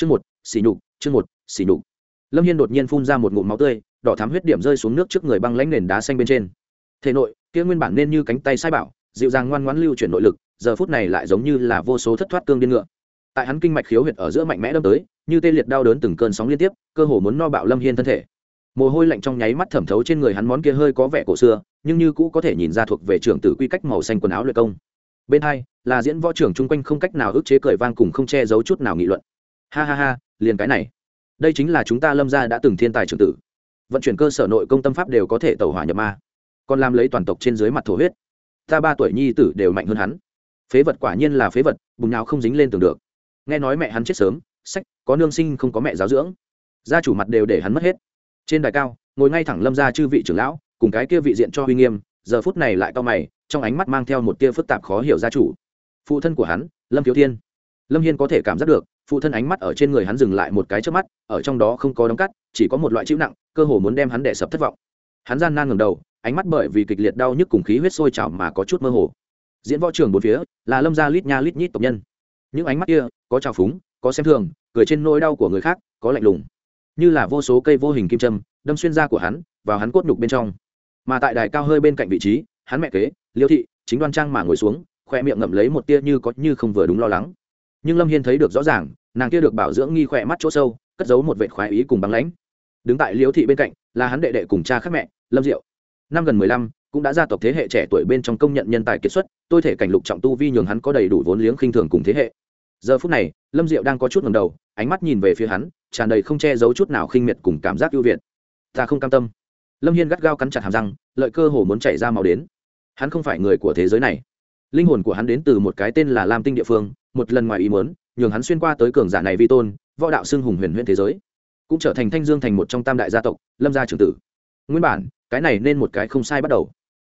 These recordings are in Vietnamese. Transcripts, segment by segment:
chương một xỉ nhục, chương một xỉ nhục. Lâm hiên đột nhiên phun ra một ngụm máu tươi, đỏ thám huyết điểm rơi xuống nước trước người băng lãnh nền đá xanh bên trên. Thể nội, kia nguyên bản nên như cánh tay sai bảo, dịu dàng ngoan ngoãn lưu chuyển nội lực, giờ phút này lại giống như là vô số thất thoát cương điên ngựa. Tại hắn kinh mạch khiếu huyệt ở giữa mạnh mẽ đâm tới, như tê liệt đau đớn từng cơn sóng liên tiếp, cơ hồ muốn no bạo lâm hiên thân thể. Mồ hôi lạnh trong nháy mắt thẩm thấu trên người hắn món kia hơi có vẻ cổ xưa, nhưng như cũ có thể nhìn ra thuộc về trưởng tử quy cách màu xanh quần áo luyện công. Bên hai, là diễn võ trưởng chung quanh không cách nào ức chế cười vang cùng không che giấu chút nào nghị luận ha ha ha, liền cái này. Đây chính là chúng ta lâm ra đã từng thiên tài trưởng tử. Vận chuyển cơ sở nội công tâm pháp đều có thể tẩu hỏa nhập ma. Còn làm lấy toàn tộc trên dưới mặt thổ huyết. Ta ba tuổi nhi tử đều mạnh hơn hắn. Phế vật quả nhiên là phế vật, bùng nào không dính lên tường được. Nghe nói mẹ hắn chết sớm, sách, có nương sinh không có mẹ giáo dưỡng. Gia chủ mặt đều để hắn mất hết. Trên đài cao, ngồi ngay thẳng lâm ra chư vị trưởng lão, cùng cái kia vị diện cho huy nghiêm, giờ phút này lại to mày, trong ánh mắt mang theo một tia phức tạp khó hiểu gia chủ. Phụ thân của hắn, lâm thiếu thiên. Lâm hiên có thể cảm giác được phụ thân ánh mắt ở trên người hắn dừng lại một cái trước mắt, ở trong đó không có đóng cắt chỉ có một loại chịu nặng, cơ hồ muốn đem hắn đẻ sập thất vọng. Hắn gian nan ngầm đầu, ánh mắt bởi vì kịch liệt đau nhức cùng khí huyết sôi trào mà có chút mơ hồ. Diễn võ trường bốn phía, là lâm gia lít nha lít nhít tộc nhân. Những ánh mắt kia, có trào phúng, có xem thường, cười trên nỗi đau của người khác, có lạnh lùng. Như là vô số cây vô hình kim châm, đâm xuyên da của hắn, vào hắn cốt nhục bên trong. Mà tại đài cao hơi bên cạnh vị trí, hắn mẹ kế, liêu thị, chính đoan trang mà ngồi xuống, khoe miệng ngậm lấy một tia như có như không vừa đúng lo lắng nhưng lâm hiên thấy được rõ ràng nàng kia được bảo dưỡng nghi khỏe mắt chỗ sâu cất giấu một vệ khoái ý cùng băng lãnh đứng tại liễu thị bên cạnh là hắn đệ đệ cùng cha khác mẹ lâm diệu năm gần mười lăm cũng đã gia tộc thế hệ trẻ tuổi bên trong công nhận nhân tài kiệt xuất tôi thể cảnh lục trọng tu vi nhường hắn có đầy đủ vốn liếng khinh thường cùng thế hệ giờ phút này lâm diệu đang có chút ngầm đầu ánh mắt nhìn về phía hắn tràn đầy không che giấu chút nào khinh miệt cùng cảm giác ưu việt ta không cam tâm lâm hiên gắt gao cắn chặt hàm răng lợi cơ hồ muốn chảy ra màu đến hắn không phải người của thế giới này linh hồn của hắn đến từ một cái tên là lam tinh địa phương, một lần ngoài ý muốn, nhường hắn xuyên qua tới cường giả này vi tôn, võ đạo xưng hùng huyền huyền thế giới. Cũng trở thành thanh dương thành một trong tam đại gia tộc, lâm gia trưởng tử. Nguyên bản, cái này nên một cái không sai bắt đầu.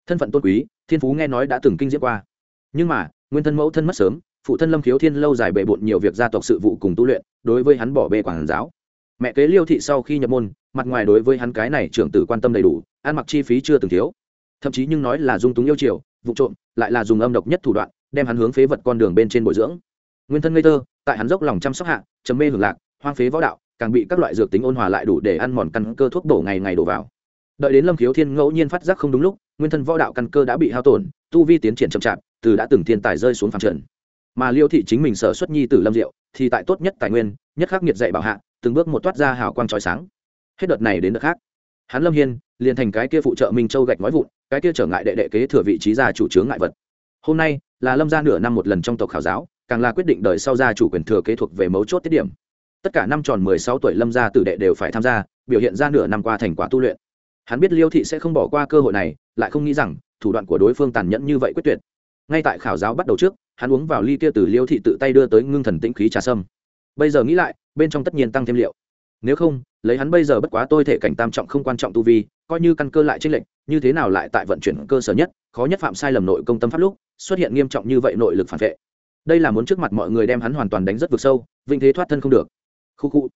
Thân phận tôn quý, thiên phú nghe nói đã từng kinh diễn qua. Nhưng mà, nguyên thân mẫu thân mất sớm, phụ thân lâm khiếu thiên lâu dài bề bộn nhiều việc gia tộc sự vụ cùng tu luyện, đối với hắn bỏ bê quảng giáo. Mẹ kế liêu thị sau khi nhập môn, mặt ngoài đối với hắn cái này trưởng tử quan tâm đầy đủ, ăn mặc chi phí chưa từng thiếu. Thậm chí nhưng nói là dung túng yêu chiều, vụ trộm lại là dùng âm độc nhất thủ đoạn, đem hắn hướng phế vật con đường bên trên bồi dưỡng. Nguyên thân ngây thơ, tại hắn dốc lòng chăm sóc hạ chấm mê hưởng lạc, hoang phế võ đạo, càng bị các loại dược tính ôn hòa lại đủ để ăn mòn căn cơ thuốc đổ ngày ngày đổ vào. Đợi đến lâm khiếu thiên ngẫu nhiên phát giác không đúng lúc, nguyên thân võ đạo căn cơ đã bị hao tổn, tu vi tiến triển chậm chạp, từ đã từng thiên tài rơi xuống phẳng trần. Mà liêu thị chính mình sở xuất nhi tử lâm diệu, thì tại tốt nhất tài nguyên, nhất khắc nghiệt dạy bảo hạ, từng bước một toát ra hào quang trói sáng. Hết đợt này đến đợt khác hắn lâm hiên liền thành cái kia phụ trợ minh châu gạch nói vụn cái kia trở ngại đệ đệ kế thừa vị trí gia chủ chướng ngại vật hôm nay là lâm gia nửa năm một lần trong tộc khảo giáo càng là quyết định đời sau gia chủ quyền thừa kế thuộc về mấu chốt tiết điểm tất cả năm tròn mười sáu tuổi lâm gia tử đệ đều phải tham gia biểu hiện ra nửa năm qua thành quả tu luyện hắn biết liêu thị sẽ không bỏ qua cơ hội này lại không nghĩ rằng thủ đoạn của đối phương tàn nhẫn như vậy quyết tuyệt ngay tại khảo giáo bắt đầu trước hắn uống vào ly kia từ liêu thị tự tay đưa tới ngưng thần tĩnh khí trà sâm bây giờ nghĩ lại bên trong tất nhiên tăng thêm liệu nếu không, lấy hắn bây giờ bất quá tôi thể cảnh tam trọng không quan trọng tu vi, coi như căn cơ lại tranh lệch, như thế nào lại tại vận chuyển cơ sở nhất, khó nhất phạm sai lầm nội công tâm pháp lúc, xuất hiện nghiêm trọng như vậy nội lực phản vệ. Đây là muốn trước mặt mọi người đem hắn hoàn toàn đánh rất vực sâu vinh thế thoát thân không được. Khu khu.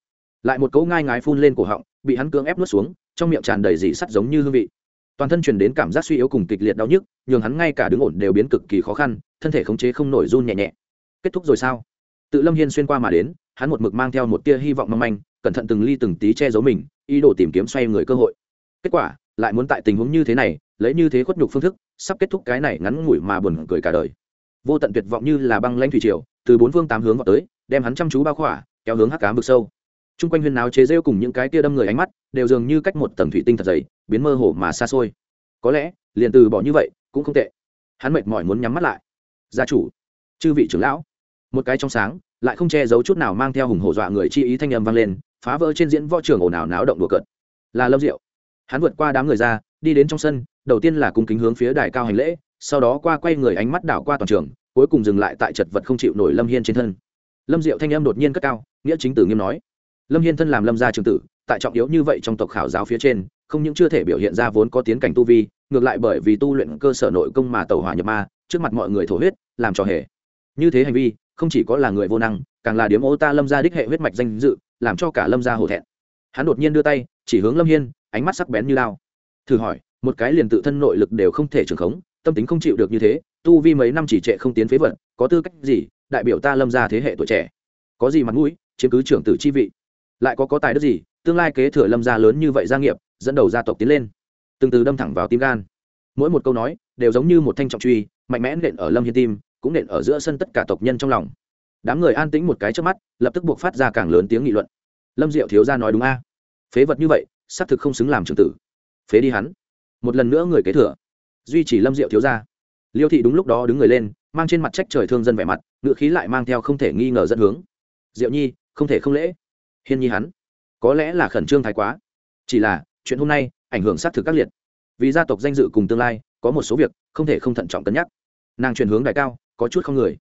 Lại một cấu ngai ngái phun lên cổ họng, bị hắn cưỡng ép nuốt xuống, trong miệng tràn đầy dị sắt giống như hương vị. Toàn thân truyền đến cảm giác suy yếu cùng kịch liệt đau nhức, nhường hắn ngay cả đứng ổn đều biến cực kỳ khó khăn, thân thể khống chế không nổi run nhẹ nhẹ. Kết thúc rồi sao? Tự lâm hiên xuyên qua mà đến, hắn một mực mang theo một tia hy vọng mong manh cẩn thận từng ly từng tí che giấu mình, ý đồ tìm kiếm xoay người cơ hội. Kết quả, lại muốn tại tình huống như thế này, lấy như thế khuất nhục phương thức, sắp kết thúc cái này ngắn ngủi mà buồn cười cả đời. Vô tận tuyệt vọng như là băng lanh thủy triều, từ bốn phương tám hướng vào tới, đem hắn chăm chú bao khỏa, kéo hướng hắc cám vực sâu. T r u n g quanh huyên náo chế rêu cùng những cái tia đâm người ánh mắt, đều dường như cách một tầng thủy tinh thật dày, biến mơ hồ mà xa xôi. Có lẽ, liền từ bỏ như vậy, cũng không tệ. Hắn mệt mỏi muốn nhắm mắt lại. Gia chủ, chư vị trưởng lão, một cái trong sáng, lại không che giấu chút nào mang theo hùng hổ dọa người chi ý thanh âm vang lên phá vỡ trên diễn võ trường ồn ào náo động đùa cợt. Là lâm diệu. Hắn vượt qua đám người ra, đi đến trong sân, đầu tiên là cung kính hướng phía đài cao hành lễ, sau đó qua quay người ánh mắt đảo qua toàn trường, cuối cùng dừng lại tại chật vật không chịu nổi lâm hiên trên thân. Lâm diệu thanh âm đột nhiên cất cao, nghĩa chính tử nghiêm nói. Lâm hiên thân làm lâm gia trường tử, tại trọng yếu như vậy trong tộc khảo giáo phía trên, không những chưa thể biểu hiện ra vốn có tiến cảnh tu vi, ngược lại bởi vì tu luyện cơ sở nội công mà tẩu hỏa nhập ma, trước mặt mọi người thổ huyết, làm trò hề. Như thế hành vi, không chỉ có là người vô năng càng là điếm ô ta lâm gia đích hệ huyết mạch danh dự, làm cho cả lâm gia hổ thẹn. Hắn đột nhiên đưa tay, chỉ hướng lâm hiên, ánh mắt sắc bén như lao. Thử hỏi, một cái liền tự thân nội lực đều không thể trường khống, tâm tính không chịu được như thế, tu vi mấy năm chỉ trệ không tiến phế vật, có tư cách gì đại biểu ta lâm ra thế hệ tuổi trẻ? Có gì mặt mũi, chiếm cứ trưởng tử chi vị. Lại có có tài đức gì, tương lai kế thừa lâm gia lớn như vậy gia nghiệp, dẫn đầu gia tộc tiến lên. Từng từ đâm thẳng vào tim gan. Mỗi một câu nói, đều giống như một thanh trọng truy, mạnh mẽ nện ở lâm hiên tim, cũng nện ở giữa sân tất cả tộc nhân trong lòng đám người an tĩnh một cái trước mắt, lập tức buộc phát ra càng lớn tiếng nghị luận. Lâm diệu thiếu ra nói đúng a. Phế vật như vậy, xác thực không xứng làm trưởng tử. Phế đi hắn. Một lần nữa người kế thừa. Duy trì lâm diệu thiếu ra liêu thị đúng lúc đó đứng người lên, mang trên mặt trách trời thương dân vẻ mặt ngự khí lại mang theo không thể nghi ngờ dẫn hướng. Diệu nhi, không thể không lễ. Hiên nhi hắn. Có lẽ là khẩn trương thái quá. Chỉ là, chuyện hôm nay, ảnh hưởng xác thực các liệt. Vì gia tộc danh dự cùng tương lai, có một số việc, không thể không thận trọng cân nhắc. Nàng chuyển hướng đại cao, có chút không người.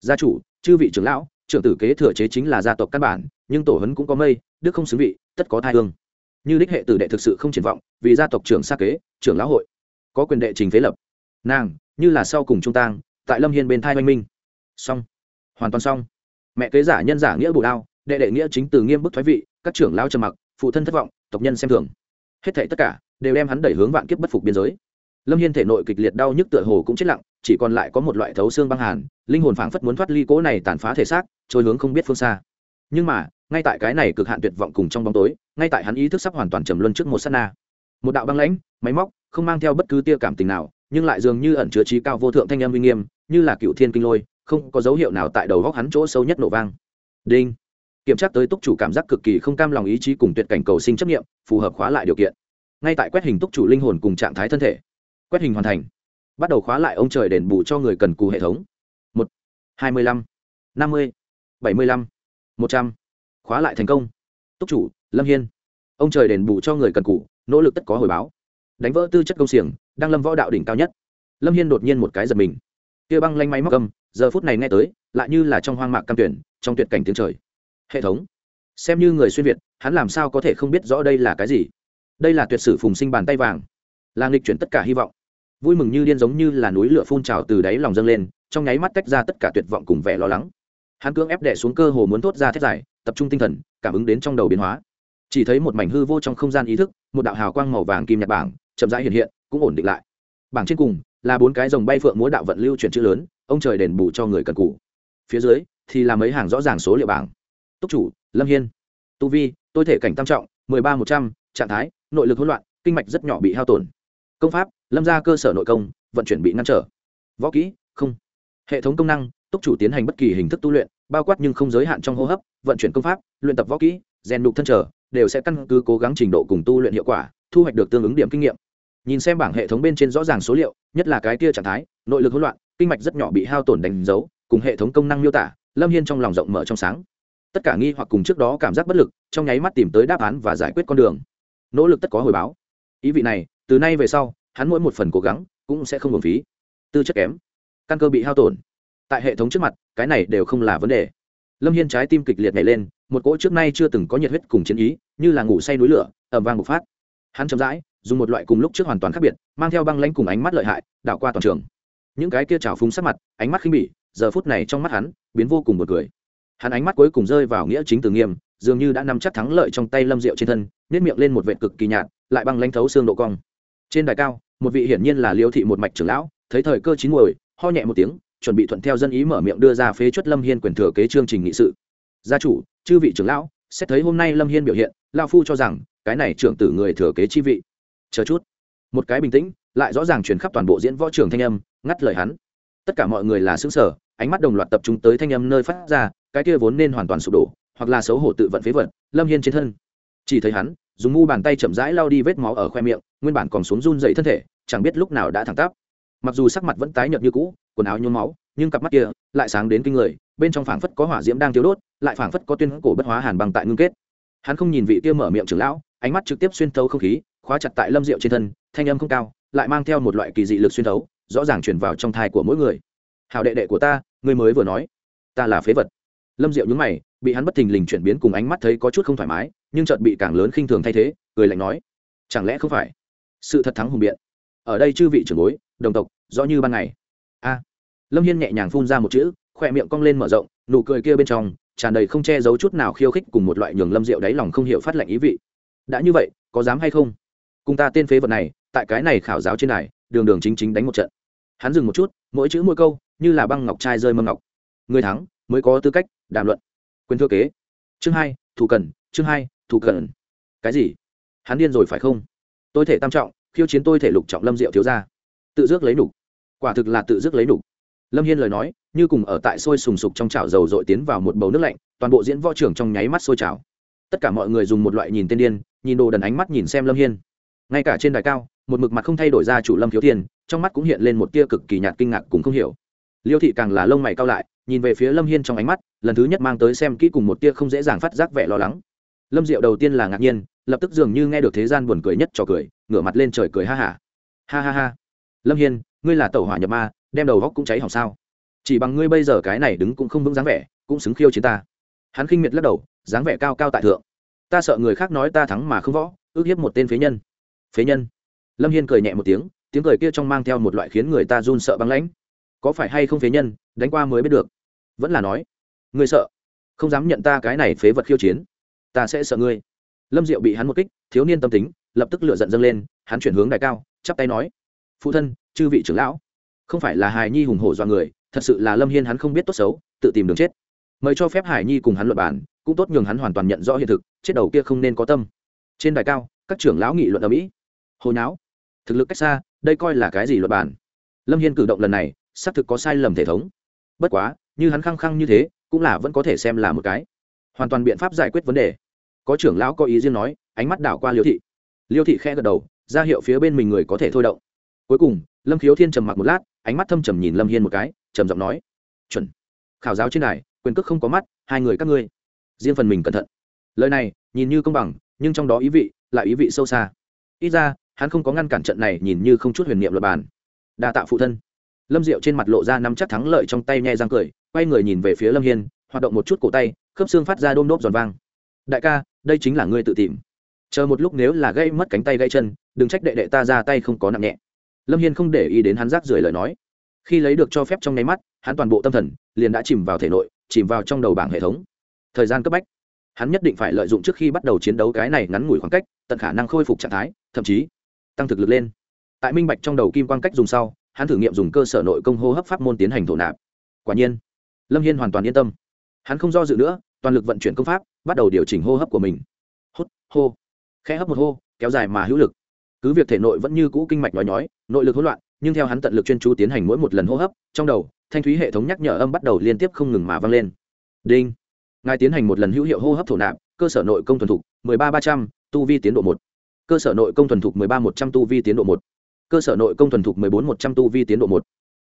Gia chủ chư vị trưởng lão, trưởng tử kế thừa chế chính là gia tộc căn bản, nhưng tổ hấn cũng có mây, đức không xứng vị, tất có thai hương. Như đích hệ tử đệ thực sự không triển vọng, vì gia tộc trưởng xa kế, trưởng lão hội, có quyền đệ trình phế lập. Nàng, như là sau cùng trung tang, tại lâm hiên bên thai oanh minh. Xong. Hoàn toàn xong. Mẹ kế giả nhân giả nghĩa bù đao, đệ đệ nghĩa chính từ nghiêm bức thoái vị, các trưởng lao trầm mặc, phụ thân thất vọng, tộc nhân xem thường. Hết thảy tất cả, đều đem hắn đẩy hướng vạn kiếp bất phục biên giới. Lâm hiên thể nội kịch liệt đau nhức tựa hồ cũng chết lặng chỉ còn lại có một loại thấu xương băng hàn, linh hồn phảng phất muốn thoát ly cố này tàn phá thể xác, trôi hướng không biết phương xa. Nhưng mà, ngay tại cái này cực hạn tuyệt vọng cùng trong bóng tối, ngay tại hắn ý thức sắp hoàn toàn trầm luân trước một sát na. Một đạo băng lãnh, máy móc, không mang theo bất cứ tia cảm tình nào, nhưng lại dường như ẩn chứa trí cao vô thượng thanh âm uy nghiêm, như là cựu thiên kinh lôi, không có dấu hiệu nào tại đầu góc hắn chỗ sâu nhất nổ vang. Đinh. Kiểm tra tới túc chủ cảm giác cực kỳ không cam lòng ý chí cùng tuyệt cảnh cầu sinh chấp nghiệm phù hợp khóa lại điều kiện. Ngay tại quét hình túc chủ linh hồn cùng trạng thái thân thể. Quét hình hoàn thành bắt đầu khóa lại ông trời đền bù cho người cần cù hệ thống. Một, hai mươi lăm, năm mươi, bảy mươi lăm, một trăm. Khóa lại thành công. Túc chủ, lâm hiên. Ông trời đền bù cho người cần cù, nỗ lực tất có hồi báo. Đánh vỡ tư chất công xiềng, đang lâm võ đạo đỉnh cao nhất. Lâm hiên đột nhiên một cái giật mình. Kia băng lanh máy móc âm, giờ phút này nghe tới, lại như là trong hoang mạc cam tuyển, trong tuyệt cảnh tiếng trời. Hệ thống. Xem như người xuyên việt, hắn làm sao có thể không biết rõ đây là cái gì? Đây là tuyệt sử phùng sinh bàn tay vàng. Là nghịch chuyển tất cả hy vọng vui mừng như điên giống như là núi lửa phun trào từ đáy lòng dâng lên, trong nháy mắt tách ra tất cả tuyệt vọng cùng vẻ lo lắng. Hắn cưỡng ép đệ xuống cơ hồ muốn thốt ra thét dài, tập trung tinh thần, cảm ứng đến trong đầu biến hóa. Chỉ thấy một mảnh hư vô trong không gian ý thức, một đạo hào quang màu vàng kim nhạt bảng, chậm rãi hiện hiện, cũng ổn định lại. Bảng trên cùng là bốn cái dòng bay phượng múa đạo vận lưu chuyển chữ lớn, ông trời đền bù cho người cần cũ phía dưới thì là mấy hàng rõ ràng số liệu bảng. Túc chủ, lâm hiên. Tu vi, tôi thể cảnh tam trọng, mười ba một trăm, trạng thái, nội lực hỗn loạn, kinh mạch rất nhỏ bị hao tổn công pháp, lâm ra cơ sở nội công, vận chuyển bị ngăn trở. Võ kỹ, không. Hệ thống công năng, túc chủ tiến hành bất kỳ hình thức tu luyện, bao quát nhưng không giới hạn trong hô hấp, vận chuyển công pháp, luyện tập võ kỹ, rèn đục thân trở, đều sẽ căn cứ cố gắng trình độ cùng tu luyện hiệu quả, thu hoạch được tương ứng điểm kinh nghiệm. Nhìn xem bảng hệ thống bên trên rõ ràng số liệu, nhất là cái kia trạng thái, nội lực hỗn loạn, kinh mạch rất nhỏ bị hao tổn đánh dấu, cùng hệ thống công năng miêu tả, lâm hiên trong lòng rộng mở trong sáng. Tất cả nghi hoặc cùng trước đó cảm giác bất lực, trong nháy mắt tìm tới đáp án và giải quyết con đường. Nỗ lực tất có hồi báo. Ý vị này từ nay về sau, hắn mỗi một phần cố gắng cũng sẽ không hưởng phí. Tư chất kém, căn cơ bị hao tổn. Tại hệ thống trước mặt, cái này đều không là vấn đề. Lâm hiên trái tim kịch liệt nhảy lên, một cỗ trước nay chưa từng có nhiệt huyết cùng chiến ý, như là ngủ say núi lửa ẩm vang bộc phát. Hắn chậm rãi, dùng một loại cùng lúc trước hoàn toàn khác biệt, mang theo băng lãnh cùng ánh mắt lợi hại, đảo qua toàn trường. Những cái kia trào phúng sắc mặt, ánh mắt khinh bỉ, giờ phút này trong mắt hắn, biến vô cùng một cười. Hắn ánh mắt cuối cùng rơi vào nghĩa chính từ nghiêm, dường như đã nắm chắc thắng lợi trong tay lâm rượu trên thân nếp miệng lên một vệ cực kỳ nhạt, lại băng lãnh thấu xương độ cong trên đài cao, một vị hiển nhiên là liêu thị một mạch trưởng lão, thấy thời cơ chín muồi, ho nhẹ một tiếng, chuẩn bị thuận theo dân ý mở miệng đưa ra phế chuất lâm hiên quyền thừa kế chương trình nghị sự. Gia chủ, chư vị trưởng lão, xét thấy hôm nay lâm hiên biểu hiện lao phu cho rằng, cái này trưởng tử người thừa kế chi vị. Chờ chút. Một cái bình tĩnh, lại rõ ràng truyền khắp toàn bộ diễn võ trường thanh âm, ngắt lời hắn. Tất cả mọi người là xứng sở ánh mắt đồng loạt tập trung tới thanh âm nơi phát ra, cái kia vốn nên hoàn toàn sụp đổ, hoặc là xấu hổ tự vận phế vật, lâm hiên trên thân. Chỉ thấy hắn dùng ngu bàn tay chậm rãi lau đi vết máu ở khoe miệng, nguyên bản còn xuống run dậy thân thể, chẳng biết lúc nào đã thẳng tắp. Mặc dù sắc mặt vẫn tái nhợt như cũ, quần áo nhuốm máu, nhưng cặp mắt kia lại sáng đến kinh người, bên trong phảng phất có hỏa diễm đang thiếu đốt, lại phảng phất có tuyên cổ bất hóa hàn bằng tại ngưng kết. Hắn không nhìn vị kia mở miệng trưởng lão, ánh mắt trực tiếp xuyên thấu không khí, khóa chặt tại lâm diệu trên thân, thanh âm không cao, lại mang theo một loại kỳ dị lực xuyên thấu, rõ ràng chuyển vào trong thai của mỗi người. Hào đệ đệ của ta, ngươi mới vừa nói, ta là phế vật. Lâm diệu nhúng mày, bị hắn bất thình lình chuyển biến cùng ánh mắt thấy có chút không thoải mái nhưng chợt bị càng lớn khinh thường thay thế, cười lạnh nói, chẳng lẽ không phải? Sự thật thắng hùng biện. Ở đây chư vị trưởng bối, đồng tộc, rõ như ban ngày. A. Lâm hiên nhẹ nhàng phun ra một chữ khoe miệng cong lên mở rộng, nụ cười kia bên trong, tràn đầy không che giấu chút nào khiêu khích cùng một loại nhường lâm rượu đáy lòng không hiểu phát lệnh ý vị. Đã như vậy, có dám hay không? Cùng ta tên phế vật này, tại cái này khảo giáo trên này đường đường chính chính đánh một trận. Hắn dừng một chút, mỗi chữ mỗi câu, như là băng ngọc trai rơi mâm ngọc. Người thắng, mới có tư cách đàm luận. Quyền thừa kế. Chương hai, thủ cần. Chương hai thủ cần cái gì? Hắn điên rồi phải không? Tôi thể tam trọng, khiêu chiến tôi thể lục trọng lâm diệu thiếu ra tự dước lấy đủ. quả thực là tự dước lấy đủ. lâm hiên lời nói, như cùng ở tại sôi sùng sục trong chảo dầu dội tiến vào một bầu nước lạnh, toàn bộ diễn võ trưởng trong nháy mắt sôi chảo tất cả mọi người dùng một loại nhìn tên điên, nhìn đồ đần ánh mắt nhìn xem lâm hiên. Ngay cả trên đài cao, một mực mặt không thay đổi ra chủ lâm thiếu thiên, trong mắt cũng hiện lên một tia cực kỳ nhạt kinh ngạc cũng không hiểu. Liêu thị càng là lông mày cao lại, nhìn về phía lâm hiên trong ánh mắt, lần thứ nhất mang tới xem kỹ cùng một tia không dễ dàng phát giác vẻ lo lắng lâm diệu đầu tiên là ngạc nhiên, lập tức dường như nghe được thế gian buồn cười nhất cho cười, ngửa mặt lên trời cười ha hả. Ha. ha ha ha. Lâm hiên, ngươi là tẩu hỏa nhập ma, đem đầu góc cũng cháy hỏng sao? Chỉ bằng ngươi bây giờ cái này đứng cũng không vững dáng vẻ, cũng xứng khiêu chiến ta. Hắn khinh miệt lắc đầu, dáng vẻ cao cao tại thượng. Ta sợ người khác nói ta thắng mà không võ, ước hiếp một tên phế nhân. Phế nhân? Lâm hiên cười nhẹ một tiếng tiếng cười kia trong mang theo một loại khiến người ta run sợ băng lãnh. Có phải hay không phế nhân, đánh qua mới biết được. Vẫn là nói, ngươi sợ, không dám nhận ta cái này phế vật khiêu chiến ta sẽ sợ ngươi. Lâm diệu bị hắn một kích, thiếu niên tâm tính, lập tức lựa giận dâng lên, hắn chuyển hướng đại cao, chắp tay nói, phụ thân, chư vị trưởng lão, không phải là hài nhi hùng hổ do người, thật sự là lâm hiên hắn không biết tốt xấu, tự tìm đường chết. Mời cho phép hải nhi cùng hắn luật bản cũng tốt nhường hắn hoàn toàn nhận rõ hiện thực, chết đầu kia không nên có tâm. Trên đài cao, các trưởng lão nghị luận ở mỹ hồi não thực lực cách xa, đây coi là cái gì luật bản lâm hiên cử động lần này, xác thực có sai lầm thể thống. Bất quá, như hắn khăng khăng như thế, cũng là vẫn có thể xem là một cái hoàn toàn biện pháp giải quyết vấn đề. Có trưởng lão có ý riêng nói, ánh mắt đảo qua liêu thị. Liêu thị khẽ gật đầu, ra hiệu phía bên mình người có thể thôi động. Cuối cùng, lâm khiếu thiên trầm mặc một lát, ánh mắt thâm trầm nhìn lâm hiên một cái, trầm giọng nói, chuẩn. Khảo giáo trên này quyền cước không có mắt, hai người các ngươi, riêng phần mình cẩn thận. Lời này, nhìn như công bằng, nhưng trong đó ý vị, lại ý vị sâu xa. Ít ra, hắn không có ngăn cản trận này nhìn như không chút huyền niệm luật bàn. Đa tạ phụ thân. Lâm diệu trên mặt lộ ra nắm chắc thắng lợi trong tay nhẹ răng cười, quay người nhìn về phía lâm hiên hoạt động một chút cổ tay, khớp xương phát ra đôm đốp giòn vang. Đại ca, đây chính là ngươi tự tìm. Chờ một lúc nếu là gây mất cánh tay gây chân, đừng trách đệ đệ ta ra tay không có nặng nhẹ. Lâm hiên không để ý đến hắn rác rưởi lời nói. Khi lấy được cho phép trong nháy mắt, hắn toàn bộ tâm thần liền đã chìm vào thể nội, chìm vào trong đầu bảng hệ thống. Thời gian cấp bách, hắn nhất định phải lợi dụng trước khi bắt đầu chiến đấu cái này ngắn ngủi khoảng cách, tận khả năng khôi phục trạng thái, thậm chí tăng thực lực lên. Tại minh bạch trong đầu kim quan cách dùng sau, hắn thử nghiệm dùng cơ sở nội công hô hấp pháp môn tiến hành thổ nạp. Quả nhiên, lâm hiên hoàn toàn yên tâm hắn không do dự nữa, toàn lực vận chuyển công pháp, bắt đầu điều chỉnh hô hấp của mình. Hút, hô. Khẽ hấp một hô, kéo dài mà hữu lực. Cứ việc thể nội vẫn như cũ kinh mạch nói nhói, nội lực hỗn loạn, nhưng theo hắn tận lực chuyên chú tiến hành mỗi một lần hô hấp, trong đầu, thanh thúy hệ thống nhắc nhở âm bắt đầu liên tiếp không ngừng mà vang lên. Đinh. Ngài tiến hành một lần hữu hiệu hô hấp thổ nạp, cơ sở nội công thuần thục, mười ba ba trăm, tu vi tiến độ một. Cơ sở nội công thuần thục mười ba một trăm, tu vi tiến độ một. Cơ sở nội công thuần thục mười bốn một trăm, tu vi tiến độ một.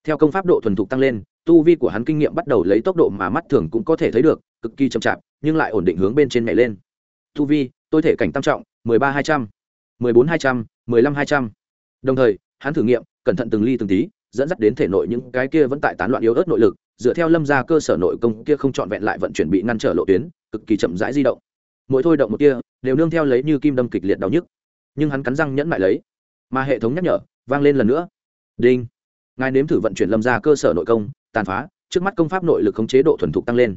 Theo công pháp độ thuần thục tăng lên tu vi của hắn kinh nghiệm bắt đầu lấy tốc độ mà mắt thường cũng có thể thấy được, cực kỳ chậm chạp, nhưng lại ổn định hướng bên trên mẹ lên. Tu vi, tôi thể cảnh tam trọng, mười ba hai trăm, mười bốn hai trăm, mười lăm hai trăm. Đồng thời, hắn thử nghiệm, cẩn thận từng ly từng tí, dẫn dắt đến thể nội những cái kia vẫn tại tán loạn yếu ớt nội lực, dựa theo lâm ra cơ sở nội công kia không trọn vẹn lại vận chuyển bị ngăn trở lộ tuyến, cực kỳ chậm rãi di động. Mỗi thôi động một kia đều nương theo lấy như kim đâm kịch liệt đau nhức. Nhưng hắn cắn răng nhẫn lại lấy, mà hệ thống nhắc nhở, vang lên lần nữa. Đinh. Ngài nếm thử vận chuyển lâm ra cơ sở nội công tàn phá, trước mắt công pháp nội lực khống chế độ thuần thục tăng lên.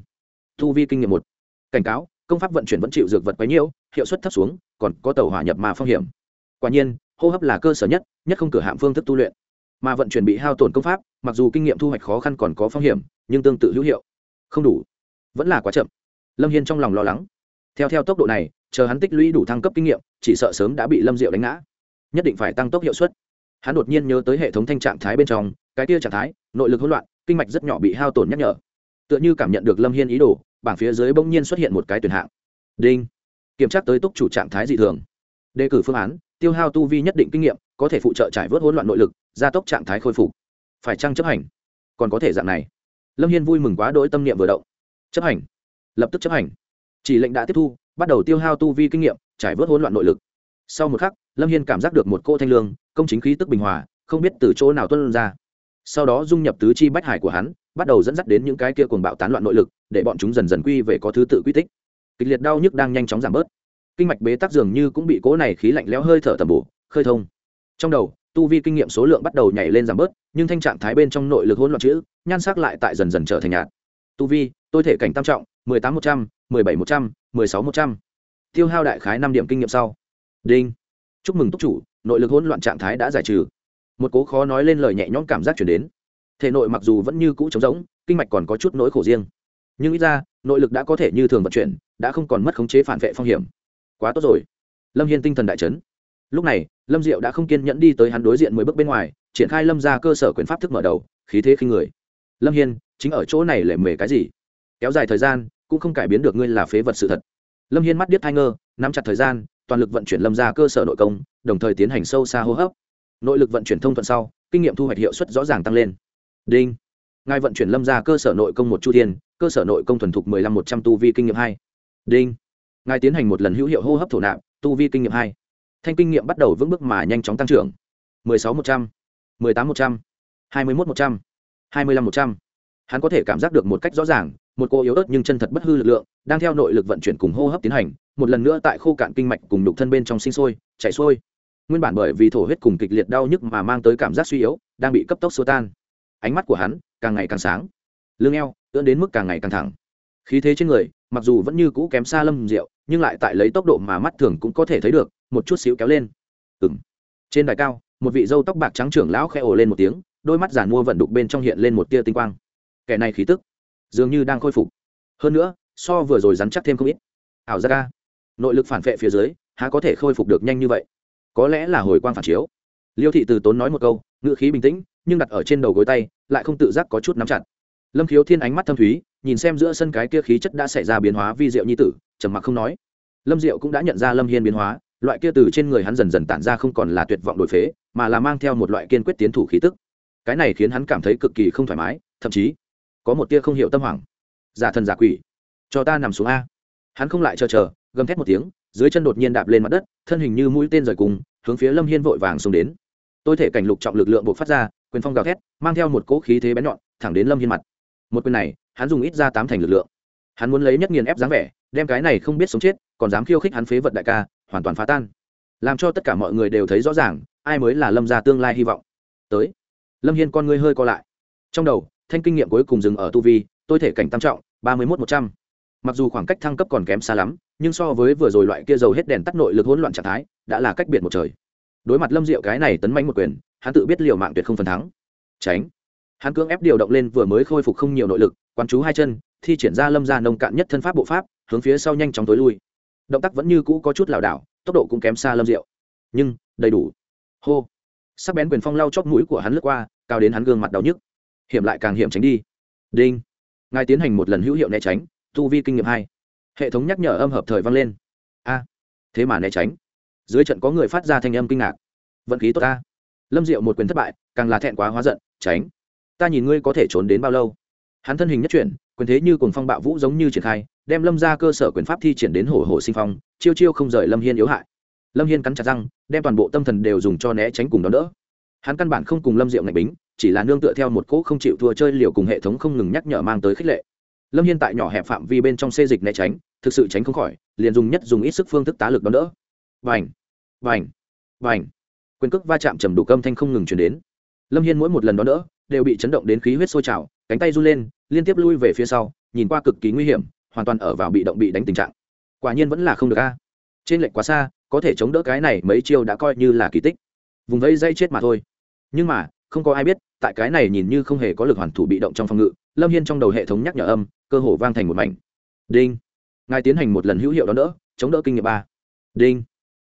Thu vi kinh nghiệm một. Cảnh cáo, công pháp vận chuyển vẫn chịu dược vật quấy nhiễu, hiệu suất thấp xuống, còn có tàu hỏa nhập mà phong hiểm. Quả nhiên, hô hấp là cơ sở nhất nhất không cửa hạm phương thức tu luyện. Mà vận chuyển bị hao tổn công pháp, mặc dù kinh nghiệm thu hoạch khó khăn còn có phong hiểm, nhưng tương tự hữu hiệu. Không đủ. Vẫn là quá chậm. Lâm hiên trong lòng lo lắng. Theo theo tốc độ này, chờ hắn tích lũy đủ thăng cấp kinh nghiệm, chỉ sợ sớm đã bị lâm diệu đánh ngã. Nhất định phải tăng tốc hiệu suất. Hắn đột nhiên nhớ tới hệ thống thanh trạng thái bên trong, cái kia trạng thái, nội lực hỗn loạn kinh mạch rất nhỏ bị hao tổn nhắc nhở. Tựa như cảm nhận được lâm hiên ý đồ, bảng phía dưới bỗng nhiên xuất hiện một cái tuyển hạng. Đinh. Kiểm tra tới túc chủ trạng thái dị thường. Đề cử phương án, tiêu hao tu vi nhất định kinh nghiệm, có thể phụ trợ trải vớt hỗn loạn nội lực, gia tốc trạng thái khôi phục. Phải chăng chấp hành? Còn có thể dạng này. Lâm hiên vui mừng quá đỗi tâm niệm vừa động. Chấp hành. Lập tức chấp hành. Chỉ lệnh đã tiếp thu, bắt đầu tiêu hao tu vi kinh nghiệm, trải vớt hỗn loạn nội lực. Sau một khắc, lâm hiên cảm giác được một cô thanh lương, công chính khí tức bình hòa, không biết từ chỗ nào tuân ra sau đó dung nhập tứ chi bách hải của hắn, bắt đầu dẫn dắt đến những cái kia cuồng bạo tán loạn nội lực, để bọn chúng dần dần quy về có thứ tự quy tích. Kịch liệt đau nhức đang nhanh chóng giảm bớt. Kinh mạch bế tắc dường như cũng bị cố này khí lạnh lẽo hơi thở tầm bổ, khơi thông. Trong đầu, tu vi kinh nghiệm số lượng bắt đầu nhảy lên giảm bớt, nhưng thanh trạng thái bên trong nội lực hỗn loạn chữ, nhan sắc lại tại dần dần trở thành nhạt. Tu vi, tôi thể cảnh tam trọng, mười tám một trăm, mười bảy một trăm, mười sáu một trăm. Tiêu hao đại khái năm điểm kinh nghiệm sau. Đinh. Chúc mừng túc chủ, nội lực hỗn loạn trạng thái đã giải trừ một cố khó nói lên lời nhẹ nhõm cảm giác chuyển đến. Thể nội mặc dù vẫn như cũ trống rỗng, kinh mạch còn có chút nỗi khổ riêng. Nhưng ít ra, nội lực đã có thể như thường vận chuyển, đã không còn mất khống chế phản vệ phong hiểm. Quá tốt rồi. Lâm hiên tinh thần đại chấn. Lúc này, lâm diệu đã không kiên nhẫn đi tới hắn đối diện mười bước bên ngoài, triển khai lâm ra cơ sở quyền pháp thức mở đầu, khí thế khinh người. Lâm hiên, chính ở chỗ này lệ mề cái gì? Kéo dài thời gian, cũng không cải biến được ngươi là phế vật sự thật. Lâm hiên mắt điếc thai ngơ, nắm chặt thời gian, toàn lực vận chuyển lâm ra cơ sở nội công, đồng thời tiến hành sâu xa hô hấp nội lực vận chuyển thông thuận sau, kinh nghiệm thu hoạch hiệu suất rõ ràng tăng lên. Đinh. Ngài vận chuyển lâm ra cơ sở nội công một chu thiên, cơ sở nội công thuần thục mười lăm một trăm tu vi kinh nghiệm hai. Đinh. Ngài tiến hành một lần hữu hiệu hô hấp thổ nạp, tu vi kinh nghiệm hai. Thanh kinh nghiệm bắt đầu vững bước mà nhanh chóng tăng trưởng. mười sáu một trăm, mười tám một trăm, hai mươi một một trăm, hai mươi lăm một trăm. Hắn có thể cảm giác được một cách rõ ràng, một cô yếu ớt nhưng chân thật bất hư lực lượng, đang theo nội lực vận chuyển cùng hô hấp tiến hành, một lần nữa tại khô cạn kinh mạch cùng đục thân bên trong sinh sôi, chảy sôi nguyên bản bởi vì thổ huyết cùng kịch liệt đau nhức mà mang tới cảm giác suy yếu, đang bị cấp tốc xua tan. Ánh mắt của hắn càng ngày càng sáng. Lưng eo ưỡn đến mức càng ngày càng thẳng. Khí thế trên người, mặc dù vẫn như cũ kém xa lâm rượu nhưng lại tại lấy tốc độ mà mắt thường cũng có thể thấy được, một chút xíu kéo lên. Ừ m trên đài cao, một vị dâu tóc bạc trắng trưởng lão khẽ ồ lên một tiếng, đôi mắt giàn mua vận đục bên trong hiện lên một tia tinh quang. Kẻ này khí tức dường như đang khôi phục. Hơn nữa, so vừa rồi rắn chắc thêm không ít. Ảo ra ca nội lực phản vệ phía dưới, há có thể khôi phục được nhanh như vậy? Có lẽ là hồi quang phản chiếu. Liêu thị từ tốn nói một câu, ngữ khí bình tĩnh, nhưng đặt ở trên đầu gối tay, lại không tự giác có chút nắm chặt. Lâm khiếu thiên ánh mắt thâm thúy, nhìn xem giữa sân cái kia khí chất đã xảy ra biến hóa vi diệu nhi tử, trầm mặc không nói. Lâm diệu cũng đã nhận ra lâm hiên biến hóa, loại kia từ trên người hắn dần dần tản ra không còn là tuyệt vọng đổi phế, mà là mang theo một loại kiên quyết tiến thủ khí tức. Cái này khiến hắn cảm thấy cực kỳ không thoải mái, thậm chí có một tia không hiểu tâm hoảng. Giả thần giả quỷ, cho ta nằm xuống a. Hắn không lại chờ chờ, gầm thét một tiếng dưới chân đột nhiên đạp lên mặt đất, thân hình như mũi tên rời cùng, hướng phía lâm hiên vội vàng xông đến. Tôi thể cảnh lục trọng lực lượng buộc phát ra, quyền phong gào thét, mang theo một cỗ khí thế bén nhọn, thẳng đến lâm hiên mặt. Một quyền này, hắn dùng ít ra tám thành lực lượng. Hắn muốn lấy nhất nghiền ép dáng vẻ, đem cái này không biết sống chết, còn dám khiêu khích hắn phế vật đại ca, hoàn toàn phá tan. Làm cho tất cả mọi người đều thấy rõ ràng, ai mới là lâm gia tương lai hy vọng. Tới. Lâm hiên con ngươi hơi co lại. Trong đầu, thanh kinh nghiệm cuối cùng dừng ở tu vi, tôi thể cảnh tam trọng, ba mươi một một trăm. Mặc dù khoảng cách thăng cấp còn kém xa lắm nhưng so với vừa rồi loại kia dầu hết đèn tắt nội lực hỗn loạn trạng thái, đã là cách biệt một trời. Đối mặt lâm diệu cái này tấn manh một quyền, hắn tự biết liều mạng tuyệt không phần thắng. Tránh. Hắn cưỡng ép điều động lên vừa mới khôi phục không nhiều nội lực, quán chú hai chân, thi triển ra lâm ra nông cạn nhất thân pháp bộ pháp, hướng phía sau nhanh chóng tối lui. Động tác vẫn như cũ có chút lảo đảo, tốc độ cũng kém xa lâm diệu. Nhưng, đầy đủ. Hô. Sắc bén quyền phong lau chóp mũi của hắn lướt qua, cao đến hắn gương mặt đau nhức. Hiểm lại càng hiểm tránh đi. Đinh. Ngài tiến hành một lần hữu hiệu né tránh, tu vi kinh nghiệm hai hệ thống nhắc nhở âm hợp thời vang lên. A, thế mà né tránh. Dưới trận có người phát ra thanh âm kinh ngạc. Vận khí tốt ta. Lâm diệu một quyền thất bại, càng là thẹn quá hóa giận, tránh. Ta nhìn ngươi có thể trốn đến bao lâu? Hắn thân hình nhất chuyển, quyền thế như cùng phong bạo vũ giống như triển khai, đem lâm ra cơ sở quyền pháp thi triển đến hổ hổ sinh phong, chiêu chiêu không rời lâm hiên yếu hại. Lâm hiên cắn chặt răng, đem toàn bộ tâm thần đều dùng cho né tránh cùng đón đỡ. Hắn căn bản không cùng lâm diệu ngạch bính, chỉ là nương tựa theo một cỗ không chịu thua chơi liều cùng hệ thống không ngừng nhắc nhở mang tới khích lệ lâm hiên tại nhỏ hẹp phạm vi bên trong xê dịch né tránh, thực sự tránh không khỏi, liền dùng nhất dùng ít sức phương thức tá lực đón đỡ. Vành vành vành quyền cước va chạm trầm đủ câm thanh không ngừng chuyển đến. Lâm hiên mỗi một lần đón đỡ, đều bị chấn động đến khí huyết sôi trào, cánh tay run lên, liên tiếp lui về phía sau, nhìn qua cực kỳ nguy hiểm, hoàn toàn ở vào bị động bị đánh tình trạng. Quả nhiên vẫn là không được a. Trên lệnh quá xa, có thể chống đỡ cái này mấy chiêu đã coi như là kỳ tích. Vùng vây dây chết mà thôi. Nhưng mà, không có ai biết, tại cái này nhìn như không hề có lực hoàn thủ bị động trong phòng ngự, lâm hiên trong đầu hệ thống nhắc nhở âm cơ hồ vang thành một mảnh. Đinh. Ngài tiến hành một lần hữu hiệu đón đỡ, chống đỡ kinh nghiệm ba. Đinh.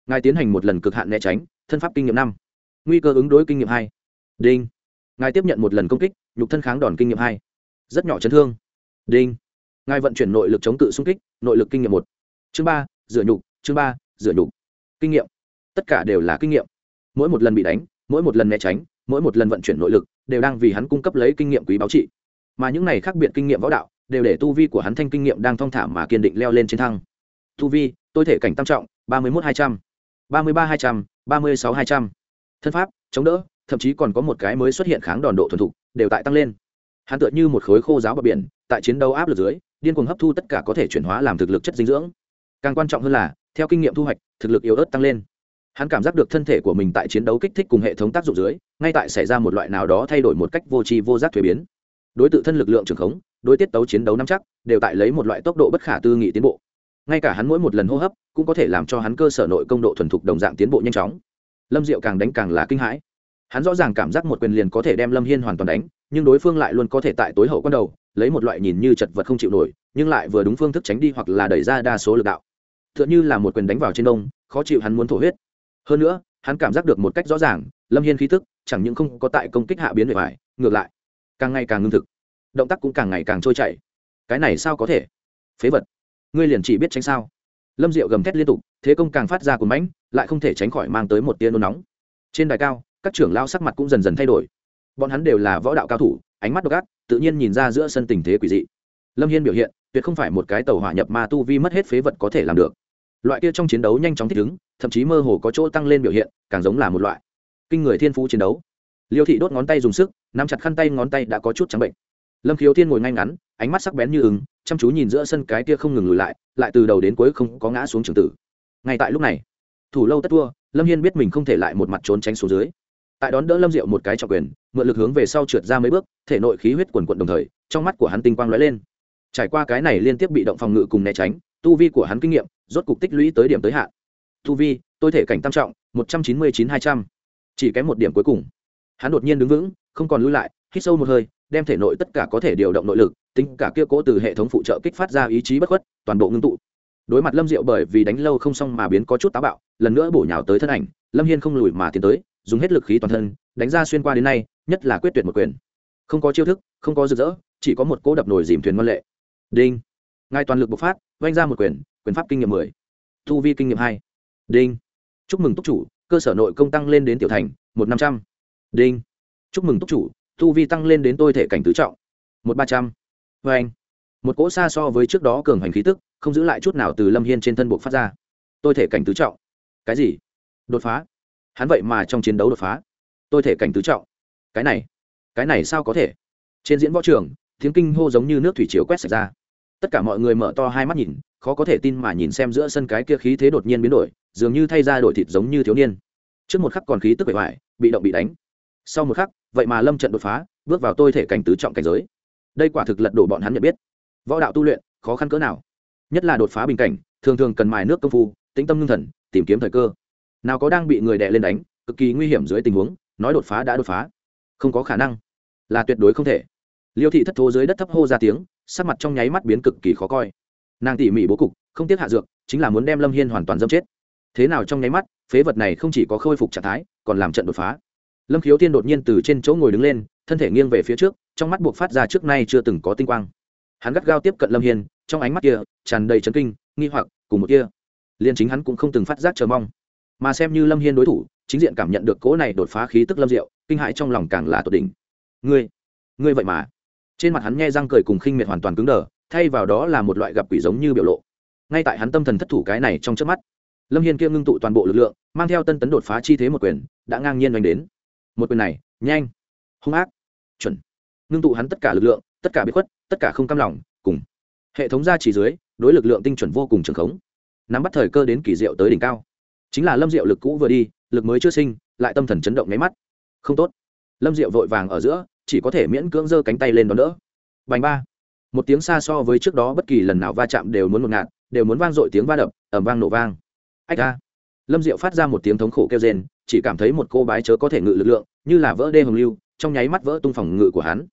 Ngài tiến hành một lần cực hạn né tránh, thân pháp kinh nghiệm năm. Nguy cơ ứng đối kinh nghiệm hai. Đinh. Ngài tiếp nhận một lần công kích, nhục thân kháng đòn kinh nghiệm hai. Rất nhỏ chấn thương. Đinh. Ngài vận chuyển nội lực chống tự xung kích, nội lực kinh nghiệm một. Chương ba, rửa nhục, chương ba, rửa nhục. Kinh nghiệm. Tất cả đều là kinh nghiệm. Mỗi một lần bị đánh, mỗi một lần né tránh, mỗi một lần vận chuyển nội lực, đều đang vì hắn cung cấp lấy kinh nghiệm quý báo trị. Mà những này khác biệt kinh nghiệm võ đạo đều để tu vi của hắn thanh kinh nghiệm đang thong thả mà kiên định leo lên trên thăng. Tu vi, tôi thể cảnh tam trọng, ba mươi một hai trăm, ba mươi ba hai trăm, ba mươi sáu hai trăm. Thân pháp, chống đỡ, thậm chí còn có một cái mới xuất hiện kháng đòn độ thuần thục, đều tại tăng lên. Hắn tựa như một khối khô giáo bờ biển, tại chiến đấu áp lực dưới, điên cuồng hấp thu tất cả có thể chuyển hóa làm thực lực chất dinh dưỡng. Càng quan trọng hơn là, theo kinh nghiệm thu hoạch, thực lực yếu ớt tăng lên. Hắn cảm giác được thân thể của mình tại chiến đấu kích thích cùng hệ thống tác dụng dưới, ngay tại xảy ra một loại nào đó thay đổi một cách vô tri vô giác thuế biến. Đối tượng thân lực lượng trường khống đối tiết tấu chiến đấu nắm chắc, đều tại lấy một loại tốc độ bất khả tư nghị tiến bộ. Ngay cả hắn mỗi một lần hô hấp, cũng có thể làm cho hắn cơ sở nội công độ thuần thục đồng dạng tiến bộ nhanh chóng. Lâm diệu càng đánh càng là kinh hãi. Hắn rõ ràng cảm giác một quyền liền có thể đem lâm hiên hoàn toàn đánh, nhưng đối phương lại luôn có thể tại tối hậu con đầu, lấy một loại nhìn như chật vật không chịu nổi, nhưng lại vừa đúng phương thức tránh đi hoặc là đẩy ra đa số lực đạo. T h ư ợ n h ư là một quyền đánh vào trên đông, khó chịu hắn muốn thổ huyết. Hơn nữa, hắn cảm giác được một cách rõ ràng, lâm hiên khí tức, chẳng những không có tại công kích hạ biến bề ngoài ngược lại, càng ngày càng ngưng thực động tác cũng càng ngày càng trôi chảy. Cái này sao có thể? Phế vật. Ngươi liền chỉ biết tránh sao? Lâm diệu gầm thét liên tục, thế công càng phát ra của mãnh, lại không thể tránh khỏi mang tới một tia nôn nóng. Trên đài cao, các trưởng lao sắc mặt cũng dần dần thay đổi. Bọn hắn đều là võ đạo cao thủ, ánh mắt độc ác, tự nhiên nhìn ra giữa sân tình thế quỷ dị. Lâm hiên biểu hiện, tuyệt không phải một cái tàu hỏa nhập ma tu vi mất hết phế vật có thể làm được. Loại kia trong chiến đấu nhanh chóng thích ứng, thậm chí mơ hồ có chỗ tăng lên biểu hiện, càng giống là một loại kinh người thiên phú chiến đấu. Liêu thị đốt ngón tay dùng sức, nắm chặt khăn tay ngón tay đã có chút trắng bệnh lâm khiếu thiên ngồi ngay ngắn, ánh mắt sắc bén như ứng chăm chú nhìn giữa sân cái kia không ngừng lùi lại lại từ đầu đến cuối không có ngã xuống trường tử. Ngay tại lúc này, thủ lâu tất thua, lâm hiên biết mình không thể lại một mặt trốn tránh xuống dưới. Tại đón đỡ lâm diệu một cái trọng quyền, mượn lực hướng về sau trượt ra mấy bước, thể nội khí huyết quần quận đồng thời, trong mắt của hắn tinh quang lóe lên. Trải qua cái này liên tiếp bị động phòng ngự cùng né tránh, tu vi của hắn kinh nghiệm, rốt cục tích lũy tới điểm tới hạn. Tu vi, tôi thể cảnh tam trọng, một trăm chín mươi chín hai trăm. Chỉ kém một điểm cuối cùng. Hắn đột nhiên đứng vững, không còn lưu lại hít sâu một hơi, đem thể nội tất cả có thể điều động nội lực, tính cả kia cố từ hệ thống phụ trợ kích phát ra ý chí bất khuất, toàn bộ ngưng tụ. Đối mặt lâm diệu bởi vì đánh lâu không xong mà biến có chút táo bạo, lần nữa bổ nhào tới thân ảnh, lâm hiên không lùi mà tiến tới, dùng hết lực khí toàn thân, đánh ra xuyên qua đến nay, nhất là quyết tuyệt một quyền. Không có chiêu thức, không có rực rỡ, chỉ có một cỗ đập nổi dìm thuyền môn lệ. Đinh. Ngài toàn lực bộc phát, vung ra một quyền quyền pháp kinh nghiệm mười. Thu vi kinh nghiệm hai. Đinh. Chúc mừng túc chủ, cơ sở nội công tăng lên đến tiểu thành, một năm trăm. Đinh. Chúc mừng túc chủ thu vi tăng lên đến tôi thể cảnh tứ trọng. Một ba trăm. Vê anh, một cỗ xa so với trước đó cường hành khí tức, không giữ lại chút nào từ lâm hiên trên thân buộc phát ra. Tôi thể cảnh tứ trọng. Cái gì? Đột phá. Hắn vậy mà trong chiến đấu đột phá. Tôi thể cảnh tứ trọng. Cái này cái này sao có thể? Trên diễn võ trường, tiếng kinh hô giống như nước thủy chiều quét sạch ra. Tất cả mọi người mở to hai mắt nhìn, khó có thể tin mà nhìn xem giữa sân cái kia khí thế đột nhiên biến đổi, dường như thay ra đổi thịt giống như thiếu niên. Trước một khắc còn khí tức bề vải bị động bị đánh. Sau một khắc vậy mà lâm trận đột phá, bước vào tôi thể cảnh tứ trọng cảnh giới. Đây quả thực lật đổ bọn hắn nhận biết. Võ đạo tu luyện, khó khăn cỡ nào? Nhất là đột phá bình cảnh, thường thường cần mài nước công phu, tĩnh tâm ngưng thần, tìm kiếm thời cơ. Nào có đang bị người đè lên đánh, cực kỳ nguy hiểm dưới tình huống, nói đột phá đã đột phá. Không có khả năng. Là tuyệt đối không thể. Liêu thị thất thố dưới đất thấp hô ra tiếng, sắc mặt trong nháy mắt biến cực kỳ khó coi. Nàng tỉ mỉ bố cục, không tiếc hạ dược, chính là muốn đem lâm hiên hoàn toàn dâm chết. Thế nào trong nháy mắt, phế vật này không chỉ có khôi phục trạng thái, còn làm trận đột phá lâm khiếu Thiên đột nhiên từ trên chỗ ngồi đứng lên, thân thể nghiêng về phía trước, trong mắt buộc phát ra trước nay chưa từng có tinh quang. Hắn gắt gao tiếp cận lâm hiên, trong ánh mắt kia tràn đầy trấn kinh, nghi hoặc, cùng một kia. Liền chính hắn cũng không từng phát giác chờ mong. Mà xem như lâm hiên đối thủ, chính diện cảm nhận được cỗ này đột phá khí tức lâm diệu, kinh hãi trong lòng càng là tột đỉnh. Ngươi ngươi vậy mà. Trên mặt hắn nghe răng cười cùng khinh miệt hoàn toàn cứng đờ, thay vào đó là một loại gặp quỷ giống như biểu lộ. Ngay tại hắn tâm thần thất thủ cái này trong trước mắt, lâm hiên kia ngưng tụ toàn bộ lực lượng, mang theo tân tấn đột phá chi thế một quyền, đã ngang nhiên đánh đến một quyền này, nhanh, hung ác, chuẩn. Ngưng tụ hắn tất cả lực lượng, tất cả bí khuất, tất cả không cam lòng, cùng. Hệ thống gia chỉ dưới, đối lực lượng tinh chuẩn vô cùng trường khống. Nắm bắt thời cơ đến kỳ diệu tới đỉnh cao. Chính là lâm diệu lực cũ vừa đi, lực mới chưa sinh, lại tâm thần chấn động nháy mắt. Không tốt. Lâm diệu vội vàng ở giữa, chỉ có thể miễn cưỡng giơ cánh tay lên đón đỡ. Bành ba. Một tiếng xa so với trước đó bất kỳ lần nào va chạm đều muốn một ngạt, đều muốn vang dội tiếng va đập ẩm vang nổ vang. Ách a. Lâm diệu phát ra một tiếng thống khổ kêu rên chỉ cảm thấy một cô bái chớ có thể ngự lực lượng, như là vỡ đê hồng lưu, trong nháy mắt vỡ tung phòng ngự của hắn.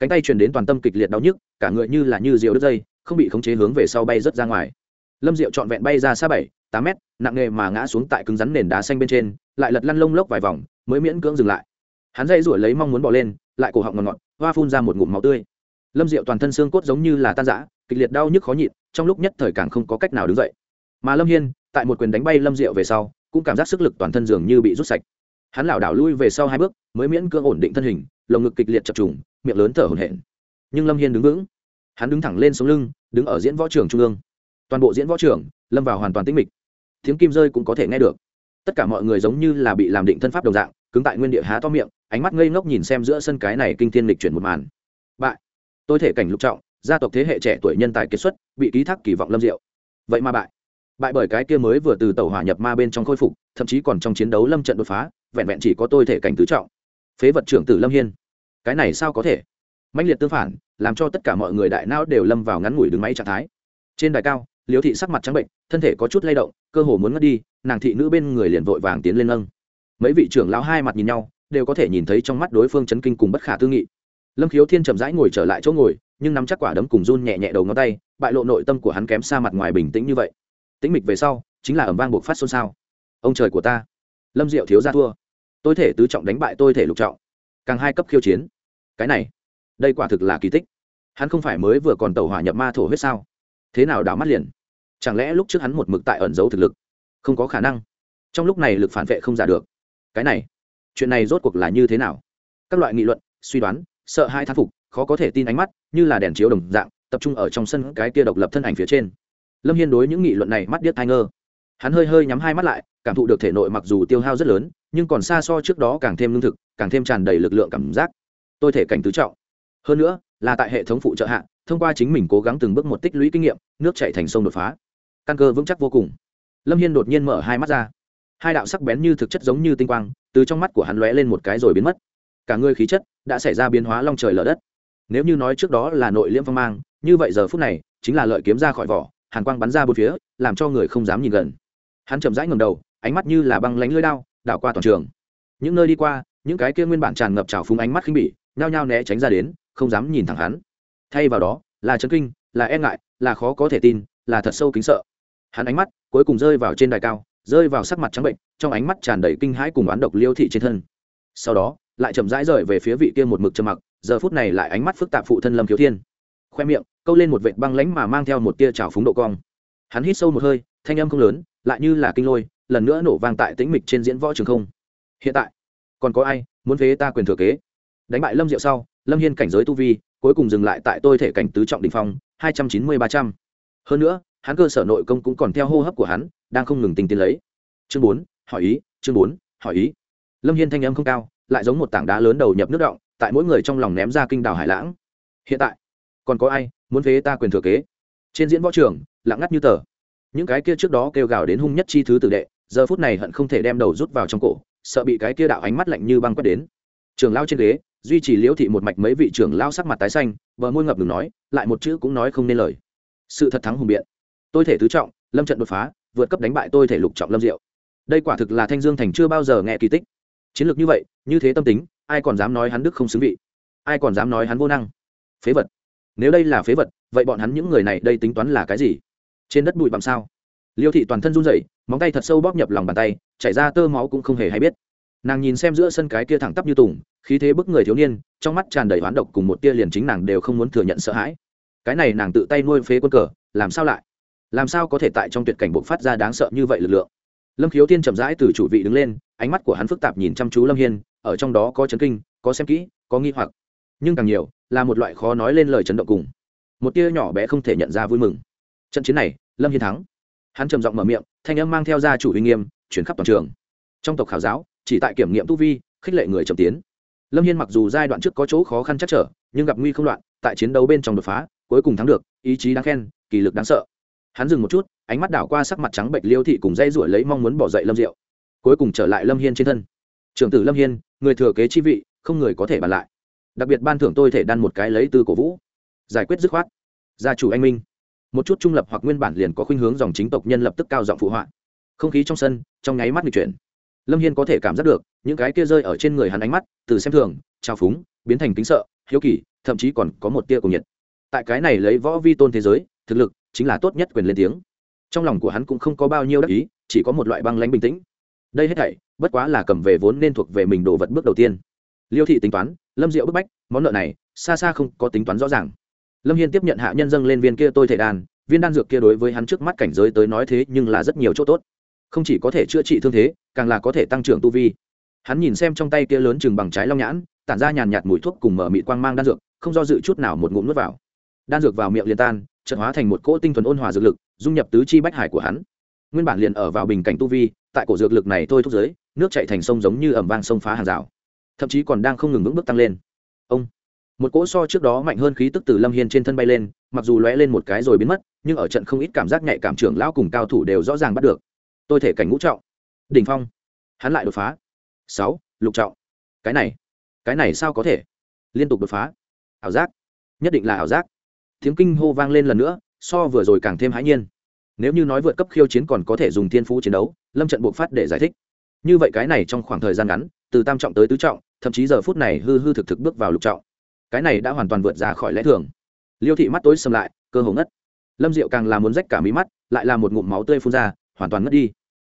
Cánh tay truyền đến toàn tâm kịch liệt đau nhức, cả người như là như rượu đứt dây, không bị khống chế hướng về sau bay rớt ra ngoài. Lâm diệu trọn vẹn bay ra xa bảy, tám mét, nặng nghề mà ngã xuống tại cứng rắn nền đá xanh bên trên, lại lật lăn lông lốc vài vòng, mới miễn cưỡng dừng lại. Hắn dây rủi lấy mong muốn bỏ lên, lại cổ họng ngọt ngọt, hoa phun ra một ngụm máu tươi. Lâm diệu toàn thân xương cốt giống như là tan rã, kịch liệt đau nhức khó nhịn, trong lúc nhất thời càng không có cách nào đứng dậy. Mà lâm hiên, tại một quyền đánh bay lâm diệu về sau cũng cảm giác sức lực toàn thân dường như bị rút sạch. Hắn lảo đảo lui về sau hai bước, mới miễn cưỡng ổn định thân hình, lồng ngực kịch liệt chập trùng, miệng lớn thở hổn hển. Nhưng lâm hiên đứng vững. Hắn đứng thẳng lên sống lưng, đứng ở diễn võ trường trung ương. Toàn bộ diễn võ trường, lâm vào hoàn toàn tĩnh mịch. Tiếng kim rơi cũng có thể nghe được. Tất cả mọi người giống như là bị làm định thân pháp đồng dạng, cứng tại nguyên địa há to miệng, ánh mắt ngây ngốc nhìn xem giữa sân cái này kinh thiên lịch chuyển một màn. Bại. Tôi thể cảnh lục trọng, gia tộc thế hệ trẻ tuổi nhân tài kiệt xuất, bị ký thác kỳ vọng lâm diệu. Vậy mà bại bại bởi cái kia mới vừa từ tàu hỏa nhập ma bên trong khôi phục, thậm chí còn trong chiến đấu lâm trận đột phá, vẹn vẹn chỉ có tôi thể cảnh tứ trọng. Phế vật trưởng tử lâm hiên. Cái này sao có thể? Mạnh liệt tương phản, làm cho tất cả mọi người đại não đều lâm vào ngắn ngủi đứng máy trạng thái. Trên đài cao, liễu thị sắc mặt trắng bệnh, thân thể có chút lay động, cơ hồ muốn ngất đi, nàng thị nữ bên người liền vội vàng tiến lên nâng. Mấy vị trưởng lão hai mặt nhìn nhau, đều có thể nhìn thấy trong mắt đối phương chấn kinh cùng bất khả tư nghị. Lâm khiếu thiên chậm rãi ngồi trở lại chỗ ngồi, nhưng nắm chắc quả đấm cùng run nhẹ nhẹ đầu ngón tay, bại lộ nội tâm của hắn kém xa mặt ngoài bình tĩnh như vậy tĩnh mịch về sau, chính là ẩm vang buộc phát xôn xao. Ông trời của ta, lâm diệu thiếu ra thua. Tôi thể tứ trọng đánh bại tôi thể lục trọng. Càng hai cấp khiêu chiến. Cái này, đây quả thực là kỳ tích. Hắn không phải mới vừa còn tàu hỏa nhập ma thổ huyết sao? Thế nào đảo mắt liền? Chẳng lẽ lúc trước hắn một mực tại ẩn giấu thực lực? Không có khả năng. Trong lúc này lực phản vệ không giả được. Cái này, chuyện này rốt cuộc là như thế nào? Các loại nghị luận, suy đoán, sợ hai thán phục, khó có thể tin ánh mắt, như là đèn chiếu đồng dạng, tập trung ở trong sân cái kia độc lập thân ảnh phía trên lâm hiên đối những nghị luận này mắt điếc thai ngơ. Hắn hơi hơi nhắm hai mắt lại, cảm thụ được thể nội mặc dù tiêu hao rất lớn, nhưng còn xa so trước đó càng thêm lương thực, càng thêm tràn đầy lực lượng cảm giác. Tôi thể cảnh tứ trọng. Hơn nữa, là tại hệ thống phụ trợ hạ, thông qua chính mình cố gắng từng bước một tích lũy kinh nghiệm, nước chạy thành sông đột phá. Căn cơ vững chắc vô cùng. Lâm hiên đột nhiên mở hai mắt ra. Hai đạo sắc bén như thực chất giống như tinh quang, từ trong mắt của hắn lóe lên một cái rồi biến mất. Cả người khí chất đã xảy ra biến hóa long trời lở đất. Nếu như nói trước đó là nội liễm phong mang, như vậy giờ phút này, chính là lợi kiếm ra khỏi vỏ hàn quang bắn ra bốn phía, làm cho người không dám nhìn gần. Hắn chậm rãi ngầm đầu, ánh mắt như là băng lánh lưỡi đao, đảo qua toàn trường. Những nơi đi qua, những cái kia nguyên bản tràn ngập trào phúng ánh mắt khinh bỉ, nhao nhao né tránh ra đến, không dám nhìn thẳng hắn. Thay vào đó, là chấn kinh, là e ngại, là khó có thể tin, là thật sâu kính sợ. Hắn ánh mắt cuối cùng rơi vào trên đài cao, rơi vào sắc mặt trắng bệnh, trong ánh mắt tràn đầy kinh hãi cùng oán độc liêu thị trên thân. Sau đó, lại chậm rãi rời về phía vị kia một mực trầm mặc, giờ phút này lại ánh mắt phức tạp phụ thân lâm thiếu thiên. Khoe miệng câu lên một vệt băng lánh mà mang theo một tia trào phúng độ cong. Hắn hít sâu một hơi, thanh âm không lớn, lại như là kinh lôi, lần nữa nổ vang tại tĩnh mịch trên diễn võ trường không. Hiện tại, còn có ai muốn phế ta quyền thừa kế? Đánh bại lâm diệu sau, lâm hiên cảnh giới tu vi, cuối cùng dừng lại tại tôi thể cảnh tứ trọng đình phong, hai trăm chín mươi ba trăm. Hơn nữa, hắn cơ sở nội công cũng còn theo hô hấp của hắn, đang không ngừng tinh tiến lấy. Chương bốn, hỏi ý, chương bốn, hỏi ý. Lâm hiên thanh âm không cao, lại giống một tảng đá lớn đầu nhập nước động, tại mỗi người trong lòng ném ra kinh đảo hải lãng. Hiện tại, còn có ai muốn phế ta quyền thừa kế. Trên diễn võ trường, lặng ngắt như tờ. Những cái kia trước đó kêu gào đến hung nhất chi thứ tử đệ, giờ phút này hận không thể đem đầu rút vào trong cổ, sợ bị cái kia đạo ánh mắt lạnh như băng quét đến. Trường lao trên ghế, duy trì liễu thị một mạch mấy vị trưởng lao sắc mặt tái xanh vợ môi ngập ngừng nói, lại một chữ cũng nói không nên lời. Sự thật thắng hùng biện. Tôi thể tứ trọng, lâm trận đột phá, vượt cấp đánh bại tôi thể lục trọng lâm diệu. Đây quả thực là thanh dương thành chưa bao giờ nghe kỳ tích. Chiến lược như vậy, như thế tâm tính, ai còn dám nói hắn đức không xứng vị? Ai còn dám nói hắn vô năng? Phế vật nếu đây là phế vật, vậy bọn hắn những người này đây tính toán là cái gì? Trên đất bụi bằng sao? Liêu thị toàn thân run rẩy, móng tay thật sâu bóp nhập lòng bàn tay, chảy ra tơ máu cũng không hề hay biết. Nàng nhìn xem giữa sân cái kia thẳng tắp như tùng, khí thế bức người thiếu niên, trong mắt tràn đầy oán độc cùng một tia liền chính nàng đều không muốn thừa nhận sợ hãi. Cái này nàng tự tay nuôi phế quân cờ, làm sao lại? Làm sao có thể tại trong tuyệt cảnh bộc phát ra đáng sợ như vậy lực lượng? Lâm khiếu tiên chậm rãi từ chủ vị đứng lên, ánh mắt của hắn phức tạp nhìn chăm chú lâm hiên, ở trong đó có chấn kinh, có xem kỹ, có nghi hoặc. Nhưng càng nhiều là một loại khó nói lên lời chấn động cùng. Một tia nhỏ bé không thể nhận ra vui mừng. Trận chiến này, lâm hiên thắng. Hắn trầm giọng mở miệng, thanh âm mang theo gia chủ uy nghiêm, chuyển khắp toàn trường. Trong tộc khảo giáo, chỉ tại kiểm nghiệm tu vi, khích lệ người chậm tiến. Lâm hiên mặc dù giai đoạn trước có chỗ khó khăn chắc trở, nhưng gặp nguy không loạn, tại chiến đấu bên trong đột phá, cuối cùng thắng được, ý chí đáng khen, kỳ lực đáng sợ. Hắn dừng một chút, ánh mắt đảo qua sắc mặt trắng bệnh liêu thị cùng dây ruổi lấy mong muốn bỏ dậy lâm diệu. Cuối cùng trở lại lâm hiên trên thân. Trưởng tử lâm hiên, người thừa kế chi vị, không người có thể bàn lại đặc biệt ban thưởng tôi thể đan một cái lấy từ cổ vũ. Giải quyết dứt khoát. Gia chủ anh minh. Một chút trung lập hoặc nguyên bản liền có khuynh hướng dòng chính tộc nhân lập tức cao giọng phụ họa. Không khí trong sân, trong nháy mắt nghịch chuyển. Lâm hiên có thể cảm giác được, những cái kia rơi ở trên người hắn ánh mắt, từ xem thường, trao phúng, biến thành kính sợ, hiếu kỳ, thậm chí còn có một tia cùng nhiệt. Tại cái này lấy võ vi tôn thế giới, thực lực chính là tốt nhất quyền lên tiếng. Trong lòng của hắn cũng không có bao nhiêu đắc ý, chỉ có một loại băng lãnh bình tĩnh. Đây hết thảy, bất quá là cầm về vốn nên thuộc về mình đồ vật bước đầu tiên liêu thị tính toán, lâm diệu bức bách, món nợ này, xa xa không có tính toán rõ ràng. Lâm hiên tiếp nhận hạ nhân dâng lên viên kia tôi thể đan, viên đan dược kia đối với hắn trước mắt cảnh giới tới nói thế nhưng là rất nhiều chỗ tốt. Không chỉ có thể chữa trị thương thế, càng là có thể tăng trưởng tu vi. Hắn nhìn xem trong tay kia lớn chừng bằng trái long nhãn, tản ra nhàn nhạt mùi thuốc cùng mở mị quang mang đan dược, không do dự chút nào một ngụm nuốt vào. Đan dược vào miệng liền tan trận hóa thành một cỗ tinh thuần ôn hòa dược lực, dung nhập tứ chi bách hải của hắn. Nguyên bản liền ở vào bình cảnh tu vi, tại cổ dược lực này thôi thúc giới, nước chạy thành sông giống như ẩm vang sông phá hàng rào thậm chí còn đang không ngừng vững bước tăng lên. Ông, một cỗ so trước đó mạnh hơn khí tức từ lâm hiên trên thân bay lên, mặc dù lóe lên một cái rồi biến mất, nhưng ở trận không ít cảm giác nhạy cảm trưởng lão cùng cao thủ đều rõ ràng bắt được. Tôi thể cảnh ngũ trọng. Đỉnh phong. Hắn lại đột phá. Sáu, lục trọng. Cái này cái này sao có thể? Liên tục đột phá. Ảo giác. Nhất định là ảo giác. Tiếng kinh hô vang lên lần nữa, so vừa rồi càng thêm hãi nhiên. Nếu như nói vượt cấp khiêu chiến còn có thể dùng thiên phú chiến đấu, lâm trận buộc phát để giải thích. Như vậy cái này trong khoảng thời gian ngắn từ tam trọng tới tứ trọng, thậm chí giờ phút này hư hư thực thực bước vào lục trọng. Cái này đã hoàn toàn vượt ra khỏi lẽ thường. Liêu thị mắt tối sầm lại, cơ hồ ngất. Lâm diệu càng là muốn rách cả mí mắt, lại là một ngụm máu tươi phun ra, hoàn toàn ngất đi.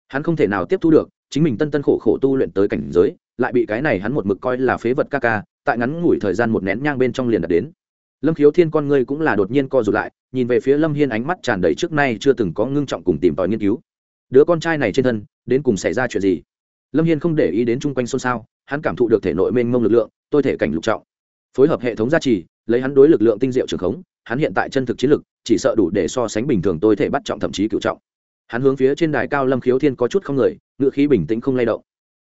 Hắn không thể nào tiếp thu được, chính mình tân tân khổ khổ tu luyện tới cảnh giới, lại bị cái này hắn một mực coi là phế vật ca ca, tại ngắn ngủi thời gian một nén nhang bên trong liền đạt đến. Lâm khiếu thiên con ngươi cũng là đột nhiên co rụt lại, nhìn về phía lâm hiên ánh mắt tràn đầy trước nay chưa từng có ngưng trọng cùng tìm tòi nghiên cứu. Đứa con trai này trên thân, đến cùng xảy ra chuyện gì? Lâm hiên không để ý đến chung quanh xôn xao, hắn cảm thụ được thể nội mênh mông lực lượng, tôi thể cảnh lục trọng. Phối hợp hệ thống gia trì, lấy hắn đối lực lượng tinh diệu trường khống, hắn hiện tại chân thực chiến lực, chỉ sợ đủ để so sánh bình thường tôi thể bắt trọng thậm chí cựu trọng. Hắn hướng phía trên đài cao lâm khiếu thiên có chút không người, ngựa khí bình tĩnh không lay động.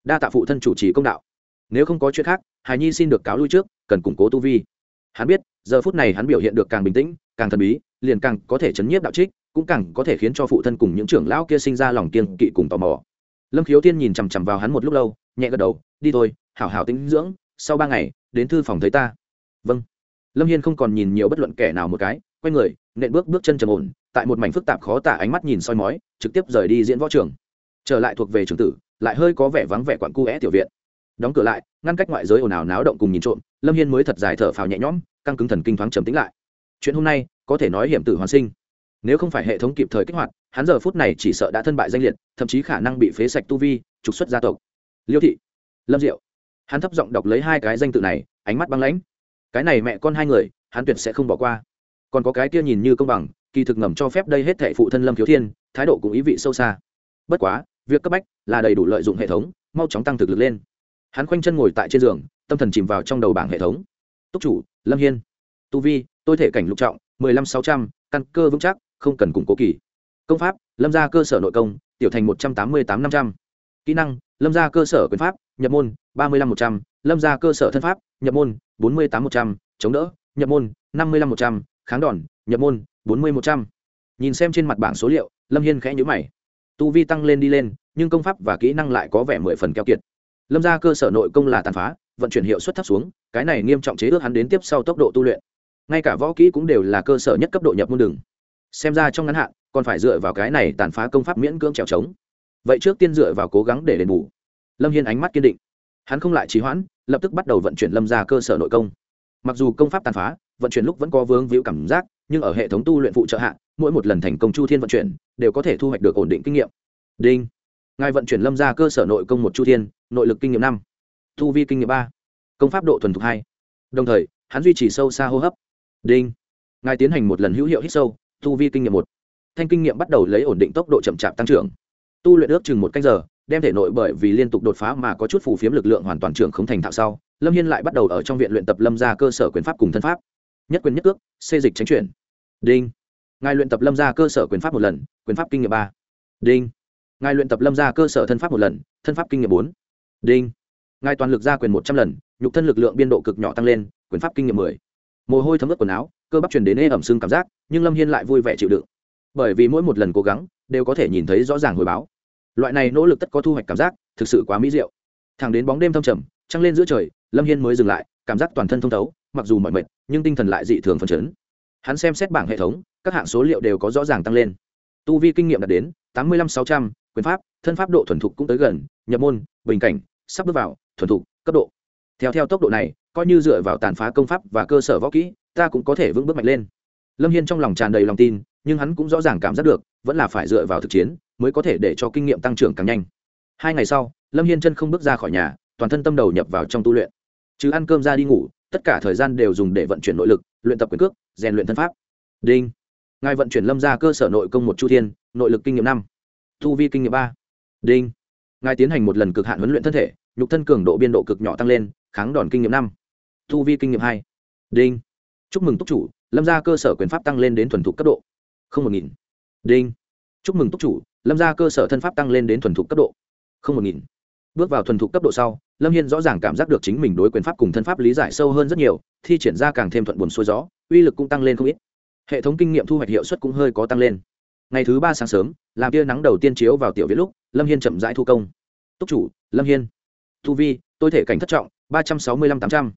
Đa tạ phụ thân chủ trì công đạo. Nếu không có chuyện khác hài nhi xin được cáo lui trước, cần củng cố tu vi. Hắn biết, giờ phút này hắn biểu hiện được càng bình tĩnh, càng thần bí, liền càng có thể chấn nhiếp đạo trích, cũng càng có thể khiến cho phụ thân cùng những trưởng lão kia sinh ra lòng kiên kỵ cùng tò mò lâm khiếu thiên nhìn chằm chằm vào hắn một lúc lâu, nhẹ gật đầu, đi thôi, hảo hảo tĩnh dưỡng, sau ba ngày, đến thư phòng thấy ta. Vâng. Lâm hiên không còn nhìn nhiều bất luận kẻ nào một cái, quay người, nện bước bước chân trầm ổn, tại một mảnh phức tạp khó tả ánh mắt nhìn soi mói, trực tiếp rời đi diễn võ trường. Trở lại thuộc về trường tử, lại hơi có vẻ vắng vẻ quặn cu é tiểu viện. Đóng cửa lại, ngăn cách ngoại giới ồn ào náo động cùng nhìn trộm, lâm hiên mới thật dài thở phào nhẹ nhõm, căng cứng thần kinh thoáng trầm tĩnh lại. Chuyện hôm nay, có thể nói hiểm tử hoàn sinh nếu không phải hệ thống kịp thời kích hoạt, hắn giờ phút này chỉ sợ đã thân bại danh liệt, thậm chí khả năng bị phế sạch tu vi, trục xuất gia tộc. Liêu thị, lâm diệu. Hắn thấp giọng đọc lấy hai cái danh tự này, ánh mắt băng lãnh. Cái này mẹ con hai người, hắn tuyệt sẽ không bỏ qua. Còn có cái kia nhìn như công bằng, kỳ thực ngầm cho phép đây hết thệ phụ thân lâm thiếu thiên, thái độ cũng ý vị sâu xa. Bất quá, việc cấp bách là đầy đủ lợi dụng hệ thống, mau chóng tăng thực lực lên. Hắn khoanh chân ngồi tại trên giường, tâm thần chìm vào trong đầu bảng hệ thống. Túc chủ, lâm hiên. Tu vi, tôi thể cảnh lục trọng, mười lăm sáu trăm, căn cơ vững chắc không cần củng cố kỳ. Công pháp, lâm gia cơ sở nội công, tiểu thành một trăm tám mươi tám năm trăm. Kỹ năng, lâm gia cơ sở quyền pháp, nhập môn, ba mươi năm một trăm. Lâm gia cơ sở thân pháp, nhập môn, bốn mươi tám một trăm. Chống đỡ, nhập môn, năm mươi năm một trăm. Kháng đòn, nhập môn, bốn mươi một trăm. Nhìn xem trên mặt bảng số liệu, lâm hiên khẽ nhữ mày. Tu vi tăng lên đi lên, nhưng công pháp và kỹ năng lại có vẻ mười phần keo kiệt. Lâm gia cơ sở nội công là tàn phá, vận chuyển hiệu suất thấp xuống, cái này nghiêm trọng chế ước hắn đến tiếp sau tốc độ tu luyện. Ngay cả võ kỹ cũng đều là cơ sở nhất cấp độ nhập môn đường xem ra trong ngắn hạn, còn phải dựa vào cái này tàn phá công pháp miễn cưỡng trèo trống. Vậy trước tiên dựa vào cố gắng để đền bù. Lâm hiên ánh mắt kiên định. Hắn không lại trì hoãn, lập tức bắt đầu vận chuyển lâm ra cơ sở nội công. Mặc dù công pháp tàn phá, vận chuyển lúc vẫn có vướng víu cảm giác, nhưng ở hệ thống tu luyện phụ trợ hạ, mỗi một lần thành công chu thiên vận chuyển, đều có thể thu hoạch được ổn định kinh nghiệm. Đinh. Ngài vận chuyển lâm ra cơ sở nội công một chu thiên, nội lực kinh nghiệm năm. Thu vi kinh nghiệm ba. Công pháp độ thuần thục hai. Đồng thời, hắn duy trì sâu xa hô hấp. Đinh. Ngài tiến hành một lần hữu hiệu hít sâu thu vi kinh nghiệm một. Thanh kinh nghiệm bắt đầu lấy ổn định tốc độ chậm chạp tăng trưởng. Tu luyện ước chừng một canh giờ, đem thể nội bởi vì liên tục đột phá mà có chút phù phiếm lực lượng hoàn toàn trưởng không thành thạo sau, lâm hiên lại bắt đầu ở trong viện luyện tập lâm ra cơ sở quyền pháp cùng thân pháp. Nhất quyền nhất ước xê dịch tránh chuyển. Đinh. Ngài luyện tập lâm ra cơ sở quyền pháp một lần, quyền pháp kinh nghiệm ba. Đinh. Ngài luyện tập lâm ra cơ sở thân pháp một lần, thân pháp kinh nghiệm bốn. Đinh. Ngài toàn lực ra quyền một trăm lần, nhục thân lực lượng biên độ cực nhỏ tăng lên, quyền pháp kinh nghiệm mười. Mồ hôi thấm ướt quần áo cơ bắp truyền đến ê ẩm xương cảm giác, nhưng lâm hiên lại vui vẻ chịu đựng. Bởi vì mỗi một lần cố gắng, đều có thể nhìn thấy rõ ràng hồi báo. Loại này nỗ lực tất có thu hoạch cảm giác, thực sự quá mỹ diệu. Thẳng đến bóng đêm thâm trầm, trăng lên giữa trời, lâm hiên mới dừng lại, cảm giác toàn thân thông thấu, mặc dù mọi mệt, nhưng tinh thần lại dị thường phấn chấn. Hắn xem xét bảng hệ thống, các hạng số liệu đều có rõ ràng tăng lên. Tu vi kinh nghiệm đạt đến tám mươi năm sáu trăm, quyền pháp, thân pháp độ thuần thục cũng tới gần, nhập môn, bình cảnh, sắp bước vào, thuần thục, cấp độ. Theo theo tốc độ này, coi như dựa vào tàn phá công pháp và cơ sở võ kỹ ta cũng có thể vững bước mạnh lên. Lâm hiên trong lòng tràn đầy lòng tin, nhưng hắn cũng rõ ràng cảm giác được, vẫn là phải dựa vào thực chiến mới có thể để cho kinh nghiệm tăng trưởng càng nhanh. Hai ngày sau, lâm hiên chân không bước ra khỏi nhà, toàn thân tâm đầu nhập vào trong tu luyện. Chứ ăn cơm ra đi ngủ, tất cả thời gian đều dùng để vận chuyển nội lực, luyện tập quyền cước, rèn luyện thân pháp. Đinh. Ngài vận chuyển lâm ra cơ sở nội công một chu thiên, nội lực kinh nghiệm năm. Thu vi kinh nghiệm ba. Đinh. Ngài tiến hành một lần cực hạn huấn luyện thân thể, nhục thân cường độ biên độ cực nhỏ tăng lên, kháng đòn kinh nghiệm năm. Thu vi kinh nghiệm hai. Đinh chúc mừng túc chủ, lâm ra cơ sở quyền pháp tăng lên đến thuần thục cấp độ. Không một nghìn. Đinh. Chúc mừng túc chủ, lâm ra cơ sở thân pháp tăng lên đến thuần thục cấp độ. Không một nghìn. Bước vào thuần thục cấp độ sau, lâm hiên rõ ràng cảm giác được chính mình đối quyền pháp cùng thân pháp lý giải sâu hơn rất nhiều, thi triển ra càng thêm thuận buồn xuôi gió, uy lực cũng tăng lên không ít. Hệ thống kinh nghiệm thu hoạch hiệu suất cũng hơi có tăng lên. Ngày thứ ba sáng sớm, làm tia nắng đầu tiên chiếu vào tiểu viết lúc, lâm hiên chậm rãi thu công. Túc chủ, lâm hiên thu vi, tôi thể cảnh thất trọng, ba trăm sáu mươi năm tám trăm.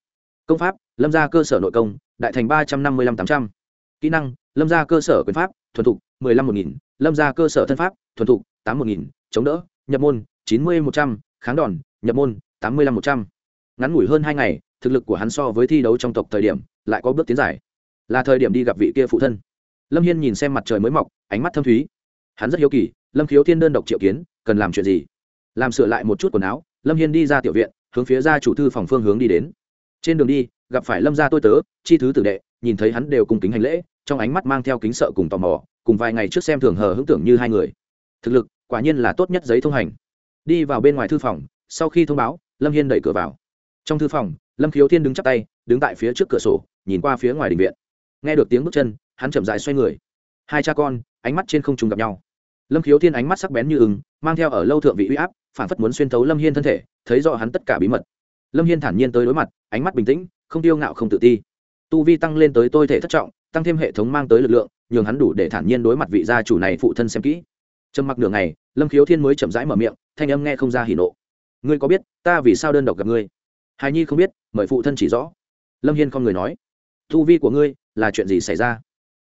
Công pháp, lâm gia cơ sở nội công đại thành ba trăm năm mươi năm tám trăm. Kỹ năng, lâm gia cơ sở quyền pháp, thuần thục, mười lăm một nghìn, lâm gia cơ sở thân pháp, thuần thục, tám một nghìn, chống đỡ, nhập môn, chín mươi một trăm, kháng đòn, nhập môn, tám mươi năm một trăm. Ngắn ngủi hơn hai ngày, thực lực của hắn so với thi đấu trong tộc thời điểm, lại có bước tiến giải là thời điểm đi gặp vị kia phụ thân. Lâm hiên nhìn xem mặt trời mới mọc, ánh mắt thâm thúy. Hắn rất hiếu kỳ, lâm khiếu thiên đơn độc triệu kiến, cần làm chuyện gì? Làm sửa lại một chút quần áo, lâm hiên đi ra tiểu viện, hướng phía ra chủ thư phòng phương hướng đi đến. Trên đường đi gặp phải lâm gia tôi tớ, chi thứ tử đệ, nhìn thấy hắn đều cùng kính hành lễ, trong ánh mắt mang theo kính sợ cùng tò mò, cùng vài ngày trước xem thường hờ hững tưởng như hai người. Thực lực, quả nhiên là tốt nhất giấy thông hành. Đi vào bên ngoài thư phòng, sau khi thông báo, lâm hiên đẩy cửa vào. Trong thư phòng, lâm khiếu thiên đứng chắp tay, đứng tại phía trước cửa sổ, nhìn qua phía ngoài đình viện. Nghe được tiếng bước chân, hắn chậm dại xoay người. Hai cha con, ánh mắt trên không trùng gặp nhau. Lâm khiếu thiên ánh mắt sắc bén như ứng mang theo ở lâu thượng vị uy áp, phản phất muốn xuyên thấu lâm hiên thân thể, thấy rõ hắn tất cả bí mật. Lâm hiên thản nhiên tới đối mặt, ánh mắt bình tĩnh không tiêu ngạo không tự ti. Tu vi tăng lên tới tôi thể thất trọng, tăng thêm hệ thống mang tới lực lượng, nhường hắn đủ để thản nhiên đối mặt vị gia chủ này phụ thân xem kỹ. Trầm mặc nửa ngày, lâm khiếu thiên mới chậm rãi mở miệng, thanh âm nghe không ra hỉ nộ. Ngươi có biết ta vì sao đơn độc gặp ngươi? Hài nhi không biết, mời phụ thân chỉ rõ. Lâm hiên không người nói. Tu vi của ngươi là chuyện gì xảy ra?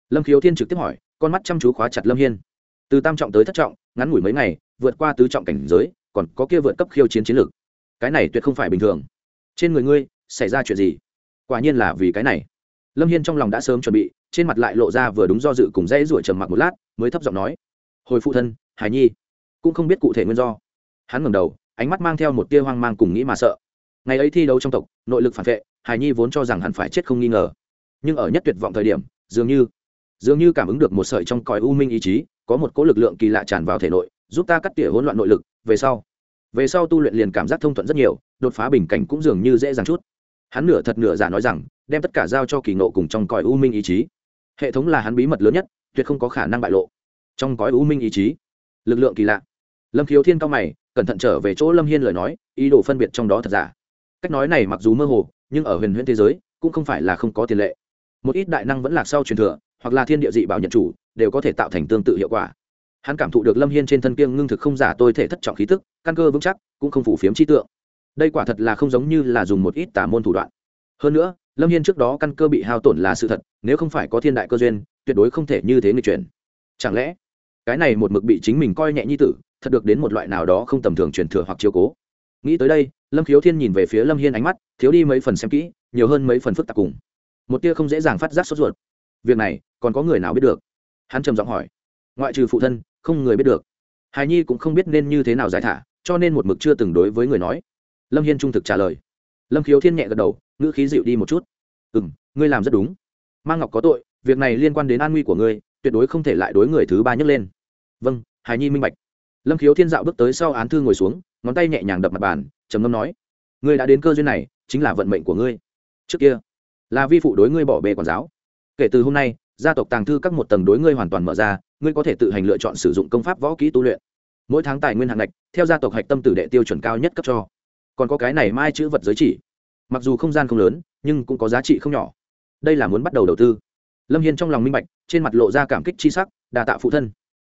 Lâm khiếu thiên trực tiếp hỏi, con mắt chăm chú khóa chặt lâm hiên. Từ tam trọng tới thất trọng, ngắn ngủi mấy ngày, vượt qua tứ trọng cảnh giới, còn có kia vượt cấp khiêu chiến chiến lược. Cái này tuyệt không phải bình thường. Trên người ngươi, xảy ra chuyện gì? Quả nhiên là vì cái này. Lâm hiên trong lòng đã sớm chuẩn bị, trên mặt lại lộ ra vừa đúng do dự cùng dãy ruổi trầm mặc một lát, mới thấp giọng nói, hồi phụ thân, hải nhi, cũng không biết cụ thể nguyên do. Hắn ngẩng đầu, ánh mắt mang theo một tia hoang mang cùng nghĩ mà sợ. Ngày ấy thi đấu trong tộc, nội lực phản vệ, hải nhi vốn cho rằng hắn phải chết không nghi ngờ. Nhưng ở nhất tuyệt vọng thời điểm, dường như dường như cảm ứng được một sợi trong còi u minh ý chí, có một cỗ lực lượng kỳ lạ tràn vào thể nội, giúp ta cắt tỉa hỗn loạn nội lực. Về sau về sau tu luyện liền cảm giác thông thuận rất nhiều, đột phá bình cảnh cũng dường như dễ dàng chút hắn nửa thật nửa giả nói rằng, đem tất cả giao cho kỳ nộ cùng trong cõi u minh ý chí. Hệ thống là hắn bí mật lớn nhất, tuyệt không có khả năng bại lộ. Trong cõi u minh ý chí, lực lượng kỳ lạ. Lâm khiếu thiên cao mày, cẩn thận trở về chỗ lâm hiên lời nói, ý đồ phân biệt trong đó thật giả. Cách nói này mặc dù mơ hồ, nhưng ở huyền huyễn thế giới, cũng không phải là không có tiền lệ. Một ít đại năng vẫn lạc sau truyền thừa, hoặc là thiên địa dị bảo nhận chủ, đều có thể tạo thành tương tự hiệu quả. Hắn cảm thụ được lâm hiên trên thân kiêng ngưng thực không giả tôi thể thất trọng khí tức, căn cơ vững chắc, cũng không phủ phiếm chi tượng đây quả thật là không giống như là dùng một ít tà môn thủ đoạn. Hơn nữa, lâm hiên trước đó căn cơ bị hao tổn là sự thật, nếu không phải có thiên đại cơ duyên, tuyệt đối không thể như thế người chuyển. Chẳng lẽ, cái này một mực bị chính mình coi nhẹ như tử, thật được đến một loại nào đó không tầm thường truyền thừa hoặc chiếu cố? Nghĩ tới đây, lâm khiếu thiên nhìn về phía lâm hiên ánh mắt, thiếu đi mấy phần xem kỹ, nhiều hơn mấy phần phức tạp cùng. Một tia không dễ dàng phát giác sốt ruột. Việc này, còn có người nào biết được? Hắn trầm giọng hỏi. Ngoại trừ phụ thân, không người biết được. Hài nhi cũng không biết nên như thế nào giải thả, cho nên một mực chưa từng đối với người nói lâm hiên trung thực trả lời. Lâm khiếu thiên nhẹ gật đầu, ngữ khí dịu đi một chút. Ừ m ngươi làm rất đúng. Mang ngọc có tội, việc này liên quan đến an nguy của ngươi, tuyệt đối không thể lại đối người thứ ba nhấc lên. Vâng hài nhi minh bạch. Lâm khiếu thiên dạo bước tới sau án thư ngồi xuống, ngón tay nhẹ nhàng đập mặt bàn, trầm ngâm nói, ngươi đã đến cơ duyên này, chính là vận mệnh của ngươi. Trước kia là vi phụ đối ngươi bỏ bê quản giáo. Kể từ hôm nay, gia tộc tàng thư các một tầng đối ngươi hoàn toàn mở ra, ngươi có thể tự hành lựa chọn sử dụng công pháp võ kỹ tu luyện. Mỗi tháng tài nguyên hạng ngạch, theo gia tộc hạch tâm tử đệ tiêu chuẩn cao nhất cấp cho còn có cái này mai chữ vật giới chỉ. Mặc dù không gian không lớn, nhưng cũng có giá trị không nhỏ. Đây là muốn bắt đầu đầu tư. Lâm hiên trong lòng minh bạch, trên mặt lộ ra cảm kích c h i sắc, đà tạ phụ thân.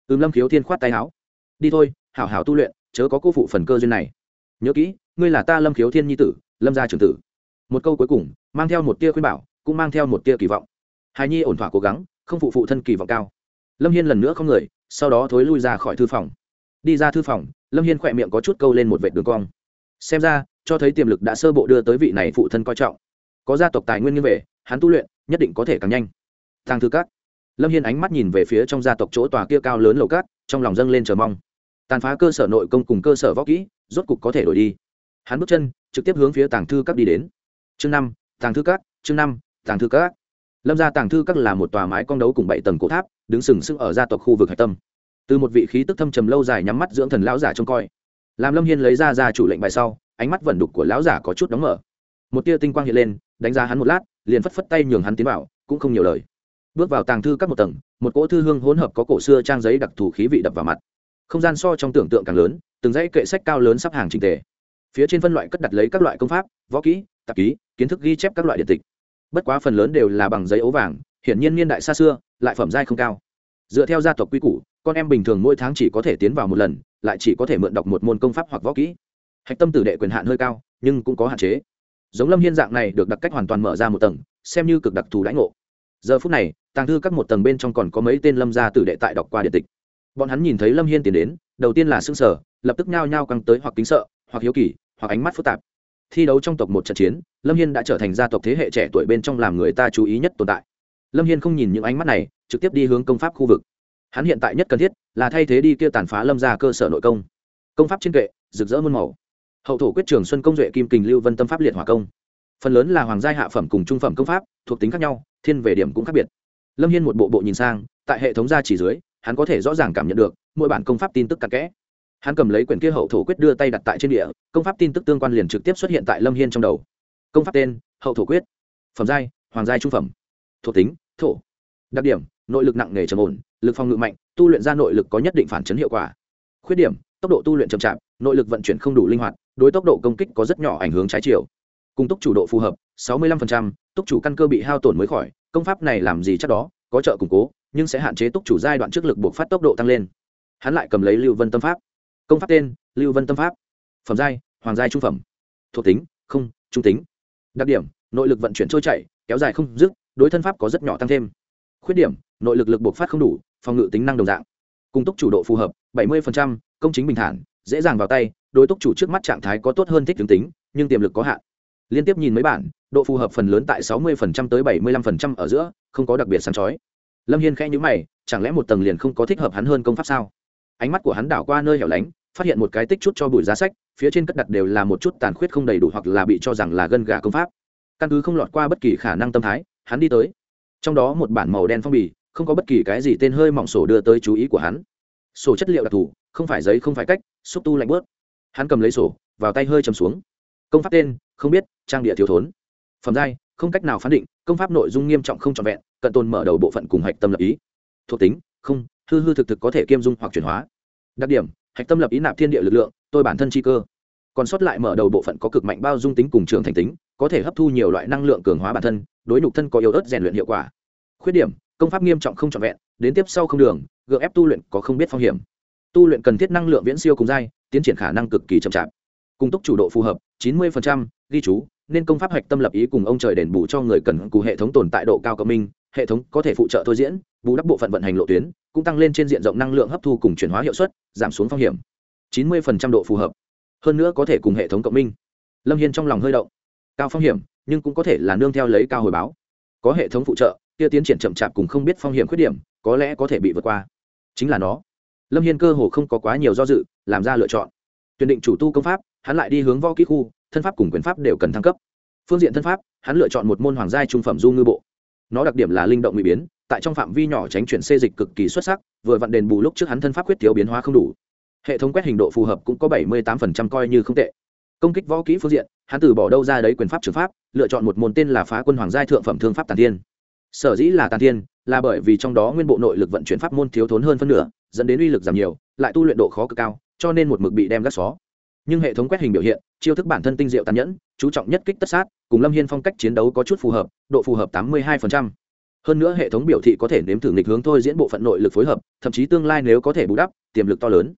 Ừm lâm khiếu thiên khoát tay áo. Đi thôi, hảo hảo tu luyện, chớ có cô phụ phần cơ duyên này. Nhớ kỹ, ngươi là ta lâm khiếu thiên nhi tử, lâm gia trường tử. Một câu cuối cùng, mang theo một tia khuyên bảo, cũng mang theo một tia kỳ vọng. Hài nhi ổn thỏa cố gắng, không phụ phụ thân kỳ vọng cao. Lâm hiên lần nữa không người, sau đó thối lui ra khỏi thư phòng. Đi ra thư phòng, lâm hiên khỏe miệng có chút câu lên một vệt đường cong xem ra, cho thấy tiềm lực đã sơ bộ đưa tới vị này phụ thân coi trọng. Có gia tộc tài nguyên như vậy hắn tu luyện, nhất định có thể càng nhanh. Thang thư cát lâm hiên ánh mắt nhìn về phía trong gia tộc chỗ tòa kia cao lớn lầu cát, trong lòng dâng lên chờ mong. Tàn phá cơ sở nội công cùng cơ sở võ kỹ, rốt cục có thể đổi đi. Hắn bước chân, trực tiếp hướng phía tàng thư các đi đến. Chương năm, tàng thư các, chương năm, tàng thư các. Lâm gia tàng thư các là một tòa mái cong đấu cùng bảy tầng cổ tháp, đứng sừng sững ở gia tộc khu vực hạch tâm. Từ một vị khí tức thâm trầm lâu dài nhắm mắt dưỡng thần lão giả trông coi làm lâm hiên lấy ra ra chủ lệnh bài sau, ánh mắt vẩn đục của lão giả có chút đóng mở. Một tia tinh quang hiện lên, đánh giá hắn một lát, liền phất phất tay nhường hắn tiến vào, cũng không nhiều lời. Bước vào tàng thư các một tầng, một cỗ thư hương hỗn hợp có cổ xưa trang giấy đặc thù khí vị đập vào mặt. Không gian so trong tưởng tượng càng lớn, từng dãy kệ sách cao lớn sắp hàng trình tề. Phía trên phân loại cất đặt lấy các loại công pháp, võ kỹ, tạp ký, kiến thức ghi chép các loại điện tịch. Bất quá phần lớn đều là bằng giấy ấu vàng, hiển nhiên niên đại xa xưa, lại phẩm giai không cao dựa theo gia tộc quy củ, con em bình thường mỗi tháng chỉ có thể tiến vào một lần, lại chỉ có thể mượn đọc một môn công pháp hoặc võ kỹ. Hạch tâm tử đệ quyền hạn hơi cao, nhưng cũng có hạn chế. Giống lâm hiên dạng này được đặc cách hoàn toàn mở ra một tầng, xem như cực đặc thù đãi ngộ. Giờ phút này, tàng thư các một tầng bên trong còn có mấy tên lâm gia tử đệ tại đọc qua điện tịch. Bọn hắn nhìn thấy lâm hiên tiến đến, đầu tiên là s ư n g sở lập tức nhao nhao căng tới hoặc kính sợ, hoặc hiếu kỳ, hoặc ánh mắt phức tạp. Thi đấu trong tộc một trận chiến, lâm hiên đã trở thành gia tộc thế hệ trẻ tuổi bên trong làm người ta chú ý nhất tồn tại lâm hiên không nhìn những ánh mắt này, trực tiếp đi hướng công pháp khu vực. Hắn hiện tại nhất cần thiết là thay thế đi kia tàn phá lâm ra cơ sở nội công. Công pháp trên kệ, rực rỡ muôn màu. Hậu thổ quyết trường xuân công duệ kim kình lưu vân tâm pháp liệt hỏa công. Phần lớn là hoàng gia hạ phẩm cùng trung phẩm công pháp, thuộc tính khác nhau, thiên về điểm cũng khác biệt. Lâm hiên một bộ bộ nhìn sang, tại hệ thống gia chỉ dưới, hắn có thể rõ ràng cảm nhận được, mỗi bản công pháp tin tức cặn kẽ. Hắn cầm lấy quyển kia hậu thổ quyết đưa tay đặt tại trên địa, công pháp tin tức tương quan liền trực tiếp xuất hiện tại lâm hiên trong đầu. Công pháp tên, hậu thổ quyết. Phẩm giai, hoàng giai trung phẩm thuộc tính thổ. Đặc điểm nội lực nặng nề trầm ổn lực phòng ngự mạnh tu luyện ra nội lực có nhất định phản chấn hiệu quả. Khuyết điểm tốc độ tu luyện chậm chạp nội lực vận chuyển không đủ linh hoạt đối tốc độ công kích có rất nhỏ ảnh hưởng trái chiều. Cùng túc chủ độ phù hợp 65%, túc chủ căn cơ bị hao tổn mới khỏi công pháp này làm gì chắc đó có trợ củng cố nhưng sẽ hạn chế túc chủ giai đoạn trước lực buộc phát tốc độ tăng lên. Hắn lại cầm lấy lưu vân tâm pháp. Công pháp tên lưu vân tâm pháp. Phẩm giai hoàng giai trung phẩm. Thuộc tính không trung tính. Đặc điểm nội lực vận chuyển trôi chảy kéo dài không dứt đối thân pháp có rất nhỏ tăng thêm. Khuyết điểm nội lực lực bộc phát không đủ phòng ngự tính năng đồng dạng. Cung túc chủ độ phù hợp 70%, công chính bình thản dễ dàng vào tay đối túc chủ trước mắt trạng thái có tốt hơn thích tướng tính nhưng tiềm lực có hạn. Liên tiếp nhìn mấy bản độ phù hợp phần lớn tại 60% tới 75% ở giữa không có đặc biệt sáng chói. Lâm hiên khẽ nhữ mày chẳng lẽ một tầng liền không có thích hợp hắn hơn công pháp sao? Ánh mắt của hắn đảo qua nơi hẻo lánh phát hiện một cái tích chút cho bụi giá sách phía trên cất đặt đều là một chút tàn khuyết không đầy đủ hoặc là bị cho rằng là gân gà công pháp. Căn cứ không lọt qua bất kỳ khả năng tâm thái hắn đi tới. Trong đó một bản màu đen phong bì, không có bất kỳ cái gì tên hơi mỏng sổ đưa tới chú ý của hắn. Sổ chất liệu đặc thù, không phải giấy, không phải cách, xúc tu lạnh bớt. Hắn cầm lấy sổ, vào tay hơi chầm xuống. Công pháp tên, không biết, trang địa thiếu thốn. Phẩm giai, không cách nào phán định, công pháp nội dung nghiêm trọng không trọn vẹn, cận tồn mở đầu bộ phận cùng hạch tâm lập ý. Thuộc tính, không, hư hư thực thực có thể kiêm dung hoặc chuyển hóa. Đặc điểm, hạch tâm lập ý nạp thiên địa lực lượng, tôi bản thân chi cơ còn sót lại mở đầu bộ phận có cực mạnh bao dung tính cùng trường thành tính có thể hấp thu nhiều loại năng lượng cường hóa bản thân đối nhục thân có yếu ớt rèn luyện hiệu quả. Khuyết điểm công pháp nghiêm trọng không trọn vẹn đến tiếp sau không đường gượng ép tu luyện có không biết phong hiểm. Tu luyện cần thiết năng lượng viễn siêu cùng dai tiến triển khả năng cực kỳ chậm chạp. Cung túc chủ độ phù hợp 90%, ghi chú nên công pháp hạch tâm lập ý cùng ông trời đền bù cho người cần cù hệ thống tồn tại độ cao cộng minh hệ thống có thể phụ trợ thôi diễn bù đắp bộ phận vận hành lộ tuyến cũng tăng lên trên diện rộng năng lượng hấp thu cùng chuyển hóa hiệu suất giảm xuống phong hiểm. 90% độ phù hợp hơn nữa có thể cùng hệ thống cộng minh. Lâm hiên trong lòng hơi động. Cao phong hiểm, nhưng cũng có thể là nương theo lấy cao hồi báo. Có hệ thống phụ trợ, kia tiến triển chậm chạp cùng không biết phong hiểm khuyết điểm, có lẽ có thể bị vượt qua. Chính là nó. Lâm hiên cơ hồ không có quá nhiều do dự, làm ra lựa chọn. Tuyển định chủ tu công pháp, hắn lại đi hướng võ kỹ khu, thân pháp cùng quyền pháp đều cần thăng cấp. Phương diện thân pháp, hắn lựa chọn một môn hoàng gia trung phẩm du ngư bộ. Nó đặc điểm là linh động bị biến, tại trong phạm vi nhỏ tránh chuyển xê dịch cực kỳ xuất sắc, vừa vặn đền bù lúc trước hắn thân pháp quyết thiếu biến hóa không đủ hệ thống quét hình độ phù hợp cũng có bảy mươi tám coi như không tệ. Công kích võ kỹ phương diện, hắn từ bỏ đâu ra đấy quyền pháp trường pháp, lựa chọn một môn tên là phá quân hoàng gia thượng phẩm thương pháp tàn thiên. Sở dĩ là tàn thiên, là bởi vì trong đó nguyên bộ nội lực vận chuyển pháp môn thiếu thốn hơn phân nửa, dẫn đến uy lực giảm nhiều, lại tu luyện độ khó cực cao, cho nên một mực bị đem gác xó. Nhưng hệ thống quét hình biểu hiện, chiêu thức bản thân tinh diệu tàn nhẫn, chú trọng nhất kích tất sát, cùng lâm hiên phong cách chiến đấu có chút phù hợp, độ phù hợp tám mươi hai hơn nữa hệ thống biểu thị có thể nếm thử nghịch hướng thôi diễn bộ phận nội lực phối hợp, thậm chí tương lai nếu có thể bù đắp, tiềm lực to lớn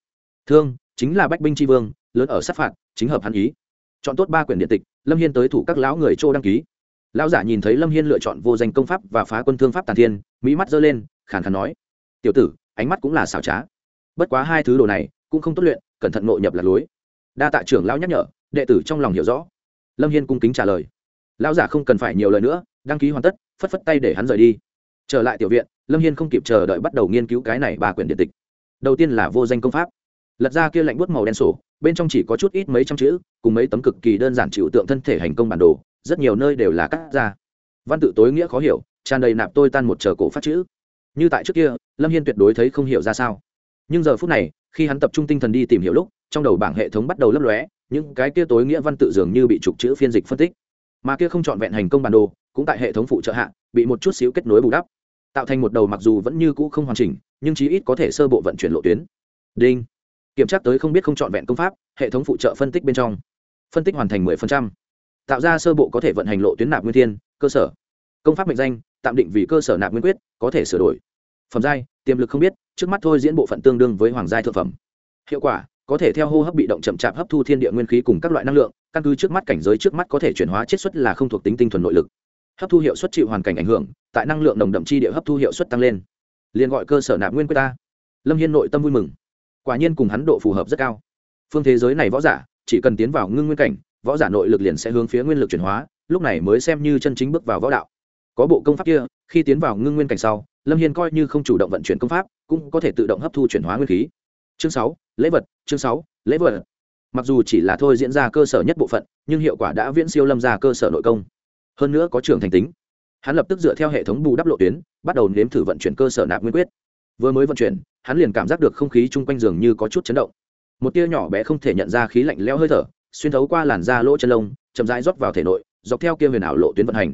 thương, chính là bách binh tri vương, lớn ở sát phạt, chính hợp hắn ý. Chọn tốt ba quyển điện tịch, lâm hiên tới thủ các lão người châu đăng ký. Lão giả nhìn thấy lâm hiên lựa chọn vô danh công pháp và phá quân thương pháp tàn thiên, mỹ mắt giơ lên, khàn khàn nói, tiểu tử, ánh mắt cũng là xảo trá. Bất quá hai thứ đồ này cũng không tốt luyện, cẩn thận nội nhập lạc lối. Đa tạ trưởng lão nhắc nhở, đệ tử trong lòng hiểu rõ. Lâm hiên cung kính trả lời. Lão giả không cần phải nhiều lời nữa, đăng ký hoàn tất, phất phất tay để hắn rời đi. Trở lại tiểu viện, lâm hiên không kịp chờ đợi bắt đầu nghiên cứu cái này ba quyển điện tịch. Đầu tiên là vô danh công pháp lật ra kia lạnh bút màu đen sổ, bên trong chỉ có chút ít mấy trăm chữ, cùng mấy tấm cực kỳ đơn giản chịu tượng thân thể hành công bản đồ, rất nhiều nơi đều là cắt ra. Văn tự tối nghĩa khó hiểu, tràn đầy nạp tôi tan một chờ cổ phát chữ. Như tại trước kia, lâm hiên tuyệt đối thấy không hiểu ra sao. Nhưng giờ phút này, khi hắn tập trung tinh thần đi tìm hiểu lúc, trong đầu bảng hệ thống bắt đầu lấp lóe, những cái kia tối nghĩa văn tự dường như bị trục chữ phiên dịch phân tích. Mà kia không trọn vẹn hành công bản đồ, cũng tại hệ thống phụ trợ hạ, bị một chút xíu kết nối bù đắp, tạo thành một đầu mặc dù vẫn như cũ không hoàn chỉnh, nhưng chí ít có thể sơ bộ vận chuyển lộ tuyến. Đinh kiểm tra tới không biết không trọn vẹn công pháp, hệ thống phụ trợ phân tích bên trong. Phân tích hoàn thành 10%. tạo ra sơ bộ có thể vận hành lộ tuyến nạp nguyên thiên, cơ sở. Công pháp mệnh danh, tạm định vì cơ sở nạp nguyên quyết, có thể sửa đổi. Phẩm giai, tiềm lực không biết, trước mắt thôi diễn bộ phận tương đương với hoàng giai thượng phẩm. Hiệu quả, có thể theo hô hấp bị động chậm chạp hấp thu thiên địa nguyên khí cùng các loại năng lượng, căn cứ trước mắt cảnh giới trước mắt có thể chuyển hóa chiết xuất là không thuộc tính tinh thuần nội lực. Hấp thu hiệu suất chịu hoàn cảnh ảnh hưởng, tại năng lượng nồng đậm chi địa hấp thu hiệu suất tăng lên. Liền gọi cơ sở nạp nguyên quyết ta lâm hiên nội tâm vui mừng quả nhiên cùng hắn độ phù hợp rất cao. Phương thế giới này võ giả, chỉ cần tiến vào ngưng nguyên cảnh, võ giả nội lực liền sẽ hướng phía nguyên lực chuyển hóa, lúc này mới xem như chân chính bước vào võ đạo. Có bộ công pháp kia, khi tiến vào ngưng nguyên cảnh sau, lâm hiên coi như không chủ động vận chuyển công pháp, cũng có thể tự động hấp thu chuyển hóa nguyên khí. Chương sáu, lễ vật, chương sáu, lễ vật. Mặc dù chỉ là thôi diễn ra cơ sở nhất bộ phận, nhưng hiệu quả đã viễn siêu lâm ra cơ sở nội công. Hơn nữa có trưởng thành tính. Hắn lập tức dựa theo hệ thống bù đắp lộ tuyến, bắt đầu nếm thử vận chuyển cơ sở nạp nguyên quyết. Vừa mới vận chuyển hắn liền cảm giác được không khí chung quanh giường như có chút chấn động. Một tia nhỏ bé không thể nhận ra khí lạnh lẽo hơi thở, xuyên thấu qua làn da lỗ chân lông, chậm rãi rót vào thể nội, dọc theo kia huyền ảo lộ tuyến vận hành.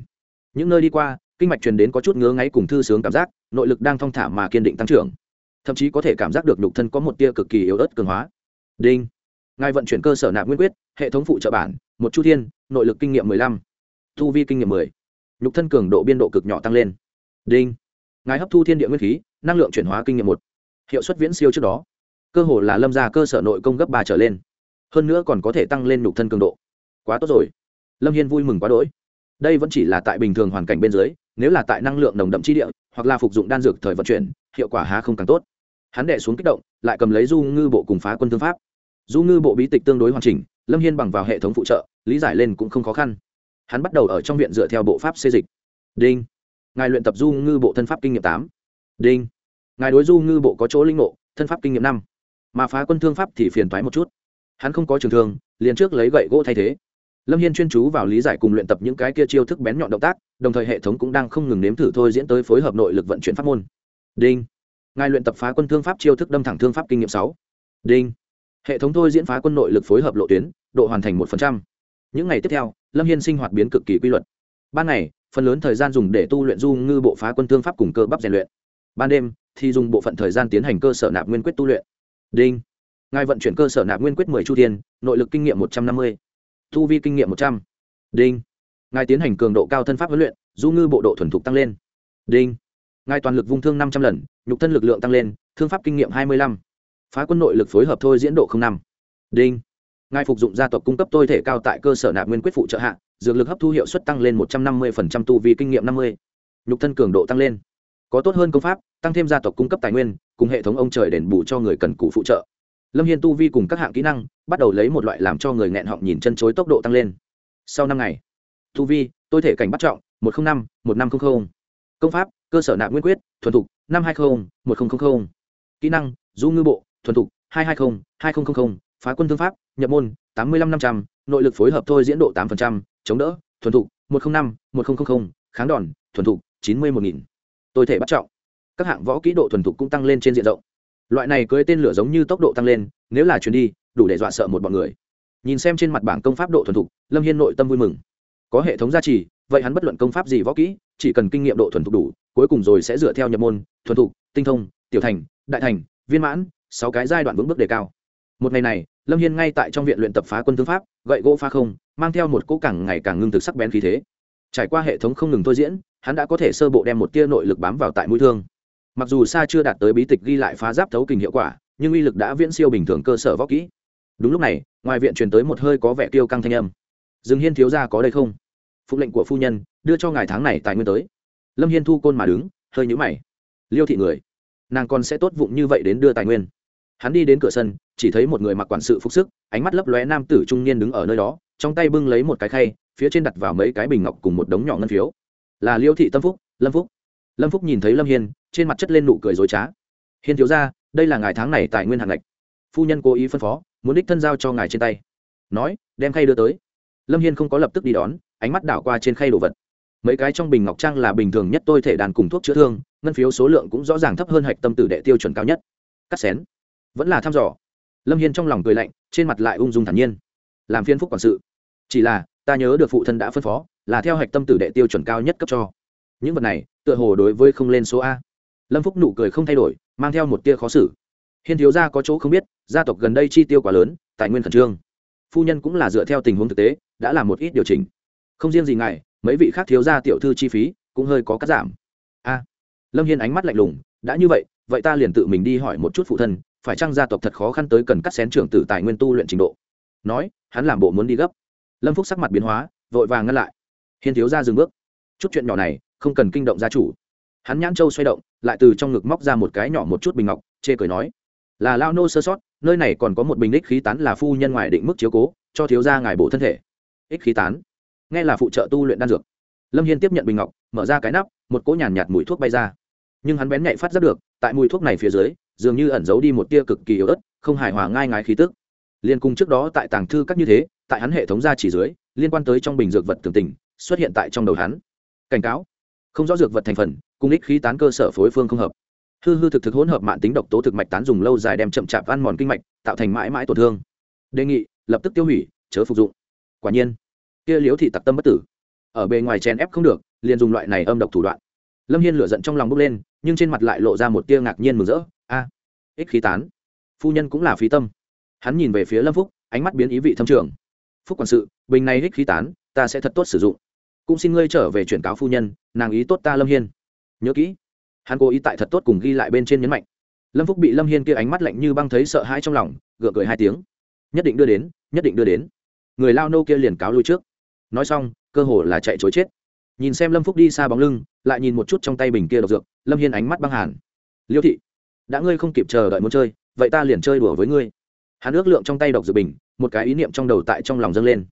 Những nơi đi qua, kinh mạch truyền đến có chút ngứa ngáy cùng thư sướng cảm giác, nội lực đang thong thả mà kiên định tăng trưởng. Thậm chí có thể cảm giác được nhục thân có một tia cực kỳ yếu ớt cường hóa. Đinh. Ngài vận chuyển cơ sở nạp nguyên quyết, hệ thống phụ trợ bản, một chu thiên, nội lực kinh nghiệm mười lăm thu vi kinh nghiệm mười. Nhục thân cường độ biên độ cực nhỏ tăng lên. Đinh. Ngài hấp thu thiên địa nguyên khí, năng lượng chuyển hóa kinh nghiệm một hiệu suất viễn siêu trước đó. Cơ hồ là lâm ra cơ sở nội công gấp ba trở lên. Hơn nữa còn có thể tăng lên nhục thân cường độ. Quá tốt rồi. Lâm hiên vui mừng quá đỗi. Đây vẫn chỉ là tại bình thường hoàn cảnh bên dưới, nếu là tại năng lượng nồng đậm chi địa, hoặc là phục dụng đan dược thời vận chuyển, hiệu quả há không càng tốt. Hắn đệ xuống kích động, lại cầm lấy du ngư bộ cùng phá quân thương pháp. Du ngư bộ bí tịch tương đối hoàn chỉnh, lâm hiên bằng vào hệ thống phụ trợ, lý giải lên cũng không khó khăn. Hắn bắt đầu ở trong viện dựa theo bộ pháp xê dịch. Đinh. Ngài luyện tập du ngư bộ thân pháp kinh nghiệm tám. Đinh ngài đối du ngư bộ có chỗ linh ngộ, thân pháp kinh nghiệm năm. Mà phá quân thương pháp thì phiền thoái một chút. Hắn không có trường thương, liền trước lấy gậy gỗ thay thế. Lâm hiên chuyên chú vào lý giải cùng luyện tập những cái kia chiêu thức bén nhọn động tác, đồng thời hệ thống cũng đang không ngừng nếm thử thôi diễn tới phối hợp nội lực vận chuyển pháp môn. Đinh. Ngài luyện tập phá quân thương pháp chiêu thức đâm thẳng thương pháp kinh nghiệm sáu. Đinh. Hệ thống thôi diễn phá quân nội lực phối hợp lộ tuyến, độ hoàn thành một những ngày tiếp theo, lâm hiên sinh hoạt biến cực kỳ quy luật. Ban ngày, phần lớn thời gian dùng để tu luyện du ngư bộ phá quân thương pháp cùng cơ bắp rèn luyện ban đêm thì dùng bộ phận thời gian tiến hành cơ sở nạp nguyên quyết tu luyện. Đinh. Ngài vận chuyển cơ sở nạp nguyên quyết mười chu tiên nội lực kinh nghiệm một trăm năm mươi thu vi kinh nghiệm một trăm. Đinh. Ngài tiến hành cường độ cao thân pháp huấn luyện, du ngư bộ độ thuần thục tăng lên. Đinh. Ngài toàn lực vung thương năm trăm l ầ n nhục thân lực lượng tăng lên, thương pháp kinh nghiệm hai mươi lăm, phá quân nội lực phối hợp thôi diễn độ năm. Đinh. Ngài phục dụng gia tộc cung cấp tôi thể cao tại cơ sở nạp nguyên quyết phụ trợ hạ, dược lực hấp thu hiệu suất tăng lên một trăm năm mươi tu vi kinh nghiệm năm mươi, nhục thân cường độ tăng lên có tốt hơn công pháp, tăng thêm gia tộc cung cấp tài nguyên, cùng hệ thống ông trời đền bù cho người cần cụ phụ trợ. Lâm hiên tu vi cùng các hạng kỹ năng, bắt đầu lấy một loại làm cho người nghẹn họng nhìn chân chối tốc độ tăng lên. Sau năm ngày, tu vi, tôi thể cảnh bắt trọng, một trăm linh năm, một năm trăm linh công pháp, cơ sở nạp nguyên quyết, thuần thục, năm hai mươi một nghìn kỹ năng, du ngư bộ, thuần thục, hai trăm hai mươi hai nghìn phá quân thương pháp, nhập môn, tám mươi năm năm trăm. N nội lực phối hợp thôi diễn độ tám chống đỡ, thuần thục, một trăm linh năm, một nghìn kháng đòn, thuần thục, chín mươi một nghìn tôi thể bắt trọng. Các hạng võ kỹ độ thuần thục cũng tăng lên trên diện rộng. Loại này cưới tên lửa giống như tốc độ tăng lên, nếu là chuyến đi, đủ để dọa sợ một bọn người. Nhìn xem trên mặt bảng công pháp độ thuần thục, lâm hiên nội tâm vui mừng. Có hệ thống gia trì, vậy hắn bất luận công pháp gì võ kỹ, chỉ cần kinh nghiệm độ thuần thục đủ, cuối cùng rồi sẽ dựa theo nhập môn, thuần thục, tinh thông, tiểu thành, đại thành, viên mãn, sáu cái giai đoạn vững bước đề cao. Một ngày này, lâm hiên ngay tại trong viện luyện tập phá quân tướng pháp, gậy gỗ pha không, mang theo một cỗ càng ngày càng ngưng thực sắc bén khí thế. Trải qua hệ thống không ngừng thôi diễn hắn đã có thể sơ bộ đem một tia nội lực bám vào tại mũi thương. Mặc dù xa chưa đạt tới bí tịch ghi lại phá giáp thấu kình hiệu quả, nhưng uy lực đã viễn siêu bình thường cơ sở võ kỹ. Đúng lúc này, ngoài viện truyền tới một hơi có vẻ tiêu căng thanh âm. Dương hiên thiếu ra có đây không? Phục lệnh của phu nhân, đưa cho ngài tháng này tài nguyên tới. Lâm hiên thu côn mà đứng, hơi nhũ mày. Liêu thị người, nàng còn sẽ tốt vụng như vậy đến đưa tài nguyên. Hắn đi đến cửa sân, chỉ thấy một người mặc quản sự phục sức, ánh mắt lấp lóe nam tử trung niên đứng ở nơi đó, trong tay bưng lấy một cái khay, phía trên đặt vào mấy cái bình ngọc cùng một đống nhỏ ngân phiếu là liêu thị tâm phúc lâm phúc lâm phúc nhìn thấy lâm hiên trên mặt chất lên nụ cười dối trá hiên thiếu ra đây là ngài tháng này tài nguyên hạng ngạch phu nhân cố ý phân phó muốn đích thân giao cho ngài trên tay nói đem khay đưa tới lâm hiên không có lập tức đi đón ánh mắt đảo qua trên khay đồ vật mấy cái trong bình ngọc trang là bình thường nhất tôi thể đàn cùng thuốc chữa thương ngân phiếu số lượng cũng rõ ràng thấp hơn hạch tâm tử đệ tiêu chuẩn cao nhất cắt xén vẫn là thăm dò lâm hiên trong lòng cười lạnh trên mặt lại ung dung thản nhiên làm phiên phúc quản sự chỉ là ta nhớ được phụ thân đã phân phó là theo hạch tâm tử đệ tiêu chuẩn cao nhất cấp cho. Những vật này, tựa hồ đối với không lên số a. Lâm phúc nụ cười không thay đổi, mang theo một tia khó xử. Hiên thiếu gia có chỗ không biết, gia tộc gần đây chi tiêu quá lớn, tài nguyên khẩn trương. Phu nhân cũng là dựa theo tình huống thực tế, đã làm một ít điều chỉnh. Không riêng gì ngài, mấy vị khác thiếu gia tiểu thư chi phí cũng hơi có cắt giảm. A. Lâm hiên ánh mắt lạnh lùng, đã như vậy vậy ta liền tự mình đi hỏi một chút phụ thân, phải chăng gia tộc thật khó khăn tới cần cắt xén trưởng tử tài nguyên tu luyện trình độ? Nói, hắn làm bộ muốn đi gấp. Lâm phúc sắc mặt biến hóa, vội vàng ngăn lại hiên thiếu gia dừng bước. Chút chuyện nhỏ này không cần kinh động gia chủ. Hắn nhãn châu xoay động lại từ trong ngực móc ra một cái nhỏ một chút bình ngọc chê cười nói là lao nô sơ sót nơi này còn có một bình ích khí tán là phu nhân ngoài định mức chiếu cố cho thiếu gia ngài bổ thân thể. Ích khí tán? Nghe là phụ trợ tu luyện đan dược. Lâm hiên tiếp nhận bình ngọc mở ra cái nắp một cỗ nhàn nhạt, mùi thuốc bay ra. Nhưng hắn bén nhạy phát giác được tại mùi thuốc này phía dưới dường như ẩn giấu đi một tia cực kỳ yếu ớt không hài hòa ngai ngái khí tức. Liên cùng trước đó tại tàng thư các như thế tại hắn hệ thống gia chỉ dưới liên quan tới trong bình dược vật tưởng tình xuất hiện tại trong đầu hắn. Cảnh cáo. Không rõ dược vật thành phần cung ích khí tán cơ sở phối phương không hợp. Hư hư thực thực hỗn hợp mạng tính độc tố thực mạch tán dùng lâu dài đem chậm chạp ăn mòn kinh mạch, tạo thành mãi mãi tổn thương. Đề nghị, lập tức tiêu hủy, chớ phục dụng. Quả nhiên, kia liếu thị tặc tâm bất tử. Ở bề ngoài chèn ép không được, liền dùng loại này âm độc thủ đoạn. Lâm hiên lửa giận trong lòng bốc lên, nhưng trên mặt lại lộ ra một tia ngạc nhiên mừng rỡ. A, ích khí tán. Phu nhân cũng là phí tâm. Hắn nhìn về phía lâm phúc, ánh mắt biến ý vị thâm trường. Phúc quản sự, bình này ích khí tán, ta sẽ thật tốt sử dụng cũng xin ngươi trở về chuyển cáo phu nhân, nàng ý tốt ta lâm hiên. Nhớ kỹ, hắn cố ý tại thật tốt cùng ghi lại bên trên nhấn mạnh. Lâm phúc bị lâm hiên kia ánh mắt lạnh như băng thấy sợ hãi trong lòng, gượng cười hai tiếng. Nhất định đưa đến, nhất định đưa đến. Người lao nô kia liền cáo lui trước. Nói xong, cơ hồ là chạy chối chết. Nhìn xem lâm phúc đi xa bóng lưng, lại nhìn một chút trong tay bình kia độc dược, lâm hiên ánh mắt băng hàn. Liêu thị, đã ngươi không kịp chờ đợi muốn chơi, vậy ta liền chơi đùa với ngươi. Hắn ước lượng trong tay độc dược bình, một cái ý niệm trong đầu tại trong lòng dâng lên.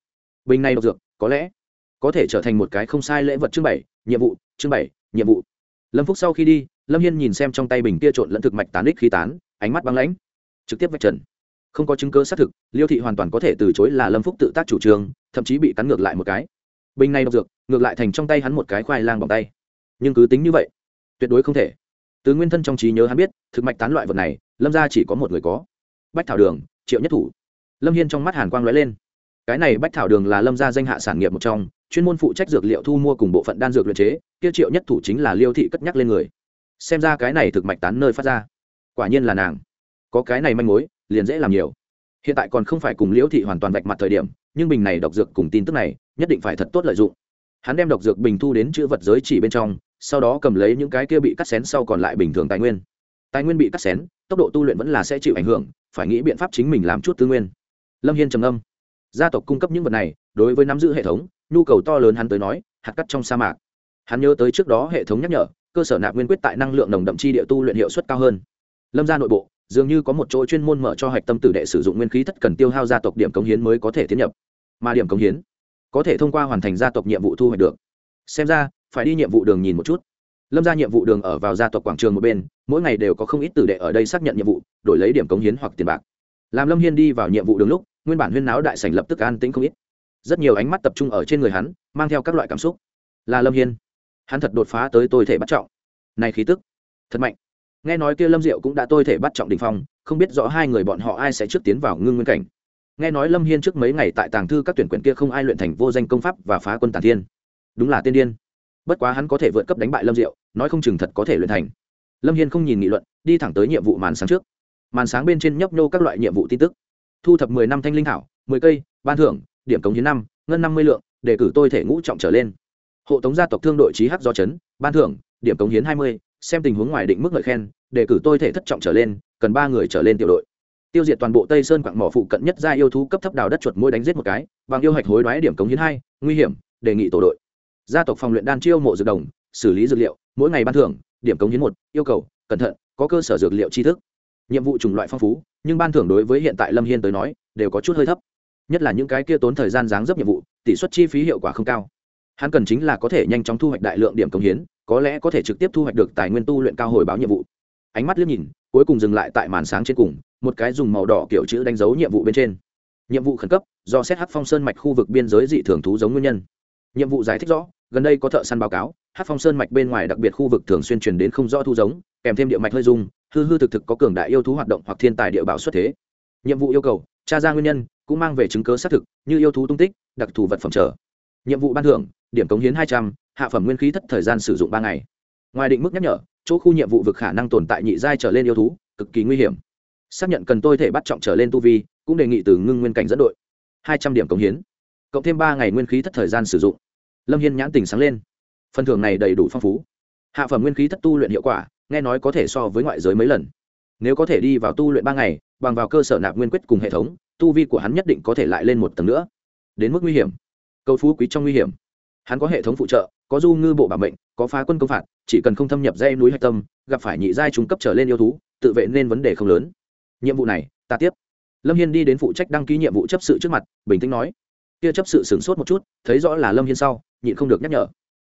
Bình này độc dược, có lẽ có thể trở thành một cái không sai lễ vật chương bảy, nhiệm vụ, chương bảy, nhiệm vụ. Lâm phúc sau khi đi, lâm hiên nhìn xem trong tay bình kia trộn lẫn thực mạch tán đích khí tán, ánh mắt băng lãnh. Trực tiếp vạch trần. Không có chứng cơ xác thực, liêu thị hoàn toàn có thể từ chối là lâm phúc tự tác chủ trương, thậm chí bị cắn ngược lại một cái. Bình này độc dược, ngược lại thành trong tay hắn một cái khoai lang bằng tay. Nhưng cứ tính như vậy, tuyệt đối không thể. Từ nguyên thân trong trí nhớ hắn biết, thực mạch tán loại vật này, lâm ra chỉ có một người có. Bách thảo đường, triệu nhất thủ. Lâm hiên trong mắt hàn quang lóe lên. Cái này bách thảo đường là lâm gia danh hạ sản nghiệp một trong chuyên môn phụ trách dược liệu thu mua cùng bộ phận đan dược luyện chế, kia triệu nhất thủ chính là liêu thị cất nhắc lên người. Xem ra cái này thực mạch tán nơi phát ra. Quả nhiên là nàng. Có cái này manh mối, liền dễ làm nhiều. Hiện tại còn không phải cùng liễu thị hoàn toàn vạch mặt thời điểm, nhưng bình này độc dược cùng tin tức này, nhất định phải thật tốt lợi dụng. Hắn đem độc dược bình thu đến chữ vật giới chỉ bên trong, sau đó cầm lấy những cái kia bị cắt xén sau còn lại bình thường tài nguyên. Tài nguyên bị cắt xén, tốc độ tu luyện vẫn là sẽ chịu ảnh hưởng, phải nghĩ biện pháp chính mình làm chút tư nguyên. Lâm hiên trầm âm gia tộc cung cấp những vật này, đối với nắm giữ hệ thống, nhu cầu to lớn hắn tới nói, hạt cắt trong sa mạc. Hắn nhớ tới trước đó hệ thống nhắc nhở, cơ sở nạp nguyên quyết tại năng lượng nồng đậm chi địa tu luyện hiệu suất cao hơn. Lâm gia nội bộ, dường như có một chỗ chuyên môn mở cho hạch tâm tử đệ sử dụng nguyên khí thất cần tiêu hao gia tộc điểm cống hiến mới có thể tiến nhập. Mà điểm cống hiến, có thể thông qua hoàn thành gia tộc nhiệm vụ thu hoạch được. Xem ra, phải đi nhiệm vụ đường nhìn một chút. Lâm ra nhiệm vụ đường ở vào gia tộc quảng trường một bên, mỗi ngày đều có không ít tử đệ ở đây xác nhận nhiệm vụ, đổi lấy điểm cống hiến hoặc tiền bạc. Làm lâm hiên đi vào nhiệm vụ đường lúc nguyên bản huyên náo đại sảnh lập tức an tĩnh không ít. Rất nhiều ánh mắt tập trung ở trên người hắn, mang theo các loại cảm xúc. Là lâm hiên. Hắn thật đột phá tới tôi thể bắt trọng. Này khí tức, thật mạnh. Nghe nói kia lâm diệu cũng đã tôi thể bắt trọng đình phong, không biết rõ hai người bọn họ ai sẽ trước tiến vào ngưng nguyên cảnh. Nghe nói lâm hiên trước mấy ngày tại tàng thư các tuyển quyển kia không ai luyện thành vô danh công pháp và phá quân tàn thiên. Đúng là tiên điên. Bất quá hắn có thể vượt cấp đánh bại lâm diệu, nói không chừng thật có thể luyện thành. Lâm hiên không nhìn nghị luận, đi thẳng tới nhiệm vụ màn sáng trước. Màn sáng bên trên nhấp nhô các loại nhiệm vụ tin tức thu thập mười năm thanh linh thảo, mười cây, ban thưởng, điểm cống hiến năm, ngân năm mươi lượng, để cử tôi thể ngũ trọng trở lên. Hộ tống gia tộc thương đội trí hắc do chấn, ban thưởng, điểm cống hiến hai mươi, xem tình huống ngoài định mức ngợi khen, để cử tôi thể thất trọng trở lên, cần ba người trở lên tiểu đội. Tiêu diệt toàn bộ tây sơn quặng mỏ phụ cận nhất ra yêu thú cấp thấp đào đất chuột môi đánh giết một cái, bằng yêu hạch hối đoái điểm cống hiến hai, nguy hiểm, đề nghị tổ đội. Gia tộc phòng luyện đan chiêu mộ dược đồng, xử lý dược liệu, mỗi ngày ban thưởng, điểm cống hiến một, yêu cầu, cẩn thận, có cơ sở dược liệu tri thức. Nhiệm vụ chủng loại phong phú nhưng ban thưởng đối với hiện tại lâm hiên tới nói, đều có chút hơi thấp. Nhất là những cái kia tốn thời gian dáng dấp nhiệm vụ, tỷ suất chi phí hiệu quả không cao. Hắn cần chính là có thể nhanh chóng thu hoạch đại lượng điểm cống hiến, có lẽ có thể trực tiếp thu hoạch được tài nguyên tu luyện cao hồi báo nhiệm vụ. Ánh mắt liếc nhìn, cuối cùng dừng lại tại màn sáng trên cùng, một cái dùng màu đỏ kiểu chữ đánh dấu nhiệm vụ bên trên. Nhiệm vụ khẩn cấp, do xét Hát phong sơn mạch khu vực biên giới dị thường thú giống nguyên nhân. Nhiệm vụ giải thích rõ, gần đây có thợ săn báo cáo Hát phong sơn mạch bên ngoài đặc biệt khu vực thường xuyên truyền đến không rõ thu giống, kèm thêm địa mạch hơi dung hư hư thực thực có cường đại yêu thú hoạt động hoặc thiên tài địa bảo xuất thế. Nhiệm vụ yêu cầu, tra ra nguyên nhân, cũng mang về chứng cớ xác thực, như yêu thú tung tích, đặc thù vật phẩm trở. Nhiệm vụ ban thưởng, điểm cống hiến hai trăm, hạ phẩm nguyên khí thất thời gian sử dụng ba ngày. Ngoài định mức nhắc nhở, chỗ khu nhiệm vụ vực khả năng tồn tại nhị giai trở lên yêu thú, cực kỳ nguy hiểm. Xác nhận cần tôi thể bắt trọng trở lên tu vi, cũng đề nghị từ ngưng nguyên cảnh dẫn đội. Hai trăm điểm cống hiến, cộng thêm ba ngày nguyên khí thất thời gian sử dụng. Lâm hiên nhãn tình sáng lên. Phần thưởng này đầy đủ phong phú. Hạ phẩm nguyên khí thất tu luyện hiệu quả nghe nói có thể so với ngoại giới mấy lần. Nếu có thể đi vào tu luyện ba ngày, bằng vào cơ sở nạp nguyên quyết cùng hệ thống, tu vi của hắn nhất định có thể lại lên một tầng nữa. Đến mức nguy hiểm. Cầu phú quý trong nguy hiểm. Hắn có hệ thống phụ trợ, có du ngư bộ bảo mệnh, có phá quân công phạt, chỉ cần không thâm nhập dây núi hạch tâm, gặp phải nhị giai trung cấp trở lên yêu thú, tự vệ nên vấn đề không lớn. Nhiệm vụ này, ta tiếp. Lâm hiên đi đến phụ trách đăng ký nhiệm vụ chấp sự trước mặt, bình tĩnh nói. Kia chấp sự sửng sốt một chút, thấy rõ là lâm hiên sau, nhịn không được nhắc nhở.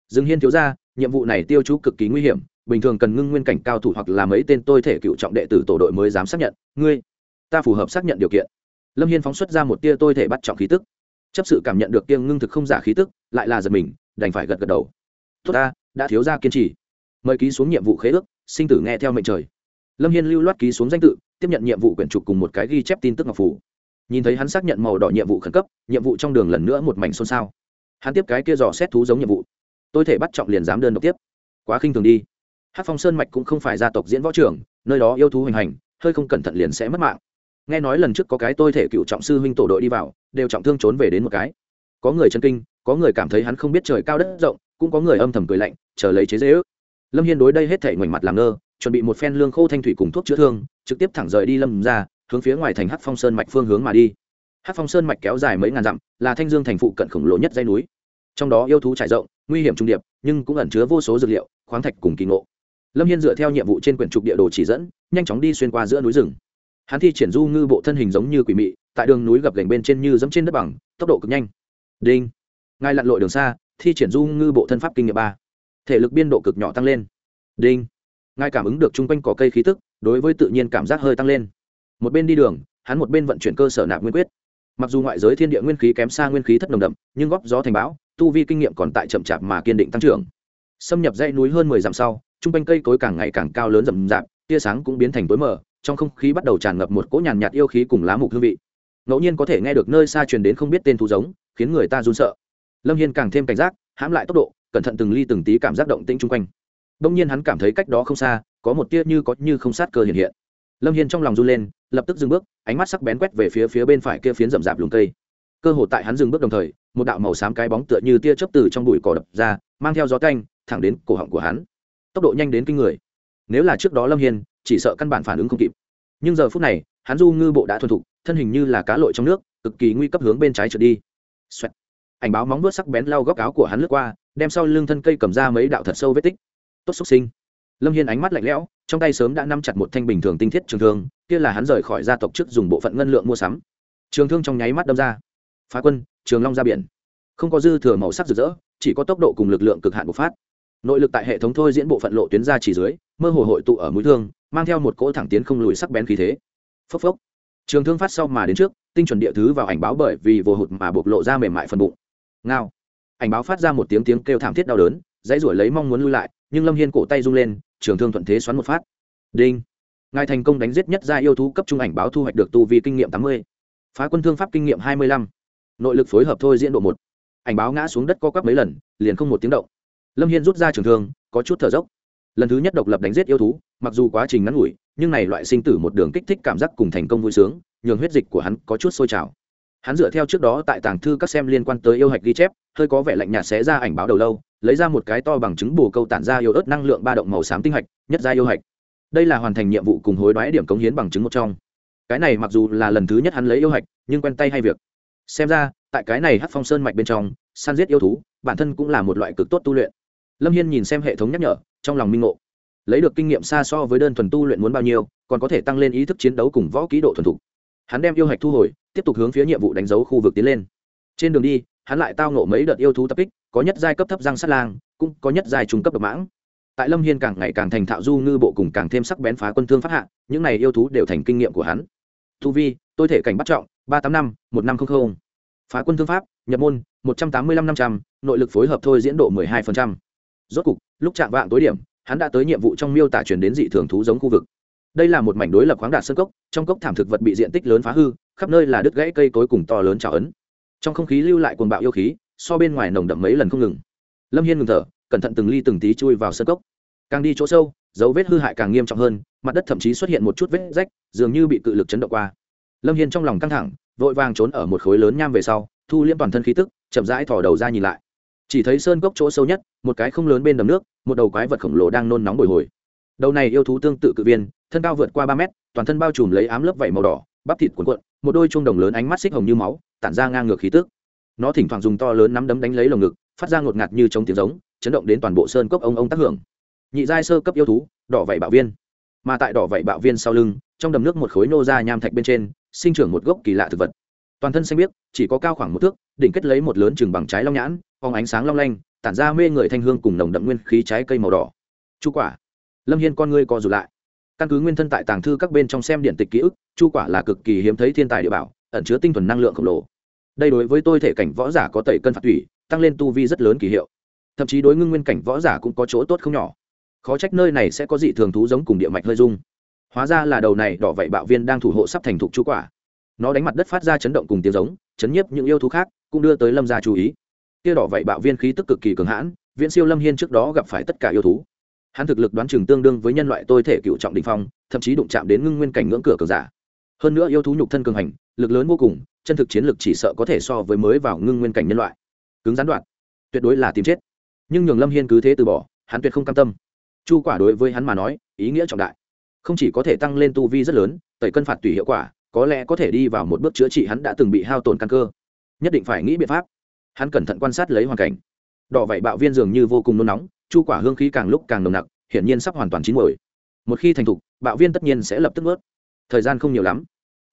Dương hiên thiếu ra nhiệm vụ này tiêu chú cực kỳ nguy hiểm bình thường cần ngưng nguyên cảnh cao thủ hoặc là mấy tên tôi thể cựu trọng đệ tử tổ đội mới dám xác nhận. Ngươi, ta phù hợp xác nhận điều kiện. Lâm hiên phóng xuất ra một tia tôi thể bắt trọng khí tức. Chấp sự cảm nhận được tiêng ngưng thực không giả khí tức, lại là giật mình, đành phải gật gật đầu. Tốt ta, đã thiếu ra kiên trì. Mời ký xuống nhiệm vụ khế ước, sinh tử nghe theo mệnh trời. Lâm hiên lưu loát ký xuống danh tự, tiếp nhận nhiệm vụ quyển trục cùng một cái ghi chép tin tức ngọc phủ nhìn thấy hắn xác nhận màu đỏ nhiệm vụ khẩn cấp, nhiệm vụ trong đường lần nữa một mảnh xôn xao. Hắn tiếp cái kia dò xét thú giống nhiệm vụ. Tôi thể bắt trọng liền dám đơn độc tiếp. Quá khinh thường đi hát phong sơn mạch cũng không phải gia tộc diễn võ trưởng nơi đó yêu thú hình hành, hơi không cẩn thận liền sẽ mất mạng. nghe nói lần trước có cái tôi thể cựu trọng sư huynh tổ đội đi vào, đều trọng thương trốn về đến một cái. có người chân kinh, có người cảm thấy hắn không biết trời cao đất rộng, cũng có người âm thầm cười lạnh, chờ lấy chế dễ ước. lâm hiên đối đây hết thể ngoảnh mặt làm ngơ, chuẩn bị một phen lương khô thanh thủy cùng thuốc chữa thương, trực tiếp thẳng rời đi lâm ra, hướng phía ngoài thành hát phong sơn mạch phương hướng mà đi. hát phong sơn mạch kéo dài mấy ngàn dặm, là thanh dương thành phụ cận khổng lồ nhất dây núi. trong đó yêu thú trải rộng, nguy hiểm trung điệp, nhưng cũng ẩn chứa vô số dược liệu, khoáng thạch cùng kỳ ngộ lâm hiên dựa theo nhiệm vụ trên quyển trục địa đồ chỉ dẫn, nhanh chóng đi xuyên qua giữa núi rừng. Hắn thi triển du ngư bộ thân hình giống như quỷ mị, tại đường núi gập gành bên trên như dẫm trên đất bằng, tốc độ cực nhanh. Đinh! Ngài lặn lội đường xa, thi triển du ngư bộ thân pháp kinh nghiệm ba. Thể lực biên độ cực nhỏ tăng lên. Đinh! Ngài cảm ứng được chung quanh cỏ cây khí tức, đối với tự nhiên cảm giác hơi tăng lên. Một bên đi đường, hắn một bên vận chuyển cơ sở nạp nguyên quyết. Mặc dù ngoại giới thiên địa nguyên khí kém xa nguyên khí thất nồng đậm, nhưng góp gió thành bão, tu vi kinh nghiệm còn tại chậm chạp mà kiên định tăng trưởng. Xâm nhập dãy núi hơn mười dặm sau chung quanh cây cối càng ngày càng cao lớn rậm rạp, tia sáng cũng biến thành tối mờ, trong không khí bắt đầu tràn ngập một cỗ nhàn nhạt yêu khí cùng lá mục hương vị. Ngẫu nhiên có thể nghe được nơi xa truyền đến không biết tên thú giống, khiến người ta run sợ. Lâm hiên càng thêm cảnh giác, hãm lại tốc độ, cẩn thận từng ly từng tí cảm giác động tĩnh chung quanh. Đông nhiên hắn cảm thấy cách đó không xa, có một tia như có như không sát cơ hiện hiện. Lâm hiên trong lòng run lên, lập tức dừng bước, ánh mắt sắc bén quét về phía phía bên phải kia phiến rậm rạp lùm cây. Cơ hội tại hắn dừng bước đồng thời, một đạo màu xám cái bóng tựa như tia chớp từ trong bụi cỏ đập ra, mang theo gió canh thẳng đến cổ họng của hắn tốc độ nhanh đến kinh người. Nếu là trước đó lâm hiên, chỉ sợ căn bản phản ứng không kịp. Nhưng giờ phút này, hắn du ngư bộ đã thuần thục, thân hình như là cá lội trong nước, cực kỳ nguy cấp hướng bên trái trượt đi. Xoẹt. ảnh báo móng vuốt sắc bén lau góc áo của hắn lướt qua, đem sau lưng thân cây cầm ra mấy đạo thật sâu vết tích. Tốt xúc sinh. Lâm hiên ánh mắt lạnh lẽo, trong tay sớm đã nắm chặt một thanh bình thường tinh thiết trường thương, kia là hắn rời khỏi gia tộc trước dùng bộ phận ngân lượng mua sắm. Trường thương trong nháy mắt đâm ra. Phá quân, trường long ra biển. Không có dư thừa màu sắc rực rỡ, chỉ có tốc độ cùng lực lượng cực hạn bộc phát nội lực tại hệ thống thôi diễn bộ phận lộ tuyến ra chỉ dưới, mơ hồ hội tụ ở mũi thương, mang theo một cỗ thẳng tiến không lùi sắc bén khí thế. Phốc phốc. Trường thương phát sau mà đến trước, tinh chuẩn địa thứ vào ảnh báo bởi vì vô hụt mà bộc lộ ra mềm mại phần bụng. Ngao. Ảnh báo phát ra một tiếng tiếng kêu thảm thiết đau đớn, dãy ruổi lấy mong muốn lui lại, nhưng lâm hiên cổ tay rung lên, trường thương thuận thế xoắn một phát. Đinh. Ngài thành công đánh giết nhất gia yêu thú cấp trung ảnh báo thu hoạch được tu vi kinh nghiệm tám mươi. Phá quân thương pháp kinh nghiệm hai mươi lăm. Nội lực phối hợp thôi diễn độ một. Ảnh báo ngã xuống đất co quắp mấy lần, liền không một tiếng động lâm hiên rút ra trường thương, có chút thở dốc. Lần thứ nhất độc lập đánh giết yêu thú, mặc dù quá trình ngắn ngủi, nhưng này loại sinh tử một đường kích thích cảm giác cùng thành công vui sướng, nhường huyết dịch của hắn có chút sôi trào. Hắn dựa theo trước đó tại tàng thư các xem liên quan tới yêu hạch ghi chép, hơi có vẻ lạnh nhạt xé ra ảnh báo đầu lâu, lấy ra một cái to bằng chứng bù câu tản ra yêu ớt năng lượng ba động màu xám tinh hạch, nhất ra yêu hạch. Đây là hoàn thành nhiệm vụ cùng hối đoái điểm cống hiến bằng chứng một trong. Cái này mặc dù là lần thứ nhất hắn lấy yêu hạch, nhưng quen tay hay việc. Xem ra, tại cái này hát phong sơn mạch bên trong, săn giết yêu thú, bản thân cũng là một loại cực tốt tu luyện lâm hiên nhìn xem hệ thống nhắc nhở, trong lòng minh ngộ. Lấy được kinh nghiệm xa so với đơn thuần tu luyện muốn bao nhiêu, còn có thể tăng lên ý thức chiến đấu cùng võ kỹ độ thuần thục. Hắn đem yêu hạch thu hồi, tiếp tục hướng phía nhiệm vụ đánh dấu khu vực tiến lên. Trên đường đi, hắn lại tao nộ mấy đợt yêu thú tập kích, có nhất giai cấp thấp răng sắt lang, cũng có nhất giai trung cấp độc mãng. Tại lâm hiên càng ngày càng thành thạo du ngư bộ cùng càng thêm sắc bén phá quân thương phát hạ, những này yêu thú đều thành kinh nghiệm của hắn. Thu vi, tôi thể cảnh bắt trọng, ba tám năm, một năm không linh phá quân thương pháp, nhập môn, một trăm tám mươi năm năm trăm, nội lực phối hợp thôi diễn độ mười hai phần trăm rốt cục, lúc chạm vạng tối điểm, hắn đã tới nhiệm vụ trong miêu tả chuyển đến dị thường thú giống khu vực. Đây là một mảnh đối lập khoáng đạt sơn cốc, trong cốc thảm thực vật bị diện tích lớn phá hư, khắp nơi là đứt gãy cây cối cùng to lớn trào ấn. Trong không khí lưu lại cuồng bạo yêu khí, so bên ngoài nồng đậm mấy lần không ngừng. Lâm hiên ngừng thở, cẩn thận từng ly từng tí chui vào sơn cốc. Càng đi chỗ sâu, dấu vết hư hại càng nghiêm trọng hơn, mặt đất thậm chí xuất hiện một chút vết rách, dường như bị cự lực chấn động qua. Lâm hiên trong lòng căng thẳng, vội vàng trốn ở một khối lớn nham về sau, thu liêm toàn thân khí tức, chậm rãi thò đầu ra nhìn lại chỉ thấy sơn cốc chỗ sâu nhất, một cái không lớn bên đầm nước, một đầu quái vật khổng lồ đang nôn nóng bồi hồi. Đầu này yêu thú tương tự cự viên, thân cao vượt qua ba mét, toàn thân bao trùm lấy ám lớp vảy màu đỏ, bắp thịt cuộn cuộn, một đôi chuông đồng lớn ánh mắt xích hồng như máu, tản ra ngang ngược khí tức. Nó thỉnh thoảng dùng to lớn nắm đấm đánh lấy lồng ngực, phát ra ngột ngạt như chống tiếng giống, chấn động đến toàn bộ sơn cốc ông ông tác hưởng. Nhị giai sơ cấp yêu thú, đỏ vảy bạo viên. Mà tại đỏ vảy bạo viên sau lưng, trong đầm nước một khối nô ra nham thạch bên trên, sinh trưởng một gốc kỳ lạ thực vật. Toàn thân xanh biếc, chỉ có cao khoảng một thước, đỉnh kết lấy một lớn chừng bằng trái long nhãn phóng ánh sáng long lanh, tản ra mê người thanh hương cùng nồng đậm nguyên khí trái cây màu đỏ. Chu quả. Lâm hiên con ngươi co rụt lại. Căn cứ nguyên thân tại tàng thư các bên trong xem điện tịch ký ức, chu quả là cực kỳ hiếm thấy thiên tài địa bảo, ẩn chứa tinh thuần năng lượng khổng lồ. Đây đối với tôi thể cảnh võ giả có tẩy cân phạt thủy, tăng lên tu vi rất lớn kỳ hiệu. Thậm chí đối ngưng nguyên cảnh võ giả cũng có chỗ tốt không nhỏ. Khó trách nơi này sẽ có dị thường thú giống cùng địa mạch hơi dung. Hóa ra là đầu này đỏ vậy bạo viên đang thủ hộ sắp thành thục chu quả. Nó đánh mặt đất phát ra chấn động cùng tiếng giống, chấn nhiếp những yêu thú khác, cũng đưa tới lâm gia chú ý kia đỏ vậy bạo viên khí tức cực kỳ cường hãn, viễn siêu lâm hiên trước đó gặp phải tất cả yêu thú. Hắn thực lực đoán chừng tương đương với nhân loại tôi thể cựu trọng đình phong, thậm chí đụng chạm đến ngưng nguyên cảnh ngưỡng cửa cường giả. Hơn nữa yêu thú nhục thân cường hành, lực lớn vô cùng, chân thực chiến lực chỉ sợ có thể so với mới vào ngưng nguyên cảnh nhân loại. Cứng gián đoạn, tuyệt đối là tìm chết. Nhưng nhường lâm hiên cứ thế từ bỏ, hắn tuyệt không cam tâm. Chu quả đối với hắn mà nói, ý nghĩa trọng đại. Không chỉ có thể tăng lên tu vi rất lớn, tẩy cân phạt tùy hiệu quả, có lẽ có thể đi vào một bước chữa trị hắn đã từng bị hao tổn căn cơ. Nhất định phải nghĩ biện pháp hắn cẩn thận quan sát lấy hoàn cảnh. Đỏ vậy bạo viên dường như vô cùng nôn nóng, chu quả hương khí càng lúc càng nồng nặc, hiển nhiên sắp hoàn toàn chín mồi một khi thành thục, bạo viên tất nhiên sẽ lập tức ướt thời gian không nhiều lắm.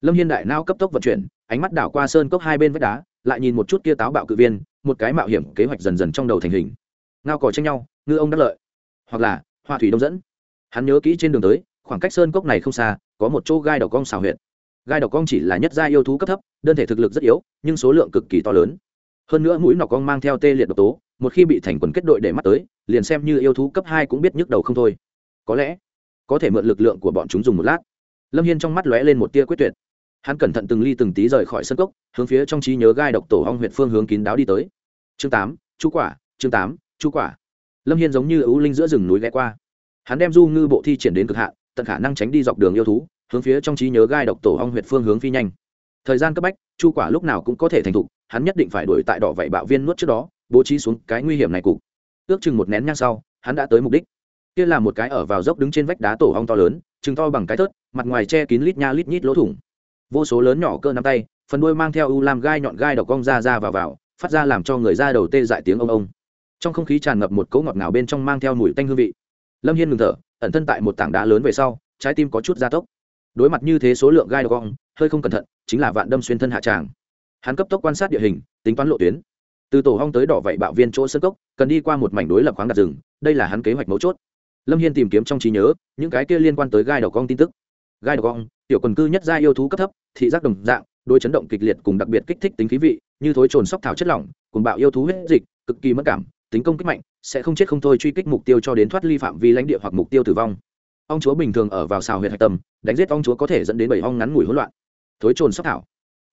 Lâm hiên đại nao cấp tốc vận chuyển, ánh mắt đảo qua sơn cốc hai bên vách đá, lại nhìn một chút kia táo bạo cự viên, một cái mạo hiểm kế hoạch dần dần trong đầu thành hình. Ngao cò tranh nhau, ngư ông đắc lợi. Hoặc là hoa thủy đông dẫn. Hắn nhớ kỹ trên đường tới, khoảng cách sơn cốc này không xa, có một chỗ gai đầu cong xào huyện gai đầu cong chỉ là nhất gia yêu thú cấp thấp, đơn thể thực lực rất yếu, nhưng số lượng cực kỳ to lớn hơn nữa mũi nọc con mang theo tê liệt độc tố, một khi bị thành quần kết đội để mắt tới, liền xem như yêu thú cấp hai cũng biết nhức đầu không thôi. Có lẽ, có thể mượn lực lượng của bọn chúng dùng một lát. Lâm hiên trong mắt lóe lên một tia quyết tuyệt. Hắn cẩn thận từng ly từng tí rời khỏi sân cốc, hướng phía trong trí nhớ gai độc tổ hong huyện phương hướng kín đáo đi tới. Chương tám chú quả, chương tám chú quả. Lâm hiên giống như ưu linh giữa rừng núi ghé qua. Hắn đem du ngư bộ thi triển đến cực hạn, tận khả năng tránh đi dọc đường yêu thú, hướng phía trong trí nhớ gai độc tổ hong huyện phương hướng phi nhanh thời gian cấp bách, chu quả lúc nào cũng có thể thành thục, hắn nhất định phải đuổi tại đỏ vảy bạo viên nuốt trước đó, bố trí xuống cái nguy hiểm này cục. Ước chừng một nén nhang sau, hắn đã tới mục đích. Kia là một cái ở vào dốc đứng trên vách đá tổ hong to lớn chừng to bằng cái thớt, mặt ngoài che kín lít nha lít nhít lỗ thủng. Vô số lớn nhỏ cơ nắm tay, phần đuôi mang theo u làm gai nhọn gai độc cong ra ra vào vào, phát ra làm cho người ra đầu tê dại tiếng ông ông. Trong không khí tràn ngập một cỗ ngọt ngào bên trong mang theo mùi tanh hương vị. Lâm hiên ngừng thở, ẩn thân tại một tảng đá lớn về sau, trái tim có chút gia tốc. Đối mặt như thế số lượng gai độc cong hơi không cẩn thận, chính là vạn đâm xuyên thân hạ tràng. Hắn cấp tốc quan sát địa hình, tính toán lộ tuyến. Từ tổ hong tới đỏ vậy bạo viên chỗ sân cốc, cần đi qua một mảnh đối lập khoáng đặt rừng, đây là hắn kế hoạch mấu chốt. Lâm hiên tìm kiếm trong trí nhớ, những cái kia liên quan tới gai đầu cong tin tức. Gai đầu cong tiểu quần cư nhất gia yêu thú cấp thấp, thị giác đồng dạng đôi chấn động kịch liệt cùng đặc biệt kích thích tính khí vị, như thối trồn sóc thảo chất lỏng, cùng bạo yêu thú huyết dịch, cực kỳ mất cảm, tính công kích mạnh, sẽ không chết không thôi truy kích mục tiêu cho đến thoát ly phạm vi lãnh địa hoặc mục tiêu tử vong. Ong chúa bình thường ở vào xào huyệt hạch tâm, đánh giết ong chúa có thể dẫn đến bảy ong ngắn ngủi hỗn loạn thối trồn sóc thảo.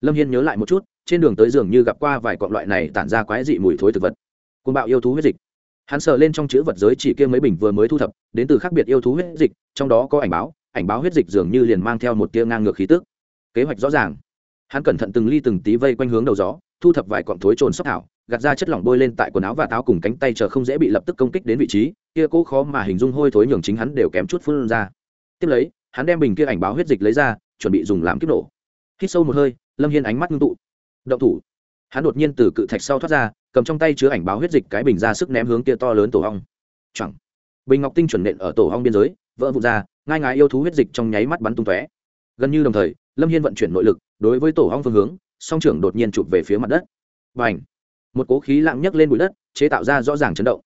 Lâm hiên nhớ lại một chút, trên đường tới giường như gặp qua vài cọn loại này tản ra quái dị mùi thối thực vật. Côn bạo yêu thú huyết dịch. Hắn sờ lên trong chữ vật giới chỉ kia mấy bình vừa mới thu thập, đến từ khác biệt yêu thú huyết dịch, trong đó có ảnh báo ảnh báo huyết dịch dường như liền mang theo một tia ngang ngược khí tức. Kế hoạch rõ ràng. Hắn cẩn thận từng ly từng tí vây quanh hướng đầu gió, thu thập vài cọn thối trồn sóc thảo, gạt ra chất lỏng bôi lên tại quần áo và táo cùng cánh tay chờ không dễ bị lập tức công kích đến vị trí, kia cố khó mà hình dung hôi thối nhường chính hắn đều kém chút phun ra. Tiếp lấy, hắn đem bình kia ảnh báo huyết dịch lấy ra, chuẩn bị dùng làm kiếp nổ hít sâu một hơi, lâm hiên ánh mắt ngưng tụ. Động thủ. Hắn đột nhiên từ cự thạch sau thoát ra, cầm trong tay chứa ảnh báo huyết dịch cái bình ra sức ném hướng kia to lớn tổ hong chẳng bình ngọc tinh chuẩn nện ở tổ hong biên giới, vỡ vụt ra, ngai ngái yêu thú huyết dịch trong nháy mắt bắn tung tóe. Gần như đồng thời, lâm hiên vận chuyển nội lực, đối với tổ hong phương hướng, song trưởng đột nhiên chụp về phía mặt đất. Và ảnh một cố khí lặng nhấc lên bụi đất, chế tạo ra rõ ràng chấn động.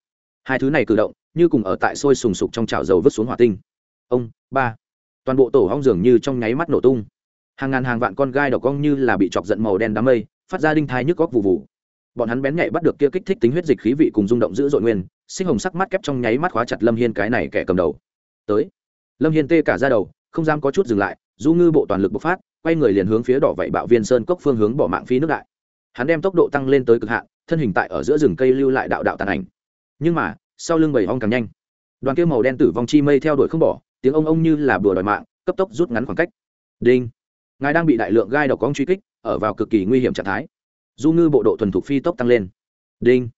Hai thứ này cử động, như cùng ở tại sôi sùng sục trong chảo dầu vứt xuống hỏa tinh. Ông, ba. Toàn bộ tổ hong dường như trong nháy mắt nổ tung hàng ngàn hàng vạn con gai độc cong như là bị chọc giận màu đen đám mây, phát ra đinh thai nhức góc vụ vụ bọn hắn bén nhạy bắt được kia kích thích tính huyết dịch khí vị cùng rung động dữ dội nguyên, sinh hồng sắc mắt kép trong nháy mắt khóa chặt lâm hiên cái này kẻ cầm đầu. Tới. Lâm hiên tê cả ra đầu, không dám có chút dừng lại, du ngư bộ toàn lực bộc phát, quay người liền hướng phía đỏ vậy bạo viên sơn cốc phương hướng bỏ mạng phi nước đại. Hắn đem tốc độ tăng lên tới cực hạn, thân hình tại ở giữa rừng cây lưu lại đạo đạo tàn ảnh. Nhưng mà, sau lưng bầy ong càng nhanh. Đoàn kia màu đen tử vong chi mây theo đuổi không bỏ, tiếng ông ông như là bừa đòi mạng, cấp tốc rút ngắn khoảng cách. Đinh ngài đang bị đại lượng gai độc cong truy kích, ở vào cực kỳ nguy hiểm trạng thái. Du ngư bộ độ thuần thục phi tốc tăng lên. Đinh.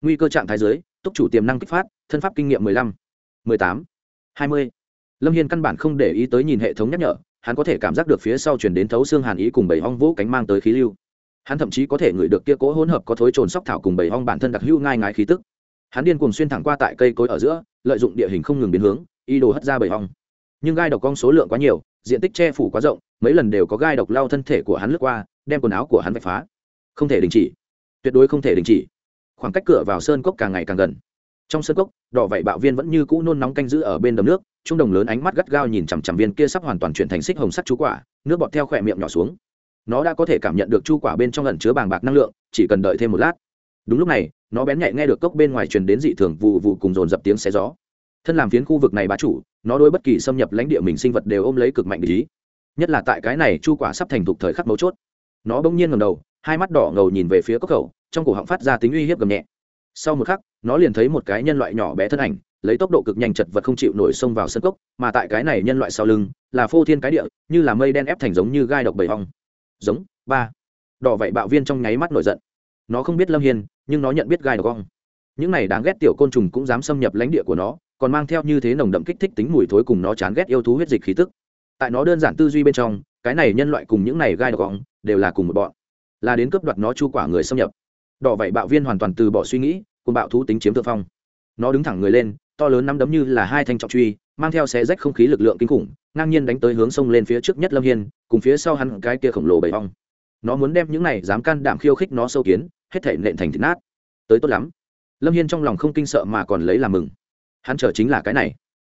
Nguy cơ trạng thái dưới túc chủ tiềm năng kích phát, thân pháp kinh nghiệm mười lăm, mười tám, hai mươi. Lâm hiên căn bản không để ý tới nhìn hệ thống nhắc nhở, hắn có thể cảm giác được phía sau chuyển đến thấu xương hàn ý cùng bảy hong vũ cánh mang tới khí lưu. Hắn thậm chí có thể ngửi được kia cố hỗn hợp có thối trồn sóc thảo cùng bảy hong bản thân đặc hữu ngai ngái khí tức. Hắn điên cuồng xuyên thẳng qua tại cây cối ở giữa, lợi dụng địa hình không ngừng biến hướng y đồ hất ra bảy hong. Nhưng gai độc cong số lượng quá nhiều diện tích che phủ quá rộng, mấy lần đều có gai độc lao thân thể của hắn lướt qua, đem quần áo của hắn vạch phá. Không thể đình chỉ. Tuyệt đối không thể đình chỉ. Khoảng cách cửa vào sơn cốc càng ngày càng gần. Trong sơn cốc, đỏ vậy bạo viên vẫn như cũ nôn nóng canh giữ ở bên đầm nước, trung đồng lớn ánh mắt gắt gao nhìn chằm chằm viên kia sắp hoàn toàn chuyển thành xích hồng sắt chú quả, nước bọt theo khỏe miệng nhỏ xuống. Nó đã có thể cảm nhận được chu quả bên trong lần chứa bàng bạc năng lượng, chỉ cần đợi thêm một lát. Đúng lúc này, nó bén nhạy nghe được cốc bên ngoài truyền đến dị thường vụ vụ cùng dồn dập tiếng xé gió thân làm phiến khu vực này bá chủ, nó đối bất kỳ xâm nhập lãnh địa mình sinh vật đều ôm lấy cực mạnh lý nhất là tại cái này chu quả sắp thành thục thời khắc mấu chốt. Nó bỗng nhiên ngầm đầu, hai mắt đỏ ngầu nhìn về phía cốc khẩu, trong cổ họng phát ra tính uy hiếp gầm nhẹ. Sau một khắc, nó liền thấy một cái nhân loại nhỏ bé thân ảnh, lấy tốc độ cực nhanh chật vật không chịu nổi xông vào sân cốc, mà tại cái này nhân loại sau lưng, là phô thiên cái địa, như là mây đen ép thành giống như gai độc bầy hong giống, ba. Đỏ vậy bạo viên trong nháy mắt nổi giận. Nó không biết lâm hiên, nhưng nó nhận biết gai độc ong. Những này đáng ghét tiểu côn trùng cũng dám xâm nhập lãnh địa của nó còn mang theo như thế nồng đậm kích thích tính mùi thối cùng nó chán ghét yêu thú huyết dịch khí tức. Tại nó đơn giản tư duy bên trong, cái này nhân loại cùng những này gai độc gọng đều là cùng một bọn, là đến cướp đoạt nó chu quả người xâm nhập. Đỏ vậy bạo viên hoàn toàn từ bỏ suy nghĩ, cùng bạo thú tính chiếm thượng phong. Nó đứng thẳng người lên, to lớn nắm đấm như là hai thanh trọng truy, mang theo xé rách không khí lực lượng kinh khủng, ngang nhiên đánh tới hướng sông lên phía trước nhất lâm hiên, cùng phía sau hắn cái kia khổng lồ bầy ong. Nó muốn đem những này dám can đảm khiêu khích nó sâu kiến, hết thể nện thành thịt nát. Tới tốt lắm. Lâm hiên trong lòng không kinh sợ mà còn lấy làm mừng hắn chờ chính là cái này.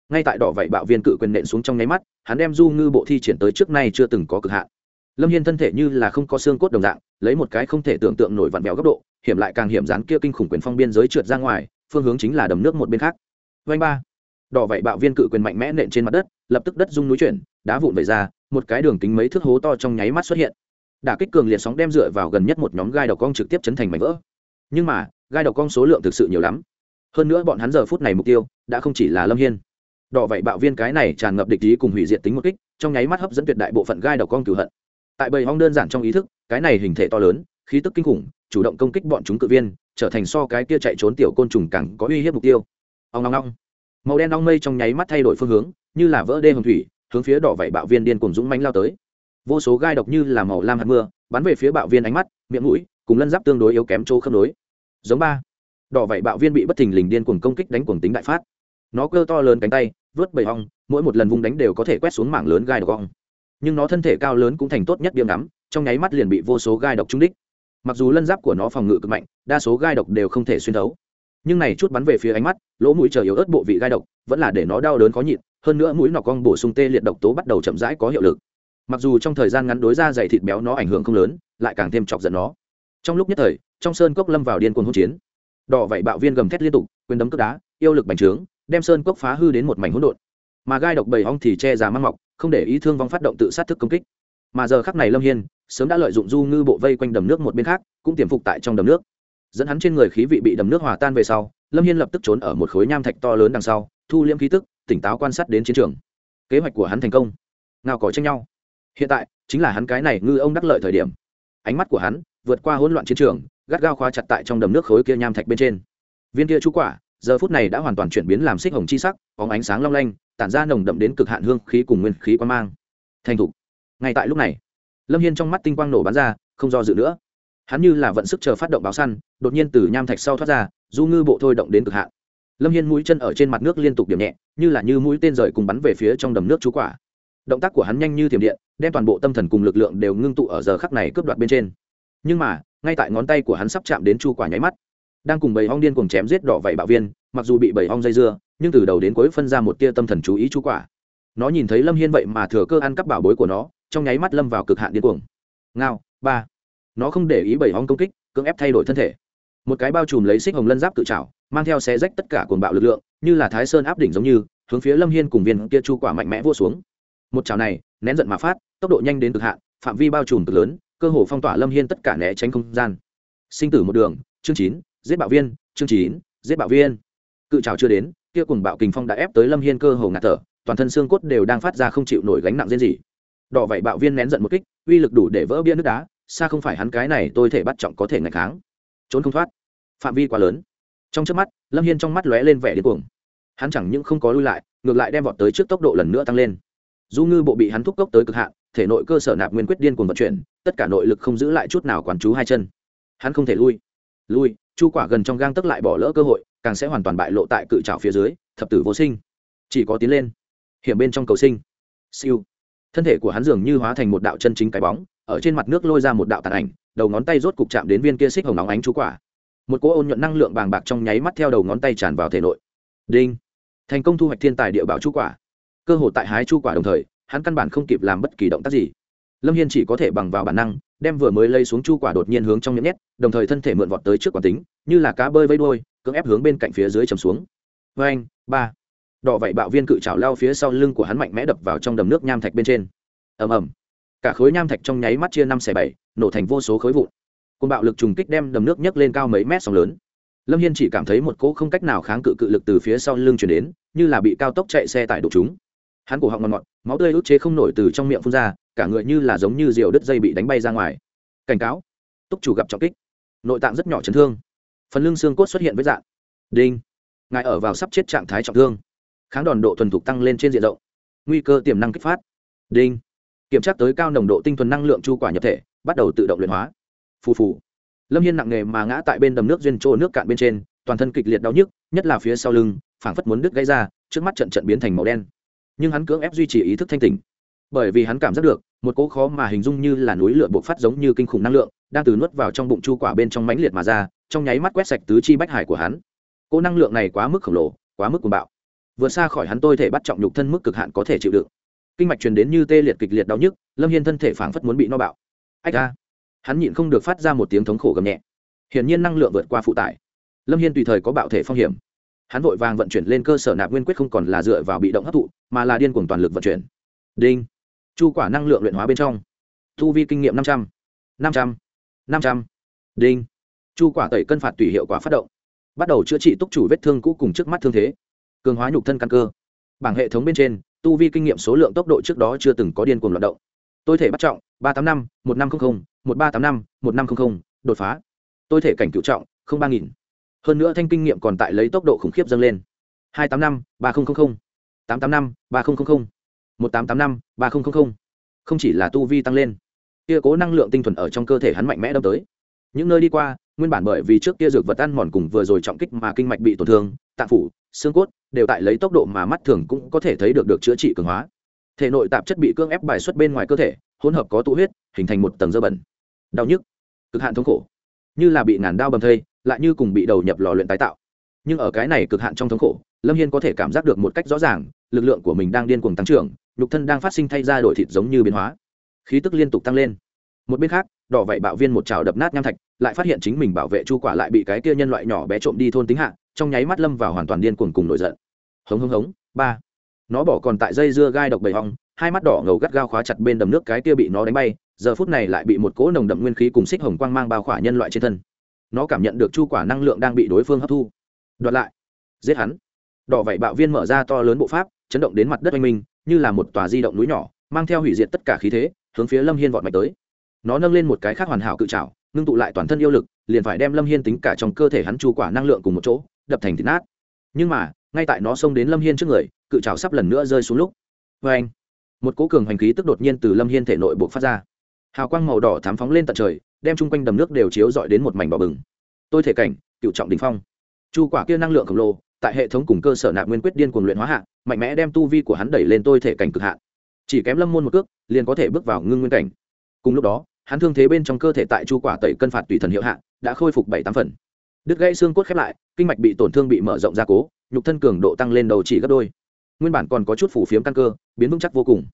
Ngay tại đỏ vậy bạo viên cự quyền nện xuống trong nháy mắt, hắn đem du ngư bộ thi triển tới trước nay chưa từng có cực hạn. Lâm hiên thân thể như là không có xương cốt đồng dạng, lấy một cái không thể tưởng tượng nổi vặn béo góc độ, hiểm lại càng hiểm dán kia kinh khủng quyền phong biên giới trượt ra ngoài, phương hướng chính là đầm nước một bên khác. Vanh ba. Đỏ vậy bạo viên cự quyền mạnh mẽ nện trên mặt đất, lập tức đất rung núi chuyển, đá vụn vẩy ra, một cái đường kính mấy thước hố to trong nháy mắt xuất hiện. Đả kích cường liệt sóng đem dựa vào gần nhất một nhóm gai đầu cong trực tiếp chấn thành mảnh vỡ. Nhưng mà, gai đầu cong số lượng thực sự nhiều lắm hơn nữa bọn hắn giờ phút này mục tiêu đã không chỉ là lâm hiên. Đỏ vậy bạo viên cái này tràn ngập địch ý cùng hủy diệt tính một kích, trong nháy mắt hấp dẫn tuyệt đại bộ phận gai độc con cửu hận. Tại bầy hong đơn giản trong ý thức, cái này hình thể to lớn, khí tức kinh khủng, chủ động công kích bọn chúng cự viên, trở thành so cái kia chạy trốn tiểu côn trùng càng có uy hiếp mục tiêu. Ông ngong ngong màu đen ong mây trong nháy mắt thay đổi phương hướng, như là vỡ đê hồng thủy, hướng phía đỏ vậy bạo viên điên cùng dũng mánh lao tới. Vô số gai độc như là màu lam hạt mưa, bắn về phía bạo viên ánh mắt, miệng mũi, cùng lân giáp tương đối yếu kém chỗ khớp nối. Giống ba đỏ vảy bạo viên bị bất thình lình điên cuồng công kích đánh cuồng tính đại phát. Nó cơ to lớn cánh tay, vớt bầy hong mỗi một lần vung đánh đều có thể quét xuống mảng lớn gai độc hong nhưng nó thân thể cao lớn cũng thành tốt nhất điểm ngắm, trong nháy mắt liền bị vô số gai độc trúng đích. Mặc dù lân giáp của nó phòng ngự cực mạnh, đa số gai độc đều không thể xuyên thấu. Nhưng này chút bắn về phía ánh mắt, lỗ mũi chờ yếu ớt bộ vị gai độc, vẫn là để nó đau đớn khó nhịn, hơn nữa mũi nọc cong bổ sung tê liệt độc tố bắt đầu chậm rãi có hiệu lực. Mặc dù trong thời gian ngắn đối ra dày thịt béo nó ảnh hưởng không lớn, lại càng thêm chọc giận nó. Trong lúc nhất thời, trong sơn cốc lâm vào điên cuồng hỗn chiến đỏ vảy bạo viên gầm thét liên tục, quyền đấm cướp đá, yêu lực bành trướng, đem sơn cốc phá hư đến một mảnh hỗn độn. Mà gai độc bầy ong thì che già mang mọc, không để ý thương vong phát động tự sát thức công kích. Mà giờ khắc này lâm hiên, sớm đã lợi dụng du ngư bộ vây quanh đầm nước một bên khác, cũng tiềm phục tại trong đầm nước. Dẫn hắn trên người khí vị bị đầm nước hòa tan về sau, lâm hiên lập tức trốn ở một khối nham thạch to lớn đằng sau, thu liễm khí tức, tỉnh táo quan sát đến chiến trường. Kế hoạch của hắn thành công. Ngao cỏ tranh nhau. Hiện tại, chính là hắn cái này ngư ông đắc lợi thời điểm. Ánh mắt của hắn vượt qua hỗn loạn chiến trường gắt gao khóa chặt tại trong đầm nước khối kia nham thạch bên trên. Viên kia chú quả, giờ phút này đã hoàn toàn chuyển biến làm xích hồng chi sắc có ánh sáng long lanh, tản ra nồng đậm đến cực hạn hương khí cùng nguyên khí quan mang. Thành thục. Ngay tại lúc này, lâm hiên trong mắt tinh quang nổ bắn ra, không do dự nữa. Hắn như là vận sức chờ phát động báo săn, đột nhiên từ nham thạch sau thoát ra, du ngư bộ thôi động đến cực hạn. Lâm hiên mũi chân ở trên mặt nước liên tục điểm nhẹ, như là như mũi tên rời cùng bắn về phía trong đầm nước chú quả. Động tác của hắn nhanh như thiểm điện, đem toàn bộ tâm thần cùng lực lượng đều ngưng tụ ở giờ khắc này cướp đoạt bên trên. Nhưng mà ngay tại ngón tay của hắn sắp chạm đến chu quả nháy mắt. Đang cùng bầy hong điên cùng chém giết đỏ vảy bạo viên, mặc dù bị bầy hong dây dưa, nhưng từ đầu đến cuối phân ra một tia tâm thần chú ý chu quả. Nó nhìn thấy lâm hiên vậy mà thừa cơ ăn cắp bảo bối của nó, trong nháy mắt lâm vào cực hạn điên cuồng. Ngao, ba. Nó không để ý bầy hong công kích, cưỡng ép thay đổi thân thể. Một cái bao trùm lấy xích hồng lân giáp tự trào mang theo xé rách tất cả cuồng bạo lực lượng, như là thái sơn áp đỉnh giống như, hướng phía lâm hiên cùng viên kia chu quả mạnh mẽ vô xuống. Một trào này, nén giận mà phát, tốc độ nhanh đến cực hạn, phạm vi bao trùm cực lớn cơ hồ phong tỏa lâm hiên tất cả né tránh không gian. Sinh tử một đường, chương chín, giết bạo viên, chương chín, giết bạo viên. Cự trào chưa đến, kia cùng bạo kình phong đã ép tới lâm hiên cơ hồ ngạt thở, toàn thân xương cốt đều đang phát ra không chịu nổi gánh nặng riêng gì. Đỏ vậy bạo viên nén giận một kích, uy lực đủ để vỡ bia nước đá, xa không phải hắn cái này tôi thể bắt trọng có thể ngày kháng. Trốn không thoát. Phạm vi quá lớn. Trong trước mắt, lâm hiên trong mắt lóe lên vẻ điên cuồng. Hắn chẳng những không có lui lại, ngược lại đem vọt tới trước tốc độ lần nữa tăng lên. Du ngư bộ bị hắn thúc cốc tới cực hạn thể nội cơ sở nạp nguyên quyết điên cuồng vận chuyển, tất cả nội lực không giữ lại chút nào quán chú hai chân. Hắn không thể lui. Lui, chu quả gần trong gang tức lại bỏ lỡ cơ hội, càng sẽ hoàn toàn bại lộ tại cự trào phía dưới, thập tử vô sinh. Chỉ có tiến lên. Hiểm bên trong cầu sinh. Siêu. Thân thể của hắn dường như hóa thành một đạo chân chính cái bóng, ở trên mặt nước lôi ra một đạo tàn ảnh, đầu ngón tay rốt cục chạm đến viên kia xích hồng nóng ánh chú quả. Một cỗ ôn nhuận năng lượng bàng bạc trong nháy mắt theo đầu ngón tay tràn vào thể nội. Đinh. Thành công thu hoạch thiên tài địa bảo chu quả. Cơ hội tại hái chu quả đồng thời hắn căn bản không kịp làm bất kỳ động tác gì. Lâm hiên chỉ có thể bằng vào bản năng, đem vừa mới lây xuống chu quả đột nhiên hướng trong miệng nhét, đồng thời thân thể mượn vọt tới trước quán tính, như là cá bơi vây đôi cưỡng ép hướng bên cạnh phía dưới chầm xuống. Vê anh ba. Đỏ vậy bạo viên cự trào lao phía sau lưng của hắn mạnh mẽ đập vào trong đầm nước nham thạch bên trên. Ầm ầm. Cả khối nham thạch trong nháy mắt chia năm xẻ bảy, nổ thành vô số khối vụn. Côn bạo lực trùng kích đem đầm nước nhấc lên cao mấy mét sóng lớn. Lâm hiên chỉ cảm thấy một cỗ không cách nào kháng cự cự lực từ phía sau lưng chuyển đến, như là bị cao tốc chạy xe tải đục chúng hắn cổ họng ngọt ngọt, máu tươi ức chế không nổi từ trong miệng phun ra, cả người như là giống như diều đứt dây bị đánh bay ra ngoài. Cảnh cáo, túc chủ gặp trọng kích. Nội tạng rất nhỏ chấn thương. Phần lưng xương cốt xuất hiện với dạng. Đinh. Ngài ở vào sắp chết trạng thái trọng thương. Kháng đòn độ thuần thục tăng lên trên diện rộng. Nguy cơ tiềm năng kích phát. Đinh. Kiểm tra tới cao nồng độ tinh thuần năng lượng chu quả nhập thể, bắt đầu tự động luyện hóa. Phù phù. Lâm hiên nặng nề mà ngã tại bên đầm nước duyên trô nước cạn bên trên, toàn thân kịch liệt đau nhức, nhất là phía sau lưng, phảng phất muốn đứt gãy ra, trước mắt trận trận biến thành màu đen nhưng hắn cưỡng ép duy trì ý thức thanh tỉnh. Bởi vì hắn cảm giác được, một cỗ khó mà hình dung như là núi lửa buộc phát giống như kinh khủng năng lượng, đang từ nuốt vào trong bụng chu quả bên trong mãnh liệt mà ra, trong nháy mắt quét sạch tứ chi bách hải của hắn. Cỗ năng lượng này quá mức khổng lồ, quá mức cuồng bạo. Vượt xa khỏi hắn tôi thể bắt trọng nhục thân mức cực hạn có thể chịu đựng. Kinh mạch truyền đến như tê liệt kịch liệt đau nhức, lâm hiên thân thể phảng phất muốn bị no bạo. Ách ra hắn nhịn không được phát ra một tiếng thống khổ gầm nhẹ. Hiển nhiên năng lượng vượt qua phụ tải. Lâm hiên tùy thời có bạo thể phong hiểm hắn vội vàng vận chuyển lên cơ sở nạp nguyên quyết không còn là dựa vào bị động hấp thụ, mà là điên cuồng toàn lực vận chuyển. Đinh. Chu quả năng lượng luyện hóa bên trong. Thu vi kinh nghiệm năm trăm. Năm trăm. Năm trăm. Đinh. Chu quả tẩy cân phạt tùy hiệu quả phát động. Bắt đầu chữa trị túc chủ vết thương cũ cùng trước mắt thương thế. Cường hóa nhục thân căn cơ. Bảng hệ thống bên trên, tu vi kinh nghiệm số lượng tốc độ trước đó chưa từng có điên cuồng loạt động. Tôi thể bắt trọng, ba trăm tám mươi năm, một nghìn năm trăm linh một ba tám năm, một năm trăm linh đột phá. Tôi thể cảnh cựu trọng, không ba nghìn hơn nữa thanh kinh nghiệm còn tại lấy tốc độ khủng khiếp dâng lên. hai tám năm, ba nghìn tám tám năm, ba nghìn một tám tám năm, ba nghìn không chỉ là tu vi tăng lên, kia cố năng lượng tinh thuần ở trong cơ thể hắn mạnh mẽ đâm tới. Những nơi đi qua, nguyên bản bởi vì trước kia dược vật ăn mòn cùng vừa rồi trọng kích mà kinh mạch bị tổn thương, tạng phủ, xương cốt đều tại lấy tốc độ mà mắt thường cũng có thể thấy được được chữa trị cường hóa. Thể nội tạp chất bị cưỡng ép bài xuất bên ngoài cơ thể, hỗn hợp có tụ huyết, hình thành một tầng dơ bẩn. Đau nhức, cực hạn thống khổ. Như là bị ngàn đao bầm thây lại như cùng bị đầu nhập lò luyện tái tạo. Nhưng ở cái này cực hạn trong thống khổ, lâm hiên có thể cảm giác được một cách rõ ràng, lực lượng của mình đang điên cuồng tăng trưởng, nhục thân đang phát sinh thay ra đổi thịt giống như biến hóa. Khí tức liên tục tăng lên. Một bên khác, đỏ vậy bạo viên một trào đập nát nham thạch, lại phát hiện chính mình bảo vệ chu quả lại bị cái kia nhân loại nhỏ bé trộm đi thôn tính hạ, trong nháy mắt lâm vào hoàn toàn điên cuồng cùng nổi giận. Hống hống hống, ba. Nó bỏ còn tại dây dưa gai độc bầy hong, hai mắt đỏ ngầu gắt gao khóa chặt bên đầm nước cái kia bị nó đánh bay, giờ phút này lại bị một cỗ nồng đậm nguyên khí cùng xích hồng quang mang bao khỏa nhân loại trên thân nó cảm nhận được chu quả năng lượng đang bị đối phương hấp thu. Đoạt lại. Giết hắn. Đỏ vảy bạo viên mở ra to lớn bộ pháp, chấn động đến mặt đất oanh minh, như là một tòa di động núi nhỏ, mang theo hủy diệt tất cả khí thế, hướng phía lâm hiên vọt mạch tới. Nó nâng lên một cái khác hoàn hảo cự trào ngưng tụ lại toàn thân yêu lực, liền phải đem lâm hiên tính cả trong cơ thể hắn chu quả năng lượng cùng một chỗ, đập thành thịt nát. Nhưng mà, ngay tại nó xông đến lâm hiên trước người, cự trào sắp lần nữa rơi xuống lúc. Vê anh một cố cường hành khí tức đột nhiên từ lâm hiên thể nội buộc phát ra hào quang màu đỏ thám phóng lên tận trời, đem chung quanh đầm nước đều chiếu dọi đến một mảnh bỏ bừng. Tôi thể cảnh, cựu trọng đình phong. Chu quả kia năng lượng khổng lồ, tại hệ thống cùng cơ sở nạp nguyên quyết điên cuồng luyện hóa hạ, mạnh mẽ đem tu vi của hắn đẩy lên tôi thể cảnh cực hạn. Chỉ kém lâm môn một cước, liền có thể bước vào ngưng nguyên cảnh. Cùng lúc đó, hắn thương thế bên trong cơ thể tại chu quả tẩy cân phạt tùy thần hiệu hạ, đã khôi phục bảy tám phần. Đứt gãy xương cốt khép lại, kinh mạch bị tổn thương bị mở rộng ra cố, nhục thân cường độ tăng lên đầu chỉ gấp đôi. Nguyên bản còn có chút phủ phiếm căn cơ, biến vững chắc vô cùng.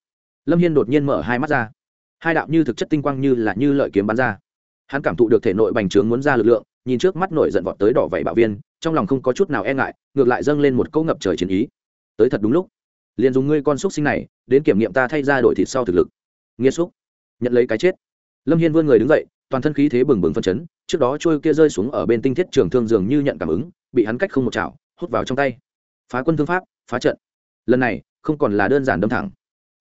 Lâm hiên đột nhiên mở hai mắt ra hai đạo như thực chất tinh quang như là như lợi kiếm bắn ra. Hắn cảm thụ được thể nội bành trướng muốn ra lực lượng, nhìn trước mắt nổi giận vọt tới đỏ vảy bạo viên, trong lòng không có chút nào e ngại, ngược lại dâng lên một câu ngập trời chiến ý. Tới thật đúng lúc. Liền dùng ngươi con xúc sinh này, đến kiểm nghiệm ta thay ra đổi thịt sau thực lực. Nghĩa xúc. Nhận lấy cái chết. Lâm hiên vươn người đứng dậy, toàn thân khí thế bừng bừng phân chấn, trước đó trôi kia rơi xuống ở bên tinh thiết trường thương dường như nhận cảm ứng, bị hắn cách không một chảo, hút vào trong tay. Phá quân thương pháp, phá trận. Lần này, không còn là đơn giản đâm thẳng.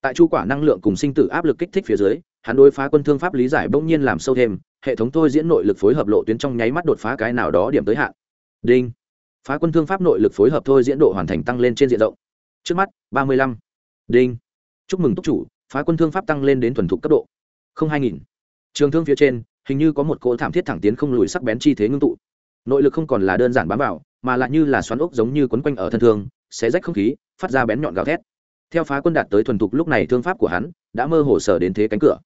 Tại chu quả năng lượng cùng sinh tử áp lực kích thích phía dưới hắn đối phá quân thương pháp lý giải bỗng nhiên làm sâu thêm, hệ thống thôi diễn nội lực phối hợp lộ tuyến trong nháy mắt đột phá cái nào đó điểm tới hạn. Đinh. Phá quân thương pháp nội lực phối hợp thôi diễn độ hoàn thành tăng lên trên diện rộng. Trước mắt, ba mươi lăm. Đinh. Chúc mừng túc chủ, phá quân thương pháp tăng lên đến thuần thục cấp độ. không hai nghìn. Trường thương phía trên, hình như có một cỗ thảm thiết thẳng tiến không lùi sắc bén chi thế ngưng tụ. Nội lực không còn là đơn giản bám vào, mà lại như là xoắn ốc giống như quấn quanh ở thân thương, xé rách không khí, phát ra bén nhọn gào thét. Theo phá quân đạt tới thuần thục lúc này, thương pháp của hắn đã mơ hồ sở đến thế cánh cửa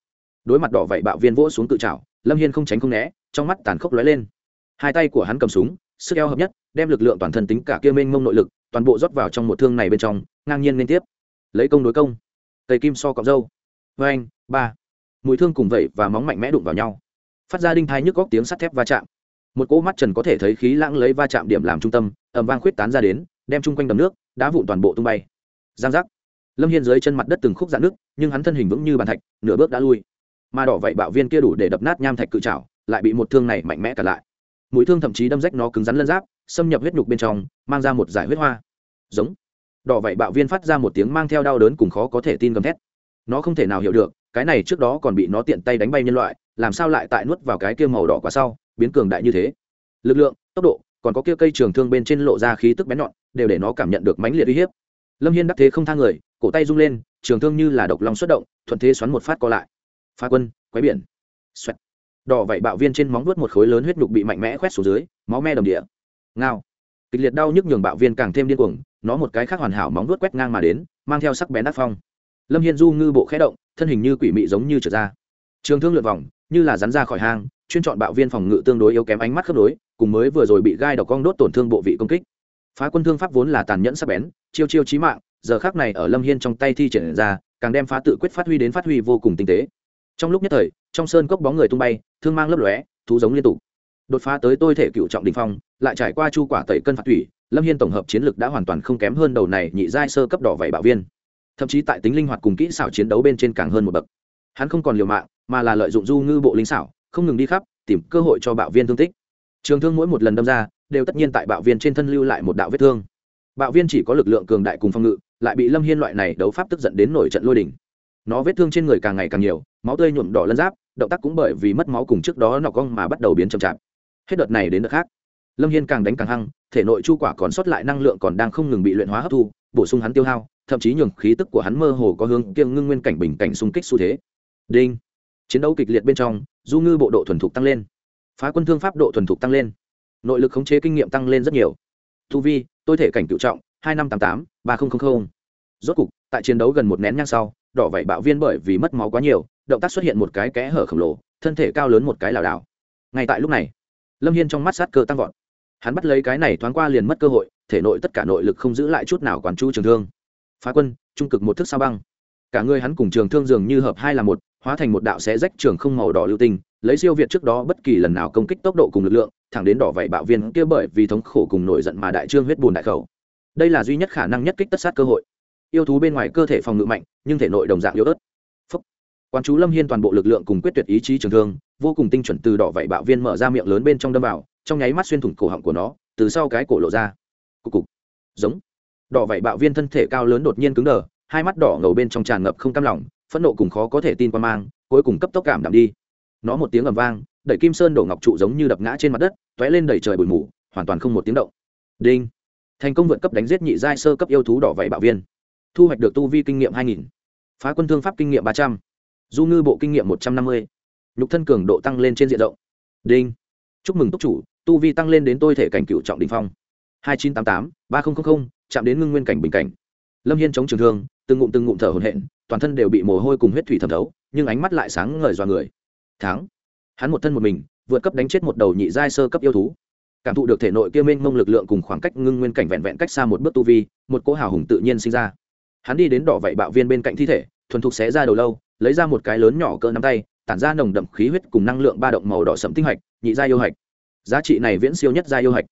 đối mặt đỏ vậy bạo viên vỗ xuống tự trào lâm hiên không tránh không né, trong mắt tàn khốc lóe lên. Hai tay của hắn cầm súng, sức eo hợp nhất, đem lực lượng toàn thân tính cả kia mênh mông nội lực, toàn bộ rót vào trong một thương này bên trong, ngang nhiên liên tiếp. Lấy công đối công. Tây kim so cọc dâu vê anh ba. Mũi thương cùng vậy và móng mạnh mẽ đụng vào nhau. Phát ra đinh thai nhức góc tiếng sắt thép va chạm. Một cỗ mắt trần có thể thấy khí lãng lấy va chạm điểm làm trung tâm ẩm vang khuyết tán ra đến, đem chung quanh đầm nước, đá vụn toàn bộ tung bay. Giang giác. Lâm hiên dưới chân mặt đất từng khúc dạn nước, nhưng hắn thân hình vững như bàn thạch, nửa bước đã lui mà đỏ vậy bạo viên kia đủ để đập nát nham thạch cự trảo, lại bị một thương này mạnh mẽ cả lại. Mũi thương thậm chí đâm rách nó cứng rắn lân giáp, xâm nhập huyết nhục bên trong, mang ra một giải huyết hoa. Giống. Đỏ vậy bạo viên phát ra một tiếng mang theo đau đớn cùng khó có thể tin gầm thét. Nó không thể nào hiểu được, cái này trước đó còn bị nó tiện tay đánh bay nhân loại, làm sao lại tại nuốt vào cái kia màu đỏ quả sau, biến cường đại như thế. Lực lượng, tốc độ, còn có kia cây trường thương bên trên lộ ra khí tức bén nhọn, đều để nó cảm nhận được mãnh liệt uy hiếp. Lâm hiên đắc thế không thang người, cổ tay rung lên, trường thương như là độc lòng xuất động, thuận thế xoắn một phát co lại pha quân quái biển. Xoẹt. Đỏ vảy bạo viên trên móng vuốt một khối lớn huyết nhục bị mạnh mẽ khoét xuống dưới, máu me đồng địa. Ngao. Kịch liệt đau nhức nhường bạo viên càng thêm điên cuồng, nó một cái khác hoàn hảo móng vuốt quét ngang mà đến, mang theo sắc bén đắc phong. Lâm hiên du ngư bộ khẽ động, thân hình như quỷ mị giống như trở ra. Trường thương lượt vòng, như là rắn ra khỏi hang, chuyên chọn bạo viên phòng ngự tương đối yếu kém ánh mắt khớp đối cùng mới vừa rồi bị gai độc cong đốt tổn thương bộ vị công kích. Phá quân thương pháp vốn là tàn nhẫn sắc bén, chiêu chiêu chí mạng, giờ khác này ở lâm hiên trong tay thi triển ra, càng đem phá tự quyết phát huy đến phát huy vô cùng tinh tế trong lúc nhất thời, trong sơn cốc bóng người tung bay, thương mang lấp lóe, thú giống liên tục. Đột phá tới tôi thể cựu trọng đình phong, lại trải qua chu quả tẩy cân phạt thủy, lâm hiên tổng hợp chiến lược đã hoàn toàn không kém hơn đầu này nhị giai sơ cấp đỏ vảy bạo viên. Thậm chí tại tính linh hoạt cùng kỹ xảo chiến đấu bên trên càng hơn một bậc. Hắn không còn liều mạng, mà là lợi dụng du ngư bộ linh xảo, không ngừng đi khắp, tìm cơ hội cho bạo viên thương tích. Trường thương mỗi một lần đâm ra, đều tất nhiên tại bạo viên trên thân lưu lại một đạo vết thương. Bạo viên chỉ có lực lượng cường đại cùng phòng ngự, lại bị lâm hiên loại này đấu pháp tức giận đến nổi trận lôi đỉnh nó vết thương trên người càng ngày càng nhiều, máu tươi nhuộm đỏ lân giáp, động tác cũng bởi vì mất máu cùng trước đó nọ cong mà bắt đầu biến chậm chạp. Hết đợt này đến đợt khác, lâm hiên càng đánh càng hăng, thể nội chu quả còn sót lại năng lượng còn đang không ngừng bị luyện hóa hấp thu, bổ sung hắn tiêu hao, thậm chí nhường khí tức của hắn mơ hồ có hướng kiêng ngưng nguyên cảnh bình cảnh xung kích xu thế. Đinh! Chiến đấu kịch liệt bên trong, du ngư bộ độ thuần thục tăng lên. Phá quân thương pháp độ thuần thục tăng lên. Nội lực khống chế kinh nghiệm tăng lên rất nhiều. Thu vi, tôi thể cảnh cựu trọng, hai năm tám tám, ba nghìn rốt cục, tại chiến đấu gần một nén nhang sau đỏ vảy bạo viên bởi vì mất máu quá nhiều, động tác xuất hiện một cái kẽ hở khổng lồ, thân thể cao lớn một cái lảo đảo. Ngay tại lúc này, lâm hiên trong mắt sát cơ tăng vọt. Hắn bắt lấy cái này thoáng qua liền mất cơ hội, thể nội tất cả nội lực không giữ lại chút nào quán chu trường thương. Phá quân, trung cực một thức sao băng. Cả người hắn cùng trường thương dường như hợp hai là một, hóa thành một đạo xé rách trường không màu đỏ lưu tinh, lấy siêu việt trước đó bất kỳ lần nào công kích tốc độ cùng lực lượng, thẳng đến đỏ vảy bạo viên kia bởi vì thống khổ cùng nổi giận mà đại trương huyết bùn đại khẩu. Đây là duy nhất khả năng nhất kích tất sát cơ hội yêu thú bên ngoài cơ thể phòng ngự mạnh, nhưng thể nội đồng dạng yếu ớt. Phúc. quan chú lâm hiên toàn bộ lực lượng cùng quyết tuyệt ý chí trường thương, vô cùng tinh chuẩn từ đỏ vậy bạo viên mở ra miệng lớn bên trong đâm vào, trong nháy mắt xuyên thủng cổ họng của nó, từ sau cái cổ lộ ra. Cục cục. Giống. Đỏ vậy bạo viên thân thể cao lớn đột nhiên cứng đờ, hai mắt đỏ ngầu bên trong tràn ngập không cam lòng, phẫn nộ cùng khó có thể tin qua mang, cuối cùng cấp tốc cảm đạm đi. Nó một tiếng ầm vang, đẩy kim sơn đổ ngọc trụ giống như đập ngã trên mặt đất t ó é lên đẩy trời bụi mù, hoàn toàn không một tiếng động. Đinh. Thành công vượt cấp đánh giết nhị giai sơ cấp yêu thú đỏ vậy bạo viên thu hoạch được tu vi kinh nghiệm hai nghìn, phá quân thương pháp kinh nghiệm ba trăm, du ngư bộ kinh nghiệm một trăm năm mươi, nhục thân cường độ tăng lên trên diện rộng. Đinh. Chúc mừng túc chủ, tu vi tăng lên đến tôi thể cảnh cựu trọng đình phong. hai chín trăm tám mươi tám ba nghìn chạm đến ngưng nguyên cảnh bình cảnh. Lâm hiên chống trường thương, từng ngụm từng ngụm thở hồn hện toàn thân đều bị mồ hôi cùng huyết thủy thẩm thấu, nhưng ánh mắt lại sáng ngời do người. Thắng. Hắn một thân một mình, vượt cấp đánh chết một đầu nhị giai sơ cấp yêu thú. Cảm thụ được thể nội kia mênh mông lực lượng cùng khoảng cách ngưng nguyên cảnh vẹn vẹn cách xa một bước tu vi, một cỗ hào hùng tự nhiên sinh ra hắn đi đến đỏ vạy bạo viên bên cạnh thi thể, thuần thục xé ra đầu lâu, lấy ra một cái lớn nhỏ cỡ nắm tay, tản ra nồng đậm khí huyết cùng năng lượng ba động màu đỏ sẫm tinh hạch, nhị gia yêu hạch. Giá trị này viễn siêu nhất gia yêu hạch.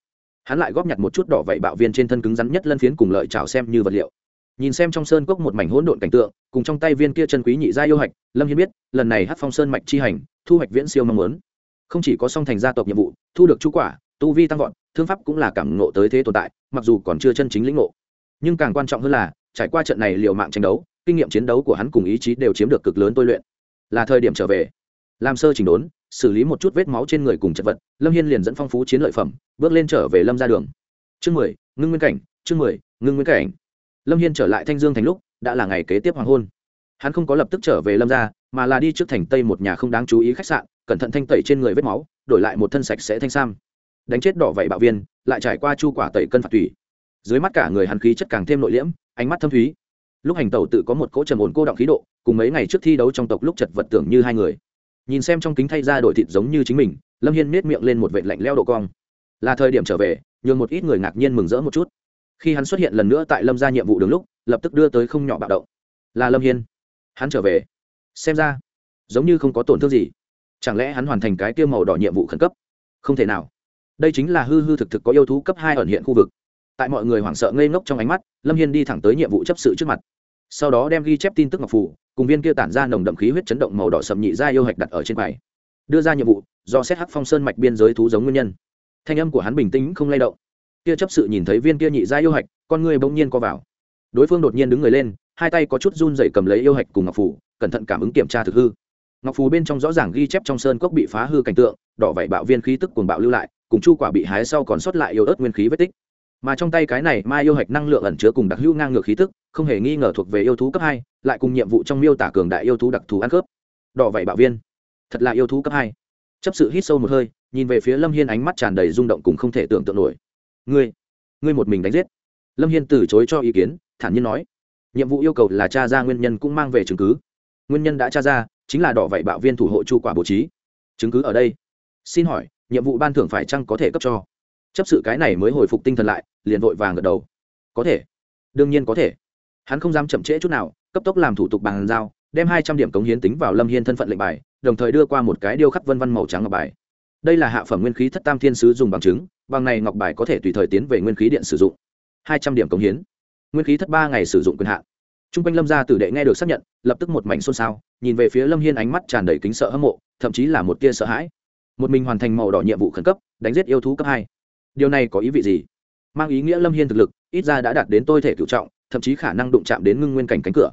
Hắn lại góp nhặt một chút đỏ vạy bạo viên trên thân cứng rắn nhất lân phiến cùng lợi chảo xem như vật liệu. Nhìn xem trong sơn cốc một mảnh hỗn độn cảnh tượng, cùng trong tay viên kia chân quý nhị gia yêu hạch, lâm hiên biết, lần này hát phong sơn mạch chi hành, thu hoạch viễn siêu mong muốn. Không chỉ có song thành gia tộc nhiệm vụ, thu được chú quả, tu vi tăng vọt, thương pháp cũng là cảm ngộ tới thế tồn tại, mặc dù còn chưa chân chính lĩnh ngộ. Nhưng càng quan trọng hơn là trải qua trận này liều mạng tranh đấu, kinh nghiệm chiến đấu của hắn cùng ý chí đều chiếm được cực lớn tôi luyện. Là thời điểm trở về. Làm sơ chỉnh đốn, xử lý một chút vết máu trên người cùng chật vật, lâm hiên liền dẫn phong phú chiến lợi phẩm, bước lên trở về lâm ra đường. Chương mười, ngưng nguyên cảnh, chương mười, ngưng nguyên cảnh. Lâm hiên trở lại thanh dương thành lúc, đã là ngày kế tiếp hoàng hôn. Hắn không có lập tức trở về lâm ra, mà là đi trước thành tây một nhà không đáng chú ý khách sạn, cẩn thận thanh tẩy trên người vết máu, đổi lại một thân sạch sẽ thanh sam. Đánh chết đỏ vảy bạo viên, lại trải qua chu quả tẩy cân phạt thủy dưới mắt cả người hắn khí chất càng thêm nội liễm, ánh mắt thâm thúy. Lúc hành tẩu tự có một cỗ trầm ổn cô động khí độ, cùng mấy ngày trước thi đấu trong tộc lúc chật vật tưởng như hai người. Nhìn xem trong kính thay ra đổi thịt giống như chính mình, lâm hiên nết miệng lên một vệ lạnh leo độ cong. Là thời điểm trở về, nhường một ít người ngạc nhiên mừng rỡ một chút. Khi hắn xuất hiện lần nữa tại lâm ra nhiệm vụ đường lúc, lập tức đưa tới không nhỏ bạo động. Là lâm hiên. Hắn trở về. Xem ra, giống như không có tổn thương gì. Chẳng lẽ hắn hoàn thành cái tiêu màu đỏ nhiệm vụ khẩn cấp? Không thể nào. Đây chính là hư hư thực thực có yêu thú cấp hai ẩn hiện khu vực tại mọi người hoảng sợ ngây ngốc trong ánh mắt, lâm hiên đi thẳng tới nhiệm vụ chấp sự trước mặt. Sau đó đem ghi chép tin tức ngọc phủ, cùng viên kia tản ra nồng đậm khí huyết chấn động màu đỏ sầm nhị ra yêu hạch đặt ở trên quầy. Đưa ra nhiệm vụ, do xét hắc phong sơn mạch biên giới thú giống nguyên nhân. Thanh âm của hắn bình tĩnh không lay động. Kia chấp sự nhìn thấy viên kia nhị ra yêu hạch, con người bỗng nhiên co vào. Đối phương đột nhiên đứng người lên, hai tay có chút run dậy cầm lấy yêu hạch cùng ngọc phủ, cẩn thận cảm ứng kiểm tra thực hư. Ngọc phù bên trong rõ ràng ghi chép trong sơn cốc bị phá hư cảnh tượng, đỏ vảy bạo viên khí tức cuồng bạo lưu lại, cùng chu quả bị hái sau còn sót lại yêu ớt nguyên khí vết tích mà trong tay cái này mai yêu hạch năng lượng ẩn chứa cùng đặc hữu ngang ngược khí tức, không hề nghi ngờ thuộc về yêu thú cấp hai, lại cùng nhiệm vụ trong miêu tả cường đại yêu thú đặc thù ăn khớp. Đỏ vậy bạo viên. Thật là yêu thú cấp hai. Chấp sự hít sâu một hơi, nhìn về phía lâm hiên ánh mắt tràn đầy rung động cùng không thể tưởng tượng nổi. Ngươi ngươi một mình đánh giết? Lâm hiên từ chối cho ý kiến, thản nhiên nói. Nhiệm vụ yêu cầu là tra ra nguyên nhân cũng mang về chứng cứ. Nguyên nhân đã tra ra, chính là đỏ vậy bạo viên thủ hộ chu quả bố trí. Chứng cứ ở đây. Xin hỏi, nhiệm vụ ban thưởng phải chăng có thể cấp cho? Chấp sự cái này mới hồi phục tinh thần lại, liền vội vàng gật đầu. Có thể. Đương nhiên có thể. Hắn không dám chậm trễ chút nào, cấp tốc làm thủ tục bàn giao, đem hai trăm điểm cống hiến tính vào lâm hiên thân phận lệnh bài, đồng thời đưa qua một cái điêu khắc vân văn màu trắng ngọc bài. Đây là hạ phẩm nguyên khí thất tam thiên sứ dùng bằng chứng, bằng này ngọc bài có thể tùy thời tiến về nguyên khí điện sử dụng. Hai trăm điểm cống hiến. Nguyên khí thất ba ngày sử dụng quyền hạn. T r u n g quanh lâm gia tử đệ nghe được xác nhận, lập tức một mảnh xôn xao, nhìn về phía lâm hiên ánh mắt tràn đầy kính sợ hâm mộ, thậm chí là một tia sợ hãi. Một mình hoàn thành màu đỏ nhiệm vụ khẩn cấp, đánh giết yêu thú cấp hai điều này có ý vị gì? Mang ý nghĩa lâm hiên thực lực, ít ra đã đạt đến tôi thể cựu trọng, thậm chí khả năng đụng chạm đến ngưng nguyên cảnh cánh cửa.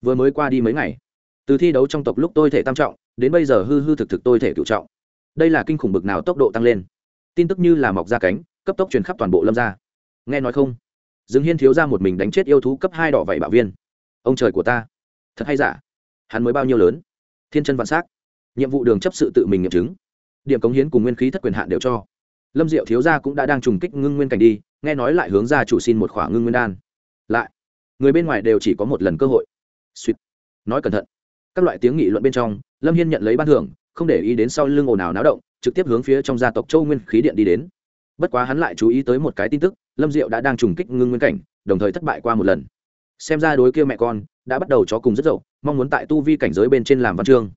Vừa mới qua đi mấy ngày, từ thi đấu trong tộc lúc tôi thể tam trọng, đến bây giờ hư hư thực thực tôi thể cựu trọng. Đây là kinh khủng bực nào tốc độ tăng lên. Tin tức như là mọc ra cánh, cấp tốc truyền khắp toàn bộ lâm gia. Nghe nói không? Dương hiên thiếu ra một mình đánh chết yêu thú cấp hai đỏ vảy bạo viên. Ông trời của ta, thật hay giả? Hắn mới bao nhiêu lớn? Thiên chân vạn s á c nhiệm vụ đường chấp sự tự mình nghiệm chứng. Điểm cống hiến cùng nguyên khí thất quyền hạn đều cho lâm diệu thiếu gia cũng đã đang trùng kích ngưng nguyên cảnh đi, nghe nói lại hướng ra chủ xin một khỏa ngưng nguyên đan. Lại, người bên ngoài đều chỉ có một lần cơ hội. Suýt nói cẩn thận. Các loại tiếng nghị luận bên trong, lâm hiên nhận lấy ban thưởng, không để ý đến sau lưng ồn ào náo động, trực tiếp hướng phía trong gia tộc châu nguyên khí điện đi đến. Bất quá hắn lại chú ý tới một cái tin tức, lâm diệu đã đang trùng kích ngưng nguyên cảnh, đồng thời thất bại qua một lần. Xem ra đối kia mẹ con, đã bắt đầu chó cùng rất dậu, mong muốn tại tu vi cảnh giới bên trên làm văn chương.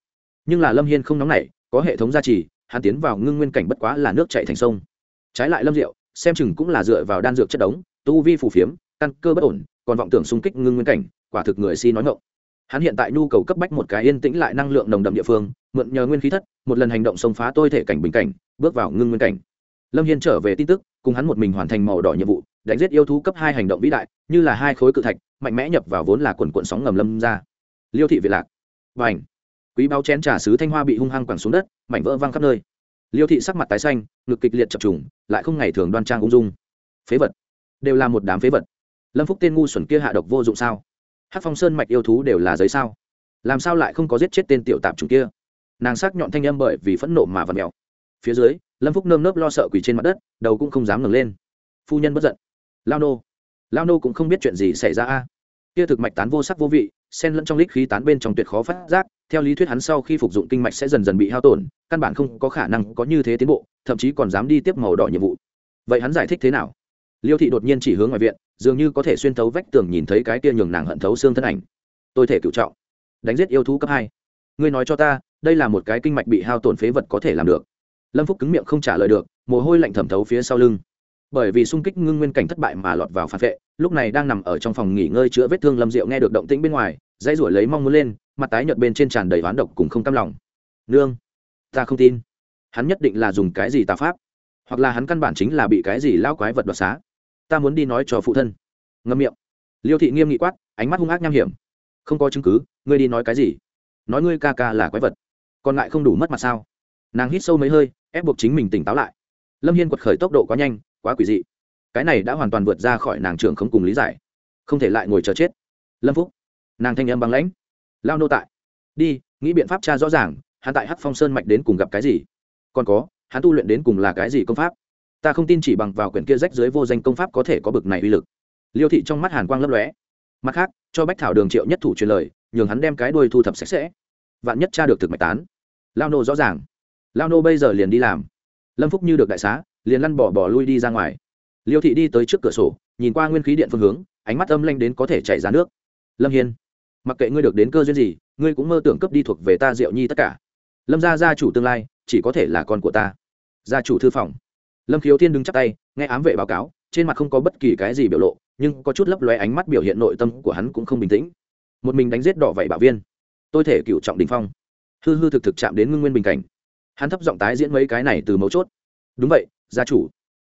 Nhưng là lâm hiên không nóng nảy, có hệ thống gia trì hắn tiến vào ngưng nguyên cảnh bất quá là nước chảy thành sông. Trái lại lâm diệu, xem chừng cũng là dựa vào đan dược chất đống, tu vi phù phiếm, căn cơ bất ổn, còn vọng tưởng xung kích ngưng nguyên cảnh, quả thực người si nói ngộng. Hắn hiện tại nhu cầu cấp bách một cái yên tĩnh lại năng lượng nồng đậm địa phương, mượn nhờ nguyên khí thất, một lần hành động xông phá tôi thể cảnh bình cảnh, bước vào ngưng nguyên cảnh. Lâm hiên trở về tin tức, cùng hắn một mình hoàn thành màu đỏ nhiệm vụ, đánh giết yêu thú cấp hai hành động vĩ đại, như là hai khối cự thạch, mạnh mẽ nhập vào vốn là quần cuộn sóng ngầm lâm ra. Liêu thị việt lạc. Và ảnh quý báo chén trà sứ thanh hoa bị hung hăng quẳng xuống đất, mảnh vỡ văng khắp nơi. Liêu thị sắc mặt tái xanh, ngực kịch liệt chập trùng, lại không ngày thường đoan trang ung dung. Phế vật. Đều là một đám phế vật. Lâm phúc tên ngu xuẩn kia hạ độc vô dụng sao? Hát phong sơn mạch yêu thú đều là giấy sao? Làm sao lại không có giết chết tên tiểu tạp chủng kia? Nàng sắc nhọn thanh âm bởi vì phẫn nộ mà vật mèo. Phía dưới, lâm phúc nơm nớp lo sợ quỳ trên mặt đất, đầu cũng không dám ngẩng lên. Phu nhân bất giận. Lao nô. Lao nô cũng không biết chuyện gì xảy ra a. Kia thực mạch tán vô sắc vô vị sen lẫn trong lít khí tán bên trong tuyệt khó phát giác, theo lý thuyết hắn sau khi phục dụng kinh mạch sẽ dần dần bị hao tổn, căn bản không có khả năng có như thế tiến bộ, thậm chí còn dám đi tiếp màu đỏ nhiệm vụ. Vậy hắn giải thích thế nào? Liêu thị đột nhiên chỉ hướng ngoài viện, dường như có thể xuyên thấu vách tường nhìn thấy cái kia nhường nàng hận thấu xương thân ảnh. Tôi thể cựu trọng. Đánh giết yêu thú cấp hai. Ngươi nói cho ta, đây là một cái kinh mạch bị hao tổn phế vật có thể làm được. Lâm phúc cứng miệng không trả lời được, mồ hôi lạnh thẩm thấu phía sau lưng bởi vì xung kích ngưng nguyên cảnh thất bại mà lọt vào phản vệ, lúc này đang nằm ở trong phòng nghỉ ngơi chữa vết thương lâm diệu nghe được động tĩnh bên ngoài, dãy ruổi lấy mong muốn lên, mặt tái nhợt bên trên tràn đầy oán độc cùng không cam lòng. Nương, ta không tin. Hắn nhất định là dùng cái gì tà pháp? Hoặc là hắn căn bản chính là bị cái gì lao quái vật đoạt xá? Ta muốn đi nói cho phụ thân. Ngâm miệng. Liêu thị nghiêm nghị quát, ánh mắt hung ác nham hiểm. Không có chứng cứ, ngươi đi nói cái gì? Nói ngươi ca ca là quái vật, còn lại không đủ mất mặt sao? Nàng hít sâu mấy hơi, ép buộc chính mình tỉnh táo lại. Lâm hiên quật khởi tốc độ quá nhanh quá quỷ dị. Cái này đã hoàn toàn vượt ra khỏi nàng trưởng không cùng lý giải. Không thể lại ngồi chờ chết. Lâm phúc, nàng thanh âm băng lãnh. Lao nô tại. Đi, nghĩ biện pháp tra rõ ràng, hắn tại hắc phong sơn mạch đến cùng gặp cái gì? Còn có, hắn tu luyện đến cùng là cái gì công pháp? Ta không tin chỉ bằng vào quyển kia rách dưới vô danh công pháp có thể có bực này uy lực. Liêu thị trong mắt hàn quang lấp lóe. Mặt khác, cho bách thảo đường triệu nhất thủ truyền lời, nhường hắn đem cái đuôi thu thập sạch sẽ. Vạn nhất cha được thực mạch tán. Lao nô rõ ràng. Lao nô bây giờ liền đi làm. Lâm phúc như được đại xá liền lăn bỏ bỏ lui đi ra ngoài. Liêu thị đi tới trước cửa sổ, nhìn qua nguyên khí điện phương hướng, ánh mắt âm lanh đến có thể chảy ra nước. Lâm hiên, mặc kệ ngươi được đến cơ duyên gì, ngươi cũng mơ tưởng cấp đi thuộc về ta diệu nhi tất cả. Lâm gia gia chủ tương lai, chỉ có thể là con của ta. Gia chủ thư phòng. Lâm khiếu thiên đứng chắp tay, nghe ám vệ báo cáo, trên mặt không có bất kỳ cái gì biểu lộ, nhưng có chút lấp lóe ánh mắt biểu hiện nội tâm của hắn cũng không bình tĩnh. Một mình đánh giết đỏ vậy bảo viên. Tôi thể cựu trọng đình phong. Hư hư thực thực chạm đến ngưng nguyên bình cảnh. Hắn thấp giọng tái diễn mấy cái này từ mấu chốt. Đúng vậy gia chủ.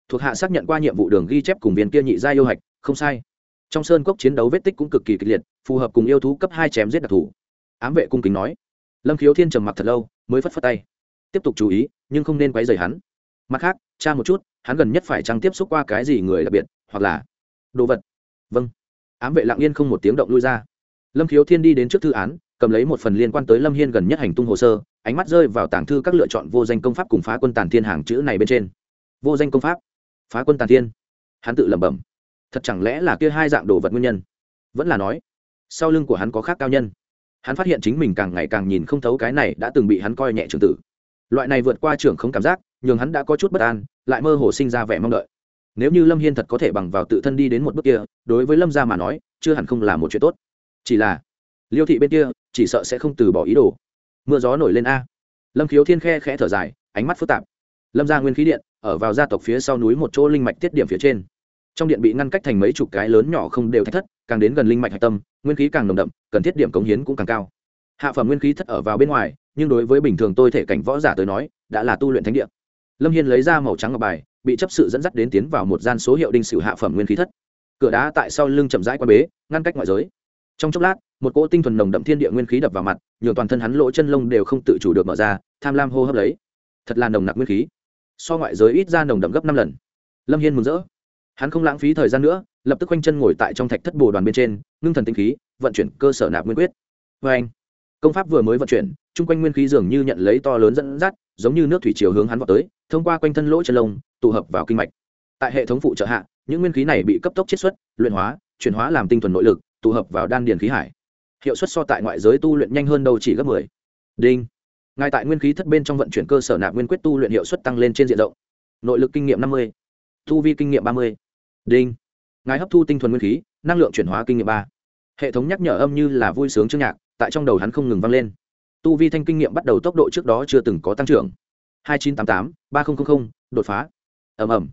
Thuộc hạ xác nhận qua nhiệm vụ đường ghi chép cùng viên kia nhị gia yêu hạch, không sai. Trong sơn cốc chiến đấu vết tích cũng cực kỳ kịch liệt, phù hợp cùng yêu thú cấp hai chém giết đặc thù. Ám vệ cung kính nói. Lâm khiếu thiên trầm mặc thật lâu, mới phất phất tay. Tiếp tục chú ý, nhưng không nên quấy rầy hắn. Mặt khác, tra một chút, hắn gần nhất phải trăng tiếp xúc qua cái gì người đặc biệt, hoặc là đồ vật? Vâng. Ám vệ lặng yên không một tiếng động lui ra. Lâm khiếu thiên đi đến trước thư án, cầm lấy một phần liên quan tới lâm hiên gần nhất hành tung hồ sơ, ánh mắt rơi vào tảng thư các lựa chọn vô danh công pháp cùng phá quân tàn thiên hàng chữ này bên trên vô danh công pháp, phá quân tàn thiên. Hắn tự lẩm bẩm, thật chẳng lẽ là kia hai dạng đồ vật nguyên nhân? Vẫn là nói, sau lưng của hắn có khác cao nhân. Hắn phát hiện chính mình càng ngày càng nhìn không thấu cái này đã từng bị hắn coi nhẹ trường tử. Loại này vượt qua trưởng không cảm giác, nhường hắn đã có chút bất an, lại mơ hồ sinh ra vẻ mong đợi. Nếu như lâm hiên thật có thể bằng vào tự thân đi đến một bước kia, đối với lâm gia mà nói, chưa hẳn không là một chuyện tốt. Chỉ là, liêu thị bên kia, chỉ sợ sẽ không từ bỏ ý đồ. Mưa gió nổi lên a. Lâm khiếu thiên khe khẽ thở dài, ánh mắt phức tạp lâm gia nguyên khí điện, ở vào gia tộc phía sau núi một chỗ linh mạch tiết điểm phía trên. Trong điện bị ngăn cách thành mấy chục cái lớn nhỏ không đều thách thất, càng đến gần linh mạch hạch tâm, nguyên khí càng nồng đậm, cần thiết điểm cống hiến cũng càng cao. Hạ phẩm nguyên khí thất ở vào bên ngoài, nhưng đối với bình thường tôi thể cảnh võ giả tới nói, đã là tu luyện thánh địa. Lâm hiên lấy ra màu trắng ngọc bài, bị chấp sự dẫn dắt đến tiến vào một gian số hiệu đinh sử hạ phẩm nguyên khí thất. Cửa đá tại sau lưng chậm rãi qua bế, ngăn cách ngoại giới. Trong chốc lát, một cỗ tinh thuần nồng đậm thiên địa nguyên khí đập vào mặt, nhường toàn thân hắn lỗ chân lông đều không tự chủ được mở ra, tham lam hô hấp lấy. Thật là nồng nặc nguyên khí so ngoại giới ít ra nồng đậm gấp năm lần. Lâm hiên mừng rỡ. Hắn không lãng phí thời gian nữa, lập tức quanh chân ngồi tại trong thạch thất bồ đoàn bên trên, ngưng thần tinh khí, vận chuyển cơ sở nạp nguyên quyết. Vê anh, công pháp vừa mới vận chuyển, chung quanh nguyên khí dường như nhận lấy to lớn dẫn dắt, giống như nước thủy chiều hướng hắn vào tới, thông qua quanh thân lỗ chân lông, tụ hợp vào kinh mạch. Tại hệ thống phụ trợ hạ, những nguyên khí này bị cấp tốc chiết xuất, luyện hóa, chuyển hóa làm tinh thuần nội lực, tụ hợp vào đan điền khí hải. Hiệu suất so tại ngoại giới tu luyện nhanh hơn đâu chỉ gấp mười. Đinh ngài tại nguyên khí thất bên trong vận chuyển cơ sở nạp nguyên quyết tu luyện hiệu suất tăng lên trên diện rộng. Nội lực kinh nghiệm năm mươi thu vi kinh nghiệm ba mươi. Đinh. Ngài hấp thu tinh thuần nguyên khí, năng lượng chuyển hóa kinh nghiệm ba. Hệ thống nhắc nhở âm như là vui sướng chương nhạc, tại trong đầu hắn không ngừng vang lên. Tu vi thanh kinh nghiệm bắt đầu tốc độ trước đó chưa từng có tăng trưởng. Hai chín tám tám, ba nghìn đột phá. Ẩm ẩm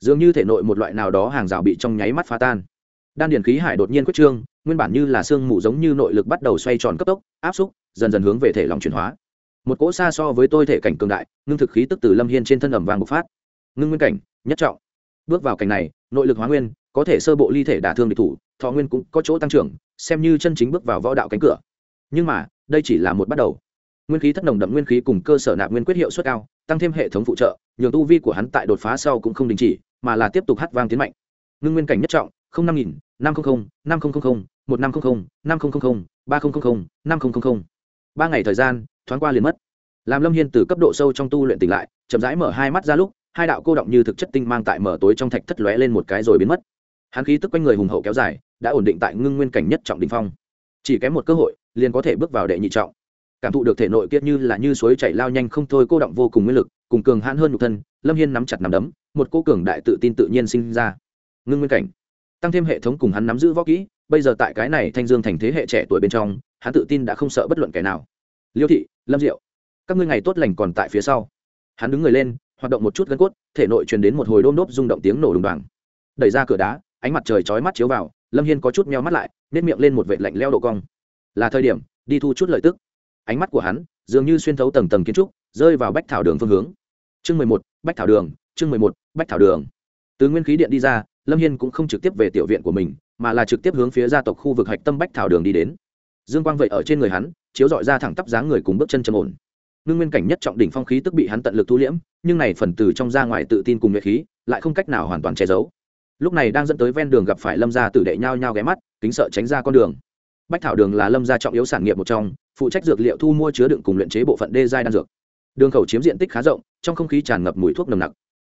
dường như thể nội một loại nào đó hàng rào bị trong nháy mắt phá tan. Đan điển khí hải đột nhiên quyết trương, nguyên bản như là xương mù giống như nội lực bắt đầu xoay tròn cấp tốc, áp xúc, dần dần hướng về thể lòng chuyển hóa một cỗ xa so với tôi thể cảnh cường đại, ngưng thực khí tức từ lâm hiên trên thân ẩm vàng bộc phát. Ngưng nguyên cảnh, nhất trọng. Bước vào cảnh này, nội lực hóa nguyên, có thể sơ bộ ly thể đả thương địch thủ, thọ nguyên cũng có chỗ tăng trưởng, xem như chân chính bước vào võ đạo cánh cửa. Nhưng mà, đây chỉ là một bắt đầu. Nguyên khí thất nồng đậm nguyên khí cùng cơ sở nạp nguyên quyết hiệu suất cao, tăng thêm hệ thống phụ trợ, nhường tu vi của hắn tại đột phá sau cũng không đình chỉ, mà là tiếp tục hát vang tiến mạnh. Ngưng nguyên cảnh nhất trọng năm nghìn, năm trăm linh năm nghìn một năm trăm linh năm nghìn ba nghìn năm nghìn ba ngày thời gian, thoáng qua liền mất. Làm lâm hiên từ cấp độ sâu trong tu luyện tỉnh lại, chậm rãi mở hai mắt ra lúc, hai đạo cô động như thực chất tinh mang tại mở tối trong thạch thất lóe lên một cái rồi biến mất. Hắn khí tức quanh người hùng hậu kéo dài, đã ổn định tại ngưng nguyên cảnh nhất trọng đ ỉ n h phong. Chỉ kém một cơ hội, liền có thể bước vào đệ nhị trọng. Cảm thụ được thể nội kiết như là như suối chảy lao nhanh không thôi, cô động vô cùng nguyên lực, cùng cường hãn hơn nhục thân, lâm hiên nắm chặt nắm đấm, một cô cường đại tự tin tự nhiên sinh ra. Ngưng nguyên cảnh. Tăng thêm hệ thống cùng hắn nắm giữ võ kỹ bây giờ tại cái này thanh dương thành thế hệ trẻ tuổi bên trong, hắn tự tin đã không sợ bất luận kẻ nào. Liêu thị, lâm diệu, các ngươi ngày tốt lành còn tại phía sau. Hắn đứng người lên, hoạt động một chút gân cốt, thể nội truyền đến một hồi đôm đốp rung động tiếng nổ đùng đoàng. Đẩy ra cửa đá, ánh mặt trời chói mắt chiếu vào, lâm hiên có chút meo mắt lại, nếp miệng lên một vệt lạnh leo độ cong. Là thời điểm, đi thu chút lợi tức. Ánh mắt của hắn, dường như xuyên thấu tầng tầng kiến trúc, rơi vào bách thảo đường phương hướng. Chương mười một, bách thảo đường, chương mười một, bách thảo đường. Từ nguyên khí điện đi ra, lâm hiên cũng không trực tiếp về tiểu viện của mình mà là trực tiếp hướng phía gia tộc khu vực hạch tâm bách thảo đường đi đến. Dương quang vậy ở trên người hắn, chiếu dọi ra thẳng tắp dáng người cùng bước chân trầm ổn. Ngưng nguyên cảnh nhất trọng đỉnh phong khí tức bị hắn tận lực thu liễm, nhưng này phần từ trong ra ngoài tự tin cùng nhuệ khí, lại không cách nào hoàn toàn che giấu. Lúc này đang dẫn tới ven đường gặp phải lâm gia tử đệ nhao nhao ghé mắt, kính sợ tránh ra con đường. Bách thảo đường là lâm gia trọng yếu sản nghiệp một trong, phụ trách dược liệu thu mua chứa đựng cùng luyện chế bộ phận đê giai đan dược. Đường khẩu chiếm diện tích khá rộng, trong không khí tràn ngập mùi thuốc nồng nặc.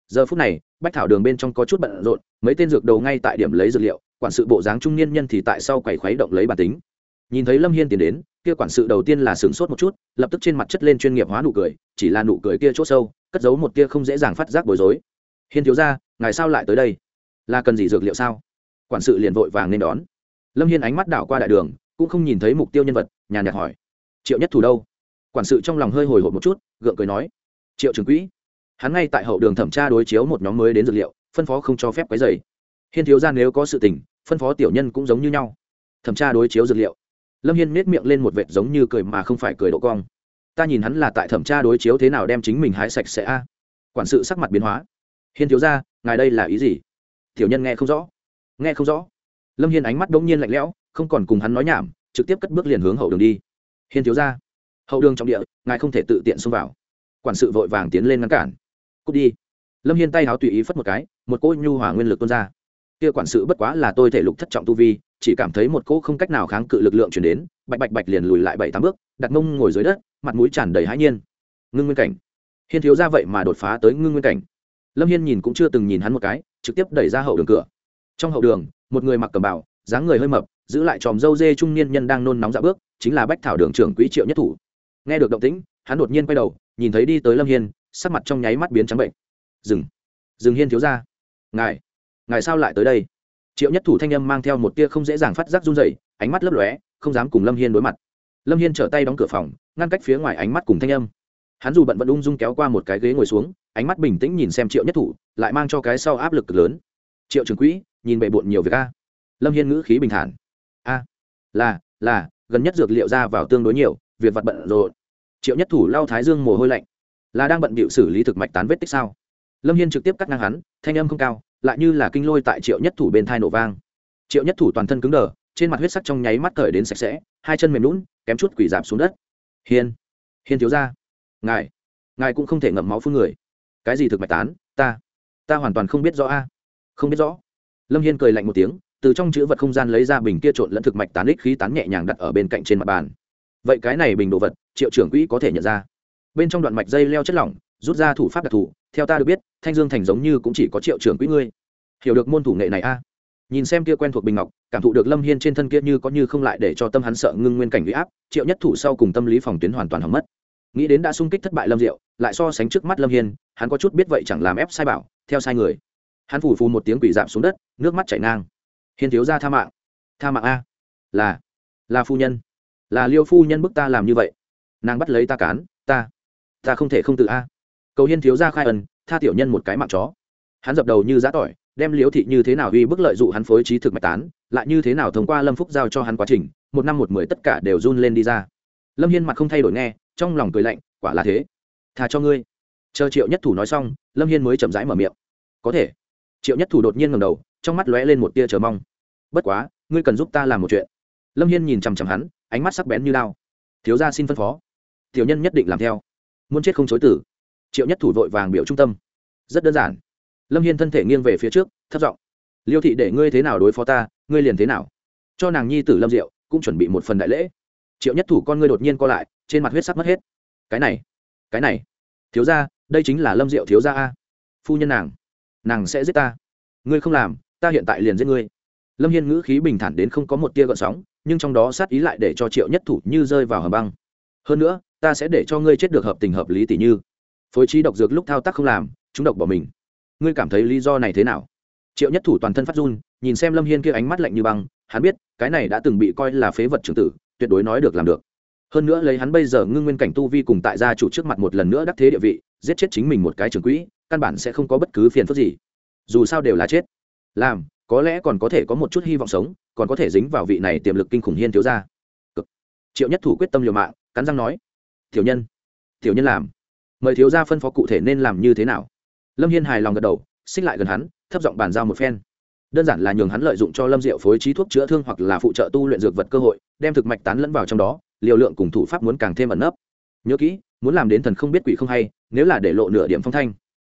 Giờ phút này, bách thảo đường bên trong có chút bận rộn, mấy tên dược đầu ngay tại điểm lấy dược liệu quản sự bộ dáng trung niên nhân thì tại sau quầy khuấy động lấy bản tính. Nhìn thấy lâm hiên tiến đến, kia quản sự đầu tiên là sửng sốt một chút, lập tức trên mặt chất lên chuyên nghiệp hóa nụ cười, chỉ là nụ cười kia chỗ sâu, cất giấu một tia không dễ dàng phát giác bối rối. Hiên thiếu ra ngài sao lại tới đây? Là cần gì dược liệu sao? Quản sự liền vội vàng nên đón. Lâm hiên ánh mắt đảo qua đại đường, cũng không nhìn thấy mục tiêu nhân vật, nhàn nhạt hỏi, triệu nhất thủ đâu? Quản sự trong lòng hơi hồi hộp một chút, gượng cười nói, triệu trưởng quỹ. Hắn ngay tại hậu đường thẩm tra đối chiếu một nhóm mới đến dược liệu, phân phó không cho phép cái dày hiên thiếu ra nếu có sự tình, phân phó tiểu nhân cũng giống như nhau. Thẩm tra đối chiếu dược liệu. Lâm hiên nết miệng lên một vệt giống như cười mà không phải cười độ cong. Ta nhìn hắn là tại thẩm tra đối chiếu thế nào đem chính mình hái sạch sẽ a. Quản sự sắc mặt biến hóa. Hiên thiếu ra ngài đây là ý gì? Tiểu nhân nghe không rõ. Nghe không rõ. Lâm hiên ánh mắt đ ỗ n g nhiên lạnh lẽo, không còn cùng hắn nói nhảm, trực tiếp cất bước liền hướng hậu đường đi. Hiên thiếu ra hậu đường trong địa, ngài không thể tự tiện xông vào. Quản sự vội vàng tiến lên ngăn cản. Cút đi. Lâm hiên tay háo tùy ý phất một cái, một cỗ nhu hỏa nguyên lực tuôn ra kia quản sự bất quá là tôi thể lục thất trọng tu vi, chỉ cảm thấy một cỗ không cách nào kháng cự lực lượng chuyển đến, bạch bạch bạch liền lùi lại bảy tám bước, đặt mông ngồi dưới đất, mặt mũi tràn đầy hãi nhiên. Ngưng nguyên cảnh. Hiên thiếu ra vậy mà đột phá tới ngưng nguyên cảnh. Lâm hiên nhìn cũng chưa từng nhìn hắn một cái, trực tiếp đẩy ra hậu đường cửa. Trong hậu đường, một người mặc cầm bảo dáng người hơi mập, giữ lại tròm dâu dê trung niên nhân đang nôn nóng dạ bước, chính là bách thảo đường trưởng quỹ triệu nhất thủ. Nghe được động tĩnh, hắn đột nhiên quay đầu, nhìn thấy đi tới lâm hiên, sắc mặt trong nháy mắt biến trắng bệnh. Dừng dừng hiên thiếu ra ngài ngài sao lại tới đây? Triệu nhất thủ thanh âm mang theo một tia không dễ dàng phát giác run dày ánh mắt lấp lóe, không dám cùng lâm hiên đối mặt. Lâm hiên trở tay đóng cửa phòng, ngăn cách phía ngoài ánh mắt cùng thanh âm. Hắn dù bận vẫn ung dung kéo qua một cái ghế ngồi xuống, ánh mắt bình tĩnh nhìn xem triệu nhất thủ, lại mang cho cái sau áp lực cực lớn. Triệu trường quỹ, nhìn bệ bộn nhiều việc a. Lâm hiên ngữ khí bình thản. A, là là, gần nhất dược liệu ra vào tương đối nhiều, việc vặt bận rộn. Triệu nhất thủ lau thái dương mồ hôi lạnh. Là đang bận bịu xử lý thực mạch tán vết tích sao? Lâm hiên trực tiếp cắt ngang hắn, thanh âm không cao lại như là kinh lôi tại triệu nhất thủ bên thai nổ vang. Triệu nhất thủ toàn thân cứng đờ, trên mặt huyết sắc trong nháy mắt cởi đến sạch sẽ, hai chân mềm lún kém chút quỷ giảm xuống đất. Hiên hiên thiếu ra ngài ngài cũng không thể ngậm máu phương người. Cái gì thực mạch tán? Ta ta hoàn toàn không biết rõ a. Không biết rõ. Lâm hiên cười lạnh một tiếng, từ trong chữ vật không gian lấy ra bình kia trộn lẫn thực mạch tán ích khí tán nhẹ nhàng đặt ở bên cạnh trên mặt bàn. Vậy cái này bình đồ vật, triệu trưởng quỹ có thể nhận ra. Bên trong đoạn mạch dây leo chất lỏng rút ra thủ pháp đặc thù, theo ta được biết, thanh dương thành giống như cũng chỉ có triệu trưởng quỹ ngươi. Hiểu được môn thủ nghệ này a? Nhìn xem kia quen thuộc bình ngọc, cảm thụ được lâm hiên trên thân kia như có như không lại để cho tâm hắn sợ ngưng nguyên cảnh huy áp, triệu nhất thủ sau cùng tâm lý phòng tuyến hoàn toàn hỏng mất. Nghĩ đến đã sung kích thất bại lâm diệu, lại so sánh trước mắt lâm hiên, hắn có chút biết vậy chẳng làm ép sai bảo, theo sai người. Hắn phủ phù một tiếng quỷ dạp xuống đất, nước mắt chảy ngang. Hiên thiếu ra tha mạng. Tha mạng a? Là là phu nhân. Là liêu phu nhân bức ta làm như vậy. Nàng bắt lấy ta cán, ta ta không thể không tự a cầu hiên thiếu ra khai ân, tha tiểu nhân một cái mạng chó. Hắn dập đầu như giã tỏi, đem liễu thị như thế nào uy bức lợi dụ hắn phối trí thực mạch tán, lại như thế nào thông qua lâm phúc giao cho hắn quá trình, một năm một mười tất cả đều run lên đi ra. Lâm hiên mặt không thay đổi nghe, trong lòng cười lạnh, quả là thế. Thà cho ngươi. Chờ triệu nhất thủ nói xong, lâm hiên mới chậm rãi mở miệng. Có thể. Triệu nhất thủ đột nhiên ngầm đầu, trong mắt lóe lên một tia chờ mong. Bất quá, ngươi cần giúp ta làm một chuyện. Lâm hiên nhìn chằm chằm hắn, ánh mắt sắc bén như lao thiếu gia xin phân phó. Tiểu nhân nhất định làm theo. Muốn chết không chối tử triệu nhất thủ vội vàng biểu trung tâm. Rất đơn giản. Lâm hiên thân thể nghiêng về phía trước thất giọng. Liêu thị để ngươi thế nào đối phó ta, ngươi liền thế nào. Cho nàng nhi tử lâm diệu, cũng chuẩn bị một phần đại lễ. Triệu nhất thủ con ngươi đột nhiên co lại, trên mặt huyết sắc mất hết. Cái này cái này. Thiếu ra đây chính là lâm diệu thiếu ra a. Phu nhân nàng nàng sẽ giết ta. Ngươi không làm, ta hiện tại liền giết ngươi. Lâm hiên ngữ khí bình thản đến không có một tia gợn sóng, nhưng trong đó sát ý lại để cho triệu nhất thủ như rơi vào hầm băng. Hơn nữa, ta sẽ để cho ngươi chết được hợp tình hợp lý tỷ như phối trí độc dược lúc thao tác không làm, chúng độc bỏ mình. Ngươi cảm thấy lý do này thế nào? Triệu nhất thủ toàn thân phát run, nhìn xem lâm hiên kia ánh mắt lạnh như băng, hắn biết, cái này đã từng bị coi là phế vật trưởng tử, tuyệt đối nói được làm được. Hơn nữa lấy hắn bây giờ ngưng nguyên cảnh tu vi cùng tại gia chủ trước mặt một lần nữa đắc thế địa vị, giết chết chính mình một cái trường quỹ, căn bản sẽ không có bất cứ phiền phức gì. Dù sao đều là chết. Làm, có lẽ còn có thể có một chút hy vọng sống, còn có thể dính vào vị này tiềm lực kinh khủng hiên thiếu ra triệu nhất thủ quyết tâm liều mạng, cắn răng nói, tiểu nhân tiểu nhân làm mời thiếu gia phân phó cụ thể nên làm như thế nào. Lâm hiên hài lòng gật đầu, xích lại gần hắn, thấp giọng bàn giao một phen. Đơn giản là nhường hắn lợi dụng cho lâm diệu phối trí thuốc chữa thương hoặc là phụ trợ tu luyện dược vật cơ hội, đem thực mạch tán lẫn vào trong đó, liều lượng cùng thủ pháp muốn càng thêm ẩn nấp. Nhớ kỹ, muốn làm đến thần không biết quỷ không hay, nếu là để lộ nửa điểm phong thanh.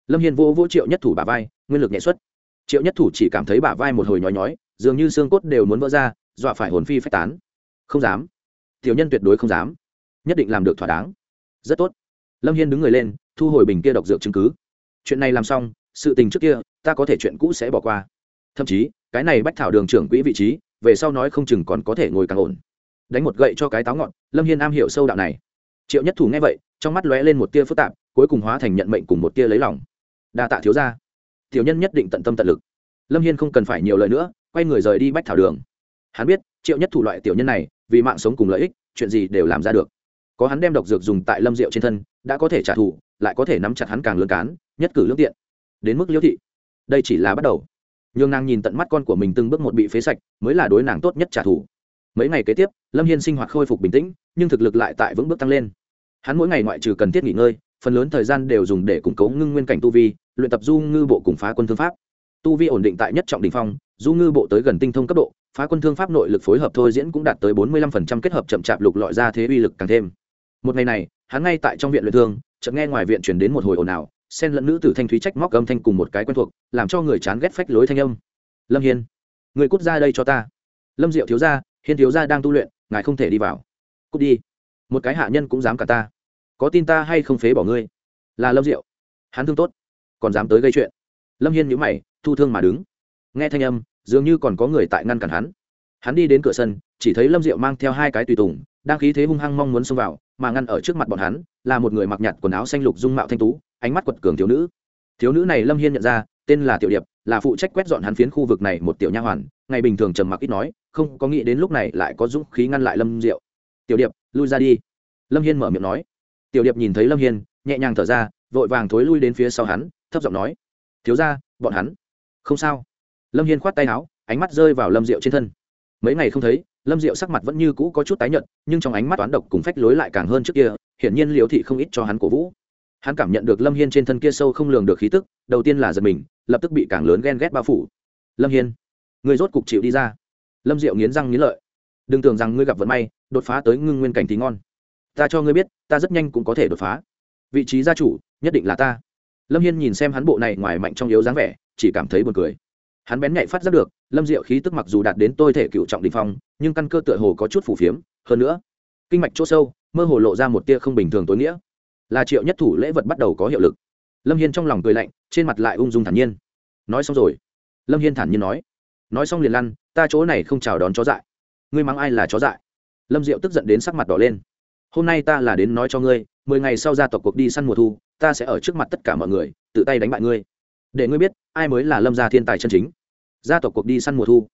Lâm hiền vô vô triệu nhất thủ bả vai, nguyên lực nhẹ xuất. Triệu nhất thủ chỉ cảm thấy bả vai một hồi nhói nhói, dường như xương cốt đều muốn vỡ ra, dọa phải hồn phi phách tán. Không dám. Tiểu nhân tuyệt đối không dám. Nhất định làm được thỏa đáng. Rất tốt lâm hiên đứng người lên, thu hồi bình kia độc dược chứng cứ. Chuyện này làm xong, sự tình trước kia, ta có thể chuyện cũ sẽ bỏ qua. Thậm chí, cái này bách thảo đường trưởng quỹ vị trí, về sau nói không chừng còn có thể ngồi càng ổn. Đánh một gậy cho cái táo ngọn, lâm hiên am hiểu sâu đạo này. Triệu nhất thủ nghe vậy, trong mắt lóe lên một tia phức tạp, cuối cùng hóa thành nhận mệnh cùng một tia lấy lòng. Đa tạ thiếu ra tiểu nhân nhất định tận tâm tận lực. Lâm hiên không cần phải nhiều lời nữa, quay người rời đi bách thảo đường. Hắn biết, triệu nhất thủ loại tiểu nhân này, vì mạng sống cùng lợi ích, chuyện gì đều làm ra được. Có hắn đem độc dược dùng tại lâm rượu trên thân đã có thể trả thù, lại có thể nắm chặt hắn càng lớn cán, nhất cử lương tiện. Đến mức liễu thị. Đây chỉ là bắt đầu. Nhưng nàng nhìn tận mắt con của mình từng bước một bị phế sạch, mới là đối nàng tốt nhất trả thù. Mấy ngày kế tiếp, lâm hiên sinh hoạt khôi phục bình tĩnh, nhưng thực lực lại tại vững bước tăng lên. Hắn mỗi ngày ngoại trừ cần thiết nghỉ ngơi, phần lớn thời gian đều dùng để củng cố ngưng nguyên cảnh tu vi, luyện tập du ngư bộ cùng phá quân thương pháp. Tu vi ổn định tại nhất trọng đình phong, du ngư bộ tới gần tinh thông cấp độ, phá quân thương pháp nội lực phối hợp thôi diễn cũng đạt tới bốn mươi lăm phần trăm kết hợp chậm chạp lục lọi ra thế uy lực càng thêm. Một ngày này hắn ngay tại trong viện luyện thương, chợt nghe ngoài viện chuyển đến một hồi ồn ào sen lẫn nữ tử thanh thúy trách móc âm thanh cùng một cái quen thuộc, làm cho người chán ghét phách lối thanh âm. Lâm hiên, người cút ra đây cho ta. Lâm diệu thiếu gia, hiên thiếu gia đang tu luyện, ngài không thể đi vào. Cút đi. Một cái hạ nhân cũng dám cả ta. Có tin ta hay không phế bỏ ngươi? Là lâm diệu. Hắn thương tốt, còn dám tới gây chuyện. Lâm hiên nhữ mày, thu thương mà đứng. Nghe thanh âm, dường như còn có người tại ngăn cản hắn. Hắn đi đến cửa sân, chỉ thấy lâm diệu mang theo hai cái tùy tùng, đang khí thế hung hăng mong muốn xông vào mà ngăn ở trước mặt bọn hắn, là một người mặc nhạt quần áo xanh lục dung mạo thanh tú, ánh mắt quật cường thiếu nữ. Thiếu nữ này lâm hiên nhận ra, tên là tiểu điệp, là phụ trách quét dọn hắn phiến khu vực này một tiểu nha hoàn, ngày bình thường trầm mặc ít nói, không có nghĩ đến lúc này lại có dũng khí ngăn lại lâm diệu. Tiểu điệp, lui ra đi. Lâm hiên mở miệng nói. Tiểu điệp nhìn thấy lâm hiên, nhẹ nhàng thở ra, vội vàng thối lui đến phía sau hắn, thấp giọng nói. Thiếu ra bọn hắn. Không sao. Lâm hiên khoát tay áo, ánh mắt rơi vào lâm diệu trên thân. Mấy ngày không thấy lâm diệu sắc mặt vẫn như cũ có chút tái nhợt, nhưng trong ánh mắt toán độc cùng phách lối lại càng hơn trước kia, hiển nhiên liễu thị không ít cho hắn cổ vũ. Hắn cảm nhận được lâm hiên trên thân kia sâu không lường được khí tức, đầu tiên là giật mình, lập tức bị càng lớn ghen ghét bao phủ. Lâm hiên người rốt cục chịu đi ra. Lâm diệu nghiến răng nghiến lợi. Đừng tưởng rằng ngươi gặp vận may, đột phá tới ngưng nguyên cảnh thì ngon. Ta cho ngươi biết, ta rất nhanh cũng có thể đột phá. Vị trí gia chủ nhất định là ta. Lâm hiên nhìn xem hắn bộ này ngoài mạnh trong yếu dáng vẻ, chỉ cảm thấy buồn cười hắn bén nhạy phát giác được, lâm diệu khí tức mặc dù đạt đến tôi thể cựu trọng đình phong, nhưng căn cơ tựa hồ có chút phủ phiếm. Hơn nữa, kinh mạch chỗ sâu, mơ hồ lộ ra một tia không bình thường tối nghĩa. Là triệu nhất thủ lễ vật bắt đầu có hiệu lực. Lâm hiên trong lòng cười lạnh, trên mặt lại ung dung thản nhiên. Nói xong rồi, lâm hiên thản nhiên nói nói xong liền lăn, ta chỗ này không chào đón chó dại. Ngươi mắng ai là chó dại? Lâm diệu tức giận đến sắc mặt đỏ lên. Hôm nay ta là đến nói cho ngươi, mười ngày sau gia tộc cuộc đi săn mùa thu, ta sẽ ở trước mặt tất cả mọi người, tự tay đánh bại ngươi. Để ngươi biết, ai mới là lâm gia thiên tài chân chính gia tộc cuộc đi săn mùa thu.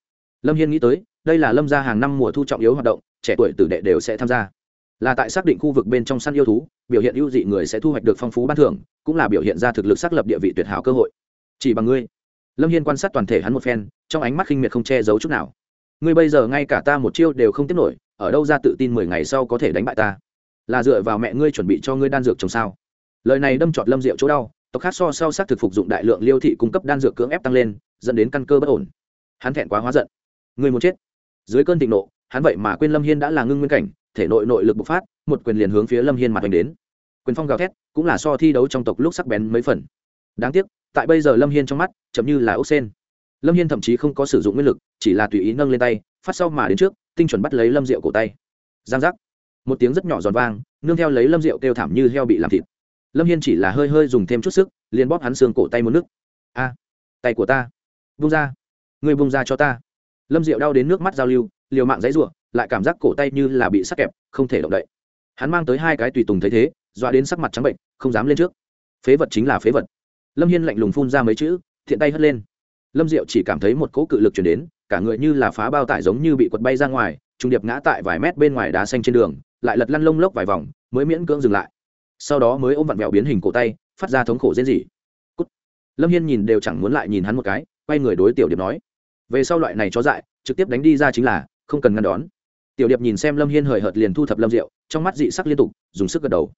Lâm hiên nghĩ tới, đây là lâm gia hàng năm mùa thu trọng yếu hoạt động, trẻ tuổi tử đệ đều sẽ tham gia. Là tại xác định khu vực bên trong săn yêu thú, biểu hiện ưu dị người sẽ thu hoạch được phong phú ban thưởng, cũng là biểu hiện ra thực lực xác lập địa vị tuyệt hảo cơ hội. Chỉ bằng ngươi. Lâm hiên quan sát toàn thể hắn một phen, trong ánh mắt khinh miệt không che giấu chút nào. Ngươi bây giờ ngay cả ta một chiêu đều không tiếp nổi, ở đâu ra tự tin mười ngày sau có thể đánh bại ta? Là dựa vào mẹ ngươi chuẩn bị cho ngươi đan dược trồng sao? Lời này đâm trọt lâm rượu chỗ đau, tộc khác so sau xác thực phục dụng đại lượng liêu thị cung cấp đan dược cưỡng ép tăng lên dẫn đến căn cơ bất ổn. Hắn thẹn quá hóa giận. Người muốn chết. Dưới cơn thịnh nộ, hắn vậy mà quên lâm hiên đã là ngưng nguyên cảnh, thể nội nội lực bộc phát, một quyền liền hướng phía lâm hiên mặt đánh đến. Quyền phong gào thét cũng là so thi đấu trong tộc lúc sắc bén mấy phần. Đáng tiếc, tại bây giờ lâm hiên trong mắt, chậm như là ốc sen. Lâm hiên thậm chí không có sử dụng nguyên lực, chỉ là tùy ý nâng lên tay, phát sau mà đến trước, tinh chuẩn bắt lấy lâm rượu cổ tay. Giang giác. Một tiếng rất nhỏ giòn vang, nương theo lấy lâm rượu kêu thảm như heo bị làm thịt. Lâm hiên chỉ là hơi hơi dùng thêm chút sức, liền bóp hắn xương cổ tay một nước. A, tay của ta bung ra. Người bung ra cho ta. Lâm diệu đau đến nước mắt giao lưu, liều mạng dãy r u ộ lại cảm giác cổ tay như là bị sắc kẹp, không thể động đậy. Hắn mang tới hai cái tùy tùng thấy thế, dọa đến sắc mặt trắng bệnh, không dám lên trước. Phế vật chính là phế vật. Lâm hiên lạnh lùng phun ra mấy chữ, thiện tay hất lên. Lâm diệu chỉ cảm thấy một cỗ cự lực chuyển đến, cả người như là phá bao tải giống như bị quật bay ra ngoài trung điệp ngã tại vài mét bên ngoài đá xanh trên đường, lại lật lăn lông lốc vài vòng, mới miễn cưỡng dừng lại. Sau đó mới ôm vặn vẹo biến hình cổ tay, phát ra thống khổ rên rỉ. Lâm hiên nhìn đều chẳng muốn lại nhìn hắn một cái quay người đối tiểu điệp nói, về sau loại này chó dại, trực tiếp đánh đi ra chính là, không cần ngăn đón. Tiểu điệp nhìn xem lâm hiên hời hợt liền thu thập lâm diệu, trong mắt dị sắc liên tục, dùng sức gật đầu.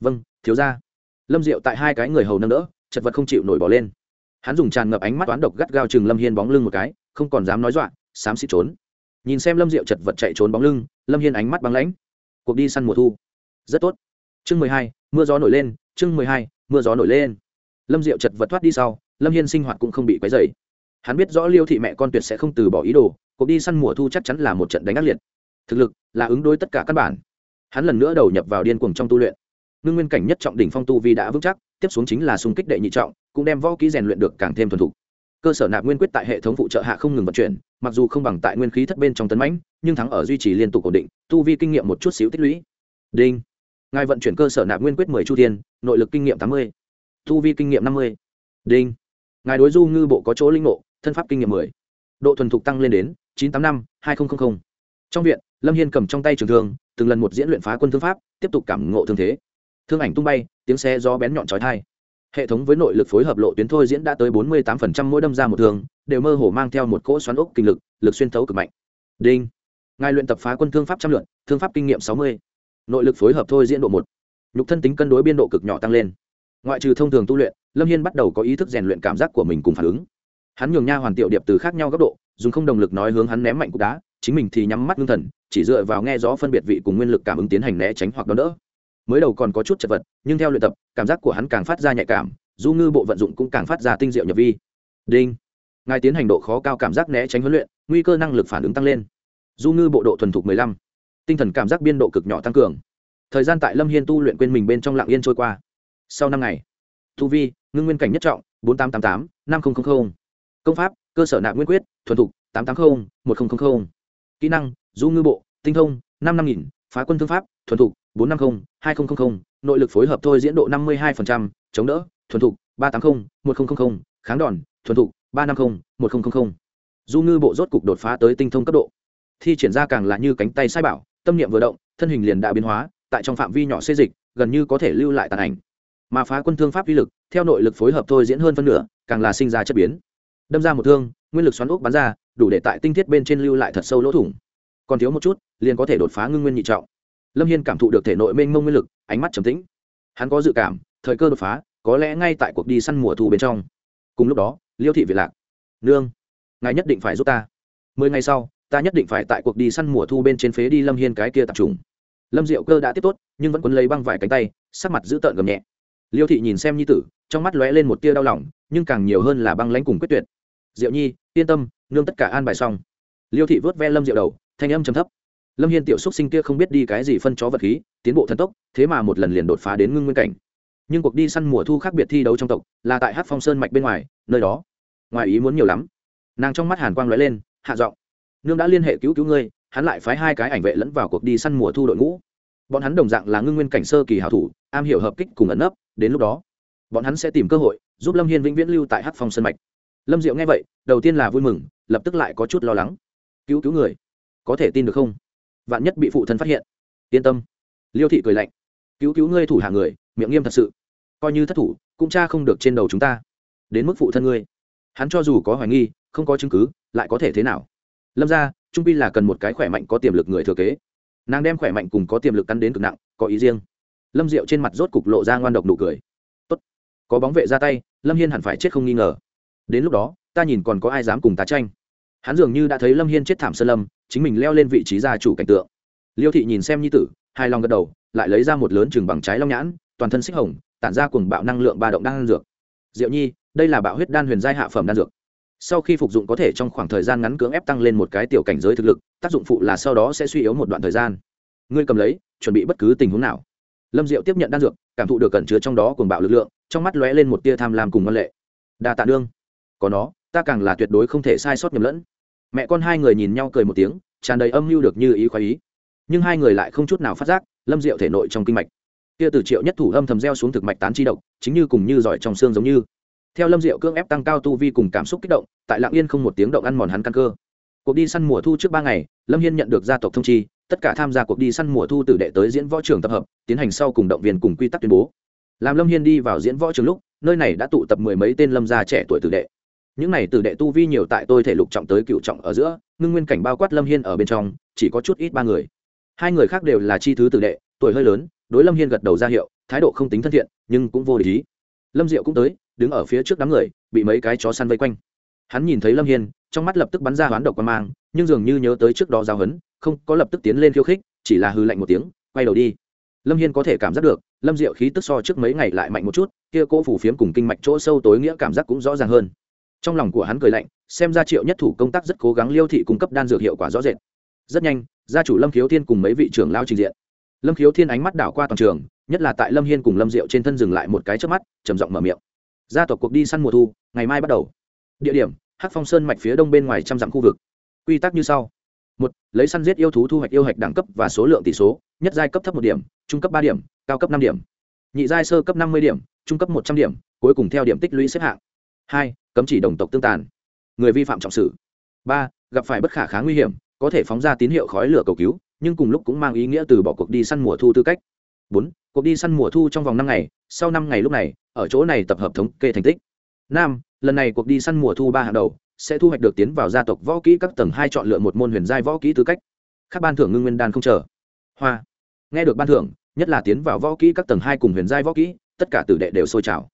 Vâng thiếu ra lâm diệu tại hai cái người hầu nâng đỡ, chật vật không chịu nổi bỏ lên. Hắn dùng tràn ngập ánh mắt toán độc gắt gao chừng lâm hiên bóng lưng một cái, không còn dám nói dọa, xám xịt trốn. Nhìn xem lâm diệu chật vật chạy trốn bóng lưng, lâm hiên ánh mắt băng lãnh. Cuộc đi săn mùa thu. Rất tốt. Chương mười hai, mưa gió nổi lên, chương mười hai, mưa gió nổi lên. Lâm diệu chật vật thoát đi sau, lâm hiên sinh hoạt cũng không bị quấy dày hắn biết rõ liêu thị mẹ con tuyệt sẽ không từ bỏ ý đồ, cuộc đi săn mùa thu chắc chắn là một trận đánh ác liệt. Thực lực là ứng đối tất cả các bản. Hắn lần nữa đầu nhập vào điên cuồng trong tu luyện. Ngưng nguyên cảnh nhất trọng đỉnh phong tu vi đã vững chắc, tiếp xuống chính là xung kích đệ nhị trọng, cũng đem võ kỹ rèn luyện được càng thêm thuần thục. Cơ sở nạp nguyên quyết tại hệ thống phụ trợ hạ không ngừng vận chuyển, mặc dù không bằng tại nguyên khí thất bên trong tấn mãnh, nhưng thắng ở duy trì liên tục ổn định, tu vi kinh nghiệm một chút xíu tích lũy. Đinh. Ngài vận chuyển cơ sở nạp nguyên quyết mười chu thiên, nội lực kinh nghiệm tám mươi. Tu vi kinh nghiệm năm mươi. Đinh. Ngài đối du ngư bộ có chỗ linh ngộ thân pháp kinh nghiệm mười. Độ thuần thục tăng lên đến chín tám năm, hai nghìn trong viện, lâm hiên cầm trong tay trường thương, từng lần một diễn luyện phá quân thương pháp, tiếp tục cảm ngộ thương thế. Thương ảnh tung bay, tiếng xe gió bén nhọn trói thai hệ thống với nội lực phối hợp lộ tuyến thôi diễn đã tới bốn mươi tám mỗi đâm ra một thương, đều mơ hồ mang theo một cỗ xoắn ốc kinh lực lực xuyên thấu cực mạnh. Đinh. Ngài luyện tập phá quân thương pháp trăm lượn thương pháp kinh nghiệm sáu mươi. Nội lực phối hợp thôi diễn độ một. Nhục thân tính cân đối biên độ cực nhỏ tăng lên. Ngoại trừ thông thường tu luyện, lâm hiên bắt đầu có ý thức rèn luyện cảm giác của mình cùng phản ứng hắn nhường nha hoàn tiểu điệp từ khác nhau góc độ, dùng không đồng lực nói hướng hắn ném mạnh cục đá, chính mình thì nhắm mắt ngưng thần, chỉ dựa vào nghe gió phân biệt vị cùng nguyên lực cảm ứng tiến hành né tránh hoặc đón đỡ. Mới đầu còn có chút chật vật, nhưng theo luyện tập, cảm giác của hắn càng phát ra nhạy cảm, du ngư bộ vận dụng cũng càng phát ra tinh diệu nhập vi. Đinh. Ngài tiến hành độ khó cao cảm giác né tránh huấn luyện, nguy cơ năng lực phản ứng tăng lên. Du ngư bộ độ thuần thục mười lăm. Tinh thần cảm giác biên độ cực nhỏ tăng cường. Thời gian tại lâm hiên tu luyện quên mình bên trong lạng yên trôi qua. Sau năm ngày thu vi, ngưng nguyên cảnh nhất trọng, bốn nghìn tám trăm tám mươi tám năm nghìn công pháp, cơ sở nạp nguyên quyết, thuần thục, tám trăm tám mươi một nghìn kỹ năng, du ngư bộ, tinh thông, năm năm nghìn, phá quân thương pháp, thuần thục, bốn trăm năm mươi hai nghìn nội lực phối hợp thôi diễn độ năm mươi hai chống đỡ, thuần thục, ba trăm tám mươi một nghìn kháng đòn, thuần thục, ba trăm năm mươi một nghìn du ngư bộ rốt cục đột phá tới tinh thông cấp độ. Thi triển ra càng là như cánh tay sai bảo, tâm niệm vừa động, thân hình liền đã biến hóa, tại trong phạm vi nhỏ xê dịch, gần như có thể lưu lại tàn ảnh. Mà phá quân thương pháp uy lực, theo nội lực phối hợp thôi diễn hơn phân nửa, càng là sinh ra chất biến đâm ra một thương, nguyên lực xoắn ốc bắn ra, đủ để tại tinh thiết bên trên lưu lại thật sâu lỗ thủng. Còn thiếu một chút, liền có thể đột phá ngưng nguyên nhị trọng. Lâm hiên cảm thụ được thể nội mênh mông nguyên lực, ánh mắt trầm tĩnh. Hắn có dự cảm, thời cơ đột phá, có lẽ ngay tại cuộc đi săn mùa thu bên trong. Cùng lúc đó, liêu thị việt lạc. Nương, ngài nhất định phải giúp ta. Mười ngày sau, ta nhất định phải tại cuộc đi săn mùa thu bên trên phế đi lâm hiên cái kia tập trung lâm diệu cơ đã tiếp tốt, nhưng vẫn quấn lấy băng vải cánh tay, sắc mặt giữ tợn gầm nhẹ. Liêu thị nhìn xem nhi tử, trong mắt lóe lên một tia đau lòng, nhưng càng nhiều hơn là băng lãnh cùng quyết tuyệt diệu nhi, yên tâm, nương tất cả an bài xong. Liêu thị vớt ve lâm diệu đầu, thanh âm trầm thấp. Lâm hiên tiểu xúc sinh kia không biết đi cái gì phân chó vật khí, tiến bộ thần tốc, thế mà một lần liền đột phá đến ngưng nguyên cảnh. Nhưng cuộc đi săn mùa thu khác biệt thi đấu trong tộc, là tại hát phong sơn mạch bên ngoài, nơi đó. Ngoài ý muốn nhiều lắm. Nàng trong mắt hàn quang lóe lên, hạ giọng. Nương đã liên hệ cứu cứu ngươi, hắn lại phái hai cái ảnh vệ lẫn vào cuộc đi săn mùa thu đội ngũ. Bọn hắn đồng dạng là ngưng nguyên cảnh sơ kỳ hảo thủ, am hiểu hợp kích cùng ẩn nấp, đến lúc đó, bọn hắn sẽ tìm cơ hội, giúp lâm hiên vĩnh viễn lưu tại hát phong Sơn mạch lâm diệu nghe vậy, đầu tiên là vui mừng, lập tức lại có chút lo lắng. Cứu cứu người, có thể tin được không? Vạn nhất bị phụ thân phát hiện. Yên tâm. Liêu thị cười lạnh. Cứu cứu ngươi thủ hạ người, miệng nghiêm thật sự. Coi như thất thủ, cũng cha không được trên đầu chúng ta. Đến mức phụ thân ngươi. Hắn cho dù có hoài nghi, không có chứng cứ, lại có thể thế nào? Lâm ra trung pi là cần một cái khỏe mạnh có tiềm lực người thừa kế. Nàng đem khỏe mạnh cùng có tiềm lực cắn đến cực nặng, có ý riêng. Lâm diệu trên mặt rốt cục lộ ra ngoan độc nụ cười. Tốt. Có bóng vệ ra tay, lâm hiên hẳn phải chết không nghi ngờ đến lúc đó, ta nhìn còn có ai dám cùng ta tranh. Hắn dường như đã thấy lâm hiên chết thảm sơn lâm, chính mình leo lên vị trí gia chủ cảnh tượng. Liêu thị nhìn xem nhi tử hai lòng gật đầu, lại lấy ra một lớn chừng bằng trái long nhãn, toàn thân xích hồng, tản ra cùng bạo năng lượng ba động đan dược. Diệu nhi, đây là bạo huyết đan huyền giai hạ phẩm đan dược. Sau khi phục dụng có thể trong khoảng thời gian ngắn cưỡng ép tăng lên một cái tiểu cảnh giới thực lực, tác dụng phụ là sau đó sẽ suy yếu một đoạn thời gian. Ngươi cầm lấy, chuẩn bị bất cứ tình huống nào. Lâm diệu tiếp nhận đan dược, cảm thụ được cẩn chứa trong đó cuồng bạo lực lượng, trong mắt lóe lên một tia tham lam cùng ngân lệ. Đa tạ đương có nó, ta càng là tuyệt đối không thể sai sót nhầm lẫn. Mẹ con hai người nhìn nhau cười một tiếng, tràn đầy âm mưu được như ý khoái ý. Nhưng hai người lại không chút nào phát giác, lâm diệu thể nội trong kinh mạch. Kia từ triệu nhất thủ âm thầm gieo xuống thực mạch tán chi độc, chính như cùng như giỏi trong xương giống như. Theo lâm diệu cưỡng ép tăng cao tu vi cùng cảm xúc kích động, tại lạng yên không một tiếng động ăn mòn hắn căn cơ. Cuộc đi săn mùa thu trước ba ngày, lâm hiên nhận được gia tộc thông chi, tất cả tham gia cuộc đi săn mùa thu từ đệ tới diễn võ trường tập hợp, tiến hành sau cùng động viên cùng quy tắc tuyên bố. Làm lâm hiên đi vào diễn võ trường lúc, nơi này đã tụ tập mười mấy tên lâm gia trẻ tuổi tử đệ những này từ đệ tu vi nhiều tại tôi thể lục trọng tới cựu trọng ở giữa, ngưng nguyên cảnh bao quát lâm hiên ở bên trong, chỉ có chút ít ba người. Hai người khác đều là chi thứ tử đệ, tuổi hơi lớn, đối lâm hiên gật đầu ra hiệu, thái độ không tính thân thiện, nhưng cũng vô lý lâm diệu cũng tới, đứng ở phía trước đám người, bị mấy cái chó săn vây quanh. Hắn nhìn thấy lâm hiên, trong mắt lập tức bắn ra hoán độc quan mang, nhưng dường như nhớ tới trước đó giao hấn, không có lập tức tiến lên khiêu khích, chỉ là hư lạnh một tiếng, quay đầu đi. Lâm hiên có thể cảm giác được, lâm diệu khí tức so trước mấy ngày lại mạnh một chút, kia cỗ phủ phiếm cùng kinh mạch chỗ sâu tối nghĩa cảm giác cũng rõ ràng hơn trong lòng của hắn cười lạnh, xem ra triệu nhất thủ công tác rất cố gắng liêu thị cung cấp đan dược hiệu quả rõ rệt. Rất nhanh, gia chủ lâm khiếu thiên cùng mấy vị trưởng lao trình diện. Lâm khiếu thiên ánh mắt đảo qua toàn trường, nhất là tại lâm hiên cùng lâm diệu trên thân dừng lại một cái trước mắt, trầm giọng mở miệng. Gia tộc cuộc đi săn mùa thu, ngày mai bắt đầu. Địa điểm, hắc phong sơn mạch phía đông bên ngoài trăm dặm khu vực. Quy tắc như sau. Một, lấy săn giết yêu thú thu hoạch yêu hạch đẳng cấp và số lượng tỷ số, nhất giai cấp thấp một điểm, trung cấp ba điểm, cao cấp năm điểm. Nhị giai sơ cấp năm mươi điểm, trung cấp một trăm điểm, cuối cùng theo điểm tích lũy xếp hạng. Hai cấm chỉ đồng tộc tương tàn. Người vi phạm trọng sử ba, gặp phải bất khả kháng nguy hiểm, có thể phóng ra tín hiệu khói lửa cầu cứu, nhưng cùng lúc cũng mang ý nghĩa từ bỏ cuộc đi săn mùa thu tư cách. Bốn, cuộc đi săn mùa thu trong vòng năm ngày, sau năm ngày lúc này, ở chỗ này tập hợp thống kê thành tích. Năm, lần này cuộc đi săn mùa thu ba hàng đầu, sẽ thu hoạch được tiến vào gia tộc võ kỹ các tầng hai chọn lựa một môn huyền giai võ kỹ tư cách. Các ban thưởng ngưng nguyên đan không chờ. Hoa, nghe được ban thưởng, nhất là tiến vào võ kỹ các tầng hai cùng huyền giai võ kỹ, tất cả tử đệ đều sôi trào.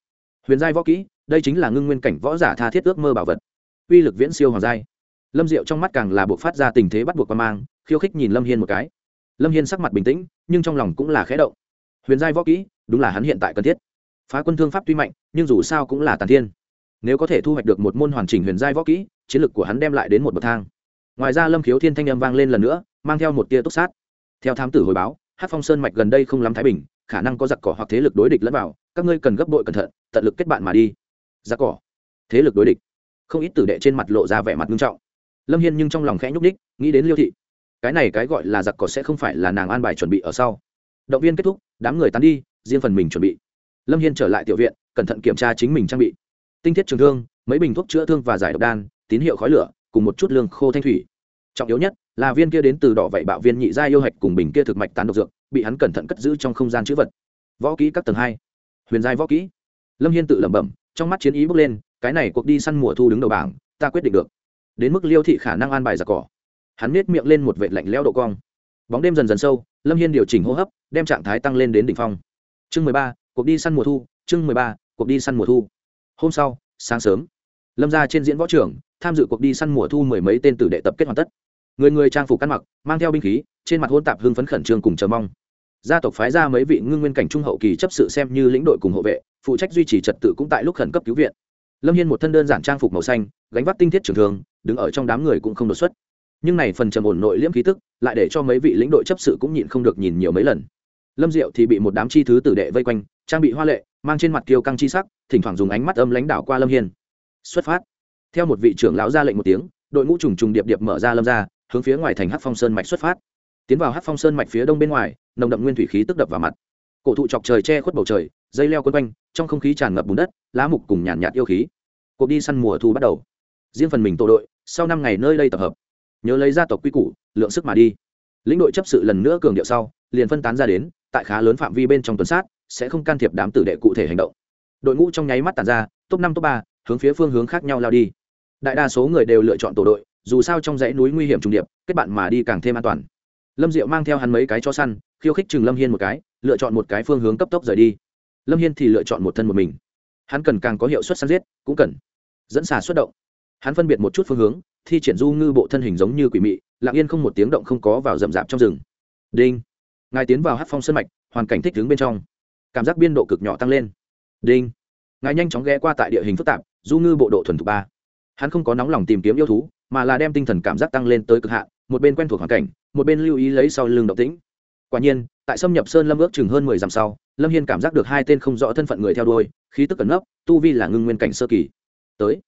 Huyền giai võ kỹ đây chính là ngưng nguyên cảnh võ giả tha thiết ước mơ bảo vật. Uy lực viễn siêu hoàng giai. Lâm diệu trong mắt càng là buộc phát ra tình thế bắt buộc quan mang, khiêu khích nhìn lâm hiên một cái. Lâm hiên sắc mặt bình tĩnh, nhưng trong lòng cũng là khẽ động. Huyền giai võ kỹ, đúng là hắn hiện tại cần thiết. Phá quân thương pháp tuy mạnh, nhưng dù sao cũng là tàn thiên. Nếu có thể thu hoạch được một môn hoàn chỉnh huyền giai võ kỹ, chiến lược của hắn đem lại đến một bậc thang. Ngoài ra lâm khiếu thiên thanh âm vang lên lần nữa, mang theo một tia túc sát. Theo thám tử hồi báo hát phong sơn mạch gần đây không lắm thái bình, khả năng có giặc cỏ hoặc thế lực đối địch lẫn vào, các ngươi cần gấp đội cẩn thận, tận lực kết bạn mà đi giặc cỏ. Thế lực đối địch. Không ít tử đệ trên mặt lộ ra vẻ mặt nghiêm trọng. Lâm hiên nhưng trong lòng khẽ nhúc ních nghĩ đến liêu thị. Cái này cái gọi là giặc cỏ sẽ không phải là nàng an bài chuẩn bị ở sau. Động viên kết thúc, đám người tán đi, riêng phần mình chuẩn bị. Lâm hiên trở lại tiểu viện, cẩn thận kiểm tra chính mình trang bị. Tinh thiết trường thương, mấy bình thuốc chữa thương và giải độc đan, tín hiệu khói lửa, cùng một chút lương khô thanh thủy. Trọng yếu nhất là viên kia đến từ đỏ vậy bạo viên nhị gia yêu hạch cùng bình kia thực mạch tán độc dược, bị hắn cẩn thận cất giữ trong không gian chữ vật. Võ kỹ các tầng hai. Huyền giai võ kỹ. Lâm hiên tự lẩm bẩm trong mắt chiến ý bước lên, cái này cuộc đi săn mùa thu đứng đầu bảng, ta quyết định được. Đến mức liêu thị khả năng an bài giặc cỏ. Hắn nết miệng lên một vệ lạnh leo độ cong. Bóng đêm dần dần sâu, lâm hiên điều chỉnh hô hấp, đem trạng thái tăng lên đến đỉnh phong. Chương mười ba, cuộc đi săn mùa thu, chương mười ba, cuộc đi săn mùa thu. Hôm sau, sáng sớm, lâm ra trên diễn võ trưởng, tham dự cuộc đi săn mùa thu mười mấy tên tử đệ tập kết hoàn tất. Người người trang phục ăn mặc, mang theo binh khí, trên mặt hôn tạp hưng phấn khẩn trương cùng chờ mong gia tộc phái ra mấy vị ngưng nguyên cảnh trung hậu kỳ chấp sự xem như lĩnh đội cùng hộ vệ, phụ trách duy trì trật tự cũng tại lúc khẩn cấp cứu viện. Lâm hiên một thân đơn giản trang phục màu xanh, gánh vác tinh thiết trường thường đứng ở trong đám người cũng không đột xuất. Nhưng này phần trầm ổn nội liễm khí tức, lại để cho mấy vị lĩnh đội chấp sự cũng nhịn không được nhìn nhiều mấy lần. Lâm diệu thì bị một đám chi thứ tử đệ vây quanh, trang bị hoa lệ, mang trên mặt kiêu căng chi sắc, thỉnh thoảng dùng ánh mắt âm lãnh đạo qua lâm hiên. Xuất phát. Theo một vị trưởng lão ra lệnh một tiếng, đội ngũ trùng trùng điệp điệp mở ra lâm ra, hướng phía ngoài thành hát phong sơn mạch xuất phát. Tiến vào hát phong sơn mạch phía đông bên ngoài nồng đậm nguyên thủy khí tức đập vào mặt. Cổ thụ chọc trời che khuất bầu trời dây leo quấn quanh trong không khí tràn ngập bùn đất lá mục cùng nhàn nhạt, nhạt yêu khí. Cuộc đi săn mùa thu bắt đầu. Riêng phần mình tổ đội sau năm ngày nơi đây tập hợp. Nhớ lấy gia tộc quy củ lượng sức mà đi. Lĩnh đội chấp sự lần nữa cường điệu sau liền phân tán ra đến tại khá lớn phạm vi bên trong tuần sát sẽ không can thiệp đám tử đệ cụ thể hành động. Đội ngũ trong nháy mắt tàn ra top năm top ba hướng phía phương hướng khác nhau lao đi. Đại đa số người đều lựa chọn tổ đội dù sao trong dãy núi nguy hiểm trùng điệp kết bạn mà đi càng thêm an toàn. Lâm diệu mang theo hắn mấy cái cho săn khiêu khích chừng lâm hiên một cái, lựa chọn một cái phương hướng cấp tốc rời đi. Lâm hiên thì lựa chọn một thân một mình. Hắn cần càng có hiệu suất săn giết, cũng cần dẫn xà xuất động. Hắn phân biệt một chút phương hướng, thi triển du ngư bộ thân hình giống như quỷ mị, lặng yên không một tiếng động không có vào rậm rạp trong rừng. Đinh. Ngài tiến vào hát phong sân mạch, hoàn cảnh thích đứng bên trong. Cảm giác biên độ cực nhỏ tăng lên. Đinh. Ngài nhanh chóng ghé qua tại địa hình phức tạp, du ngư bộ độ thuần thục ba. Hắn không có nóng lòng tìm kiếm yêu thú, mà là đem tinh thần cảm giác tăng lên tới cực hạn, một bên quen thuộc hoàn cảnh, một bên lưu ý lấy sau lưng động tĩnh quả nhiên, tại xâm nhập sơn lâm ước chừng hơn mười dặm sau, lâm hiên cảm giác được hai tên không rõ thân phận người theo đuôi, khí tức cẩn nấp, tu vi là ngưng nguyên cảnh sơ kỳ. Tới.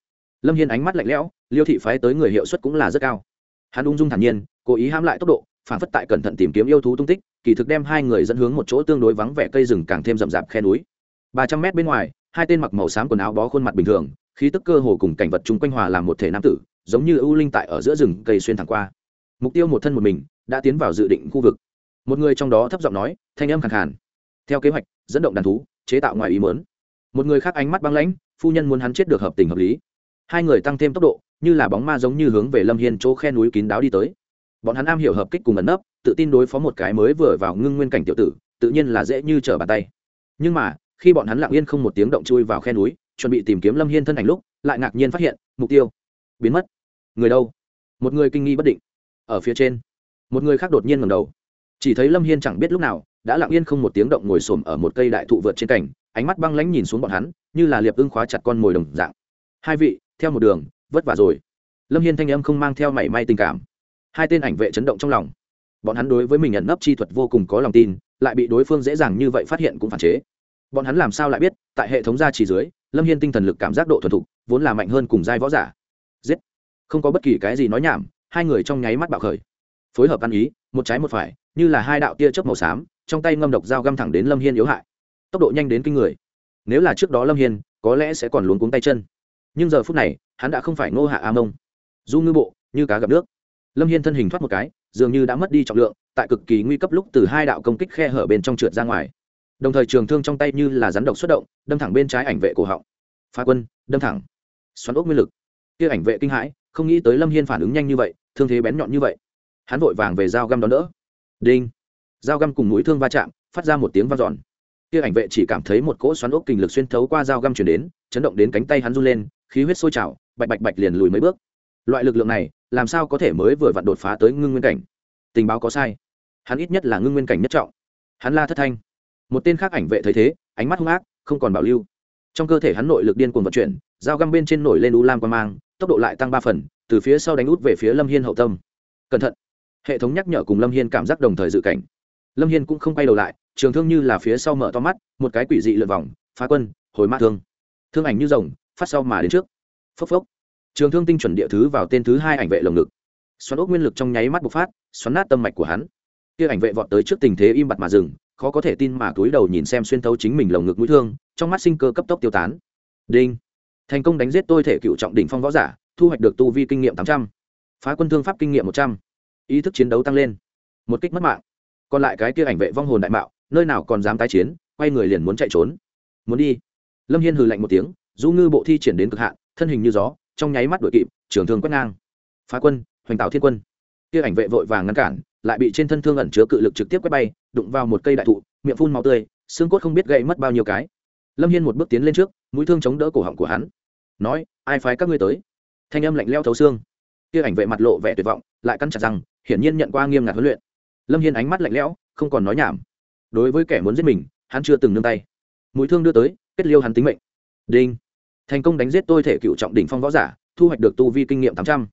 Lâm hiên ánh mắt lạnh lẽo, liêu thị phái tới người hiệu suất cũng là rất cao. Hắn ung dung thản nhiên, cố ý hãm lại tốc độ, phản phất tại cẩn thận tìm kiếm yêu thú tung tích, kỳ thực đem hai người dẫn hướng một chỗ tương đối vắng vẻ cây rừng càng thêm rậm rạp khe núi. Ba trăm mét bên ngoài, hai tên mặc màu xám quần áo bó khuôn mặt bình thường, khí tức cơ hồ cùng cảnh vật chung quanh hòa làm một thể nam tử, giống như ưu linh tại ở giữa rừng cây xuyên thẳng qua. Mục tiêu một thân một mình, đã tiến vào dự định khu vực một người trong đó thấp giọng nói, thanh âm khẳng khàn. Theo kế hoạch, dẫn động đàn thú, chế tạo ngoài ý mớn một người khác ánh mắt băng lãnh, phu nhân muốn hắn chết được hợp tình hợp lý. Hai người tăng thêm tốc độ, như là bóng ma giống như hướng về lâm hiên chỗ khe núi kín đáo đi tới. Bọn hắn am hiểu hợp kích cùng ẩn nấp, tự tin đối phó một cái mới vừa vào ngưng nguyên cảnh tiểu tử, tự nhiên là dễ như trở bàn tay. Nhưng mà, khi bọn hắn lặng yên không một tiếng động chui vào khe núi, chuẩn bị tìm kiếm lâm hiên thân ảnh lúc, lại ngạc nhiên phát hiện, mục tiêu biến mất. Người đâu? Một người kinh nghi bất định. Ở phía trên, một người khác đột nhiên ngầm đầu chỉ thấy lâm hiên chẳng biết lúc nào, đã lặng yên không một tiếng động ngồi xổm ở một cây đại thụ vượt trên cảnh ánh mắt băng lãnh nhìn xuống bọn hắn, như là liệp ưng khóa chặt con mồi đồng dạng. Hai vị, theo một đường, vất vả rồi. Lâm hiên thanh âm không mang theo mảy may tình cảm. Hai tên ảnh vệ chấn động trong lòng. Bọn hắn đối với mình nhận nấp chi thuật vô cùng có lòng tin, lại bị đối phương dễ dàng như vậy phát hiện cũng phản chế. Bọn hắn làm sao lại biết, tại hệ thống gia trì dưới, lâm hiên tinh thần lực cảm giác độ thuần thục, vốn là mạnh hơn cùng giai võ giả. Giết! Không có bất kỳ cái gì nói nhảm, hai người trong nháy mắt bạo khởi. Phối hợp ăn ý, một trái một phải như là hai đạo tia chớp màu xám, trong tay ngâm độc dao găm thẳng đến lâm hiên yếu hại. Tốc độ nhanh đến kinh người. Nếu là trước đó lâm hiên, có lẽ sẽ còn luống cuống tay chân. Nhưng giờ phút này, hắn đã không phải ngô hạ a mông. Du ngư bộ, như cá gặp nước. Lâm hiên thân hình thoát một cái, dường như đã mất đi trọng lượng, tại cực kỳ nguy cấp lúc từ hai đạo công kích khe hở bên trong trượt ra ngoài. Đồng thời trường thương trong tay như là rắn độc xuất động, đâm thẳng bên trái ảnh vệ cổ họng. Phá quân, đâm thẳng. Xoắn ốc nguyên lực. Kia ảnh vệ kinh hãi, không nghĩ tới lâm hiên phản ứng nhanh như vậy, thương thế bén nhọn như vậy. Hắn vội vàng về dao găm đón đỡ đinh. Dao găm cùng mũi thương va chạm, phát ra một tiếng v a n giòn kia ảnh vệ chỉ cảm thấy một cỗ xoắn ốc kinh lực xuyên thấu qua dao găm chuyển đến, chấn động đến cánh tay hắn run lên, khí huyết sôi trào, bạch bạch bạch liền lùi mấy bước. Loại lực lượng này, làm sao có thể mới vừa vặn đột phá tới ngưng nguyên cảnh? Tình báo có sai. Hắn ít nhất là ngưng nguyên cảnh nhất trọng. Hắn la thất thanh. Một tên khác ảnh vệ thấy thế, ánh mắt hung ác, không còn bảo lưu. Trong cơ thể hắn nội lực điên cuồng vận chuyển, dao găm bên trên nổi lên u lam quan mang, tốc độ lại tăng ba phần, từ phía sau đánh út về phía lâm hiên hậu tâm. Cẩn thận hệ thống nhắc nhở cùng lâm hiên cảm giác đồng thời dự cảnh. Lâm hiên cũng không quay đầu lại, trường thương như là phía sau mở to mắt, một cái quỷ dị lượt vòng, phá quân, hồi mát thương. Thương ảnh như rồng, phát sau mà đến trước. Phốc phốc. Trường thương tinh chuẩn địa thứ vào tên thứ hai ảnh vệ lồng ngực. Xoắn ốc nguyên lực trong nháy mắt bộc phát, xoắn nát tâm mạch của hắn. Kia ảnh vệ vọt tới trước tình thế im bặt mà dừng, khó có thể tin mà túi đầu nhìn xem xuyên thấu chính mình lồng ngực mũi thương, trong mắt sinh cơ cấp tốc tiêu tán. Đinh. Thành công đánh giết tôi thể cựu trọng đỉnh phong võ giả, thu hoạch được tu vi kinh nghiệm tám trăm. Phá quân thương pháp kinh nghiệm một trăm ý thức chiến đấu tăng lên. Một kích mất mạng. Còn lại cái kia ảnh vệ vong hồn đại mạo, nơi nào còn dám tái chiến, quay người liền muốn chạy trốn. Muốn đi. Lâm hiên hừ lạnh một tiếng, du ngư bộ thi triển đến cực hạn, thân hình như gió, trong nháy mắt đuổi kịp, trường thương quét ngang. Phá quân, hoành tạo thiên quân. Kia ảnh vệ vội vàng ngăn cản, lại bị trên thân thương ẩn chứa cự lực trực tiếp quét bay, đụng vào một cây đại thụ, miệng phun máu tươi, xương cốt không biết gậy mất bao nhiêu cái. Lâm hiên một bước tiến lên trước, mũi thương chống đỡ cổ họng của hắn. Nói, ai phái các ngươi tới? Thanh âm lạnh leo thấu xương. Kia ảnh vệ mặt lộ vẻ tuyệt vọng, lại căn chặt rằng hiển nhiên nhận qua nghiêm ngặt huấn luyện. Lâm hiên ánh mắt lạnh lẽo, không còn nói nhảm. Đối với kẻ muốn giết mình, hắn chưa từng nương tay. Mũi thương đưa tới, kết liêu hắn tính mệnh. Đinh. Thành công đánh giết tôi thể cựu trọng đỉnh phong võ giả, thu hoạch được tu vi kinh nghiệm tám trăm.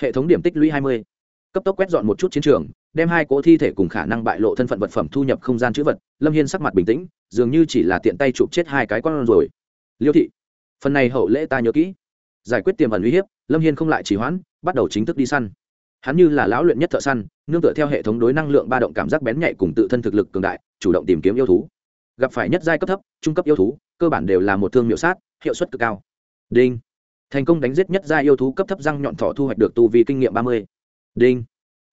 Hệ thống điểm tích lũy hai mươi. Cấp tốc quét dọn một chút chiến trường, đem hai cỗ thi thể cùng khả năng bại lộ thân phận vật phẩm thu nhập không gian chữ vật. Lâm hiên sắc mặt bình tĩnh, dường như chỉ là tiện tay chụp chết hai cái con rồi. Liêu thị. Phần này hậu lễ ta nhớ kỹ. Giải quyết tiềm ẩn uy hiếp, lâm hiên không lại chỉ hoãn, bắt đầu chính thức đi săn hắn như là lão luyện nhất thợ săn, nương tựa theo hệ thống đối năng lượng ba động cảm giác bén nhạy cùng tự thân thực lực cường đại, chủ động tìm kiếm yêu thú. Gặp phải nhất giai cấp thấp, trung cấp yêu thú, cơ bản đều là một thương miệu sát, hiệu suất cực cao. Đinh. Thành công đánh giết nhất giai yêu thú cấp thấp răng nhọn thọ thu hoạch được tu vi kinh nghiệm ba mươi. Đinh.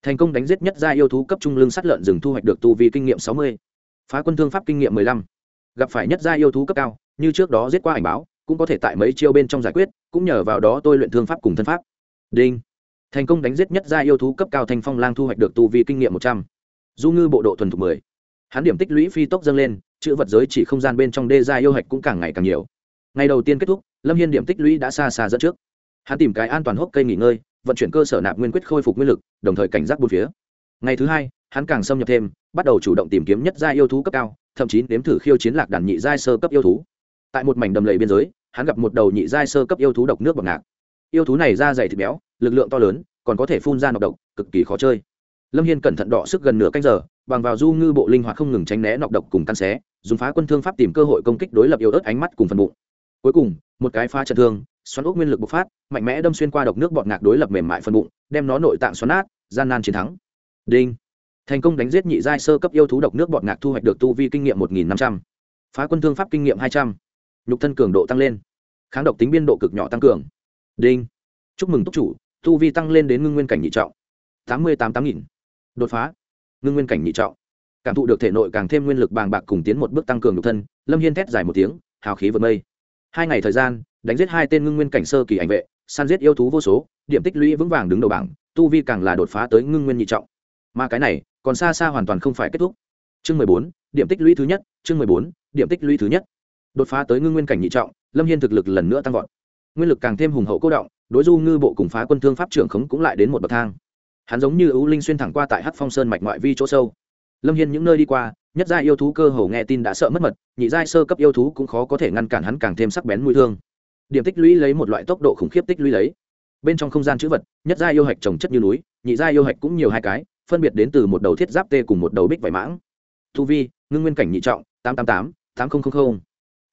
Thành công đánh giết nhất giai yêu thú cấp trung lương sắt lợn rừng thu hoạch được tu vi kinh nghiệm sáu mươi. Phá quân thương pháp kinh nghiệm mười lăm. Gặp phải nhất giai yêu thú cấp cao, như trước đó giết qua ảnh báo, cũng có thể tại mấy chiêu bên trong giải quyết, cũng nhờ vào đó tôi luyện thương pháp cùng thân pháp. Đinh thành công đánh giết nhất gia yêu thú cấp cao thanh phong lang thu hoạch được tu vi kinh nghiệm một trăm. Du ngư bộ độ thuần thục mười. Hắn điểm tích lũy phi tốc dâng lên, chữ vật giới chỉ không gian bên trong đê gia yêu hạch cũng càng ngày càng nhiều. Ngày đầu tiên kết thúc, lâm hiên điểm tích lũy đã xa xa dẫn trước. Hắn tìm cái an toàn hốc cây nghỉ ngơi, vận chuyển cơ sở nạp nguyên quyết khôi phục nguyên lực, đồng thời cảnh giác bốn phía. Ngày thứ hai, hắn càng xâm nhập thêm, bắt đầu chủ động tìm kiếm nhất gia yêu thú cấp cao, thậm chí nếm thử khiêu chiến lạc đàn nhị giai sơ cấp yêu thú. Tại một mảnh đầm lầy biên giới, hắn gặp một đầu nhị giai sơ cấp yêu thú độc nước bằng ngạc yêu thú này da dày thịt béo, lực lượng to lớn, còn có thể phun ra nọc độc, cực kỳ khó chơi. Lâm hiên cẩn thận đọ sức gần nửa canh giờ, bằng vào du ngư bộ linh hoạt không ngừng tránh né nọc độc cùng căn xé, dùng phá quân thương pháp tìm cơ hội công kích đối lập yêu ớt ánh mắt cùng phần bụng. Cuối cùng, một cái phá trận thương, xoắn ốc nguyên lực bộc phát, mạnh mẽ đâm xuyên qua độc nước bọt ngạc đối lập mềm mại phần bụng, đem nó nội tạng xoắn nát, gian nan chiến thắng. Đinh. Thành công đánh giết nhị giai sơ cấp yêu thú độc nước bọt ngạc thu hoạch được tu vi kinh nghiệm một nghìn năm trăm. Phá quân thương pháp kinh nghiệm hai trăm. Nhục thân cường độ tăng lên. Kháng độc tính biên độ cực nhỏ tăng cường đinh. Chúc mừng túc chủ, tu vi tăng lên đến ngưng nguyên cảnh nhị trọng. Tám mươi tám tám nghìn. Đột phá. Ngưng nguyên cảnh nhị trọng. Cảm thụ được thể nội càng thêm nguyên lực bàng bạc cùng tiến một bước tăng cường nhục thân, lâm hiên thét dài một tiếng, hào khí vượt mây. Hai ngày thời gian, đánh giết hai tên ngưng nguyên cảnh sơ kỳ ảnh vệ, săn giết yêu thú vô số, điểm tích lũy vững vàng đứng đầu bảng, tu vi càng là đột phá tới ngưng nguyên nhị trọng. Mà cái này, còn xa xa hoàn toàn không phải kết thúc. Chương mười bốn, điểm tích lũy thứ nhất, chương mười bốn, điểm tích lũy thứ nhất. Đột phá tới ngưng nguyên cảnh nhị trọng, lâm hiên thực lực lần nữa tăng vọt nguyên lực càng thêm hùng hậu cô động, đối du ngư bộ cùng phá quân thương pháp trưởng khống cũng lại đến một bậc thang. Hắn giống như ưu linh xuyên thẳng qua tại hát phong sơn mạch ngoại vi chỗ sâu. Lâm hiên những nơi đi qua, nhất gia yêu thú cơ hồ nghe tin đã sợ mất mật, nhị giai sơ cấp yêu thú cũng khó có thể ngăn cản hắn càng thêm sắc bén mũi thương. Điểm tích lũy lấy một loại tốc độ khủng khiếp tích lũy lấy. Bên trong không gian chữ vật, nhất gia yêu hạch trồng chất như núi, nhị gia yêu hạch cũng nhiều hai cái, phân biệt đến từ một đầu thiết giáp tê cùng một đầu bích vải mãng. Thu vi, ngưng nguyên cảnh nhị trọng, tám trăm tám mươi tám tám nghìn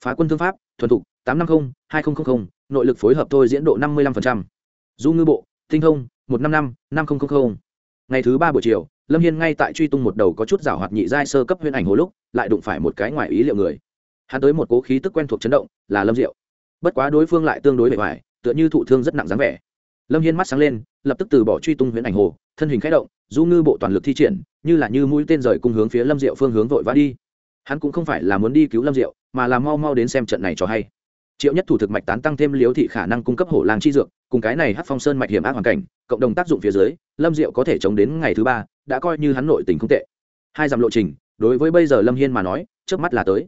phá quân thương pháp, thuần thục, tám trăm năm mươi hai nghìn nội lực phối hợp thôi diễn độ năm mươi lăm du ngư bộ, tinh thông, một năm năm năm nghìn ngày thứ ba buổi chiều, lâm hiên ngay tại truy tung một đầu có chút giảo hoạt nhị giai sơ cấp huyễn ảnh hồ lúc, lại đụng phải một cái ngoài ý liệu người. Hắn tới một cố khí tức quen thuộc chấn động, là lâm diệu. Bất quá đối phương lại tương đối bề ngoài, tựa như thụ thương rất nặng dáng vẻ. Lâm hiên mắt sáng lên, lập tức từ bỏ truy tung huyễn ảnh hồ, thân hình khẽ động du ngư bộ toàn lực thi triển, như là như mũi tên rời cung hướng phía lâm diệu phương hướng vội vã đi. Hắn cũng không phải là muốn đi cứu lâm diệu, mà là mau mau đến xem trận này cho hay triệu nhất thủ thực mạch tán tăng thêm liếu thị khả năng cung cấp hổ lang chi dược, cùng cái này hát phong sơn mạch hiểm ác hoàn cảnh, cộng đồng tác dụng phía dưới, lâm diệu có thể chống đến ngày thứ ba, đã coi như hắn nội tình không tệ. Hai dặm lộ trình, đối với bây giờ lâm hiên mà nói, trước mắt là tới.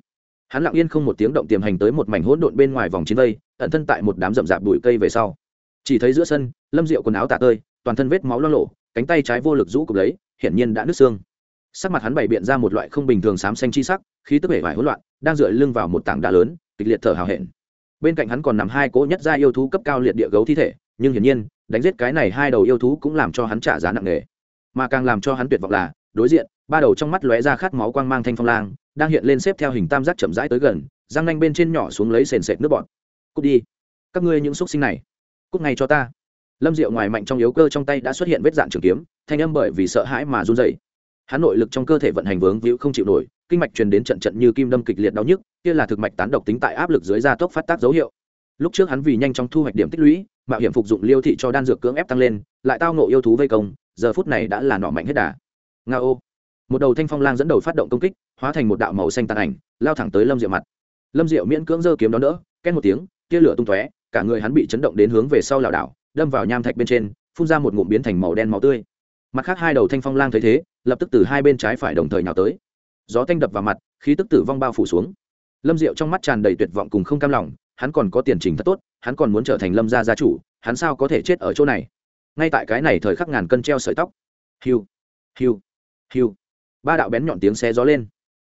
Hắn lặng yên không một tiếng động tiềm hành tới một mảnh hỗn độn bên ngoài vòng chiến vây, ẩn thân tại một đám rậm rạp bụi cây về sau. Chỉ thấy giữa sân, lâm diệu quần áo tả tơi, toàn thân vết máu lo lộ cánh tay trái vô lực rũ cục lấy, hiển nhiên đã nứt xương. Sắc mặt hắn bày biện ra một loại không bình thường xám xanh chi sắc, khí tức bể vải hỗn loạn, đang dựa lưng vào một tảng đá lớn, kịch liệt thở hào hẹn bên cạnh hắn còn nằm hai cỗ nhất gia yêu thú cấp cao liệt địa gấu thi thể, nhưng hiển nhiên, đánh giết cái này hai đầu yêu thú cũng làm cho hắn trả giá nặng nề. Mà càng làm cho hắn tuyệt vọng là, đối diện, ba đầu trong mắt lóe ra khát máu quang mang thanh phong lang, đang hiện lên xếp theo hình tam giác chậm rãi tới gần răng nanh bên trên nhỏ xuống lấy sền sệt nước bọt. Cút đi, các ngươi những xúc sinh này, cút ngay cho ta. Lâm diệu ngoài mạnh trong yếu cơ trong tay đã xuất hiện vết dạn trường kiếm, thanh âm bởi vì sợ hãi mà run rẩy hắn nội lực trong cơ thể vận hành vướng víu không chịu nổi, kinh mạch truyền đến trận trận như kim đâm kịch liệt đau nhức, kia là thực mạch tán độc tính tại áp lực dưới da tốc phát tác dấu hiệu. Lúc trước hắn vì nhanh chóng thu hoạch điểm tích lũy, mạo hiểm phục dụng liêu thị cho đan dược cưỡng ép tăng lên, lại tao nộ yêu thú vây công, giờ phút này đã là nỏ mạnh hết đà. Nga ô. Một đầu thanh phong lang dẫn đầu phát động công kích, hóa thành một đạo màu xanh tàn ảnh, lao thẳng tới lâm diệu mặt. Lâm diệu miễn cưỡng giơ kiếm đón đỡ, két một tiếng, tia lửa tung tóe, cả người hắn bị chấn động đến hướng về sau lảo đảo, đâm vào nham thạch bên trên, phun ra một ngụm biến thành màu đen máu tươi mặt khác hai đầu thanh phong lang thấy thế, lập tức từ hai bên trái phải đồng thời nhào tới. Gió thanh đập vào mặt, khí tức tử vong bao phủ xuống. Lâm diệu trong mắt tràn đầy tuyệt vọng cùng không cam lòng, hắn còn có tiền trình thật tốt, hắn còn muốn trở thành lâm gia gia chủ, hắn sao có thể chết ở chỗ này? Ngay tại cái này thời khắc ngàn cân treo sợi tóc. Hiu hiu hiu. Ba đạo bén nhọn tiếng xe gió lên.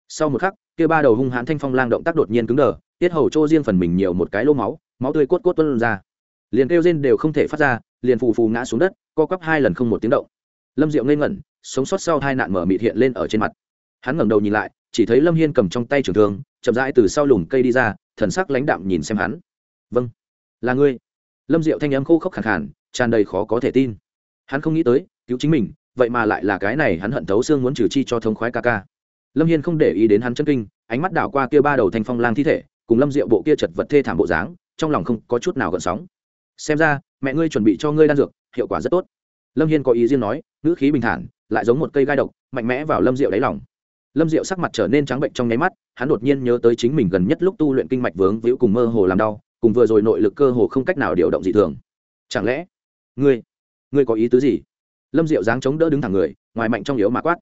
Sau một khắc, kia ba đầu hung hãn thanh phong lang động tác đột nhiên cứng đờ, tiết hầu trô riêng phần mình nhiều một cái lô máu máu tươi cốt cốt tuân ra. Liền kêu rên đều không thể phát ra, liền phù phù ngã xuống đất, co quắp hai lần không một tiếng động lâm diệu ngây ngẩn, sống sót sau hai nạn mở mịt hiện lên ở trên mặt. Hắn ngẩng đầu nhìn lại, chỉ thấy lâm hiên cầm trong tay trường thương, chậm rãi từ sau lùm cây đi ra, thần sắc lãnh đạm nhìn xem hắn. Vâng là ngươi. Lâm diệu thanh âm khô khốc khẳng khản tràn đầy khó có thể tin. Hắn không nghĩ tới, cứu chính mình, vậy mà lại là cái này hắn hận thấu xương muốn trừ chi cho thống khoái ca ca. Lâm hiên không để ý đến hắn chân kinh, ánh mắt đảo qua kia ba đầu thanh phong lang thi thể, cùng lâm diệu bộ kia chật vật thê thảm bộ dáng, trong lòng không có chút nào gợn sóng. Xem ra, mẹ ngươi chuẩn bị cho ngươi đan dược, hiệu quả rất tốt lâm hiên có ý riêng nói, ngữ khí bình thản, lại giống một cây gai độc, mạnh mẽ vào lâm diệu đáy lòng. Lâm diệu sắc mặt trở nên trắng bệnh trong nháy mắt, hắn đột nhiên nhớ tới chính mình gần nhất lúc tu luyện kinh mạch vướng víu cùng mơ hồ làm đau, cùng vừa rồi nội lực cơ hồ không cách nào điều động dị thường. Chẳng lẽ, ngươi ngươi có ý tứ gì? Lâm diệu dáng chống đỡ đứng thẳng người, ngoài mạnh trong yếu mà quát.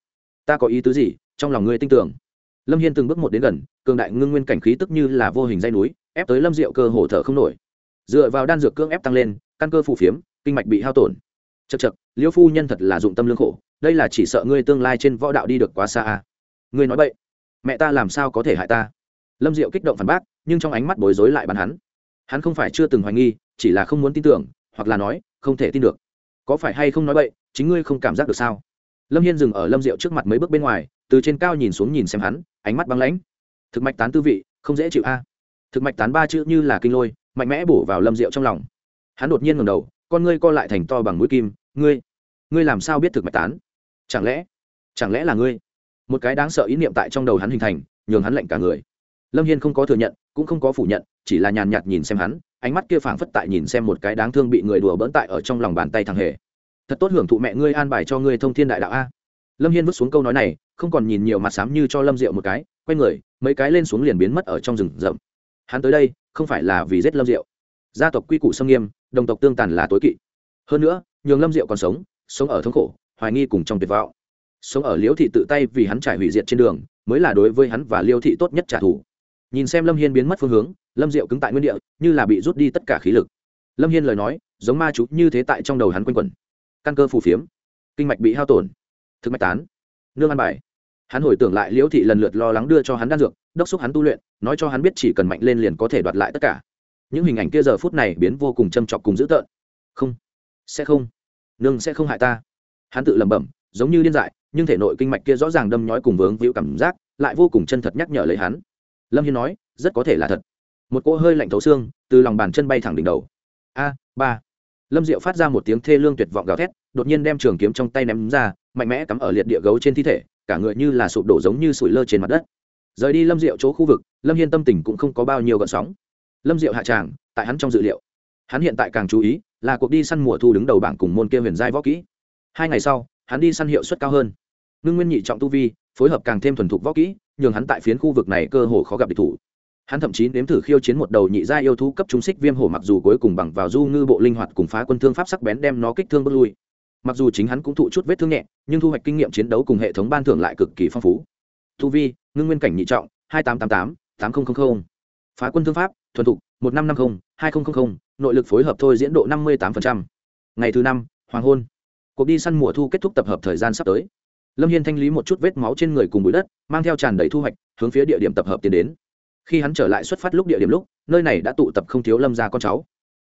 Ta có ý tứ gì? Trong lòng ngươi tin tưởng. Lâm hiên từng bước một đến gần, cường đại ngưng nguyên cảnh khí tức như là vô hình dây núi, ép tới lâm diệu cơ hồ thở không nổi. Dựa vào đan dược cưỡng ép tăng lên, căn cơ phù phiếm, kinh mạch bị hao tổn chật chật, liêu phu nhân thật là dụng tâm lương khổ, đây là chỉ sợ ngươi tương lai trên võ đạo đi được quá xa à. ngươi nói vậy mẹ ta làm sao có thể hại ta? Lâm diệu kích động phản bác, nhưng trong ánh mắt bối rối lại bắn hắn. Hắn không phải chưa từng hoài nghi, chỉ là không muốn tin tưởng, hoặc là nói, không thể tin được. Có phải hay không nói vậy chính ngươi không cảm giác được sao? Lâm hiên dừng ở lâm diệu trước mặt mấy bước bên ngoài, từ trên cao nhìn xuống nhìn xem hắn, ánh mắt băng lãnh. Thực mạch tán tư vị, không dễ chịu a. Thực mạch tán ba chữ như là kinh lôi, mạnh mẽ bổ vào lâm diệu trong lòng. Hắn đột nhiên ngầm đầu, con ngươi co lại thành to bằng mũi kim ngươi ngươi làm sao biết thực mạch tán? Chẳng lẽ chẳng lẽ là ngươi? Một cái đáng sợ ý niệm tại trong đầu hắn hình thành, nhường hắn lạnh cả người. Lâm hiên không có thừa nhận, cũng không có phủ nhận, chỉ là nhàn nhạt nhìn xem hắn, ánh mắt kia phảng phất tại nhìn xem một cái đáng thương bị người đùa bỡn tại ở trong lòng bàn tay thằng hề. Thật tốt hưởng thụ mẹ ngươi an bài cho ngươi thông thiên đại đạo a. Lâm hiên vứt xuống câu nói này, không còn nhìn nhiều mặt xám như cho lâm diệu một cái, quay người, mấy cái lên xuống liền biến mất ở trong rừng rậm. Hắn tới đây, không phải là vì giết lâm diệu. Gia tộc quy củ xâm nghiêm, đồng tộc tương tàn là tối kỵ. Hơn nữa nhường lâm diệu còn sống sống ở thống khổ, hoài nghi cùng trong tuyệt vọng. Sống ở liễu thị tự tay vì hắn trải hủy diệt trên đường, mới là đối với hắn và liêu thị tốt nhất trả thù. Nhìn xem lâm hiên biến mất phương hướng, lâm diệu cứng tại nguyên địa, như là bị rút đi tất cả khí lực. Lâm hiên lời nói, giống ma chú như thế tại trong đầu hắn quanh quẩn. Căn cơ phù phiếm. Kinh mạch bị hao tổn. Thực mạch tán. Nương ăn bài. Hắn hồi tưởng lại liễu thị lần lượt lo lắng đưa cho hắn đan dược, đốc xúc hắn tu luyện, nói cho hắn biết chỉ cần mạnh lên liền có thể đoạt lại tất cả. Những hình ảnh kia giờ phút này biến vô cùng châm chọc cùng dữ tợn. Không sẽ không. Nương sẽ không hại ta. Hắn tự lẩm bẩm, giống như điên dại, nhưng thể nội kinh mạch kia rõ ràng đâm nhói cùng vướng víu cảm giác, lại vô cùng chân thật nhắc nhở lấy hắn. Lâm hiên nói, rất có thể là thật. Một cỗ hơi lạnh thấu xương từ lòng bàn chân bay thẳng đỉnh đầu. A, ba. Lâm diệu phát ra một tiếng thê lương tuyệt vọng gào thét, đột nhiên đem trường kiếm trong tay ném ra, mạnh mẽ cắm ở liệt địa gấu trên thi thể, cả người như là sụp đổ giống như sủi lơ trên mặt đất. Rời đi lâm diệu chỗ khu vực, lâm hiên tâm tình cũng không có bao nhiêu gợn sóng. Lâm diệu hạ tràng, tại hắn trong dự liệu. Hắn hiện tại càng chú ý là cuộc đi săn mùa thu đứng đầu bảng cùng môn kia huyền giai võ kỹ. Hai ngày sau, hắn đi săn hiệu suất cao hơn. Ngưng nguyên nhị trọng tu vi, phối hợp càng thêm thuần thục võ kỹ, nhường hắn tại phiến khu vực này cơ hồ khó gặp địch thủ. Hắn thậm chí nếm thử khiêu chiến một đầu nhị gia yêu thú cấp trung xích viêm hổ mặc dù cuối cùng bằng vào du ngư bộ linh hoạt cùng phá quân thương pháp sắc bén đem nó kích thương bước lui. Mặc dù chính hắn cũng thụ chút vết thương nhẹ, nhưng thu hoạch kinh nghiệm chiến đấu cùng hệ thống ban thưởng lại cực kỳ phong phú. Tu vi, ngưng nguyên cảnh nhị trọng, hai tám tám tám tám nghìn phá quân thương pháp, thuần thục, một năm năm mươi hai nghìn nội lực phối hợp thôi diễn độ năm mươi tám ngày thứ năm, hoàng hôn. Cuộc đi săn mùa thu kết thúc tập hợp thời gian sắp tới. Lâm hiên thanh lý một chút vết máu trên người cùng bụi đất, mang theo tràn đầy thu hoạch, hướng phía địa điểm tập hợp tiến đến. Khi hắn trở lại xuất phát lúc địa điểm lúc, nơi này đã tụ tập không thiếu lâm gia con cháu.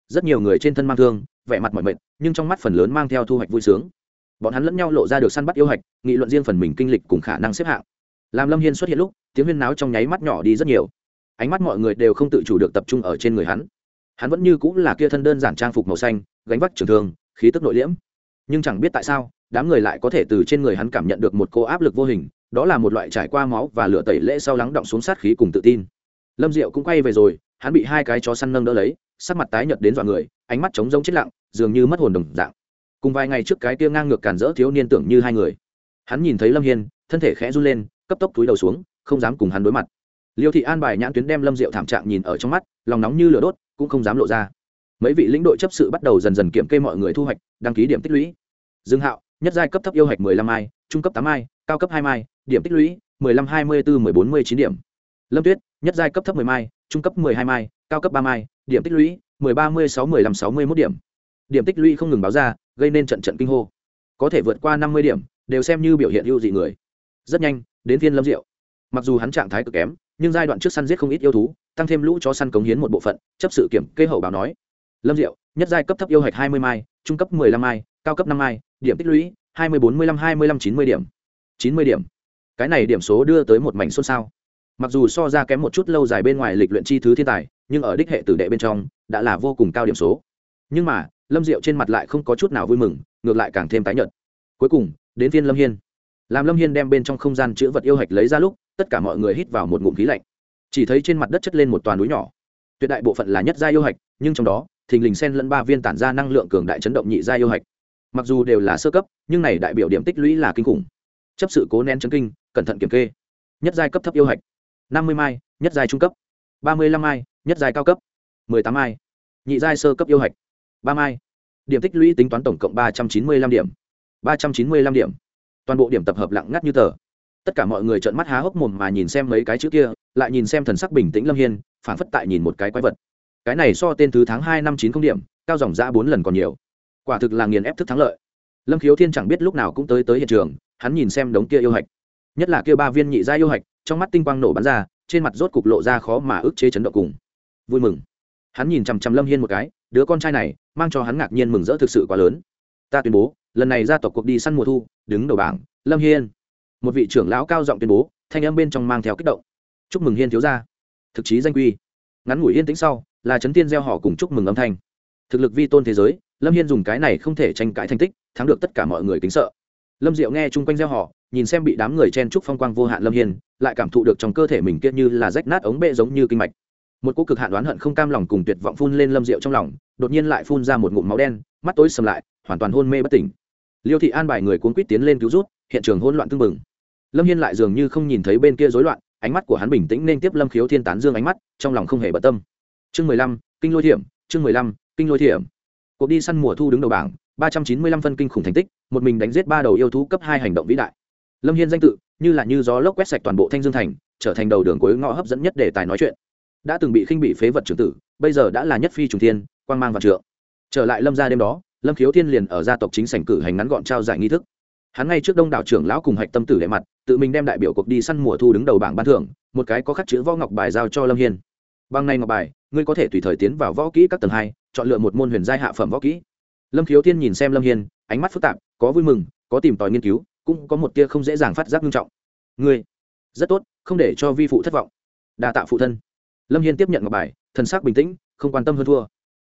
Rất nhiều người trên thân mang thương, vẻ mặt mọi mệt, nhưng trong mắt phần lớn mang theo thu hoạch vui sướng. Bọn hắn lẫn nhau lộ ra được săn bắt yêu hạch, nghị luận riêng phần mình kinh lịch cùng khả năng xếp hạng. Làm lâm hiên xuất hiện lúc, tiếng huyên náo trong nháy mắt nhỏ đi rất nhiều. Ánh mắt mọi người đều không tự chủ được tập trung ở trên người hắn hắn vẫn như cũng là kia thân đơn giản trang phục màu xanh, gánh vác trường thường khí tức nội liễm. Nhưng chẳng biết tại sao, đám người lại có thể từ trên người hắn cảm nhận được một cô áp lực vô hình, đó là một loại trải qua máu và lửa tẩy lễ sau lắng động xuống sát khí cùng tự tin. Lâm diệu cũng quay về rồi, hắn bị hai cái chó săn nâng đỡ lấy, sắc mặt tái nhợt đến dọa người, ánh mắt trống rỗng chết lặng, dường như mất hồn đồng dạng. Cùng vài ngày trước cái kia ngang ngược cản rỡ thiếu niên tưởng như hai người. Hắn nhìn thấy lâm hiên, thân thể khẽ run lên, cấp tốc túi đầu xuống, không dám cùng hắn đối mặt. Liêu thị an bài nhãn tuyến đem lâm diệu thảm trạng nhìn ở trong mắt, lòng nóng như lửa đốt cũng không dám lộ ra. Mấy vị lĩnh đội chấp sự bắt đầu dần dần kiểm kê mọi người thu hoạch, đăng ký điểm tích lũy. Dương hạo, nhất giai cấp thấp yêu hạch mười lăm mai, trung cấp tám mai, cao cấp hai mai, điểm tích lũy mười lăm, hai mươi bốn mười bốn mươi chín điểm. Lâm tuyết, nhất giai cấp thấp mười mai, trung cấp mười hai mai, cao cấp ba mai, điểm tích lũy mười ba mươi sáu, mười lăm, sáu mươi mốt điểm. Điểm tích lũy không ngừng báo ra, gây nên trận trận kinh hô. Có thể vượt qua năm mươi điểm, đều xem như biểu hiện ưu dị người. Rất nhanh, đến phiên lâm diệu. Mặc dù hắn trạng thái cực kém, nhưng giai đoạn trước săn giết không ít yêu thú tăng thêm lũ cho săn cống hiến một bộ phận, chấp sự kiểm kê hậu báo nói. Lâm diệu, nhất giai cấp thấp yêu hạch hai mươi mai, trung cấp mười lăm mai, cao cấp năm mai, điểm tích lũy hai mươi bốn mươi lăm hai mươi lăm chín mươi điểm. chín mươi điểm. Cái này điểm số đưa tới một mảnh xôn xao. Mặc dù so ra kém một chút lâu dài bên ngoài lịch luyện chi thứ thiên tài, nhưng ở đích hệ tử đệ bên trong, đã là vô cùng cao điểm số. Nhưng mà, lâm diệu trên mặt lại không có chút nào vui mừng, ngược lại càng thêm tái nhợt. Cuối cùng, đến phiên lâm hiên. Làm lâm hiên đem bên trong không gian chữ vật yêu hạch lấy ra lúc, tất cả mọi người hít vào một ngụm khí lạnh chỉ thấy trên mặt đất chất lên một toàn núi nhỏ. Tuyệt đại bộ phận là nhất gia yêu hạch, nhưng trong đó, thình lình xen lẫn ba viên tản ra năng lượng cường đại chấn động nhị gia yêu hạch. Mặc dù đều là sơ cấp, nhưng này đại biểu điểm tích lũy là kinh khủng. Chấp sự cố nén chấn kinh, cẩn thận kiểm kê. Nhất giai cấp thấp yêu hạch, năm mươi mai, nhất giai trung cấp. ba mươi lăm mai, nhất giai cao cấp. mười tám mai, nhị giai sơ cấp yêu hạch. ba mai, điểm tích lũy tính toán tổng cộng ba trăm chín mươi lăm điểm. ba trăm chín mươi lăm điểm. Toàn bộ điểm tập hợp lặng ngắt như tờ tất cả mọi người trợn mắt há hốc mồm mà nhìn xem mấy cái chữ kia, lại nhìn xem thần sắc bình tĩnh lâm hiên phản phất tại nhìn một cái quái vật. Cái này so tên thứ tháng hai năm chín không điểm, cao dòng ra bốn lần còn nhiều. Quả thực là nghiền ép thức thắng lợi. Lâm khiếu thiên chẳng biết lúc nào cũng tới tới hiện trường, hắn nhìn xem đống kia yêu hạch. Nhất là kia ba viên nhị gia yêu hạch, trong mắt tinh quang nổ bắn ra, trên mặt rốt cục lộ ra khó mà ức chế chấn động cùng. Vui mừng. Hắn nhìn chằm chằm lâm hiên một cái, đứa con trai này, mang cho hắn ngạc nhiên mừng rỡ thực sự quá lớn. Ta tuyên bố, lần này ra tộc cuộc đi săn mùa thu, đứng đầu bảng, lâm hiên một vị trưởng lão cao giọng tuyên bố, thanh âm bên trong mang theo kích động. Chúc mừng hiên thiếu gia. Thực chí danh quy. Ngắn ngủi yên tĩnh sau, là chấn tiên gieo họ cùng chúc mừng âm thanh. Thực lực vi tôn thế giới, lâm hiên dùng cái này không thể tranh cãi thành tích, thắng được tất cả mọi người kính sợ. Lâm diệu nghe chung quanh gieo họ, nhìn xem bị đám người chen trúc phong quang vô hạn lâm hiên, lại cảm thụ được trong cơ thể mình kia như là rách nát ống bệ giống như kinh mạch. Một cô cực hạn đoán hận không cam lòng cùng tuyệt vọng phun lên lâm diệu trong lòng, đột nhiên lại phun ra một ngụm máu đen, mắt tối sầm lại, hoàn toàn hôn mê bất tỉnh. Liêu thị an bài người cuốn quýt tiến lên cứu rút hiện trường hỗn loạn tương bừng. Lâm hiên lại dường như không nhìn thấy bên kia rối loạn, ánh mắt của hắn bình tĩnh nên tiếp lâm khiếu thiên tán dương ánh mắt, trong lòng không hề bận tâm. Chương mười lăm, kinh lôi thiểm, chương mười lăm, kinh lôi thiểm. Cuộc đi săn mùa thu đứng đầu bảng, ba trăm chín mươi lăm phân kinh khủng thành tích, một mình đánh giết ba đầu yêu thú cấp hai hành động vĩ đại. Lâm hiên danh tự, như là như gió lốc quét sạch toàn bộ thanh dương thành, trở thành đầu đường cuối ngõ hấp dẫn nhất để tài nói chuyện. Đã từng bị khinh bị phế vật trưởng tử, bây giờ đã là nhất phi trùng thiên, quang mang và trượng. Trở lại lâm gia đêm đó, lâm khiếu thiên liền ở gia tộc chính sảnh cử hành ngắn gọn trao giải nghi thức hắn ngay trước đông đảo trưởng lão cùng hạch tâm tử lệ mặt, tự mình đem đại biểu cuộc đi săn mùa thu đứng đầu bảng ban thưởng, một cái có khắc chữ võ ngọc bài giao cho lâm hiên. Bằng này ngọc bài, ngươi có thể tùy thời tiến vào võ kỹ các tầng hai, chọn lựa một môn huyền giai hạ phẩm võ kỹ. Lâm khiếu thiên nhìn xem lâm hiên, ánh mắt phức tạp, có vui mừng, có tìm tòi nghiên cứu, cũng có một tia không dễ dàng phát giác nghiêm trọng. Ngươi, rất tốt, không để cho vi phụ thất vọng. Đa tạ phụ thân. Lâm hiên tiếp nhận ngọc bài thân xác bình tĩnh, không quan tâm hơn thua.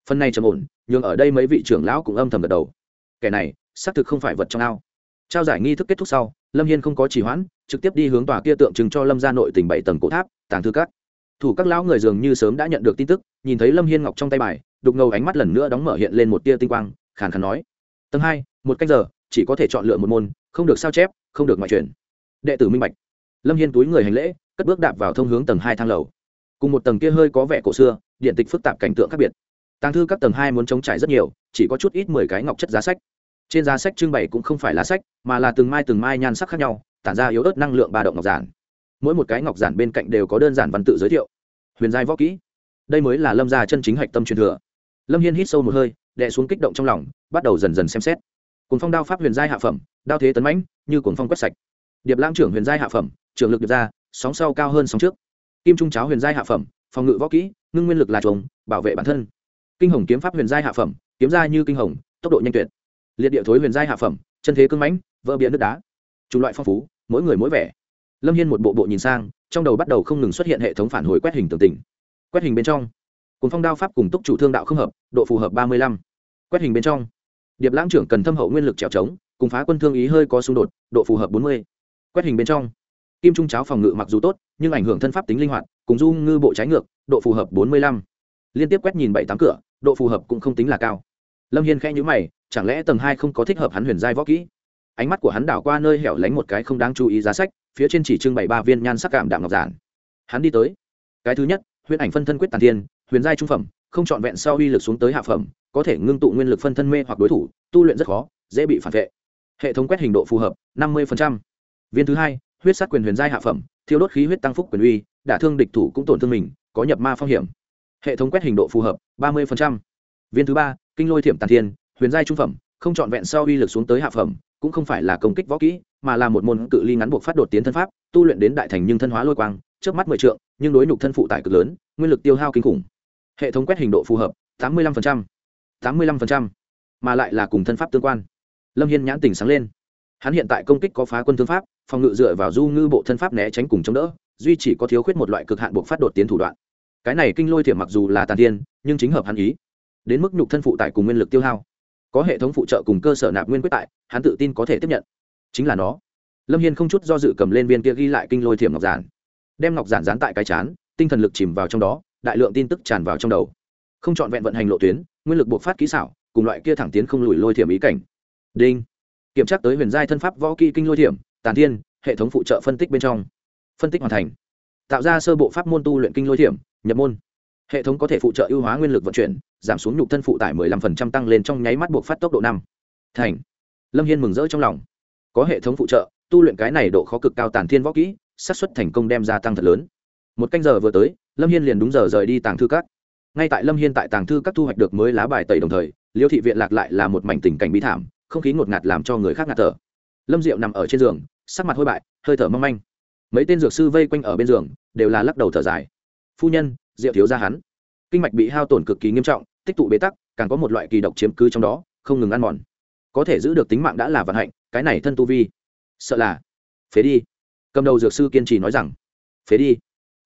Phần này trầm ổn nhưng ở đây mấy vị trưởng lão cũng âm thầm gật đầu. Kẻ này, xác thực không phải vật trong ao trao giải nghi thức kết thúc sau, lâm hiên không có trì hoãn, trực tiếp đi hướng tòa kia tượng trưng cho lâm gia nội tỉnh bảy tầng cổ tháp, tàng thư các. Thủ các lão người dường như sớm đã nhận được tin tức, nhìn thấy lâm hiên ngọc trong tay bài, đục ngầu ánh mắt lần nữa đóng mở hiện lên một tia tinh quang, khàn khàn nói. Tầng hai, một canh giờ, chỉ có thể chọn lựa một môn, không được sao chép, không được ngoại truyền. Đệ tử minh bạch. Lâm hiên túi người hành lễ, cất bước đạp vào thông hướng tầng hai thang lầu. Cùng một tầng kia hơi có vẻ cổ xưa, điện tịch phức tạp cảnh tượng khác biệt. Tàng thư các tầng hai muốn chống trải rất nhiều, chỉ có chút ít mười cái ngọc chất giá sách trên giá sách trưng bày cũng không phải là sách, mà là từng mai từng mai nhan sắc khác nhau, tản ra yếu ớt năng lượng ba động ngọc giản. Mỗi một cái ngọc giản bên cạnh đều có đơn giản văn tự giới thiệu. Huyền giai võ kỹ. Đây mới là lâm gia chân chính hạch tâm truyền thừa. Lâm hiên hít sâu một hơi, đè xuống kích động trong lòng, bắt đầu dần dần xem xét. Cùng phong đao pháp huyền giai hạ phẩm, đao thế tấn mãnh, như cùng phong quét sạch. Điệp lãng trưởng huyền giai hạ phẩm trường lực điệp ra, sóng sau cao hơn sóng trước. Kim trung cháo huyền giai hạ phẩm, phòng ngự võ kỹ, ngưng nguyên lực là chuồng bảo vệ bản thân. Kinh hồng kiếm pháp huyền giai hạ phẩm, kiếm ra như kinh hồng, tốc độ nhanh tuyệt liệt địa thối huyền giai hạ phẩm, chân thế cưng mãnh, vỡ bia nước đá. Chủng loại phong phú, mỗi người mỗi vẻ. Lâm hiên một bộ bộ nhìn sang, trong đầu bắt đầu không ngừng xuất hiện hệ thống phản hồi quét hình tường tình. Quét hình bên trong cùng phong đao pháp cùng túc chủ thương đạo không hợp, độ phù hợp ba mươi lăm. Quét hình bên trong, điệp lãng trưởng cần thâm hậu nguyên lực trèo trống, cùng phá quân thương ý hơi có xung đột, độ phù hợp bốn mươi. Quét hình bên trong, kim trung cháo phòng ngự mặc dù tốt, nhưng ảnh hưởng thân pháp tính linh hoạt, cùng du ngư bộ trái ngược, độ phù hợp bốn mươi lăm. Liên tiếp quét nhìn bảy tám cửa, độ phù hợp cũng không tính là cao. Lâm hiên khẽ nhữ mày chẳng lẽ tầng hai không có thích hợp hắn huyền giai võ kỹ? Ánh mắt của hắn đảo qua nơi hẻo lánh một cái không đáng chú ý giá sách, phía trên chỉ trưng bày ba viên nhan sắc cảm đạm ngọc giản. Hắn đi tới. Cái thứ nhất huyền ảnh phân thân quyết tàn thiên, huyền giai trung phẩm, không trọn vẹn sau uy lực xuống tới hạ phẩm, có thể ngưng tụ nguyên lực phân thân mê hoặc đối thủ, tu luyện rất khó, dễ bị phản vệ. Hệ thống quét hình độ phù hợp, năm mươi viên thứ hai, huyết sát quyền huyền giai hạ phẩm, thiêu đốt khí huyết tăng phúc quyền uy, đả thương địch thủ cũng tổn thương mình, có nhập ma phong hiểm. Hệ thống quét hình độ phù hợp, ba mươi viên thứ ba, kinh lôi thiểm tàn thiên huyền giai trung phẩm, không trọn vẹn sau uy lực xuống tới hạ phẩm, cũng không phải là công kích võ kỹ, mà là một môn cự ly ngắn buộc phát đột tiến thân pháp, tu luyện đến đại thành nhưng thân hóa lôi quang, trước mắt mười trượng, nhưng đối nhục thân phụ tải cực lớn, nguyên lực tiêu hao kinh khủng. Hệ thống quét hình độ phù hợp, tám mươi lăm tám mươi lăm mà lại là cùng thân pháp tương quan. Lâm hiên nhãn tỉnh sáng lên. Hắn hiện tại công kích có phá quân thương pháp, phòng ngự dựa vào du ngư bộ thân pháp né tránh cùng chống đỡ, duy chỉ có thiếu khuyết một loại cực hạn buộc phát đột tiến thủ đoạn. Cái này kinh lôi thiểm mặc dù là tàn tiên nhưng chính hợp hắn ý. Đến mức nhục thân phụ tải cùng nguyên lực tiêu hao có hệ thống phụ trợ cùng cơ sở nạp nguyên quyết tại, hắn tự tin có thể tiếp nhận. Chính là nó. Lâm hiên không chút do dự cầm lên viên kia ghi lại kinh lôi thiểm ngọc giản. Đem ngọc giản dán tại cái chán, tinh thần lực chìm vào trong đó, đại lượng tin tức tràn vào trong đầu. Không c h ọ n vẹn vận hành lộ tuyến, nguyên lực buộc phát kỹ xảo, cùng loại kia thẳng tiến không lùi lôi thiểm ý cảnh. Đinh. Kiểm tra tới huyền giai thân pháp võ kỹ kinh lôi thiểm, tàn thiên, hệ thống phụ trợ phân tích bên trong. Phân tích hoàn thành. Tạo ra sơ bộ pháp môn tu luyện kinh lôi thiểm, nhập môn. Hệ thống có thể phụ trợ ưu hóa nguyên lực vận chuyển giảm xuống nhục thân phụ tải 15% tăng lên trong nháy mắt buộc phát tốc độ năm. Thành. Lâm hiên mừng rỡ trong lòng. Có hệ thống phụ trợ, tu luyện cái này độ khó cực cao tàn thiên võ kỹ, xác suất thành công đem gia tăng thật lớn. Một canh giờ vừa tới, lâm hiên liền đúng giờ rời đi tàng thư các. Ngay tại lâm hiên tại tàng thư các thu hoạch được mới lá bài tẩy đồng thời, liêu thị viện lạc lại là một mảnh tình cảnh bí thảm, không khí ngột ngạt làm cho người khác ngạt thở. Lâm diệu nằm ở trên giường, sắc mặt hôi bại, hơi thở mong manh. Mấy tên dược sư vây quanh ở bên giường, đều là lắc đầu thở dài. Phu nhân, diệu thiếu ra hắn. Kinh mạch bị hao tổn cực kỳ nghiêm trọng tích tụ bế tắc, càng có một loại kỳ độc chiếm cứ trong đó, không ngừng ăn mòn. Có thể giữ được tính mạng đã là vận hạnh, cái này thân tu vi. Sợ là. Phế đi. Cầm đầu dược sư kiên trì nói rằng. Phế đi.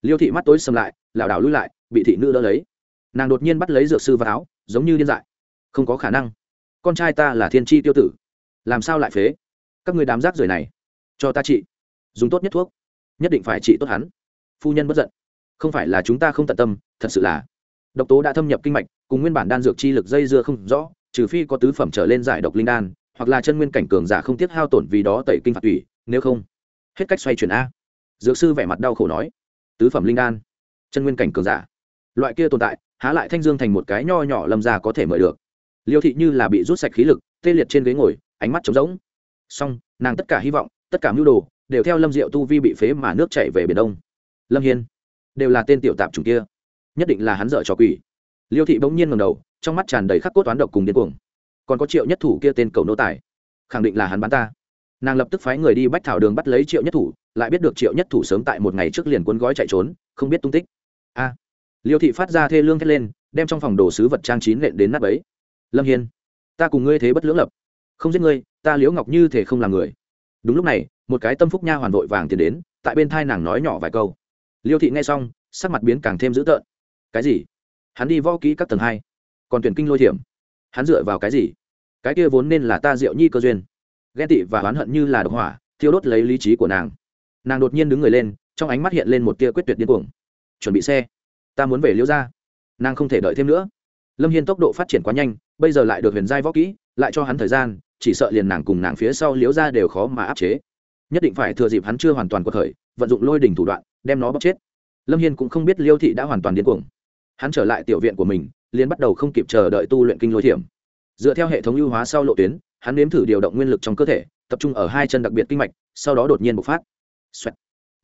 Liêu thị mắt tối xâm lại, lảo đảo lui lại, bị thị nữ đỡ lấy. Nàng đột nhiên bắt lấy dược sư vào áo, giống như điên dại. Không có khả năng. Con trai ta là thiên tri tiêu tử. Làm sao lại phế? Các người đám rác rưởi này. Cho ta trị dùng tốt nhất thuốc. Nhất định phải trị tốt hắn. Phu nhân bất giận. Không phải là chúng ta không tận tâm, thật sự là độc tố đã thâm nhập kinh mạch, cùng nguyên bản đan dược chi lực dây dưa không rõ, trừ phi có tứ phẩm trở lên giải độc linh đan, hoặc là chân nguyên cảnh cường giả không tiếc hao tổn vì đó tẩy kinh phạt tủy, nếu không. Hết cách xoay chuyển a. Dược sư vẻ mặt đau khổ nói. Tứ phẩm linh đan, chân nguyên cảnh cường giả. Loại kia tồn tại, há lại thanh dương thành một cái nho nhỏ lâm ra có thể mời được. Liêu thị như là bị rút sạch khí lực, tê liệt trên ghế ngồi, ánh mắt trống rỗng. Song nàng tất cả hy vọng, tất cả mưu đồ, đều theo lâm diệu tu vi bị phế mà nước chảy về biển đông. Lâm hiên, đều là tên tiểu tạp chủng kia nhất định là hắn dở trò quỷ. Liêu thị bỗng nhiên ngầm đầu, trong mắt tràn đầy khắc cốt toán độc cùng điên cuồng. Còn có triệu nhất thủ kia tên cầu nô tài, khẳng định là hắn bán ta. Nàng lập tức phái người đi bách thảo đường bắt lấy triệu nhất thủ, lại biết được triệu nhất thủ sớm tại một ngày trước liền cuốn gói chạy trốn, không biết tung tích. A! Liêu thị phát ra thê lương thét lên, đem trong phòng đồ sứ vật trang trí lện đến nắp ấy. Lâm hiên, ta cùng ngươi thế bất lưỡng lập. Không giết ngươi, ta liễu ngọc như thể không làm người. Đúng lúc này, một cái tâm phúc nha hoàn vội vàng tiến đến, tại bên thai nàng nói nhỏ vài câu. Liêu thị nghe xong, sắc mặt biến càng thêm dữ tợn cái gì? Hắn đi võ kỹ các tầng hai. Còn tuyển kinh lôi thiểm. Hắn dựa vào cái gì? Cái kia vốn nên là ta diệu nhi cơ duyên. Ghen tị và oán hận như là độc hỏa, thiêu đốt lấy lý trí của nàng. Nàng đột nhiên đứng người lên, trong ánh mắt hiện lên một tia quyết tuyệt điên cuồng. Chuẩn bị xe. Ta muốn về liễu ra nàng không thể đợi thêm nữa. Lâm hiên tốc độ phát triển quá nhanh, bây giờ lại được huyền giai võ kỹ, lại cho hắn thời gian, chỉ sợ liền nàng cùng nàng phía sau liễu ra đều khó mà áp chế. Nhất định phải thừa dịp hắn chưa hoàn toàn cuộc khởi, vận dụng lôi đỉnh thủ đoạn, đem nó bóc chết. Lâm hiên cũng không biết liêu thị đã hoàn toàn điên cuồng hắn trở lại tiểu viện của mình, liền bắt đầu không kịp chờ đợi tu luyện kinh lôi thiểm. Dựa theo hệ thống ưu hóa sau lộ tuyến, hắn nếm thử điều động nguyên lực trong cơ thể, tập trung ở hai chân đặc biệt kinh mạch, sau đó đột nhiên bộc phát、Xoẹt.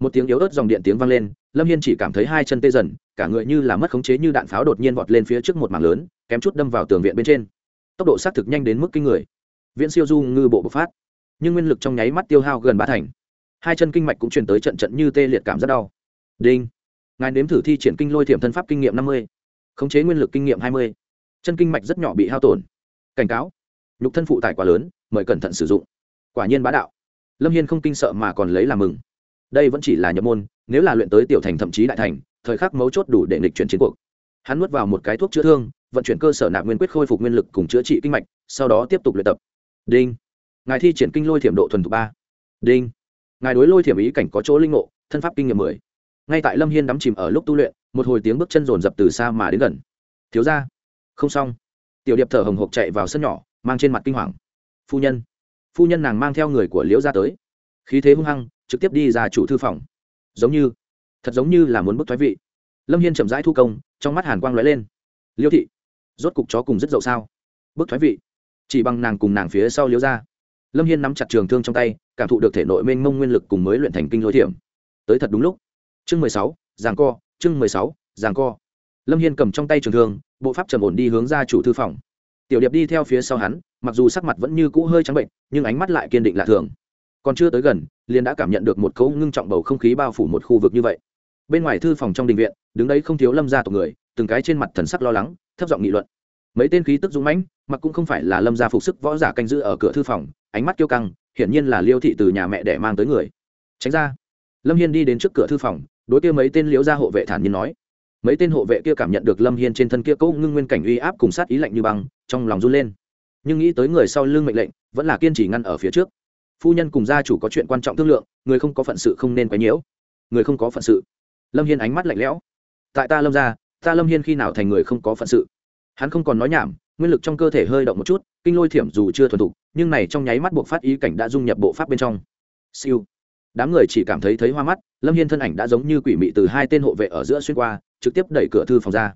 Một tiếng yếu ớt dòng điện tiếng vang lên, lâm hiên chỉ cảm thấy hai chân tê dần, cả người như là mất khống chế như đạn pháo đột nhiên vọt lên phía trước một mảng lớn, kém chút đâm vào tường viện bên trên. Tốc độ xác thực nhanh đến mức kinh người. Viễn siêu du ngư bộ bộc phát. Nhưng nguyên lực trong nháy mắt tiêu hao gần ba thành. Hai chân kinh mạch cũng truyền tới trận trận như tê liệt cảm rất đau. Đinh ngài nếm thử thi triển kinh lôi thiểm thân pháp kinh nghiệm năm mươi, khống chế nguyên lực kinh nghiệm hai mươi. Chân kinh mạch rất nhỏ bị hao tổn. Cảnh cáo, nhục thân phụ tải quá lớn, mời cẩn thận sử dụng. Quả nhiên bá đạo. Lâm hiên không kinh sợ mà còn lấy làm mừng. Đây vẫn chỉ là nhập môn, nếu là luyện tới tiểu thành thậm chí đại thành, thời khắc mấu chốt đủ để nghịch chuyển chiến cuộc. Hắn nuốt vào một cái thuốc chữa thương, vận chuyển cơ sở nạp nguyên quyết khôi phục nguyên lực cùng chữa trị kinh mạch, sau đó tiếp tục luyện tập. Đinh. Ngài thi triển kinh lôi thiểm độ thuần thục ba. Đinh. Ngài đối lôi thiểm ý cảnh có chỗ linh ngộ, thân pháp kinh nghiệm mười ngay tại lâm hiên đắm chìm ở lúc tu luyện, một hồi tiếng bước chân rồn rập từ xa mà đến gần. Thiếu ra không xong. Tiểu điệp thở hồng hộc chạy vào sân nhỏ, mang trên mặt kinh hoàng. Phu nhân. Phu nhân nàng mang theo người của liễu ra tới. Khí thế hung hăng, trực tiếp đi ra chủ thư phòng. Giống như, thật giống như là muốn bức thoái vị. Lâm hiên chậm rãi thu công, trong mắt hàn quang lóe lên. Liêu thị, rốt cục chó cùng rất dậu sao? Bức thoái vị. Chỉ bằng nàng cùng nàng phía sau liễu ra lâm hiên nắm chặt trường thương trong tay, cảm thụ được thể nội mênh mông nguyên lực cùng mới luyện thành kinh lối thiểm. Tới thật đúng lúc chương mười sáu giàng co, chương mười sáu co. Lâm hiên cầm trong tay trường thương, bộ pháp trầm ổn đi hướng ra chủ thư phòng. Tiểu điệp đi theo phía sau hắn, mặc dù sắc mặt vẫn như cũ hơi trắng bệnh, nhưng ánh mắt lại kiên định lạ thường. Còn chưa tới gần, liền đã cảm nhận được một cấu ngưng trọng bầu không khí bao phủ một khu vực như vậy. Bên ngoài thư phòng trong đình viện, đứng đấy không thiếu lâm gia tộc người, từng cái trên mặt thần sắc lo lắng, thấp giọng nghị luận. Mấy tên khí tức dũng mãnh, mặc cũng không phải là lâm gia phục sức võ giả canh giữ ở cửa thư phòng, ánh mắt kiêu căng, hiển nhiên là liêu thị từ nhà mẹ để mang tới người. Tránh ra. Lâm hiên đi đến trước cửa thư phòng đối kia mấy tên liễu gia hộ vệ thản nhiên nói. Mấy tên hộ vệ kia cảm nhận được lâm hiên trên thân kia cỗ ngưng nguyên cảnh uy áp cùng sát ý lạnh như băng, trong lòng run lên. Nhưng nghĩ tới người sau lưng mệnh lệnh, vẫn là kiên trì ngăn ở phía trước. Phu nhân cùng gia chủ có chuyện quan trọng thương lượng, người không có phận sự không nên quấy nhiễu. Người không có phận sự. Lâm hiên ánh mắt lạnh lẽo. Tại ta lâm ra ta lâm hiên khi nào thành người không có phận sự? Hắn không còn nói nhảm, nguyên lực trong cơ thể hơi động một chút, kinh lôi thiểm dù chưa thuần thục, nhưng này trong nháy mắt buộc phát ý cảnh đã dung nhập bộ pháp bên trong. Siêu đám người chỉ cảm thấy thấy hoa mắt, lâm hiên thân ảnh đã giống như quỷ mị từ hai tên hộ vệ ở giữa xuyên qua, trực tiếp đẩy cửa thư phòng ra.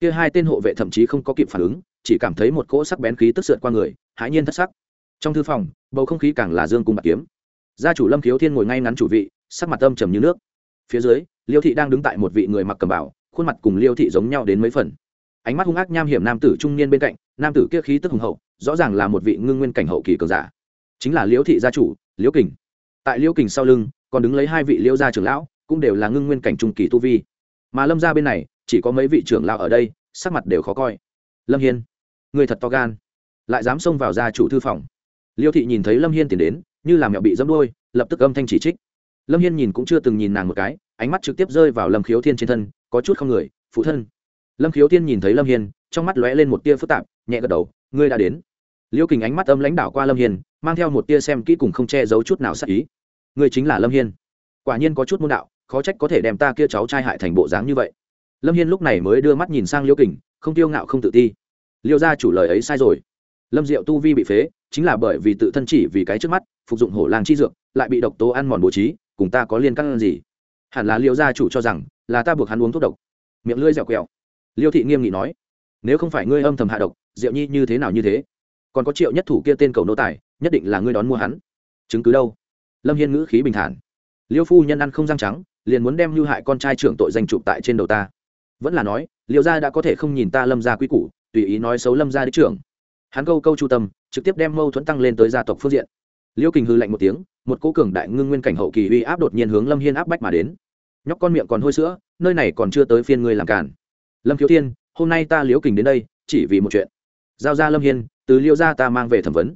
Kia hai tên hộ vệ thậm chí không có kịp phản ứng, chỉ cảm thấy một cỗ sắc bén khí tức sượt qua người, hãi nhiên thất sắc. Trong thư phòng, bầu không khí càng là dương cung bạc kiếm. Gia chủ lâm khiếu thiên ngồi ngay ngắn chủ vị, sắc mặt âm trầm như nước. Phía dưới, liêu thị đang đứng tại một vị người mặc cầm bảo khuôn mặt cùng liêu thị giống nhau đến mấy phần. Ánh mắt hung ác nham hiểm nam tử trung niên bên cạnh, nam tử kia khí tức hùng hậu, rõ ràng là một vị ngưng nguyên cảnh hậu kỳ cường giả. Chính là liễu thị gia chủ liễu kình tại liễu kình sau lưng, còn đứng lấy hai vị liễu gia trưởng lão, cũng đều là ngưng nguyên cảnh trung kỳ tu vi. Mà lâm gia bên này, chỉ có mấy vị trưởng lão ở đây, sắc mặt đều khó coi. Lâm hiên, người thật to gan. Lại dám xông vào gia chủ thư phòng. Liêu thị nhìn thấy lâm hiên tiến đến, như làm mẹo bị dâm đôi lập tức âm thanh chỉ trích. Lâm hiên nhìn cũng chưa từng nhìn nàng một cái, ánh mắt trực tiếp rơi vào lâm khiếu thiên trên thân, có chút không người, phụ thân. Lâm khiếu thiên nhìn thấy lâm hiên, trong mắt lóe lên một tia phức tạp, nhẹ gật đầu, ngươi đã đến liêu kình ánh mắt âm lãnh đạo qua lâm hiên, mang theo một tia xem kỹ cùng không che giấu chút nào sắc ý. Ngươi chính là lâm hiên. Quả nhiên có chút môn đạo, khó trách có thể đem ta kia cháu trai hại thành bộ dáng như vậy. Lâm hiên lúc này mới đưa mắt nhìn sang liêu kình, không tiêu ngạo không tự ti. Liêu ra chủ lời ấy sai rồi. Lâm diệu tu vi bị phế, chính là bởi vì tự thân chỉ vì cái trước mắt, phục dụng hổ lang chi dược, lại bị độc tố ăn mòn bố trí, cùng ta có liên căng gì? Hẳn là liêu gia chủ cho rằng là ta buộc hắn uống thuốc độc. Miệng lưỡi dẻo quẹo. Liêu thị nghiêm nghị nói, nếu không phải ngươi âm thầm hạ độc, diệu nhi như thế nào như thế? Còn có triệu nhất thủ kia tên cầu nô tài, nhất định là ngươi đón mua hắn. Chứng cứ đâu? Lâm hiên ngữ khí bình thản. Liêu phu nhân ăn không răng trắng, liền muốn đem lưu hại con trai trưởng tội danh chụp tại trên đầu ta. Vẫn là nói, liêu gia đã có thể không nhìn ta lâm gia quy củ, tùy ý nói xấu lâm gia đích trưởng. Hắn câu câu chu tâm, trực tiếp đem mâu thuẫn tăng lên tới gia tộc phương diện. Liêu kình hư lạnh một tiếng, một cô cường đại ngưng nguyên cảnh hậu kỳ uy áp đột nhiên hướng lâm hiên áp bách mà đến. Nhóc con miệng còn hôi sữa, nơi này còn chưa tới phiên ngươi làm cản lâm khiếu thiên, hôm nay ta liễu kình đến đây, chỉ vì một chuyện. Giao ra lâm hiên từ liễu gia ta mang về thẩm vấn.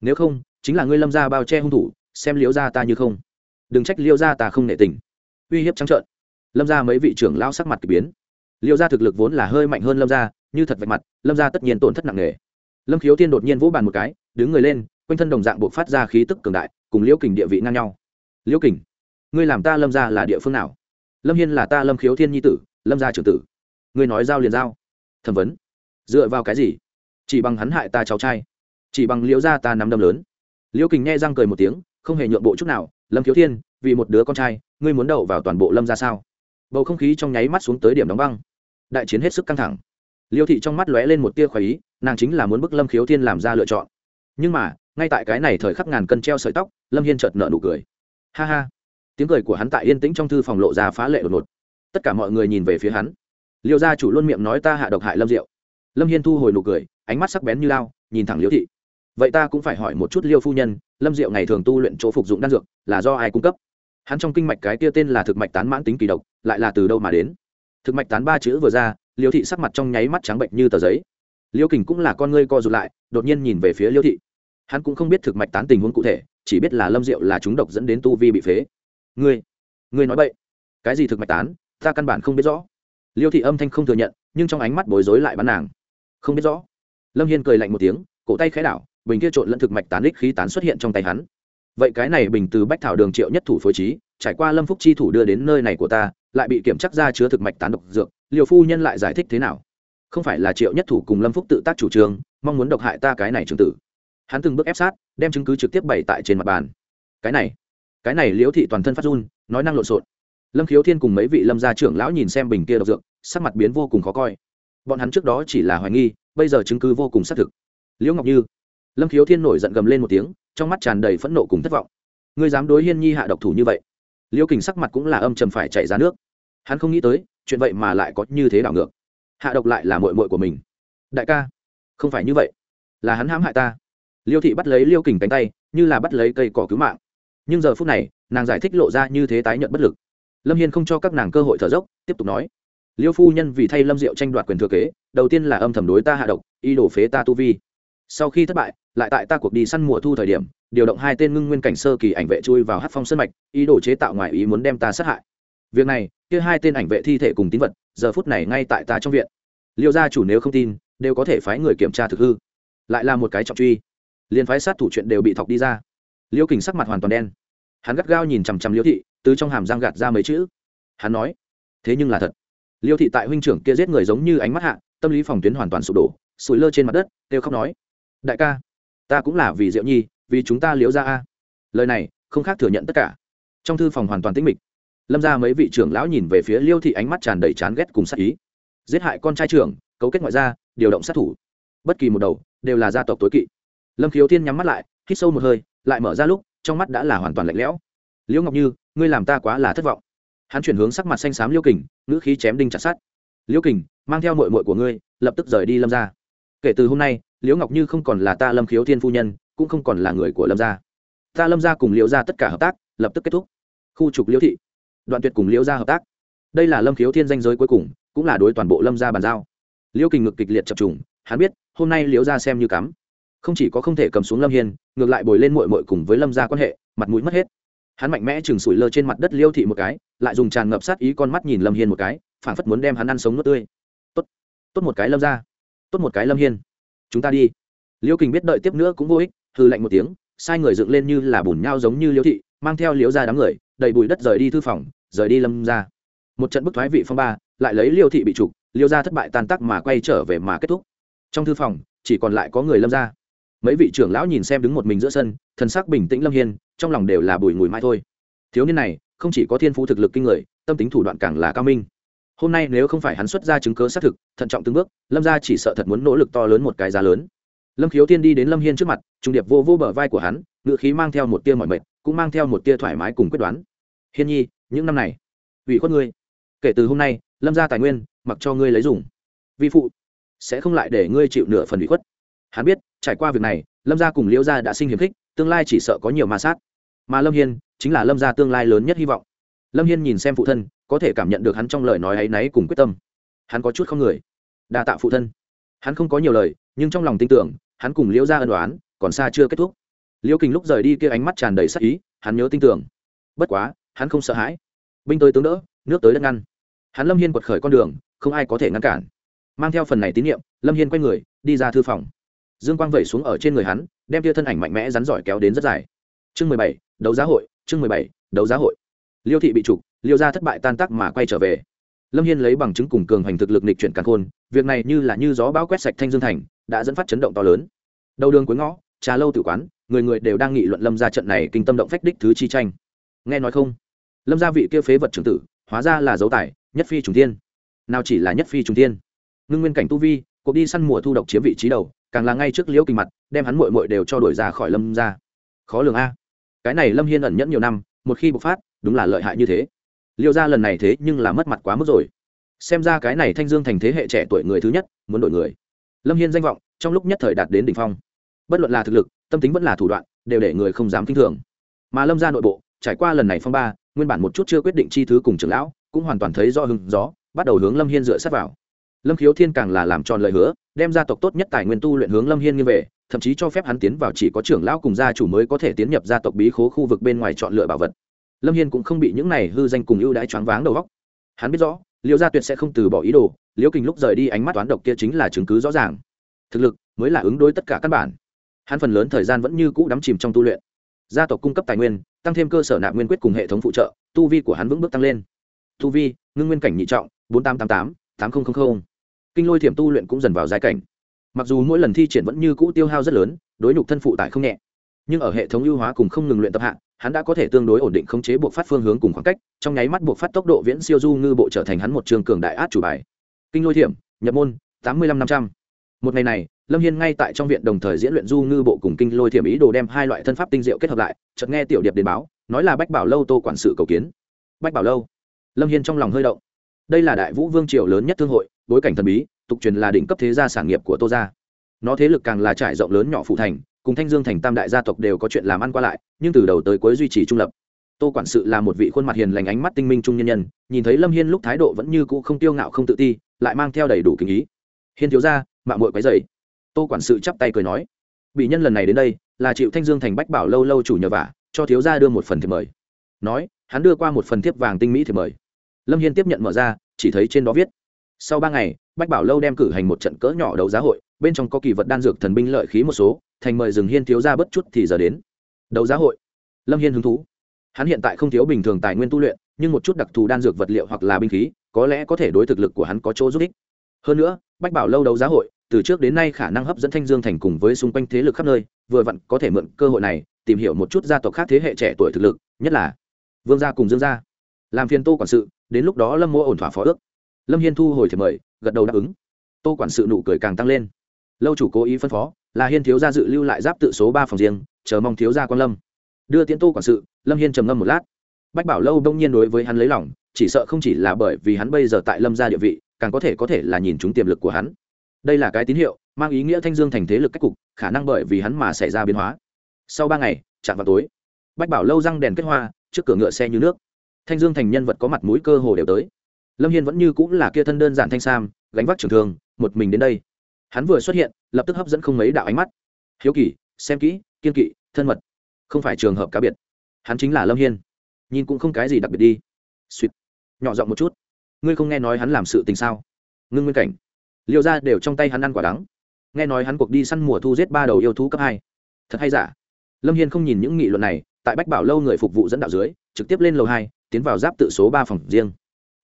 Nếu không, chính là ngươi lâm gia bao che hung thủ, xem liễu gia ta như không. Đừng trách liễu gia ta không nệ tình. Uy hiếp trắng trợn. Lâm gia mấy vị trưởng lao sắc mặt k ỳ biến. Liễu gia thực lực vốn là hơi mạnh hơn lâm gia, như thật vạch mặt, lâm gia tất nhiên tổn thất nặng nề. Lâm khiếu thiên đột nhiên vỗ bàn một cái, đứng người lên, quanh thân đồng dạng buộc phát ra khí tức cường đại, cùng liễu kình địa vị ngang nhau. Liễu kình, ngươi làm ta lâm gia là địa phương nào? Lâm hiên là ta lâm khiếu thiên nhi tử, lâm gia trưởng tử. Ngươi nói giao liền giao. Thẩm vấn. Dựa vào cái gì? Chỉ bằng hắn hại ta cháu trai. Chỉ bằng liễu gia ta nắm đâm lớn. Liễu kình nghe răng cười một tiếng, không hề nhượng bộ chút nào. Lâm khiếu thiên, vì một đứa con trai, ngươi muốn đậu vào toàn bộ lâm gia sao? Bầu không khí trong nháy mắt xuống tới điểm đóng băng. Đại chiến hết sức căng thẳng. Liêu thị trong mắt lóe lên một tia khoái ý, nàng chính là muốn bức lâm khiếu thiên làm ra lựa chọn. Nhưng mà, ngay tại cái này thời khắc ngàn cân treo sợi tóc, lâm hiên chợt nợ nụ cười. Ha ha. Tiếng cười của hắn tại yên tĩnh trong thư phòng lộ ra phá lệ đột ngột. Tất cả mọi người nhìn về phía hắn. Liêu gia chủ luôn miệng nói ta hạ độc hại lâm diệu. Lâm hiên thu hồi nụ cười ánh mắt sắc bén như lao, nhìn thẳng liêu thị. Vậy ta cũng phải hỏi một chút liêu phu nhân, lâm diệu ngày thường tu luyện chỗ phục dụng đan dược, là do ai cung cấp? Hắn trong kinh mạch cái tia tên là thực mạch tán mãn tính kỳ độc, lại là từ đâu mà đến? Thực mạch tán ba chữ vừa ra, liêu thị sắc mặt trong nháy mắt trắng bệnh như tờ giấy. Liêu kình cũng là con ngươi co rụt lại, đột nhiên nhìn về phía liêu thị. Hắn cũng không biết thực mạch tán tình huống cụ thể, chỉ biết là lâm diệu là chúng độc dẫn đến tu vi bị phế. Ngươi ngươi nói vậy cái gì thực mạch tán? Ta căn bản không biết rõ. Liêu thị âm thanh không thừa nhận, nhưng trong ánh mắt bối rối lại bắn nàng. Không biết rõ lâm hiên cười lạnh một tiếng, cổ tay khẽ đảo, bình kia trộn lẫn thực mạch tán đích khí tán xuất hiện trong tay hắn. Vậy cái này bình từ bách thảo đường triệu nhất thủ phối trí, trải qua lâm phúc chi thủ đưa đến nơi này của ta, lại bị kiểm chắc ra chứa thực mạch tán độc dược liều phu nhân lại giải thích thế nào? Không phải là triệu nhất thủ cùng lâm phúc tự tác chủ trương, mong muốn độc hại ta cái này trường tử. Hắn từng bước ép sát, đem chứng cứ trực tiếp bày tại trên mặt bàn. Cái này cái này liễu thị toàn thân phát run, nói năng lộn xộn. Lâm khiếu thiên cùng mấy vị lâm gia trưởng lão nhìn xem bình kia độc dược, sắc mặt biến vô cùng khó coi. Bọn hắn trước đó chỉ là hoài nghi bây giờ chứng cứ vô cùng xác thực. Liễu ngọc như, lâm khiếu thiên nổi giận gầm lên một tiếng, trong mắt tràn đầy phẫn nộ cùng thất vọng. Ngươi dám đối hiên nhi hạ độc thủ như vậy? Liễu kình sắc mặt cũng là âm trầm phải chảy ra nước. Hắn không nghĩ tới, chuyện vậy mà lại có như thế đảo ngược. Hạ độc lại là mội mội của mình. Đại ca, không phải như vậy. Là hắn hãm hại ta. Liêu thị bắt lấy liêu kình cánh tay, như là bắt lấy cây cỏ cứu mạng. Nhưng giờ phút này, nàng giải thích lộ ra như thế tái nhận bất lực. Lâm hiên không cho các nàng cơ hội thở dốc, tiếp tục nói liêu phu nhân vì thay lâm diệu tranh đoạt quyền thừa kế, đầu tiên là âm thầm đối ta hạ độc y đổ phế ta tu vi. Sau khi thất bại, lại tại ta cuộc đi săn mùa thu thời điểm, điều động hai tên ngưng nguyên cảnh sơ kỳ ảnh vệ chui vào hát phong sân mạch, ý đồ chế tạo ngoài ý muốn đem ta sát hại. Việc này, kia hai tên ảnh vệ thi thể cùng tín vật, giờ phút này ngay tại ta trong viện. Liệu gia chủ nếu không tin, đều có thể phái người kiểm tra thực hư. Lại là một cái trọng truy. Liền phái sát thủ chuyện đều bị thọc đi ra. Liêu kình sắc mặt hoàn toàn đen. Hắn gắt gao nhìn chằm chằm liêu thị, từ trong hàm răng gạt ra mấy chữ. Hắn nói, thế nhưng là thật liêu thị tại huynh trưởng kia giết người giống như ánh mắt hạ, tâm lý phòng tuyến hoàn toàn sụp đổ, sủi lơ trên mặt đất, kêu khóc nói, đại ca, ta cũng là vì diệu nhi, vì chúng ta liếu ra a. Lời này, không khác thừa nhận tất cả. Trong thư phòng hoàn toàn tĩnh mịch. Lâm ra mấy vị trưởng lão nhìn về phía liêu thị ánh mắt tràn đầy chán ghét cùng sát ý. Giết hại con trai trưởng, cấu kết ngoại gia, điều động sát thủ. Bất kỳ một đầu, đều là gia tộc tối kỵ. Lâm khiếu thiên nhắm mắt lại, hít sâu một hơi, lại mở ra lúc, trong mắt đã là hoàn toàn lạnh lẽo. Liễu ngọc như, ngươi làm ta quá là thất vọng hắn chuyển hướng sắc mặt xanh xám liêu kình, ngữ khí chém đinh chặt sát liêu kình, mang theo mội mội của ngươi, lập tức rời đi lâm ra kể từ hôm nay, liễu ngọc như không còn là ta lâm khiếu thiên phu nhân, cũng không còn là người của lâm gia. Ta lâm gia cùng liễu gia tất cả hợp tác, lập tức kết thúc. Khu trục liễu thị, đoạn tuyệt cùng liễu gia hợp tác. Đây là lâm khiếu thiên danh giới cuối cùng, cũng là đối toàn bộ lâm gia bàn giao. Liễu kình ngực kịch liệt chập trùng, hắn biết, hôm nay liễu gia xem như cắm. Không chỉ có không thể cầm xuống lâm hiên, ngược lại bồi lên mội mội cùng với lâm gia quan hệ, mặt mũi mất hết hắn mạnh mẽ chừng sủi lơ trên mặt đất liêu thị một cái, lại dùng tràn ngập sát ý con mắt nhìn lâm hiên một cái, phảng phất muốn đem hắn ăn sống nước tươi. Tốt tốt một cái lâm gia, tốt một cái lâm hiên, chúng ta đi. Liêu kình biết đợi tiếp nữa cũng vô ích hư lạnh một tiếng, sai người dựng lên như là bùn nhau giống như liêu thị, mang theo liêu ra đám người đầy bụi đất rời đi thư phòng, rời đi lâm ra một trận bức thoái vị phong ba, lại lấy liêu thị bị trục, liêu ra thất bại tan tắc mà quay trở về mà kết thúc. Trong thư phòng, chỉ còn lại có người lâm ra mấy vị trưởng lão nhìn xem đứng một mình giữa sân, thần sắc bình tĩnh lâm hiên, trong lòng đều là bùi ngùi mai thôi. Thiếu niên này, không chỉ có thiên phú thực lực kinh người, tâm tính thủ đoạn càng là cao minh. Hôm nay nếu không phải hắn xuất ra chứng cớ xác thực, thận trọng từng bước, lâm gia chỉ sợ thật muốn nỗ lực to lớn một cái giá lớn. Lâm khiếu tiên đi đến lâm hiên trước mặt, trung điệp vô vô bờ vai của hắn ngự khí mang theo một tia mọi mệt, cũng mang theo một tia thoải mái cùng quyết đoán. Hiên nhi, những năm này, ủy khuất ngươi. Kể từ hôm nay, lâm gia tài nguyên, mặc cho ngươi lấy dùng. Vi phụ, sẽ không lại để ngươi chịu nửa phần ủy khuất hắn biết, trải qua việc này, lâm gia cùng liễu gia đã sinh hiềm khích, tương lai chỉ sợ có nhiều ma sát. Mà lâm hiên chính là lâm gia tương lai lớn nhất hy vọng. Lâm hiên nhìn xem phụ thân, có thể cảm nhận được hắn trong lời nói áy náy cùng quyết tâm. Hắn có chút không người. Đa tạ phụ thân. Hắn không có nhiều lời, nhưng trong lòng tin tưởng, hắn cùng liễu gia ân đoán còn xa chưa kết thúc. Liễu kình lúc rời đi kia ánh mắt tràn đầy sắc ý, hắn nhớ tin tưởng. Bất quá, hắn không sợ hãi. Binh tới tướng đỡ, nước tới đất ngăn. Hắn lâm hiên quật khởi con đường, không ai có thể ngăn cản. Mang theo phần này tín nhiệm, lâm hiên quay người, đi ra thư phòng dương quang vẩy xuống ở trên người hắn, đem tia thân ảnh mạnh mẽ rắn giỏi kéo đến rất dài. Chương mười bảy, đấu giá hội, chương mười bảy, đấu giá hội. Liêu thị bị trục, liêu ra thất bại tan tác mà quay trở về. Lâm hiên lấy bằng chứng cùng cường hành thực lực nịch chuyển càng khôn, việc này như là như gió bão quét sạch thanh dương thành, đã dẫn phát chấn động to lớn. Đầu đường cuối ngõ, trà lâu tử quán, người người đều đang nghị luận lâm ra trận này kinh tâm động phách đích thứ chi tranh. Nghe nói không? Lâm gia vị kia phế vật trưởng tử, hóa ra là dấu tài, nhất phi trùng tiên nào chỉ là nhất phi trùng tiên ngưng nguyên cảnh tu vi cuộc đi săn mùa thu độc chiếm vị trí đầu, càng là ngay trước liễu kinh mặt, đem hắn mội mội đều cho đổi ra khỏi lâm ra khó lường a. Cái này lâm hiên ẩn nhẫn nhiều năm, một khi bộc phát, đúng là lợi hại như thế. Liệu ra lần này thế nhưng là mất mặt quá mức rồi. Xem ra cái này thanh dương thành thế hệ trẻ tuổi người thứ nhất, muốn đổi người. Lâm hiên danh vọng, trong lúc nhất thời đạt đến đ ỉ n h phong. Bất luận là thực lực, tâm tính vẫn là thủ đoạn, đều để người không dám k i n h thường. Mà lâm ra nội bộ, trải qua lần này phong ba, nguyên bản một chút chưa quyết định chi thứ cùng trưởng lão, cũng hoàn toàn thấy do hưng gió, bắt đầu hướng lâm hiên dựa sát vào lâm khiếu thiên càng là làm tròn lời hứa, đem gia tộc tốt nhất tài nguyên tu luyện hướng lâm hiên như về, thậm chí cho phép hắn tiến vào chỉ có trưởng lão cùng gia chủ mới có thể tiến nhập gia tộc bí khố khu vực bên ngoài chọn lựa bảo vật. Lâm hiên cũng không bị những này hư danh cùng ưu đãi choáng váng đầu góc hắn biết rõ Liễu gia tuyệt sẽ không từ bỏ ý đồ liễu kình lúc rời đi ánh mắt toán độc kia chính là chứng cứ rõ ràng. Thực lực mới là ứng đối tất cả căn bản. Hắn phần lớn thời gian vẫn như cũ đắm chìm trong tu luyện. Gia tộc cung cấp tài nguyên, tăng thêm cơ sở nạp nguyên quyết cùng hệ thống phụ trợ, tu vi của hắn vững bước tăng lên. Tu vi, ngưng nguyên cảnh nhị trọng, bốn nghìn tám trăm tám mươi tám tám nghìn kinh lôi thiểm tu luyện cũng dần vào giai cảnh. Mặc dù mỗi lần thi triển vẫn như cũ tiêu hao rất lớn, đối nhục thân phụ tải không nhẹ, nhưng ở hệ thống ưu hóa cùng không ngừng luyện tập hạ, hắn đã có thể tương đối ổn định khống chế buộc phát phương hướng cùng khoảng cách, trong nháy mắt buộc phát tốc độ viễn siêu du ngư bộ trở thành hắn một trường cường đại át chủ bài. Kinh lôi thiểm, nhập môn, tám mươi lăm năm trăm. Một ngày này, lâm hiên ngay tại trong viện đồng thời diễn luyện du ngư bộ cùng kinh lôi thiểm ý đồ đem hai loại thân pháp tinh diệu kết hợp lại, chợt nghe tiểu điệp đến báo, nói là bách bảo lâu tô quản sự cầu kiến. Bách bảo lâu. Lâm hiên trong lòng hơi động. Đây là đại vũ vương triều lớn nhất thương hội bối cảnh thần bí, tục truyền là đỉnh cấp thế gia sản nghiệp của tô gia. Nó thế lực càng là trải rộng lớn nhỏ phụ thành, cùng thanh dương thành tam đại gia tộc đều có chuyện làm ăn qua lại, nhưng từ đầu tới cuối duy trì trung lập. Tô quản sự là một vị khuôn mặt hiền lành ánh mắt tinh minh trung nhân nhân, nhìn thấy lâm hiên lúc thái độ vẫn như cũ không tiêu ngạo không tự ti, lại mang theo đầy đủ kinh ý. Hiên thiếu ra mạng mội quái dày tô quản sự chắp tay cười nói. Bị nhân lần này đến đây, là chịu thanh dương thành bách bảo lâu lâu chủ nhờ vả, cho thiếu gia đưa một phần thiệp mời. Nói, hắn đưa qua một phần thiếp vàng tinh mỹ thiệp mời. Lâm hiên tiếp nhận mở ra, chỉ thấy trên đó viết sau ba ngày, bách bảo lâu đem cử hành một trận cỡ nhỏ đấu giá hội, bên trong có kỳ vật đan dược thần binh lợi khí một số, thành mời rừng hiên thiếu ra bất chút thì giờ đến. Đấu giá hội. Lâm hiên hứng thú. Hắn hiện tại không thiếu bình thường tài nguyên tu luyện, nhưng một chút đặc thù đan dược vật liệu hoặc là binh khí, có lẽ có thể đối thực lực của hắn có chỗ giúp ích. Hơn nữa, bách bảo lâu đấu giá hội, từ trước đến nay khả năng hấp dẫn thanh dương thành cùng với xung quanh thế lực khắp nơi, vừa vặn có thể mượn cơ hội này, tìm hiểu một chút gia tộc khác thế hệ trẻ tuổi thực lực, nhất là vương gia cùng dương gia. Làm phiền tô quản sự, đến lúc đó lâm mô ổn thỏa phó ước lâm hiên thu hồi thì mời, gật đầu đáp ứng. Tô quản sự nụ cười càng tăng lên. Lâu chủ cố ý phân phó, là hiên thiếu gia dự lưu lại giáp tự số ba phòng riêng, chờ mong thiếu gia quan lâm. Đưa tiến tô quản sự, lâm hiên trầm ngâm một lát. Bách bảo lâu đông nhiên đối với hắn lấy lòng, chỉ sợ không chỉ là bởi vì hắn bây giờ tại lâm gia địa vị, càng có thể có thể là nhìn chúng tiềm lực của hắn. Đây là cái tín hiệu, mang ý nghĩa thanh dương thành thế lực cách cục, khả năng bởi vì hắn mà xảy ra biến hóa. Sau ba ngày, chạm vào tối. Bách bảo lâu răng đèn kết hoa, trước cửa ngựa xe như nước. Thanh dương thành nhân vật có mặt mũi cơ hồ đều tới lâm hiên vẫn như cũng là kia thân đơn giản thanh sam, gánh vác trường thường một mình đến đây. Hắn vừa xuất hiện, lập tức hấp dẫn không mấy đạo ánh mắt. Hiếu kỳ, xem kỹ, kiên kỵ, thân mật. Không phải trường hợp cá biệt. Hắn chính là lâm hiên. Nhìn cũng không cái gì đặc biệt đi. Suýt nhỏ giọng một chút. Ngươi không nghe nói hắn làm sự tình sao? Ngưng nguyên cảnh. Liệu ra đều trong tay hắn ăn quả đắng. Nghe nói hắn cuộc đi săn mùa thu giết ba đầu yêu thú cấp hai. Thật hay giả? Lâm hiên không nhìn những nghị luận này, tại bách bảo lâu người phục vụ dẫn đạo dưới, trực tiếp lên lầu hai, tiến vào giáp tự số ba phòng riêng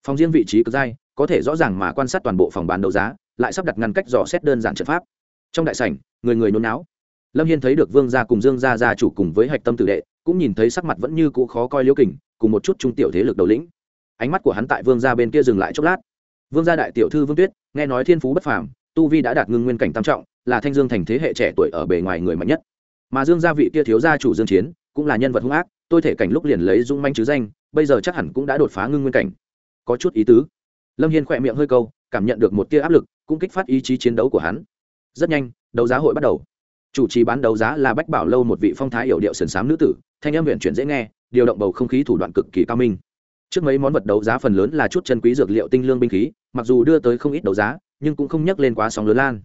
phòng riêng vị trí cực dai, có thể rõ ràng mà quan sát toàn bộ phòng bán đấu giá, lại sắp đặt ngăn cách dò xét đơn giản trận pháp. Trong đại sảnh, người người nôn náo. Lâm hiên thấy được vương gia cùng dương gia gia chủ cùng với hạch tâm tử đệ, cũng nhìn thấy sắc mặt vẫn như cũ khó coi liễu kình, cùng một chút trung tiểu thế lực đầu lĩnh. Ánh mắt của hắn tại vương gia bên kia dừng lại chốc lát. Vương gia đại tiểu thư vương tuyết, nghe nói thiên phú bất phàm, tu vi đã đạt ngưng nguyên cảnh tam trọng, là thanh dương thành thế hệ trẻ tuổi ở bề ngoài người mạnh nhất. Mà dương gia vị kia thiếu gia chủ dương chiến, cũng là nhân vật hung ác, tôi thể cảnh lúc liền lấy dung manh chứ danh, bây giờ chắc hẳn cũng đã đột phá ngưng nguyên cảnh có chút ý tứ. Lâm hiên khỏe miệng hơi câu, cảm nhận được một tia áp lực, cũng kích phát ý chí chiến đấu của hắn. Rất nhanh, đấu giá hội bắt đầu. Chủ trì bán đấu giá là bách bảo lâu một vị phong thái hiểu điệu sườn xám nữ tử, thanh âm huyện chuyển dễ nghe, điều động bầu không khí thủ đoạn cực kỳ cao minh. Trước mấy món vật đấu giá phần lớn là chút chân quý dược liệu tinh lương binh khí, mặc dù đưa tới không ít đấu giá, nhưng cũng không nhắc lên quá sóng lớn lan.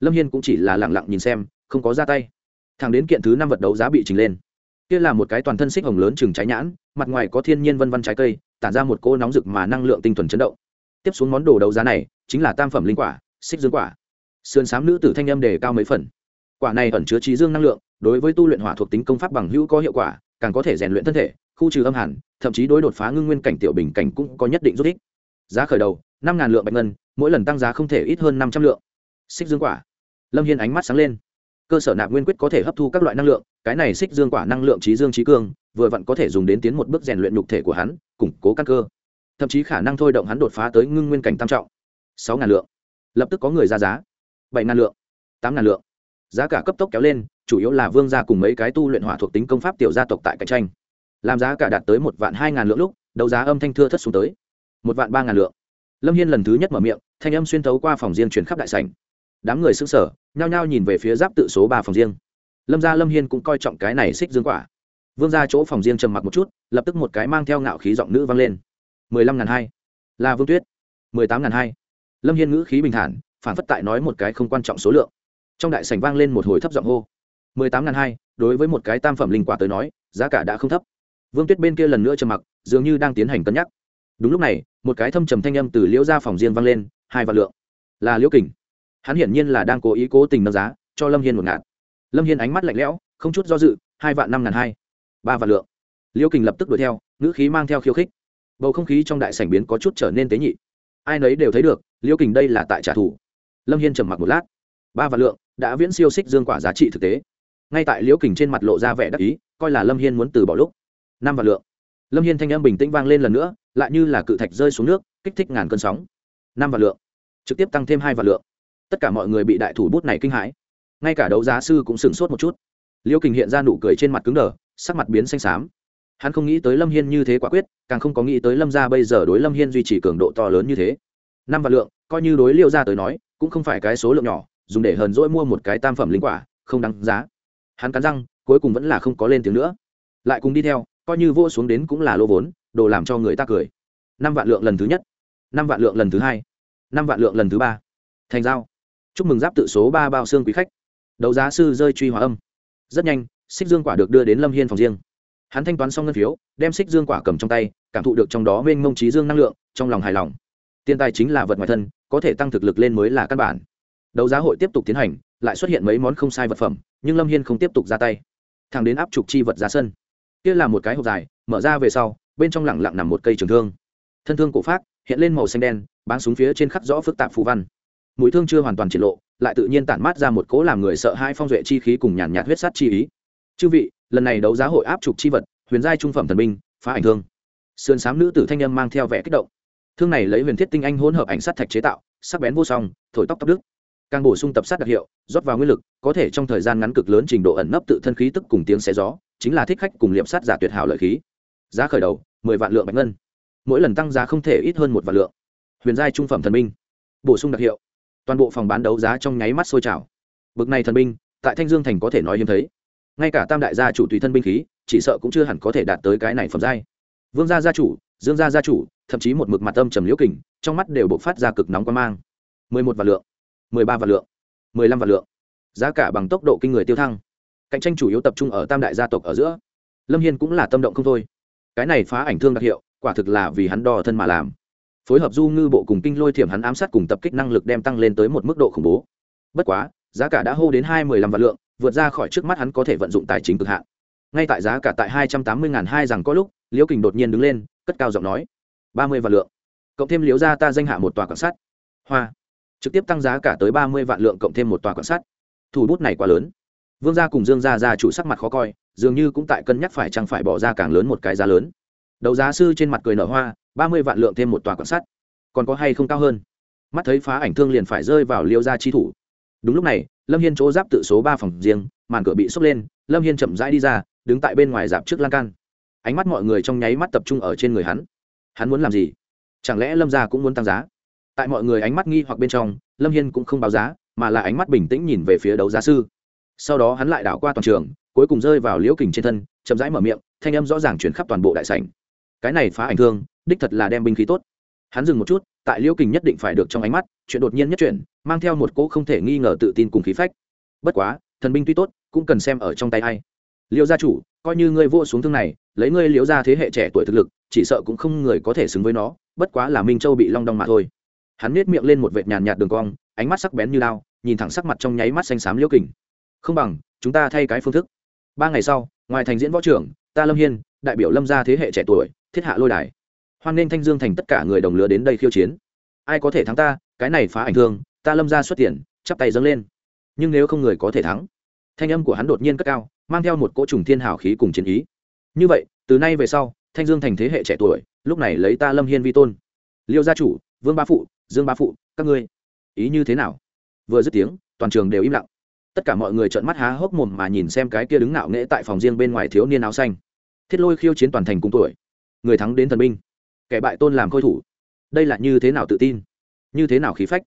Lâm hiên cũng chỉ là lẳng lặng nhìn xem, không có ra tay. Thẳng đến kiện thứ năm vật đấu giá bị trình lên. Kia là một cái toàn thân xích hồng lớn chừng trái nhãn, mặt ngoài có thiên nhiên vân vân trái cây tản ra một cô nóng rực mà năng lượng tinh thuần chấn động. Tiếp xuống món đồ đấu giá này chính là tam phẩm linh quả, xích dương quả. Sườn xám nữ tử thanh âm đề cao mấy phần. Quả này ẩn chứa trí dương năng lượng, đối với tu luyện hỏa thuộc tính công pháp bằng hữu có hiệu quả, càng có thể rèn luyện thân thể, khu trừ âm hẳn thậm chí đối đột phá ngưng nguyên cảnh tiểu bình cảnh cũng có nhất định giúp ích. Giá khởi đầu, năm ngàn lượng bạch ngân, mỗi lần tăng giá không thể ít hơn năm trăm lượng. Xích dương quả. Lâm hiên ánh mắt sáng lên. Cơ sở nạp nguyên quyết có thể hấp thu các loại năng lượng, cái này xích dương quả năng lượng trí dương trí cương vừa vặn có thể dùng đến tiến một bước rèn luyện nhục thể của hắn, củng cố căn cơ. Thậm chí khả năng thôi động hắn đột phá tới ngưng nguyên cảnh tam trọng. Sáu ngàn lượng. Lập tức có người ra giá. Bảy ngàn lượng. Tám ngàn lượng. Giá cả cấp tốc kéo lên, chủ yếu là vương gia cùng mấy cái tu luyện hỏa thuộc tính công pháp tiểu gia tộc tại cạnh tranh. Làm giá cả đạt tới một vạn hai ngàn lượng lúc, đấu giá âm thanh thưa thất xuống tới. Một vạn ba ngàn lượng. Lâm hiên lần thứ nhất mở miệng, thanh âm xuyên thấu qua phòng riêng chuyển khắp đại sảnh. Đám người xứng sở nhao nhao nhìn về phía giáp tự số ba phòng riêng. Lâm gia lâm hiên cũng coi trọng cái này xích dương quả vương ra chỗ phòng riêng trầm mặc một chút, lập tức một cái mang theo ngạo khí giọng nữ vang lên. mười lăm ngàn hai, là vương tuyết. mười tám ngàn hai. Lâm hiên ngữ khí bình thản, phản phất tại nói một cái không quan trọng số lượng. Trong đại sảnh vang lên một hồi thấp giọng hô. mười tám ngàn hai, đối với một cái tam phẩm linh quả tới nói, giá cả đã không thấp. Vương tuyết bên kia lần nữa trầm mặc, dường như đang tiến hành cân nhắc. Đúng lúc này, một cái thâm trầm thanh âm từ liễu ra phòng riêng vang lên, hai vạn lượng. Là liễu kình. Hắn hiển nhiên là đang cố ý cố tình nâng giá, cho lâm hiên một ngạn lâm hiên ánh mắt lạnh lẽo, không chút do dự, hai vạn năm ngàn hai ba vạn lượng. Liễu kình lập tức đuổi theo, ngữ khí mang theo khiêu khích. Bầu không khí trong đại sảnh biến có chút trở nên tế nhị. Ai nấy đều thấy được liễu kình đây là tại trả thù. Lâm hiên trầm mặc một lát. Ba vạn lượng, đã viễn siêu xích dương quả giá trị thực tế. Ngay tại liễu kình trên mặt lộ ra vẻ đắc ý, coi là lâm hiên muốn từ bỏ lúc. Năm vạn lượng. Lâm hiên thanh âm bình tĩnh vang lên lần nữa, lại như là cự thạch rơi xuống nước, kích thích ngàn cơn sóng. Năm vạn lượng. Trực tiếp tăng thêm hai vạn lượng. Tất cả mọi người bị đại thủ bút này kinh hãi. Ngay cả đấu giá sư cũng sửng sốt một chút. Liễu kình hiện ra nụ cười trên mặt cứng đờ sắc mặt biến xanh xám. Hắn không nghĩ tới lâm hiên như thế quả quyết, càng không có nghĩ tới lâm gia bây giờ đối lâm hiên duy trì cường độ to lớn như thế. Năm vạn lượng, coi như đối liêu ra tới nói, cũng không phải cái số lượng nhỏ, dùng để hờn dỗi mua một cái tam phẩm linh quả, không đáng giá. Hắn cắn răng, cuối cùng vẫn là không có lên tiếng nữa. Lại cùng đi theo, coi như vô xuống đến cũng là lô vốn, đồ làm cho người ta cười. Năm vạn lượng lần thứ nhất, năm vạn lượng lần thứ hai, năm vạn lượng lần thứ ba. Thành giao. Chúc mừng giáp tự số ba bao xương quý khách. Đấu giá sư rơi truy hòa âm. Rất nhanh xích dương quả được đưa đến lâm hiên phòng riêng. Hắn thanh toán xong ngân phiếu, đem xích dương quả cầm trong tay, cảm thụ được trong đó mênh mông trí dương năng lượng, trong lòng hài lòng. Tiền tài chính là vật ngoài thân, có thể tăng thực lực lên mới là căn bản. Đấu giá hội tiếp tục tiến hành, lại xuất hiện mấy món không sai vật phẩm, nhưng lâm hiên không tiếp tục ra tay. Thằng đến áp trục chi vật ra sân. Kia là một cái hộp dài, mở ra về sau, bên trong lẳng lặng nằm một cây trường thương. Thân thương cổ phát hiện lên màu xanh đen bán súng phía trên khắc rõ phức tạp phù văn. Mũi thương chưa hoàn toàn triển lộ, lại tự nhiên tản mát ra một cố làm người sợ hai phong duệ chi khí cùng nhàn nhạt huyết sát chi ý chư vị, lần này đấu giá hội áp trục chi vật, huyền giai trung phẩm thần binh, phá ảnh thương. Sườn s nữ tử thanh âm mang theo vẻ kích động. Thương này lấy huyền thiết tinh anh hỗn hợp ảnh sát thạch chế tạo, sắc bén vô song, thổi tóc tóc đức càng bổ sung tập sát đặc hiệu, rót vào nguyên lực, có thể trong thời gian ngắn cực lớn trình độ ẩn nấp tự thân khí tức cùng tiếng xé gió, chính là thích khách cùng liệm sát giả tuyệt hảo lợi khí. Giá khởi đầu, mười vạn lượng bạch ngân. Mỗi lần tăng giá không thể ít hơn một vạn lượng. Huyền giai trung phẩm thần binh. Bổ sung đặc hiệu. Toàn bộ phòng bán đấu giá trong nháy mắt sôi trào. Bực này thần binh, tại thanh dương thành có thể nói hiếm thấy ngay cả tam đại gia chủ tùy thân binh khí, chỉ sợ cũng chưa hẳn có thể đạt tới cái này phẩm giai. Vương gia gia chủ, dương gia gia chủ, thậm chí một mực mặt âm trầm liễu kình, trong mắt đều bộc phát ra cực nóng quan mang. Mười một vạn lượng, mười ba vạn lượng, mười lăm vạn lượng. Giá cả bằng tốc độ kinh người tiêu thăng. Cạnh tranh chủ yếu tập trung ở tam đại gia tộc ở giữa. Lâm hiên cũng là tâm động không thôi. Cái này phá ảnh thương đặc hiệu, quả thực là vì hắn đo thân mà làm. Phối hợp du ngư bộ cùng kinh lôi thiểm hắn ám sát cùng tập kích năng lực đem tăng lên tới một mức độ khủng bố. Bất quá, giá cả đã hô đến hai mười lăm vạn lượng vượt ra khỏi trước mắt hắn có thể vận dụng tài chính cực hạn. Ngay tại giá cả tại hai trăm tám mươi ngàn hai rằng có lúc, liễu kình đột nhiên đứng lên, cất cao giọng nói, ba mươi vạn lượng. Cộng thêm liễu ra ta danh hạ một tòa quan sát. Hoa. Trực tiếp tăng giá cả tới ba mươi vạn lượng cộng thêm một tòa quan sát. Thủ bút này quá lớn. Vương gia cùng dương gia gia chủ sắc mặt khó coi, dường như cũng tại cân nhắc phải chăng phải bỏ ra càng lớn một cái giá lớn. Đầu giá sư trên mặt cười nở hoa, ba mươi vạn lượng thêm một tòa quan sát. Còn có hay không cao hơn? Mắt thấy phá ảnh thương liền phải rơi vào liễu gia chi thủ. Đúng lúc này lâm hiên chỗ giáp tự số ba phòng riêng, màn cửa bị xốc lên, lâm hiên chậm rãi đi ra, đứng tại bên ngoài dạp trước lan can. Ánh mắt mọi người trong nháy mắt tập trung ở trên người hắn. Hắn muốn làm gì? Chẳng lẽ lâm gia cũng muốn tăng giá? Tại mọi người ánh mắt nghi hoặc bên trong, lâm hiên cũng không báo giá, mà là ánh mắt bình tĩnh nhìn về phía đấu giá sư. Sau đó hắn lại đảo qua toàn trường, cuối cùng rơi vào liễu kình trên thân, chậm rãi mở miệng, thanh âm rõ ràng chuyển khắp toàn bộ đại sảnh. Cái này phá ảnh thương, đích thật là đem binh khí tốt. Hắn dừng một chút tại liễu kình nhất định phải được trong ánh mắt, chuyện đột nhiên nhất chuyển, mang theo một cỗ không thể nghi ngờ tự tin cùng khí phách. Bất quá, thần binh tuy tốt, cũng cần xem ở trong tay ai. Liễu gia chủ, coi như ngươi vô xuống thương này, lấy ngươi liễu gia thế hệ trẻ tuổi thực lực, chỉ sợ cũng không người có thể xứng với nó, bất quá là minh châu bị long đong mà thôi. Hắn nết miệng lên một vệt nhàn nhạt đường cong, ánh mắt sắc bén như lao nhìn thẳng sắc mặt trong nháy mắt xanh xám liễu kình. Không bằng, chúng ta thay cái phương thức. Ba ngày sau, ngoài thành diễn võ trưởng, ta lâm hiên, đại biểu lâm gia thế hệ trẻ tuổi, thiết hạ lôi đài hoan nên thanh dương thành tất cả người đồng lứa đến đây khiêu chiến. Ai có thể thắng ta, cái này phá ảnh thương, ta lâm gia xuất tiền, chắp tay dâng lên. Nhưng nếu không người có thể thắng, thanh âm của hắn đột nhiên cất cao, mang theo một cỗ trùng thiên hào khí cùng chiến ý. Như vậy, từ nay về sau, thanh dương thành thế hệ trẻ tuổi, lúc này lấy ta lâm hiên vi tôn. Liêu gia chủ, vương ba phụ, dương ba phụ, các ngươi, ý như thế nào? Vừa dứt tiếng, toàn trường đều im lặng. Tất cả mọi người trợn mắt há hốc mồm mà nhìn xem cái kia đứng nạo nghễ tại phòng riêng bên ngoài thiếu niên áo xanh. Thiết lôi khiêu chiến toàn thành cùng tuổi. Người thắng đến thần binh kẻ bại tôn làm khôi thủ. Đây là như thế nào tự tin? Như thế nào khí phách?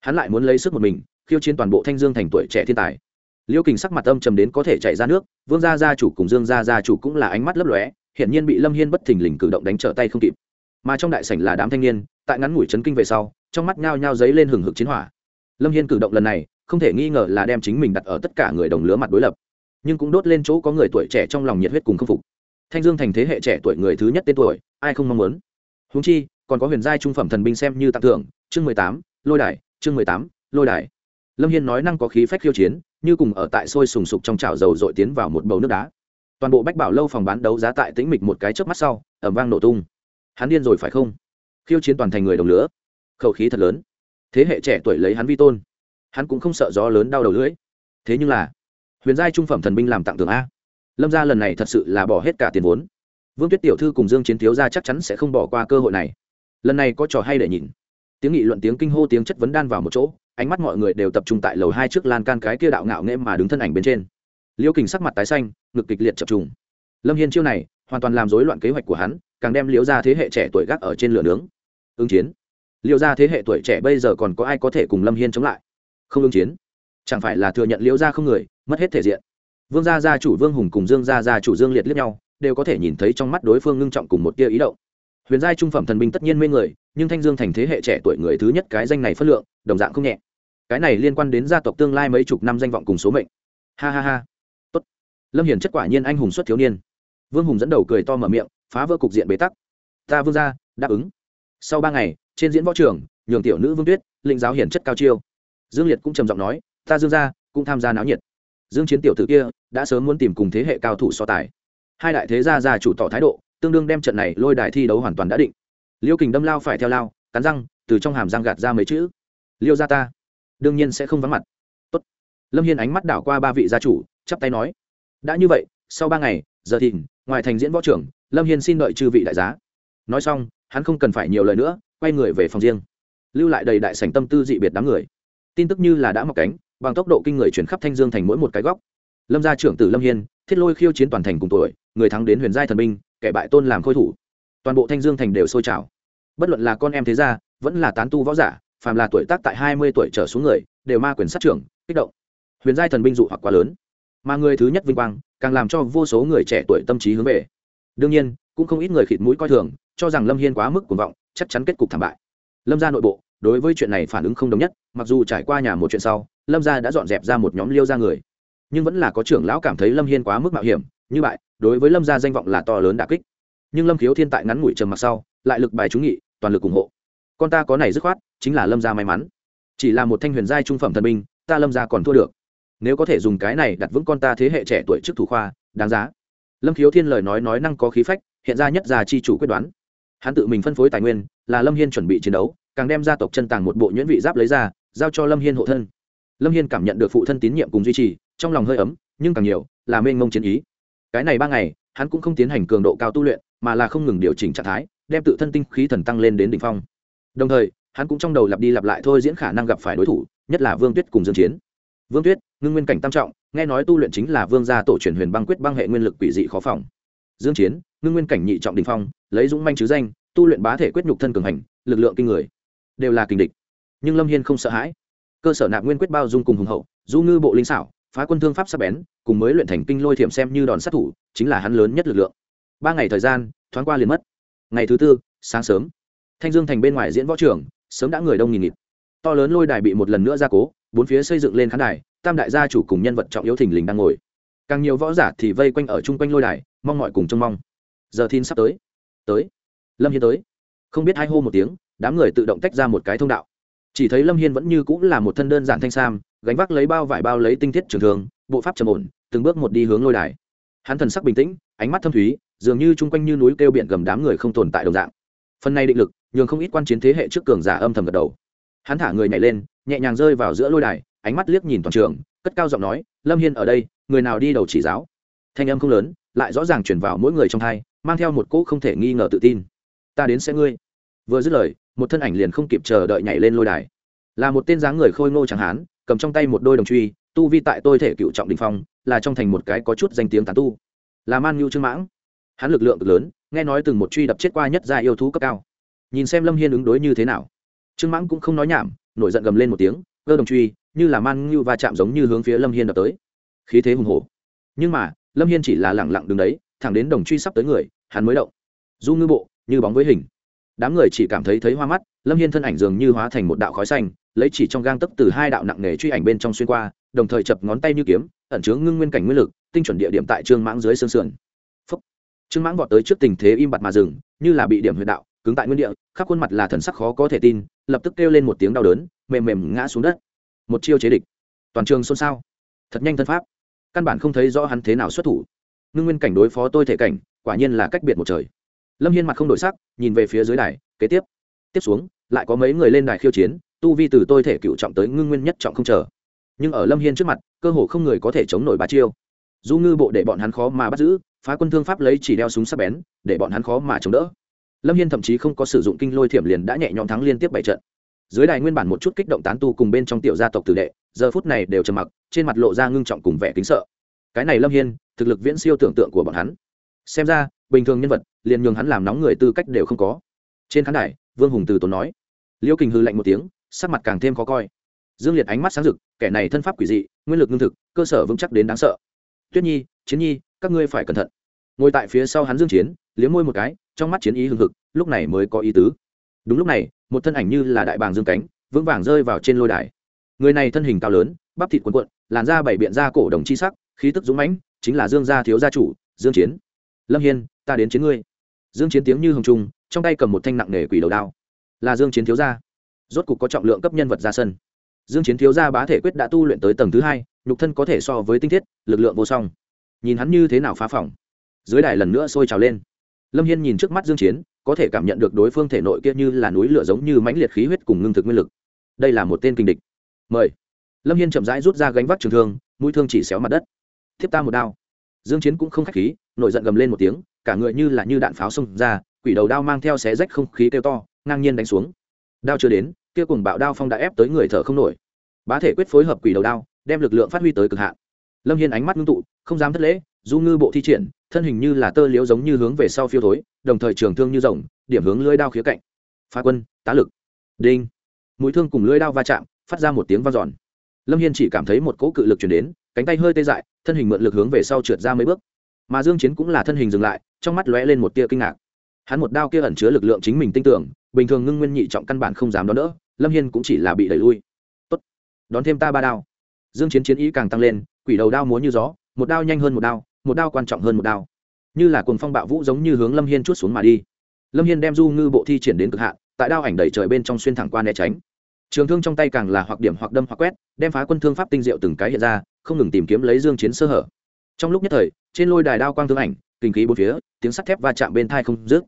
Hắn lại muốn lấy sức một mình, khiêu chiến toàn bộ thanh dương thành tuổi trẻ thiên tài. Liêu kình sắc mặt âm trầm đến có thể chạy ra nước, vương gia gia chủ cùng dương gia gia chủ cũng là ánh mắt lấp lóe, hiển nhiên bị lâm hiên bất thình lình cử động đánh trở tay không kịp. Mà trong đại sảnh là đám thanh niên, tại ngắn ngủi chấn kinh về sau, trong mắt nhao nhao dấy lên hừng hực chiến hỏa. Lâm hiên cử động lần này, không thể nghi ngờ là đem chính mình đặt ở tất cả người đồng lứa mặt đối lập. Nhưng cũng đốt lên chỗ có người tuổi trẻ trong lòng nhiệt huyết cùng khâm phục. Thanh dương thành thế hệ trẻ tuổi người thứ nhất tên tuổi, ai không mong muốn? Huống chi, còn có huyền giai trung phẩm thần binh xem như tặng thưởng, chương mười tám, lôi đài, chương mười tám, lôi đài. Lâm hiên nói năng có khí phách khiêu chiến, như cùng ở tại sôi sùng sục trong chảo dầu dội tiến vào một bầu nước đá. Toàn bộ bách bảo lâu phòng bán đấu giá tại tĩnh mịch một cái chớp mắt sau, ầm vang nổ tung. Hắn điên rồi phải không? Khiêu chiến toàn thành người đồng lửa. Khẩu khí thật lớn. Thế hệ trẻ tuổi lấy hắn vi tôn. Hắn cũng không sợ gió lớn đau đầu lưỡi. Thế nhưng là, huyền giai trung phẩm thần binh làm tặng thưởng a. Lâm gia lần này thật sự là bỏ hết cả tiền vốn vương tuyết tiểu thư cùng dương chiến thiếu gia chắc chắn sẽ không bỏ qua cơ hội này. Lần này có trò hay để nhìn. Tiếng nghị luận, tiếng kinh hô, tiếng chất vấn đan vào một chỗ, ánh mắt mọi người đều tập trung tại lầu hai trước lan can cái kia đạo ngạo nghễ mà đứng thân ảnh bên trên. Liêu kình sắc mặt tái xanh, ngực kịch liệt chập trùng. Lâm hiên chiêu này, hoàn toàn làm rối loạn kế hoạch của hắn, càng đem liễu ra thế hệ trẻ tuổi gác ở trên lửa nướng. Ứng chiến. Liễu ra thế hệ tuổi trẻ bây giờ còn có ai có thể cùng lâm hiên chống lại? Không ứng chiến. Chẳng phải là thừa nhận liễu ra không người, mất hết thể diện. Vương gia gia chủ vương hùng cùng dương gia gia chủ dương liệt liếc nhau đều có thể nhìn thấy trong mắt đối phương ngưng trọng cùng một tia ý động. Huyền giai trung phẩm thần binh tất nhiên mê người, nhưng thanh dương thành thế hệ trẻ tuổi người thứ nhất cái danh này phất lượng, đồng dạng không nhẹ. Cái này liên quan đến gia tộc tương lai mấy chục năm danh vọng cùng số mệnh. Ha ha ha. Tốt. Lâm hiền chất quả nhiên anh hùng xuất thiếu niên. Vương hùng dẫn đầu cười to mở miệng, phá vỡ cục diện bế tắc. Ta vương gia, đáp ứng. Sau ba ngày, trên diễn võ trường, nhường tiểu nữ vương tuyết linh giáo hiển chất cao chiêu. Dương liệt cũng trầm giọng nói, ta dương gia cũng tham gia náo nhiệt. Dương chiến tiểu tử kia, đã sớm muốn tìm cùng thế hệ cao thủ so tài hai đại thế gia gia chủ tỏ thái độ, tương đương đem trận này lôi đài thi đấu hoàn toàn đã định. Liêu kình đâm lao phải theo lao, cắn răng, từ trong hàm răng gạt ra mấy chữ. Liêu gia ta, đương nhiên sẽ không vắng mặt. Tốt. lâm hiên ánh mắt đảo qua ba vị gia chủ, chắp tay nói. Đã như vậy, sau ba ngày, giờ thìn, ngoài thành diễn võ trưởng, lâm hiên xin đợi chư vị đại giá. Nói xong, hắn không cần phải nhiều lời nữa, quay người về phòng riêng. Lưu lại đầy đại sảnh tâm tư dị biệt đám người. Tin tức như là đã mọc cánh, bằng tốc độ kinh người chuyển khắp thanh dương thành mỗi một cái góc lâm gia trưởng tử lâm hiên, thiết lôi khiêu chiến toàn thành cùng tuổi, người thắng đến huyền giai thần binh, kẻ bại tôn làm khôi thủ. Toàn bộ thanh dương thành đều sôi trào. Bất luận là con em thế gia, vẫn là tán tu võ giả, phàm là tuổi tác tại hai mươi tuổi trở xuống người, đều ma quyền sát trưởng, kích động. Huyền giai thần binh dụ hoặc quá lớn. Mà người thứ nhất vinh quang, càng làm cho vô số người trẻ tuổi tâm trí hướng về. Đương nhiên, cũng không ít người khịt mũi coi thường, cho rằng lâm hiên quá mức cuồng vọng, chắc chắn kết cục thảm bại. Lâm gia nội bộ, đối với chuyện này phản ứng không đồng nhất, mặc dù trải qua nhà một chuyện sau, lâm gia đã dọn dẹp ra một nhóm liêu ra người nhưng vẫn là có trưởng lão cảm thấy lâm hiên quá mức mạo hiểm, như vậy, đối với lâm gia danh vọng là to lớn đà kích. Nhưng lâm khiếu thiên tại ngắn ngủi trầm mặc sau, lại lực bài trúng nghị, toàn lực ủng hộ. Con ta có này dứt khoát, chính là lâm gia may mắn. Chỉ là một thanh huyền giai trung phẩm thần binh, ta lâm gia còn thua được. Nếu có thể dùng cái này đặt vững con ta thế hệ trẻ tuổi trước thủ khoa, đáng giá. Lâm khiếu thiên lời nói nói năng có khí phách, hiện ra nhất già chi chủ quyết đoán. Hắn tự mình phân phối tài nguyên, là lâm hiên chuẩn bị chiến đấu, càng đem gia tộc chân tàng một bộ nhuyễn vị giáp lấy ra, giao cho lâm hiên hộ thân. Lâm hiên cảm nhận được phụ thân tín nhiệm cùng duy trì trong lòng hơi ấm, nhưng càng nhiều là mênh mông chiến ý. Cái này ba ngày, hắn cũng không tiến hành cường độ cao tu luyện, mà là không ngừng điều chỉnh trạng thái, đem tự thân tinh khí thần tăng lên đến đ ỉ n h phong. Đồng thời, hắn cũng trong đầu lặp đi lặp lại thôi diễn khả năng gặp phải đối thủ, nhất là vương tuyết cùng dương chiến. Vương tuyết, ngưng nguyên cảnh tam trọng, nghe nói tu luyện chính là vương gia tổ truyền huyền băng quyết băng hệ nguyên lực quỷ dị khó phòng. Dương chiến, ngưng nguyên cảnh nhị trọng đình phong, lấy dũng manh chứ danh, tu luyện bá thể quyết nhục thân cường hành, lực lượng kinh người, đều là kình địch. Nhưng lâm hiên không sợ hãi. Cơ sở nạp nguyên quyết bao dung cùng hùng hậu, du ngư bộ linh xảo phá quân thương pháp sắc bén, cùng mới luyện thành kinh lôi thiểm xem như đòn sát thủ, chính là hắn lớn nhất lực lượng. Ba ngày thời gian, thoáng qua liền mất. Ngày thứ tư, sáng sớm, thanh dương thành bên ngoài diễn võ trường, sớm đã người đông nghìn nghịt. To lớn lôi đài bị một lần nữa gia cố, bốn phía xây dựng lên khán đài, tam đại gia chủ cùng nhân vật trọng yếu thình lình đang ngồi. Càng nhiều võ giả thì vây quanh ở chung quanh lôi đài, mong mọi cùng trông mong. Giờ thìn sắp tới. Tới. Lâm hiên tới. Không biết hai hô một tiếng, đám người tự động tách ra một cái thông đạo. Chỉ thấy lâm hiên vẫn như cũng là một thân đơn giản thanh sam gánh vác lấy bao vải bao lấy tinh thiết trường thường, bộ pháp trầm ổn, từng bước một đi hướng lôi đài. Hắn thần sắc bình tĩnh, ánh mắt thâm thúy, dường như chung quanh như núi kêu biển gầm đám người không tồn tại đồng dạng. Phần này định lực, nhường không ít quan chiến thế hệ trước cường giả âm thầm gật đầu. Hắn thả người nhảy lên, nhẹ nhàng rơi vào giữa lôi đài, ánh mắt liếc nhìn toàn trường, cất cao giọng nói, lâm hiên ở đây, người nào đi đầu chỉ giáo? Thanh âm không lớn, lại rõ ràng chuyển vào mỗi người trong thai mang theo một cỗ không thể nghi ngờ tự tin. Ta đến sẽ ngươi. Vừa dứt lời, một thân ảnh liền không kịp chờ đợi nhảy lên lôi đài. Là một tên dáng người khôi ngô chẳng hán cầm trong tay một đôi đồng truy, tu vi tại tôi thể cựu trọng đình phong, là trong thành một cái có chút danh tiếng tán tu. Là man nhu trương mãng. Hắn lực lượng cực lớn, nghe nói từng một truy đập chết qua nhất gia yêu thú cấp cao. Nhìn xem lâm hiên ứng đối như thế nào. Trương mãng cũng không nói nhảm, nổi giận gầm lên một tiếng, cơ đồng truy, như là man nhu va chạm giống như hướng phía lâm hiên đập tới. Khí thế hùng hổ. Nhưng mà, lâm hiên chỉ là lẳng lặng đứng đấy, thẳng đến đồng truy sắp tới người, hắn mới động. Du ngư bộ, như bóng với hình. Đám người chỉ cảm thấy thấy hoa mắt, lâm hiên thân ảnh dường như hóa thành một đạo khói xanh lấy chỉ trong gang tấc từ hai đạo nặng nề truy ảnh bên trong xuyên qua, đồng thời chập ngón tay như kiếm, ẩn chứa ngưng nguyên cảnh nguyên lực, tinh chuẩn địa điểm tại trương mãng dưới xương sườn. Phúc. trương mãng vọt tới trước tình thế im bặt mà dừng, như là bị điểm huyệt đạo, cứng tại nguyên địa, khắp khuôn mặt là thần sắc khó có thể tin, lập tức kêu lên một tiếng đau đớn, mềm mềm ngã xuống đất. Một chiêu chế địch. Toàn trường xôn xao. Thật nhanh thân pháp. Căn bản không thấy rõ hắn thế nào xuất thủ. Ngưng nguyên cảnh đối phó tôi thể cảnh, quả nhiên là cách biệt một trời. Lâm hiên mặt không đổi sắc, nhìn về phía dưới đài, kế tiếp. Tiếp xuống, lại có mấy người lên đài khiêu chiến tu vi từ tôi thể cựu trọng tới ngưng nguyên nhất trọng không chờ. Nhưng ở lâm hiên trước mặt, cơ hồ không người có thể chống nổi ba chiêu. Du ngư bộ để bọn hắn khó mà bắt giữ, phá quân thương pháp lấy chỉ đeo súng sắc bén, để bọn hắn khó mà chống đỡ. Lâm hiên thậm chí không có sử dụng kinh lôi thiểm liền đã nhẹ nhõm thắng liên tiếp bảy trận. Dưới đài nguyên bản một chút kích động tán tu cùng bên trong tiểu gia tộc tử đệ, giờ phút này đều trầm mặc, trên mặt lộ ra ngưng trọng cùng vẻ kính sợ. Cái này lâm hiên, thực lực viễn siêu tưởng tượng của bọn hắn. Xem ra, bình thường nhân vật, liền nhường hắn làm nóng người tư cách đều không có. Trên khán đài, vương hùng từ tốn nói. Liễu kình hư lạnh một tiếng sắc mặt càng thêm khó coi. Dương liệt ánh mắt sáng rực, kẻ này thân pháp quỷ dị, nguyên lực ngưng thực, cơ sở vững chắc đến đáng sợ. Tuyết nhi, chiến nhi, các ngươi phải cẩn thận. Ngồi tại phía sau hắn dương chiến, liếm môi một cái, trong mắt chiến ý hừng hực, lúc này mới có ý tứ. Đúng lúc này, một thân ảnh như là đại bàng dương cánh, vững vàng rơi vào trên lôi đài. Người này thân hình cao lớn, bắp thịt cuộn cuộn, làn da bảy biện da cổ đồng chi sắc, khí tức dũng mãnh, chính là dương gia thiếu gia chủ, dương chiến. Lâm hiên, ta đến chiến ngươi. Dương chiến tiếng như hồng trung trong tay cầm một thanh nặng nề quỷ đầu đao. Là dương chiến thiếu gia rốt cục có trọng lượng cấp nhân vật ra sân. Dương chiến thiếu gia bá thể quyết đã tu luyện tới tầng thứ hai, nhục thân có thể so với tinh thiết, lực lượng vô song. Nhìn hắn như thế nào phá phỏng dưới đài lần nữa sôi trào lên. Lâm hiên nhìn trước mắt dương chiến, có thể cảm nhận được đối phương thể nội kia như là núi lửa giống như mãnh liệt khí huyết cùng ngưng thực nguyên lực. Đây là một tên kinh địch. Mời. Lâm hiên chậm rãi rút ra gánh vác trường thương, mũi thương chỉ xéo mặt đất. Thiếp ta một đao. Dương chiến cũng không khách khí, nổi giận gầm lên một tiếng, cả người như là như đạn pháo xông ra, quỷ đầu đao mang theo xé rách không khí kêu to, ngang nhiên đánh xuống. Đao chưa đến kia cùng bạo đao phong đã ép tới người thở không nổi. Bá thể quyết phối hợp quỷ đầu đao, đem lực lượng phát huy tới cực hạn. Lâm hiên ánh mắt ngưng tụ, không dám thất lễ, du ngư bộ thi triển, thân hình như là tơ liễu giống như hướng về sau phiêu thối, đồng thời trường thương như rồng, điểm hướng lưỡi đao khía cạnh. Phá quân, tá lực. Đinh. Mũi thương cùng lưỡi đao va chạm, phát ra một tiếng vang giòn. lâm hiên chỉ cảm thấy một cỗ cự lực chuyển đến, cánh tay hơi tê dại, thân hình mượn lực hướng về sau trượt ra mấy bước. Mà dương chiến cũng là thân hình dừng lại, trong mắt lóe lên một tia kinh ngạc. Hắn một đao kia ẩn chứa lực lượng chính mình tin tưởng, bình thường ngưng nguyên nhị trọng căn bản không dám đón đỡ lâm hiên cũng chỉ là bị đẩy lui. Tốt. Đón thêm ta ba đao. Dương chiến chiến ý càng tăng lên, quỷ đầu đao múa như gió, một đao nhanh hơn một đao một đao quan trọng hơn một đao. Như là cuồng phong bạo vũ giống như hướng lâm hiên chút xuống mà đi. Lâm hiên đem du ngư bộ thi triển đến cực hạn, tại đao ảnh đẩy trời bên trong xuyên thẳng qua né tránh. Trường thương trong tay càng là hoặc điểm hoặc đâm hoặc quét, đem phá quân thương pháp tinh diệu từng cái hiện ra, không ngừng tìm kiếm lấy dương chiến sơ hở. Trong lúc nhất thời, trên lôi đài đao quang thương ảnh, kinh khí bốn phía, tiếng sắt thép va chạm bên thai không dứt.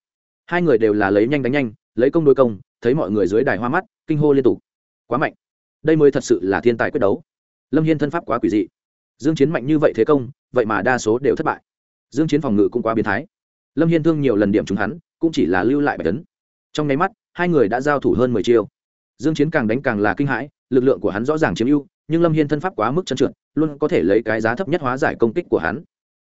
Hai người đều là lấy nhanh đánh nhanh, lấy công đối công thấy mọi người dưới đài hoa mắt, kinh hô liên tục. Quá mạnh. Đây mới thật sự là thiên tài quyết đấu. Lâm hiên thân pháp quá quỷ dị. Dương chiến mạnh như vậy thế công, vậy mà đa số đều thất bại. Dương chiến phòng ngự cũng quá biến thái. Lâm hiên thương nhiều lần điểm trúng hắn, cũng chỉ là lưu lại bài tấn. Trong nháy mắt, hai người đã giao thủ hơn 10 chiêu. Dương chiến càng đánh càng là kinh hãi, lực lượng của hắn rõ ràng chiếm ưu, nhưng lâm hiên thân pháp quá mức chân trượt, luôn có thể lấy cái giá thấp nhất hóa giải công kích của hắn.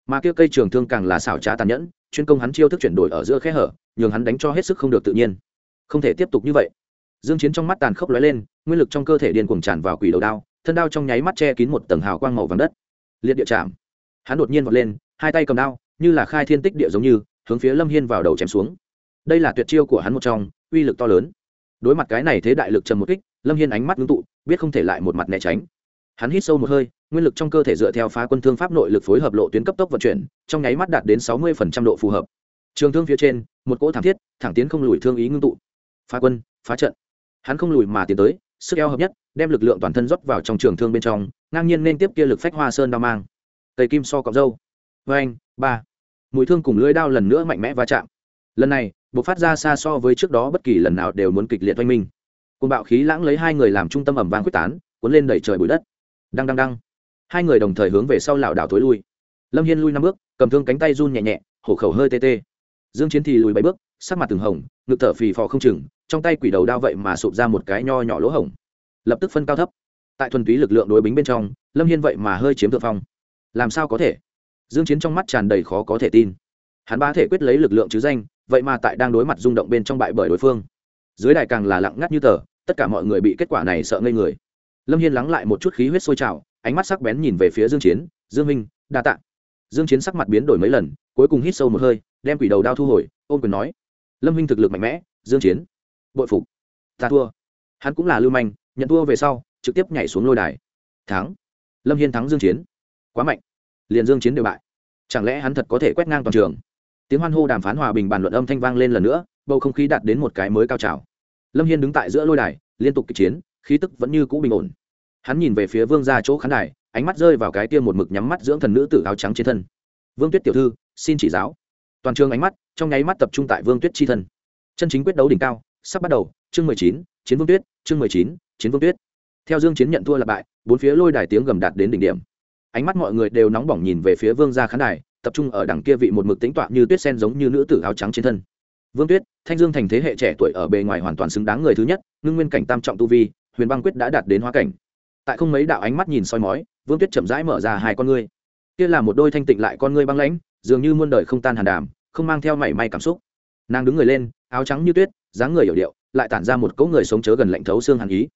Mà kia cây trường thương càng là xảo trá tàn nhẫn, chuyên công hắn chiêu thức chuyển đổi ở giữa khe hở, nhường hắn đánh cho hết sức không được tự nhiên không thể tiếp tục như vậy. Dương chiến trong mắt tàn khốc lóe lên, nguyên lực trong cơ thể điên cuồng tràn vào quỷ đầu đao, thân đao trong nháy mắt che kín một tầng hào quang màu vàng đất. Liệt địa chạm. Hắn đột nhiên vọt lên, hai tay cầm đao, như là khai thiên tích địa giống như, hướng phía lâm hiên vào đầu chém xuống. Đây là tuyệt chiêu của hắn một trong, uy lực to lớn. Đối mặt cái này thế đại lực trầm một kích, lâm hiên ánh mắt ngưng tụ, biết không thể lại một mặt né tránh. Hắn hít sâu một hơi, nguyên lực trong cơ thể dựa theo phá quân thương pháp nội lực phối hợp lộ tuyến cấp tốc vận chuyển, trong nháy mắt đạt đến sáu mươi độ phù hợp. Trường thương phía trên, một cỗ thảm thiết, thẳng tiến không lùi thương ý ngưng tụ phá quân, phá trận. Hắn không lùi mà tiến tới, sức eo hợp nhất, đem lực lượng toàn thân rót vào trong trường thương bên trong, ngang nhiên nên tiếp kia lực phách hoa sơn đao mang. Tây kim so cọc dâu. Vê anh ba. Mũi thương cùng lưỡi đao lần nữa mạnh mẽ va chạm. Lần này buộc phát ra xa so với trước đó bất kỳ lần nào đều muốn kịch liệt oanh minh. Côn bạo khí lãng lấy hai người làm trung tâm ẩm vang quyết tán, cuốn lên đẩy trời bụi đất. Đăng đăng đăng. Hai người đồng thời hướng về sau lảo đảo thối lui. Lâm hiên lui năm bước, cầm thương cánh tay run nhẹ nhẹ, hổ khẩu hơi tê tê dương chiến thì lùi bảy bước, sắc mặt từng hồng, ngực thở phì phò không chừng, trong tay quỷ đầu đao vậy mà sụp ra một cái nho nhỏ lỗ hổng. Lập tức phân cao thấp. Tại thuần túy lực lượng đối bính bên trong, lâm hiên vậy mà hơi chiếm thượng phong. Làm sao có thể? Dương chiến trong mắt tràn đầy khó có thể tin. Hắn ba thể quyết lấy lực lượng chứ danh, vậy mà tại đang đối mặt rung động bên trong bại bởi đối phương. Dưới đài càng là lặng ngắt như tờ, tất cả mọi người bị kết quả này sợ ngây người. Lâm hiên lắng lại một chút khí huyết sôi trào, ánh mắt sắc bén nhìn về phía dương chiến. Dương minh đa tạ. Dương chiến sắc mặt biến đổi mấy lần, cuối cùng hít sâu một hơi đem quỷ đầu đao thu hồi, ôm quyền nói, lâm minh thực lực mạnh mẽ, dương chiến, bội phục, ta thua. Hắn cũng là lưu manh, nhận thua về sau, trực tiếp nhảy xuống lôi đài. Thắng. Lâm hiên thắng dương chiến. Quá mạnh. Liền dương chiến đều bại. Chẳng lẽ hắn thật có thể quét ngang toàn trường? Tiếng hoan hô đàm phán hòa bình bàn luận âm thanh vang lên lần nữa, bầu không khí đạt đến một cái mới cao trào. Lâm hiên đứng tại giữa lôi đài, liên tục kịch chiến, khí tức vẫn như cũ bình ổn. Hắn nhìn về phía vương ra chỗ khán đài, ánh mắt rơi vào cái kia một mực nhắm mắt dưỡng thần nữ tử áo trắng trên thân. Vương tuyết tiểu thư, xin chỉ giáo toàn trường ánh mắt trong nháy mắt tập trung tại vương tuyết chi thân chân chính quyết đấu đỉnh cao sắp bắt đầu chương mười chín chiến vương tuyết chương mười chín chiến vương tuyết theo dương chiến nhận thua là bại bốn phía lôi đài tiếng gầm đạt đến đỉnh điểm ánh mắt mọi người đều nóng bỏng nhìn về phía vương gia khán đài tập trung ở đằng kia vị một mực tính tọa như tuyết sen giống như nữ tử áo trắng trên thân vương tuyết thanh dương thành thế hệ trẻ tuổi ở bề ngoài hoàn toàn xứng đáng người thứ nhất ngưng nguyên cảnh tam trọng tu vi huyền băng quyết đã đạt đến hóa cảnh tại không mấy đạo ánh mắt nhìn soi mói vương tuyết chậm rãi mở ra hai con ngươi kia là một đôi thanh tịnh lại con ngươi băng lãnh dường như muôn đời không tan hàn đàm, không mang theo mảy may cảm xúc. Nàng đứng người lên, áo trắng như tuyết, dáng người hiểu điệu, lại tản ra một cỗ người sống chớ gần lạnh thấu xương hàn ý.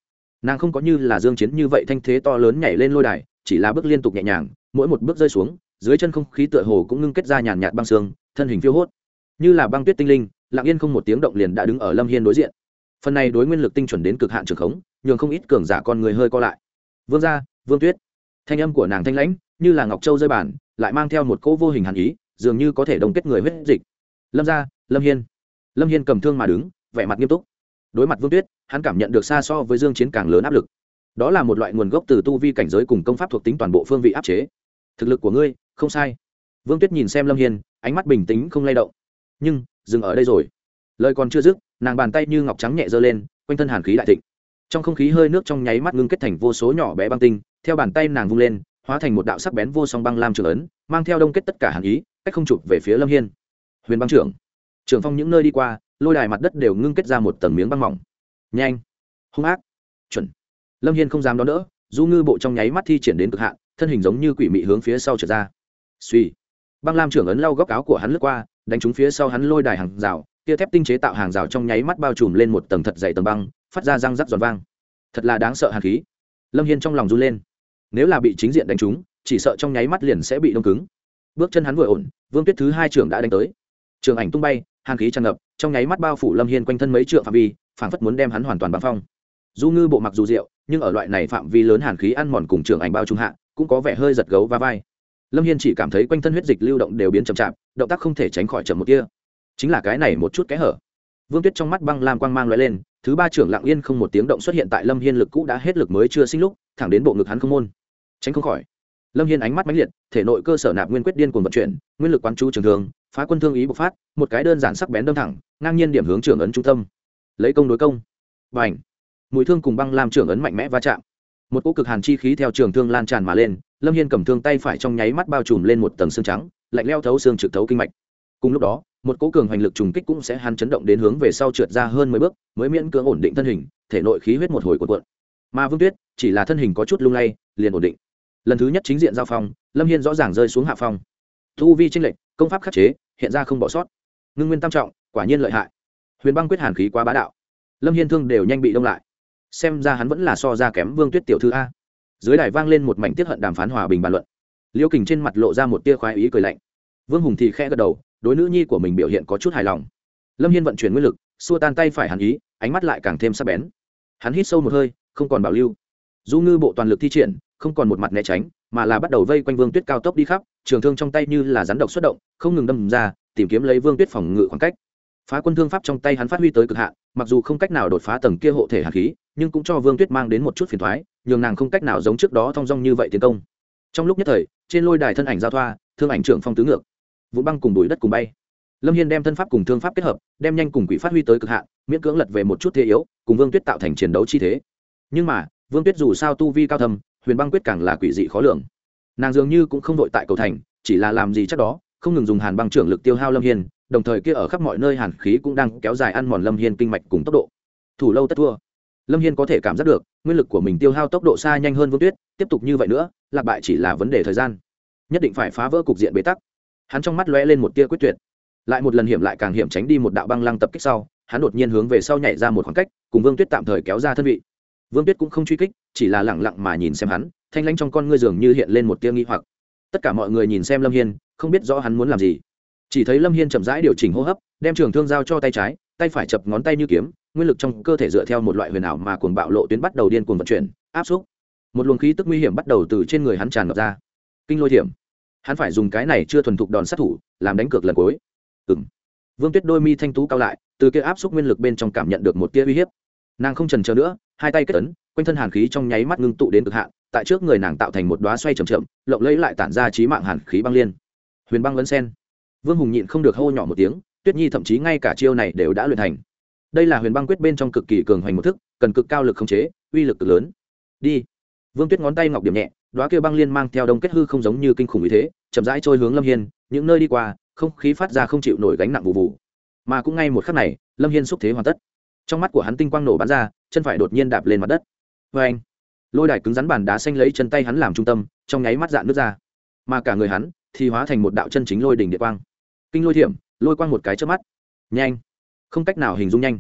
Nàng không có như là dương chiến như vậy thanh thế to lớn nhảy lên lôi đài, chỉ là bước liên tục nhẹ nhàng, mỗi một bước rơi xuống, dưới chân không khí tựa hồ cũng ngưng kết ra nhàn nhạt băng xương thân hình phiêu hốt. Như là băng tuyết tinh linh, lặng yên không một tiếng động liền đã đứng ở lâm hiên đối diện. Phần này đối nguyên lực tinh chuẩn đến cực hạn trường khống, nhường không ít cường giả con người hơi co lại. Vương gia, vương tuyết. Thanh âm của nàng thanh lãnh, như là ngọc châu rơi bản lại mang theo một cỗ vô hình hàn ý, dường như có thể đồng kết người huyết dịch. Lâm gia, lâm hiên. Lâm hiên cầm thương mà đứng, vẻ mặt nghiêm túc. Đối mặt vương tuyết, hắn cảm nhận được xa so với dương chiến càng lớn áp lực. Đó là một loại nguồn gốc từ tu vi cảnh giới cùng công pháp thuộc tính toàn bộ phương vị áp chế. Thực lực của ngươi, không sai. Vương tuyết nhìn xem lâm hiên, ánh mắt bình tĩnh không lay động. Nhưng, dừng ở đây rồi. Lời còn chưa dứt, nàng bàn tay như ngọc trắng nhẹ giơ lên, quanh thân hàn khí đại thịnh. Trong không khí hơi nước trong nháy mắt ngưng kết thành vô số nhỏ bé băng tinh, theo bàn tay nàng vung lên hóa thành một đạo sắc bén vô song băng lam trường ấn, mang theo đông kết tất cả hàn ý, cách không chụp về phía lâm hiên. Huyền băng trưởng. Trưởng phong những nơi đi qua, lôi đài mặt đất đều ngưng kết ra một tầng miếng băng mỏng. Nhanh. Hung ác. Chuẩn. Lâm hiên không dám đón đỡ, du ngư bộ trong nháy mắt thi triển đến cực hạn, thân hình giống như quỷ mị hướng phía sau trở ra. Suy băng lam trưởng ấn lau góc áo của hắn lướt qua, đánh trúng phía sau hắn lôi đài hàng rào, tia thép tinh chế tạo hàng rào trong nháy mắt bao trùm lên một tầng thật dày tầng băng, phát ra răng rắc giòn vang. Thật là đáng sợ hàn khí. Lâm hiên trong lòng run lên nếu là bị chính diện đánh trúng, chỉ sợ trong nháy mắt liền sẽ bị đông cứng. Bước chân hắn vừa ổn, vương tuyết thứ hai trưởng đã đánh tới. Trường ảnh tung bay, hàn khí tràn ngập, trong nháy mắt bao phủ lâm hiên quanh thân mấy trượng phạm vi, phảng phất muốn đem hắn hoàn toàn bằng phong. Du ngư bộ mặc dù rượu, nhưng ở loại này phạm vi lớn hàn khí ăn mòn cùng trường ảnh bao trung hạ, cũng có vẻ hơi giật gấu và vai. Lâm hiên chỉ cảm thấy quanh thân huyết dịch lưu động đều biến chậm chạp, động tác không thể tránh khỏi chậm một kia chính là cái này một chút kẽ hở vương tuyết trong mắt băng lam quang mang loại lên, thứ ba trưởng lặng yên không một tiếng động xuất hiện tại lâm hiên lực cũ đã hết lực mới chưa sinh lúc, thẳng đến bộ ngực hắn không môn. Tránh không khỏi. Lâm hiên ánh mắt mãnh liệt, thể nội cơ sở nạp nguyên quyết điên cuồng vận chuyển, nguyên lực quán chú trường thường phá quân thương ý bộc phát, một cái đơn giản sắc bén đâm thẳng, ngang nhiên điểm hướng trưởng ấn trung tâm. Lấy công đối công. Và ảnh mũi thương cùng băng làm trưởng ấn mạnh mẽ va chạm. Một cỗ cực hàn chi khí theo trường thương lan tràn mà lên, lâm hiên cầm thương tay phải trong nháy mắt bao trùm lên một tầng xương trắng, lạnh leo thấu xương trực thấu kinh mạch. Cùng lúc đó một cỗ cường hoành lực trùng kích cũng sẽ hắn chấn động đến hướng về sau trượt ra hơn mười bước, mới miễn cưỡng ổn định thân hình, thể nội khí huyết một hồi cuộn cuộn. Mà vương tuyết, chỉ là thân hình có chút lung lay, liền ổn định. Lần thứ nhất chính diện giao phong, lâm hiên rõ ràng rơi xuống hạ phong. Thu vi tranh lệch, công pháp khắc chế, hiện ra không bỏ sót. Ngưng nguyên tam trọng, quả nhiên lợi hại. Huyền băng quyết hàn khí quá bá đạo. Lâm hiên thương đều nhanh bị đông lại. Xem ra hắn vẫn là so ra kém vương tuyết tiểu thư a. Dưới đài vang lên một mảnh tiết hận đàm phán hòa bình bàn luận. Liêu kình trên mặt lộ ra một tia khoái ý cười lạnh. Vương hùng thì khẽ gật đầu đối nữ nhi của mình biểu hiện có chút hài lòng. Lâm hiên vận chuyển nguyên lực, xua tan tay phải hàn ý, ánh mắt lại càng thêm sắc bén. Hắn hít sâu một hơi, không còn bảo lưu. Du ngư bộ toàn lực thi triển, không còn một mặt né tránh, mà là bắt đầu vây quanh vương tuyết cao tốc đi khắp, trường thương trong tay như là rắn độc xuất động, không ngừng đâm ra, tìm kiếm lấy vương tuyết phòng ngự khoảng cách. Phá quân thương pháp trong tay hắn phát huy tới cực hạn, mặc dù không cách nào đột phá tầng kia hộ thể hạt khí, nhưng cũng cho vương tuyết mang đến một chút phiền thoái nhường nàng không cách nào giống trước đó thong dong như vậy tiến công. Trong lúc nhất thời, trên lôi đài thân ảnh giao thoa, thương ảnh trưởng phong tứ ngược vụ băng cùng đùi đất cùng bay. Lâm hiên đem thân pháp cùng thương pháp kết hợp, đem nhanh cùng quỷ phát huy tới cực hạn, miễn cưỡng lật về một chút thế yếu, cùng vương tuyết tạo thành chiến đấu chi thế. Nhưng mà, vương tuyết dù sao tu vi cao thầm huyền băng quyết càng là quỷ dị khó lường. Nàng dường như cũng không đội tại cầu thành, chỉ là làm gì chắc đó, không ngừng dùng hàn băng trưởng lực tiêu hao lâm hiên, đồng thời kia ở khắp mọi nơi hàn khí cũng đang kéo dài ăn mòn lâm hiên kinh mạch cùng tốc độ. Thủ lâu tất thua. Lâm hiên có thể cảm giác được, nguyên lực của mình tiêu hao tốc độ xa nhanh hơn vương tuyết, tiếp tục như vậy nữa, lạc bại chỉ là vấn đề thời gian. Nhất định phải phá vỡ cục diện bế tắc hắn trong mắt lóe lên một tia quyết tuyệt. Lại một lần hiểm lại càng hiểm tránh đi một đạo băng lăng tập kích sau, hắn đột nhiên hướng về sau nhảy ra một khoảng cách, cùng vương tuyết tạm thời kéo ra thân vị. Vương tuyết cũng không truy kích, chỉ là lẳng lặng mà nhìn xem hắn, thanh lãnh trong con ngươi dường như hiện lên một tia nghi hoặc. Tất cả mọi người nhìn xem lâm hiên, không biết rõ hắn muốn làm gì. Chỉ thấy lâm hiên chậm rãi điều chỉnh hô hấp, đem trường thương giao cho tay trái, tay phải chập ngón tay như kiếm, nguyên lực trong cơ thể dựa theo một loại huyền ảo mà cuồng bạo lộ tuyến bắt đầu điên cuồng vận chuyển, áp xúc. Một luồng khí tức nguy hiểm bắt đầu từ trên người hắn tràn ngập ra. Kinh lôi thiểm hắn phải dùng cái này chưa thuần thục đòn sát thủ, làm đánh cược lần cuối. Ừng vương tuyết đôi mi thanh tú cao lại, từ kia áp xúc nguyên lực bên trong cảm nhận được một tia uy hiếp. Nàng không trần chờ nữa, hai tay kết tấn quanh thân hàn khí trong nháy mắt ngưng tụ đến cực hạn, tại trước người nàng tạo thành một đoá xoay chầm chậm, lộng lẫy lại tản ra trí mạng hàn khí băng liên. Huyền băng lấn sen. Vương hùng nhịn không được hô nhỏ một tiếng, tuyết nhi thậm chí ngay cả chiêu này đều đã luyện thành. Đây là huyền băng quyết bên trong cực kỳ cường hoành một thức, cần cực cao lực khống chế, uy lực cực lớn. Đi. Vương tuyết ngón tay ngọc điểm nhẹ đoá kia băng liên mang theo đông kết hư không giống như kinh khủng như thế chậm rãi trôi hướng lâm hiên, những nơi đi qua, không khí phát ra không chịu nổi gánh nặng vụ vụ. Mà cũng ngay một khắc này, lâm hiên xúc thế hoàn tất. Trong mắt của hắn tinh quang nổ bắn ra, chân phải đột nhiên đạp lên mặt đất. Vê anh, lôi đài cứng rắn bàn đá xanh lấy chân tay hắn làm trung tâm, trong nháy mắt dạn nước ra. Mà cả người hắn thì hóa thành một đạo chân chính lôi đỉnh địa quang. Kinh lôi thiểm, lôi quang một cái trước mắt. Nhanh. Không cách nào hình dung nhanh.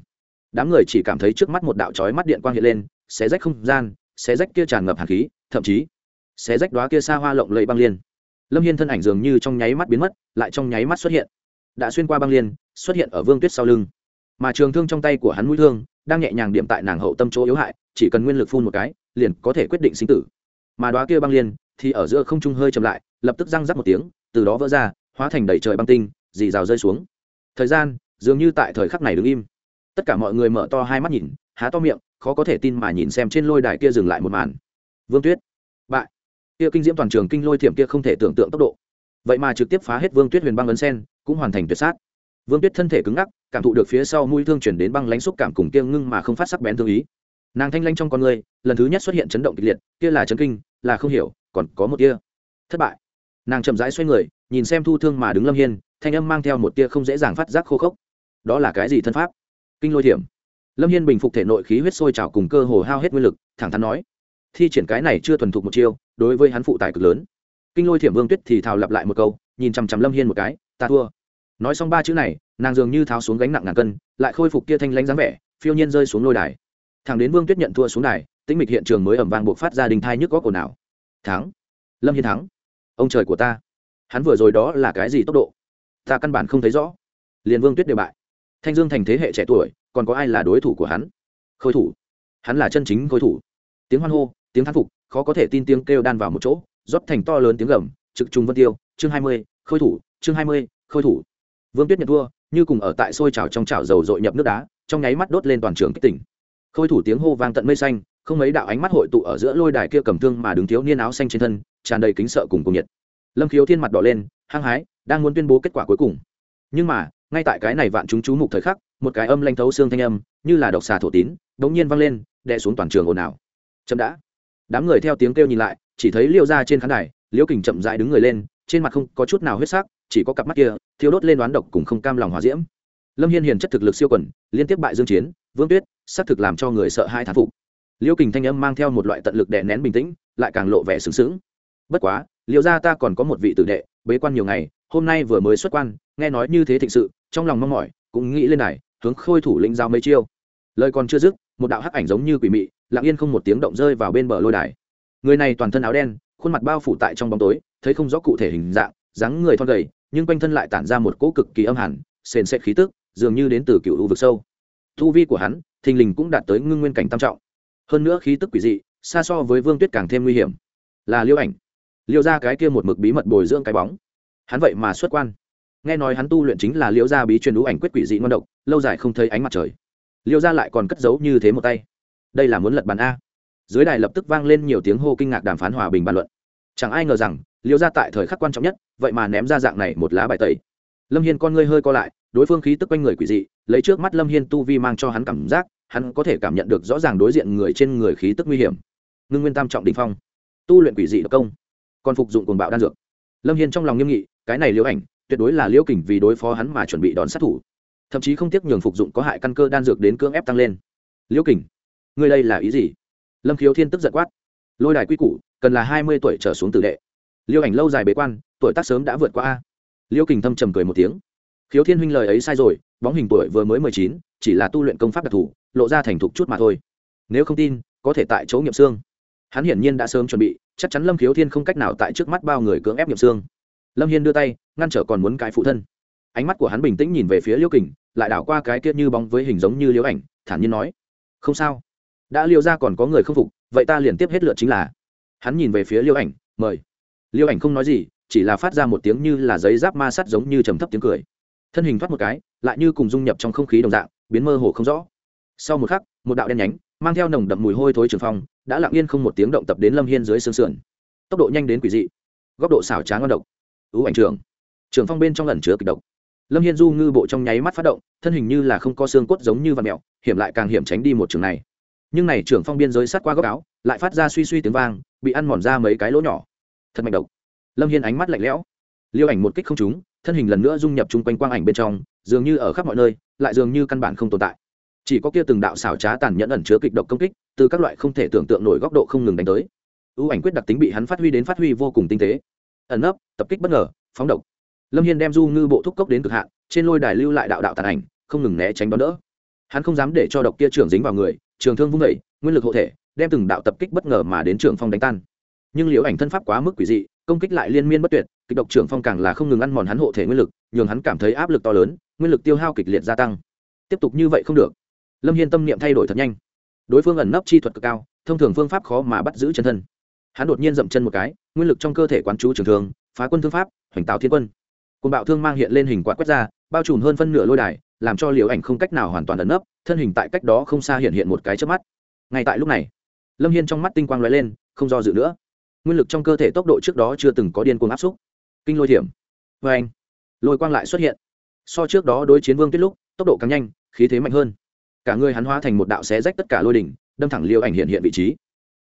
Đám người chỉ cảm thấy trước mắt một đạo trói mắt điện quang hiện lên, xé rách không gian, xé rách kia tràn ngập hạt khí, thậm chí xé rách đoá kia xa hoa lộng lẫy băng liên lâm hiên thân ảnh dường như trong nháy mắt biến mất, lại trong nháy mắt xuất hiện. Đã xuyên qua băng liên, xuất hiện ở vương tuyết sau lưng. Mà trường thương trong tay của hắn mũi thương, đang nhẹ nhàng điểm tại nàng hậu tâm chỗ yếu hại, chỉ cần nguyên lực phun một cái, liền có thể quyết định sinh tử. Mà đoá kia băng liên, thì ở giữa không trung hơi chậm lại, lập tức răng rắc một tiếng, từ đó vỡ ra, hóa thành đầy trời băng tinh, dì rào rơi xuống. Thời gian, dường như tại thời khắc này đứng im. Tất cả mọi người mở to hai mắt nhìn, há to miệng, khó có thể tin mà nhìn xem trên lôi đài kia dừng lại một màn. Vương tuyết, bại kia kinh diễm toàn trường kinh lôi thiểm kia không thể tưởng tượng tốc độ. Vậy mà trực tiếp phá hết vương tuyết huyền băng ấn sen, cũng hoàn thành tuyệt sát. Vương tuyết thân thể cứng ngắc, cảm thụ được phía sau mũi thương chuyển đến băng lãnh xúc cảm cùng kia ngưng mà không phát sắc bén thương ý. Nàng thanh lanh trong con người, lần thứ nhất xuất hiện chấn động kịch liệt, kia là chấn kinh, là không hiểu, còn có một kia thất bại. Nàng chậm rãi xoay người, nhìn xem thu thương mà đứng lâm hiên, thanh âm mang theo một tia không dễ dàng phát giác khô khốc. Đó là cái gì thân pháp? Kinh lôi thiểm. Lâm hiên bình phục thể nội khí huyết sôi trào cùng cơ hồ hao hết nguyên lực, thẳng thắn nói thi triển cái này chưa thuần thục một chiêu, đối với hắn phụ tài cực lớn. Kinh lôi thiểm vương tuyết thì thào lặp lại một câu, nhìn chằm chằm lâm hiên một cái, ta thua. Nói xong ba chữ này, nàng dường như tháo xuống gánh nặng ngàn cân, lại khôi phục kia thanh lãnh dáng vẻ, phiêu nhiên rơi xuống lôi đài. Thằng đến vương tuyết nhận thua xuống đài, tĩnh mịch hiện trường mới ẩm vang buộc phát ra đình thai nhức có cổ nào thắng. Lâm hiên thắng. Ông trời của ta. Hắn vừa rồi đó là cái gì tốc độ? Ta căn bản không thấy rõ. Liền vương tuyết đều bại. Thanh dương thành thế hệ trẻ tuổi, còn có ai là đối thủ của hắn? Khôi thủ. Hắn là chân chính khôi thủ tiếng hoan hô, tiếng thán phục, khó có thể tin tiếng kêu đan vào một chỗ, rót thành to lớn tiếng gầm, trực trùng vân tiêu, chương hai mươi, khôi thủ, chương hai mươi, khôi thủ. Vương tuyết nhận thua, như cùng ở tại sôi trào trong chảo dầu dội nhập nước đá, trong nháy mắt đốt lên toàn trường kích tỉnh. Khôi thủ tiếng hô vang tận mây xanh, không mấy đạo ánh mắt hội tụ ở giữa lôi đài kia cầm thương mà đứng thiếu niên áo xanh trên thân, tràn đầy kính sợ cùng cùng nhiệt. Lâm khiếu thiên mặt đỏ lên, hăng hái, đang muốn tuyên bố kết quả cuối cùng. Nhưng mà, ngay tại cái này vạn chúng chú mục thời khắc, một cái âm lanh thấu xương thanh âm, như là độc xà thổ tín đống nhiên vang lên, đè xuống toàn trường ồn ào chậm đã. Đám người theo tiếng kêu nhìn lại, chỉ thấy liêu ra trên khán đài liễu kình chậm dại đứng người lên, trên mặt không có chút nào huyết sắc, chỉ có cặp mắt kia thiếu đốt lên đoán độc cùng không cam lòng hòa diễm. Lâm hiên hiền chất thực lực siêu quẩn liên tiếp bại dương chiến, vương tuyết, xác thực làm cho người sợ hai thán phục. Liễu kình thanh âm mang theo một loại tận lực đè nén bình tĩnh, lại càng lộ vẻ sướng sướng bất quá liệu ra ta còn có một vị tử đệ, bế quan nhiều ngày, hôm nay vừa mới xuất quan, nghe nói như thế thịnh sự, trong lòng mong mỏi, cũng nghĩ lên này, hướng khôi thủ lĩnh giao mấy chiêu. Lời còn chưa dứt, một đạo hắc ảnh giống như quỷ mị lặng yên không một tiếng động rơi vào bên bờ lôi đài. Người này toàn thân áo đen, khuôn mặt bao phủ tại trong bóng tối, thấy không rõ cụ thể hình dạng, dáng người thon gầy, nhưng quanh thân lại tản ra một cỗ cực kỳ âm hẳn, sền sệt khí tức, dường như đến từ cựu u vực sâu. Thu vi của hắn, thình lình cũng đạt tới ngưng nguyên cảnh tam trọng. Hơn nữa khí tức quỷ dị, xa so với vương tuyết càng thêm nguy hiểm. Là liêu ảnh. Liêu ra cái kia một mực bí mật bồi dưỡng cái bóng. Hắn vậy mà xuất quan. Nghe nói hắn tu luyện chính là Liêu gia bí truyền đũ ảnh quyết quỷ dị ngon độc, lâu dài không thấy ánh mặt trời. Liêu gia lại còn cất giấu như thế một tay đây là muốn lật bàn a. Dưới đài lập tức vang lên nhiều tiếng hô kinh ngạc đàm phán hòa bình bàn luận. Chẳng ai ngờ rằng liễu gia tại thời khắc quan trọng nhất, vậy mà ném ra dạng này một lá bài tẩy. Lâm hiên con ngươi hơi co lại, đối phương khí tức quanh người quỷ dị, lấy trước mắt lâm hiên tu vi mang cho hắn cảm giác, hắn có thể cảm nhận được rõ ràng đối diện người trên người khí tức nguy hiểm. Ngưng nguyên tam trọng đình phong. Tu luyện quỷ dị độc công. Còn phục dụng cồn bạo đan dược. Lâm hiên trong lòng nghiêm nghị, cái này liễu ảnh, tuyệt đối là liễu kình vì đối phó hắn mà chuẩn bị đón sát thủ. Thậm chí không tiếc nhường phục dụng có hại căn cơ đan dược đến cưỡng ép tăng lên. Liễu kình ngươi đây là ý gì? Lâm khiếu thiên tức giận quát. Lôi đài quy củ, cần là hai mươi tuổi trở xuống tử đệ. Liêu ảnh lâu dài bế quan, tuổi tác sớm đã vượt qua a. Liêu kình thâm trầm cười một tiếng. Khiếu thiên huynh lời ấy sai rồi, bóng hình tuổi vừa mới mười chín, chỉ là tu luyện công pháp đặc thù, lộ ra thành thục chút mà thôi. Nếu không tin, có thể tại chỗ nghiệm xương. Hắn hiển nhiên đã sớm chuẩn bị, chắc chắn lâm khiếu thiên không cách nào tại trước mắt bao người cưỡng ép nghiệm xương. Lâm hiên đưa tay, ngăn trở còn muốn cãi phụ thân. Ánh mắt của hắn bình tĩnh nhìn về phía liêu kình, lại đảo qua cái kia như bóng với hình giống như liêu ảnh, thản nhiên nói, không sao đã liêu ra còn có người không phục, vậy ta liền tiếp hết lượt chính là. Hắn nhìn về phía liêu ảnh, mời. Liêu ảnh không nói gì, chỉ là phát ra một tiếng như là giấy giáp ma sắt giống như trầm thấp tiếng cười. Thân hình thoát một cái, lại như cùng dung nhập trong không khí đồng dạng, biến mơ hồ không rõ. Sau một khắc, một đạo đen nhánh, mang theo nồng đậm mùi hôi thối trường phong, đã lặng yên không một tiếng động tập đến lâm hiên dưới xương sườn. Tốc độ nhanh đến quỷ dị. Góc độ xảo trá ngon độc. Ưu ảnh trường trường phong bên trong lần chứa kịch độc. Lâm hiên du ngư bộ trong nháy mắt phát động, thân hình như là không có xương cốt giống như vạt mẹo, hiểm lại càng hiểm tránh đi một trường này nhưng này trưởng phong biên giới sát qua góc áo, lại phát ra suy suy tiếng vang, bị ăn mòn ra mấy cái lỗ nhỏ. Thật mạnh độc. Lâm hiên ánh mắt lạnh lẽo. Liêu ảnh một kích không trúng, thân hình lần nữa dung nhập chung quanh quang ảnh bên trong, dường như ở khắp mọi nơi, lại dường như căn bản không tồn tại. Chỉ có kia từng đạo xảo trá tàn nhẫn ẩn chứa kịch độc công kích, từ các loại không thể tưởng tượng nổi góc độ không ngừng đánh tới. Ưu ảnh quyết đặc tính bị hắn phát huy đến phát huy vô cùng tinh tế. Ẩn nấp, tập kích bất ngờ, phóng độc. Lâm hiên đem du ngư bộ thúc cốc đến cực hạn, trên lôi đài lưu lại đạo đạo tàn ảnh, không ngừng né tránh đón đỡ. Hắn không dám để cho độc kia trưởng dính vào người trường thương vung vẩy, nguyên lực hộ thể, đem từng đạo tập kích bất ngờ mà đến trường phong đánh tan. Nhưng liễu ảnh thân pháp quá mức quỷ dị, công kích lại liên miên bất tuyệt, kịch độc trưởng phong càng là không ngừng ăn mòn hắn hộ thể nguyên lực, nhường hắn cảm thấy áp lực to lớn, nguyên lực tiêu hao kịch liệt gia tăng. Tiếp tục như vậy không được. Lâm hiên tâm niệm thay đổi thật nhanh. Đối phương ẩn nấp chi thuật cực cao, thông thường phương pháp khó mà bắt giữ chân thân. Hắn đột nhiên dậm chân một cái, nguyên lực trong cơ thể quán chú trường thường phá quân thương pháp, hoành tạo thiên quân. Côn bạo thương mang hiện lên hình quạt quét ra bao trùm hơn phân nửa lôi đài, làm cho liều ảnh không cách nào hoàn toàn ẩn nấp, thân hình tại cách đó không xa hiện hiện một cái trước mắt. Ngay tại lúc này, lâm hiên trong mắt tinh quang lóe lên, không do dự nữa. Nguyên lực trong cơ thể tốc độ trước đó chưa từng có điên cuồng áp xúc. Kinh lôi thiểm. Vê anh, lôi quang lại xuất hiện. So trước đó đối chiến vương tuyết lúc, tốc độ càng nhanh, khí thế mạnh hơn. Cả người hắn hóa thành một đạo xé rách tất cả lôi đỉnh, đâm thẳng liêu ảnh hiện hiện vị trí.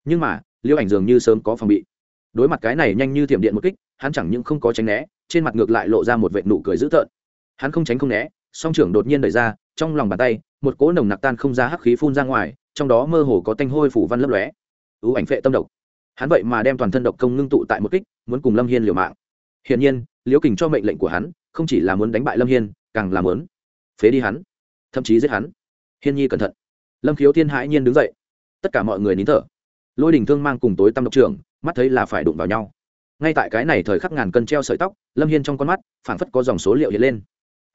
Nhưng mà liêu ảnh dường như sớm có phòng bị. Đối mặt cái này nhanh như thiểm điện một kích, hắn chẳng những không có tránh né, trên mặt ngược lại lộ ra một vệ nụ cười dữ tợn hắn không tránh không né, song trưởng đột nhiên đẩy ra, trong lòng bàn tay, một cỗ nồng nặc tan không ra hắc khí phun ra ngoài, trong đó mơ hồ có tanh hôi phủ văn lấp lóe. Ưu ảnh phệ tâm độc. Hắn vậy mà đem toàn thân độc công ngưng tụ tại một kích, muốn cùng lâm hiên liều mạng. Hiển nhiên, liễu kình cho mệnh lệnh của hắn, không chỉ là muốn đánh bại lâm hiên, càng là muốn phế đi hắn, thậm chí giết hắn. Hiên nhi cẩn thận. Lâm khiếu thiên hãi nhiên đứng dậy. Tất cả mọi người nín thở. Lôi đình thương mang cùng tối tăm độc trưởng, mắt thấy là phải đụng vào nhau. Ngay tại cái này thời khắc ngàn cân treo sợi tóc, lâm hiên trong con mắt phảng phất có dòng số liệu hiện lên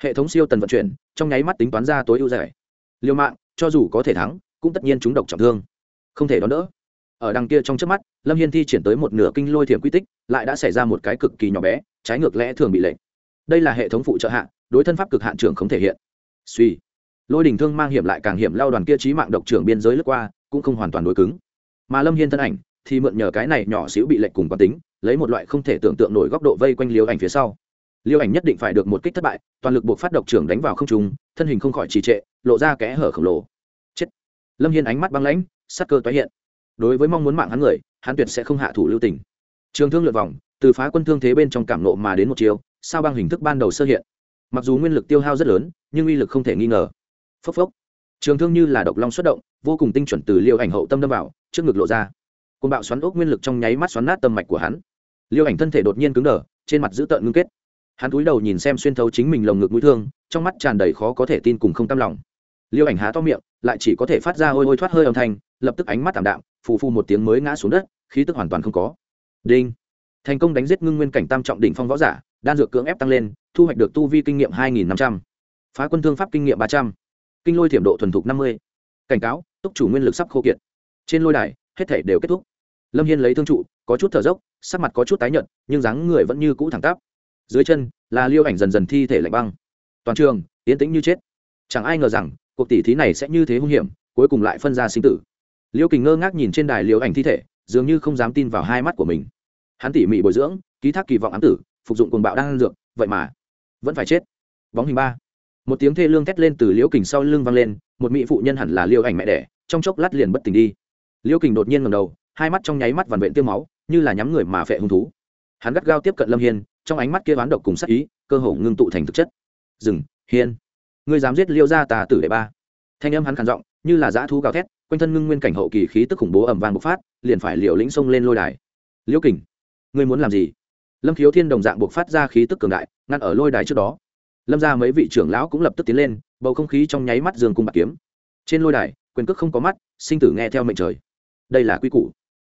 hệ thống siêu tần vận chuyển, trong nháy mắt tính toán ra tối ưu rẻ liều mạng, cho dù có thể thắng, cũng tất nhiên chúng độc trọng thương. Không thể đón đỡ. Ở đằng kia trong trước mắt, lâm hiên thi triển tới một nửa kinh lôi thiểm quy tích, lại đã xảy ra một cái cực kỳ nhỏ bé, trái ngược lẽ thường bị lệnh. Đây là hệ thống phụ trợ hạ, đối thân pháp cực hạn trưởng không thể hiện. Suy. Lôi đình thương mang hiểm lại càng hiểm lao đoàn kia trí mạng độc trưởng biên giới lướt qua, cũng không hoàn toàn đối cứng. Mà lâm hiên thân ảnh, thì mượn nhờ cái này nhỏ xíu bị lệnh cùng quán tính, lấy một loại không thể tưởng tượng nổi góc độ vây quanh liều ảnh phía sau liêu ảnh nhất định phải được một kích thất bại, toàn lực buộc phát độc trưởng đánh vào không trùng thân hình không khỏi trì trệ, lộ ra kẽ hở khổng lồ. Chết. Lâm hiên ánh mắt băng lãnh, sắc cơ tái hiện. Đối với mong muốn mạng hắn người, hắn tuyệt sẽ không hạ thủ lưu tình. Trường thương lượt vòng, từ phá quân thương thế bên trong cảm nộ mà đến một chiều sao băng hình thức ban đầu sơ hiện. Mặc dù nguyên lực tiêu hao rất lớn, nhưng uy lực không thể nghi ngờ. Phốc phốc. Trường thương như là độc long xuất động, vô cùng tinh chuẩn từ liêu ảnh hậu tâm đâm vào, trước ngực lộ ra. Côn bạo xoắn ốc nguyên lực trong nháy mắt xoắn nát tâm mạch của hắn. Liêu ảnh thân thể đột nhiên cứng đờ, trên mặt dữ tợn ngưng kết hắn cúi đầu nhìn xem xuyên thấu chính mình lồng ngực mũi thương, trong mắt tràn đầy khó có thể tin cùng không tâm lòng. Liêu ảnh há to miệng, lại chỉ có thể phát ra hôi hôi thoát hơi âm thanh, lập tức ánh mắt tảm đạm, phù phù một tiếng mới ngã xuống đất, khí tức hoàn toàn không có. Đinh! Thành công đánh giết ngưng nguyên cảnh tam trọng đỉnh phong võ giả, đan dược cưỡng ép tăng lên, thu hoạch được tu vi kinh nghiệm hai nghìn năm trăm, phá quân thương pháp kinh nghiệm ba trăm, kinh lôi thiểm độ thuần thục năm mươi. Cảnh cáo, túc chủ nguyên lực sắp khô kiệt. Trên lôi đài, hết thể đều kết thúc. Lâm hiên lấy thương trụ, có chút thở dốc, sắc mặt có chút tái nhợt, nhưng dáng người vẫn như cũ thẳng tắp dưới chân là liêu ảnh dần dần thi thể lạnh băng. Toàn trường, yên tĩnh như chết. Chẳng ai ngờ rằng, cuộc tỷ thí này sẽ như thế hung hiểm, cuối cùng lại phân ra sinh tử. Liêu kình ngơ ngác nhìn trên đài liêu ảnh thi thể, dường như không dám tin vào hai mắt của mình. Hắn tỉ mỉ bồi dưỡng, ký thác kỳ vọng ám tử, phục dụng cuồng bạo đang dược, vậy mà vẫn phải chết. Bóng hình ba. Một tiếng thê lương thét lên từ liễu kình sau lưng vang lên, một mỹ phụ nhân hẳn là liêu ảnh mẹ đẻ, trong chốc lát liền bất tỉnh đi. Liễu kình đột nhiên ngầm đầu, hai mắt trong nháy mắt vằn vện tiêu máu, như là nhắm người mà phệ hung thú. Hắn gắt gao tiếp cận lâm hiên trong ánh mắt kia oán độc cùng sắc ý, cơ hồ ngưng tụ thành thực chất. Dừng, hiên. Ngươi dám giết liêu ra tà tử đệ ba. Thanh âm hắn khản giọng, như là dã thú gào thét, quanh thân ngưng nguyên cảnh hậu kỳ khí tức khủng bố ẩm vàng bộc phát, liền phải liều lĩnh xông lên lôi đài. Liễu kình, ngươi muốn làm gì? Lâm khiếu thiên đồng dạng bộc phát ra khí tức cường đại, ngăn ở lôi đài trước đó. Lâm ra mấy vị trưởng lão cũng lập tức tiến lên, bầu không khí trong nháy mắt dương cung bạc kiếm. Trên lôi đài, quyền cước không có mắt, sinh tử nghe theo mệnh trời. Đây là quy củ.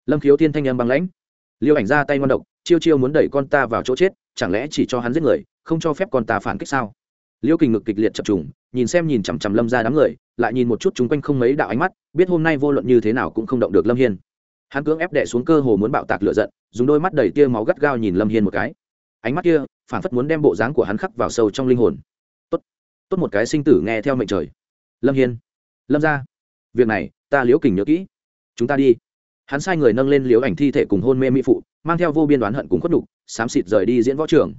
Lâm khiếu thiên thanh âm băng lãnh. Liêu ảnh ra tay ngon độc chiêu chiêu muốn đẩy con ta vào chỗ chết, chẳng lẽ chỉ cho hắn giết người, không cho phép con ta phản kích sao? Liêu kình ngực kịch liệt chập trùng, nhìn xem nhìn chằm chằm lâm ra đám người, lại nhìn một chút chung quanh không mấy đạo ánh mắt, biết hôm nay vô luận như thế nào cũng không động được lâm hiên. Hắn cưỡng ép đệ xuống cơ hồ muốn bạo tạc lửa giận, dùng đôi mắt đầy tia máu gắt gao nhìn lâm hiên một cái. Ánh mắt kia, phản phất muốn đem bộ dáng của hắn khắc vào sâu trong linh hồn. Tốt tốt một cái sinh tử nghe theo mệnh trời. Lâm hiên, lâm ra việc này ta liễu kình nhớ kỹ. Chúng ta đi hắn sai người nâng lên liếu ảnh thi thể cùng hôn mê mỹ phụ, mang theo vô biên đoán hận cùng khuất đục xám xịt rời đi diễn võ trường.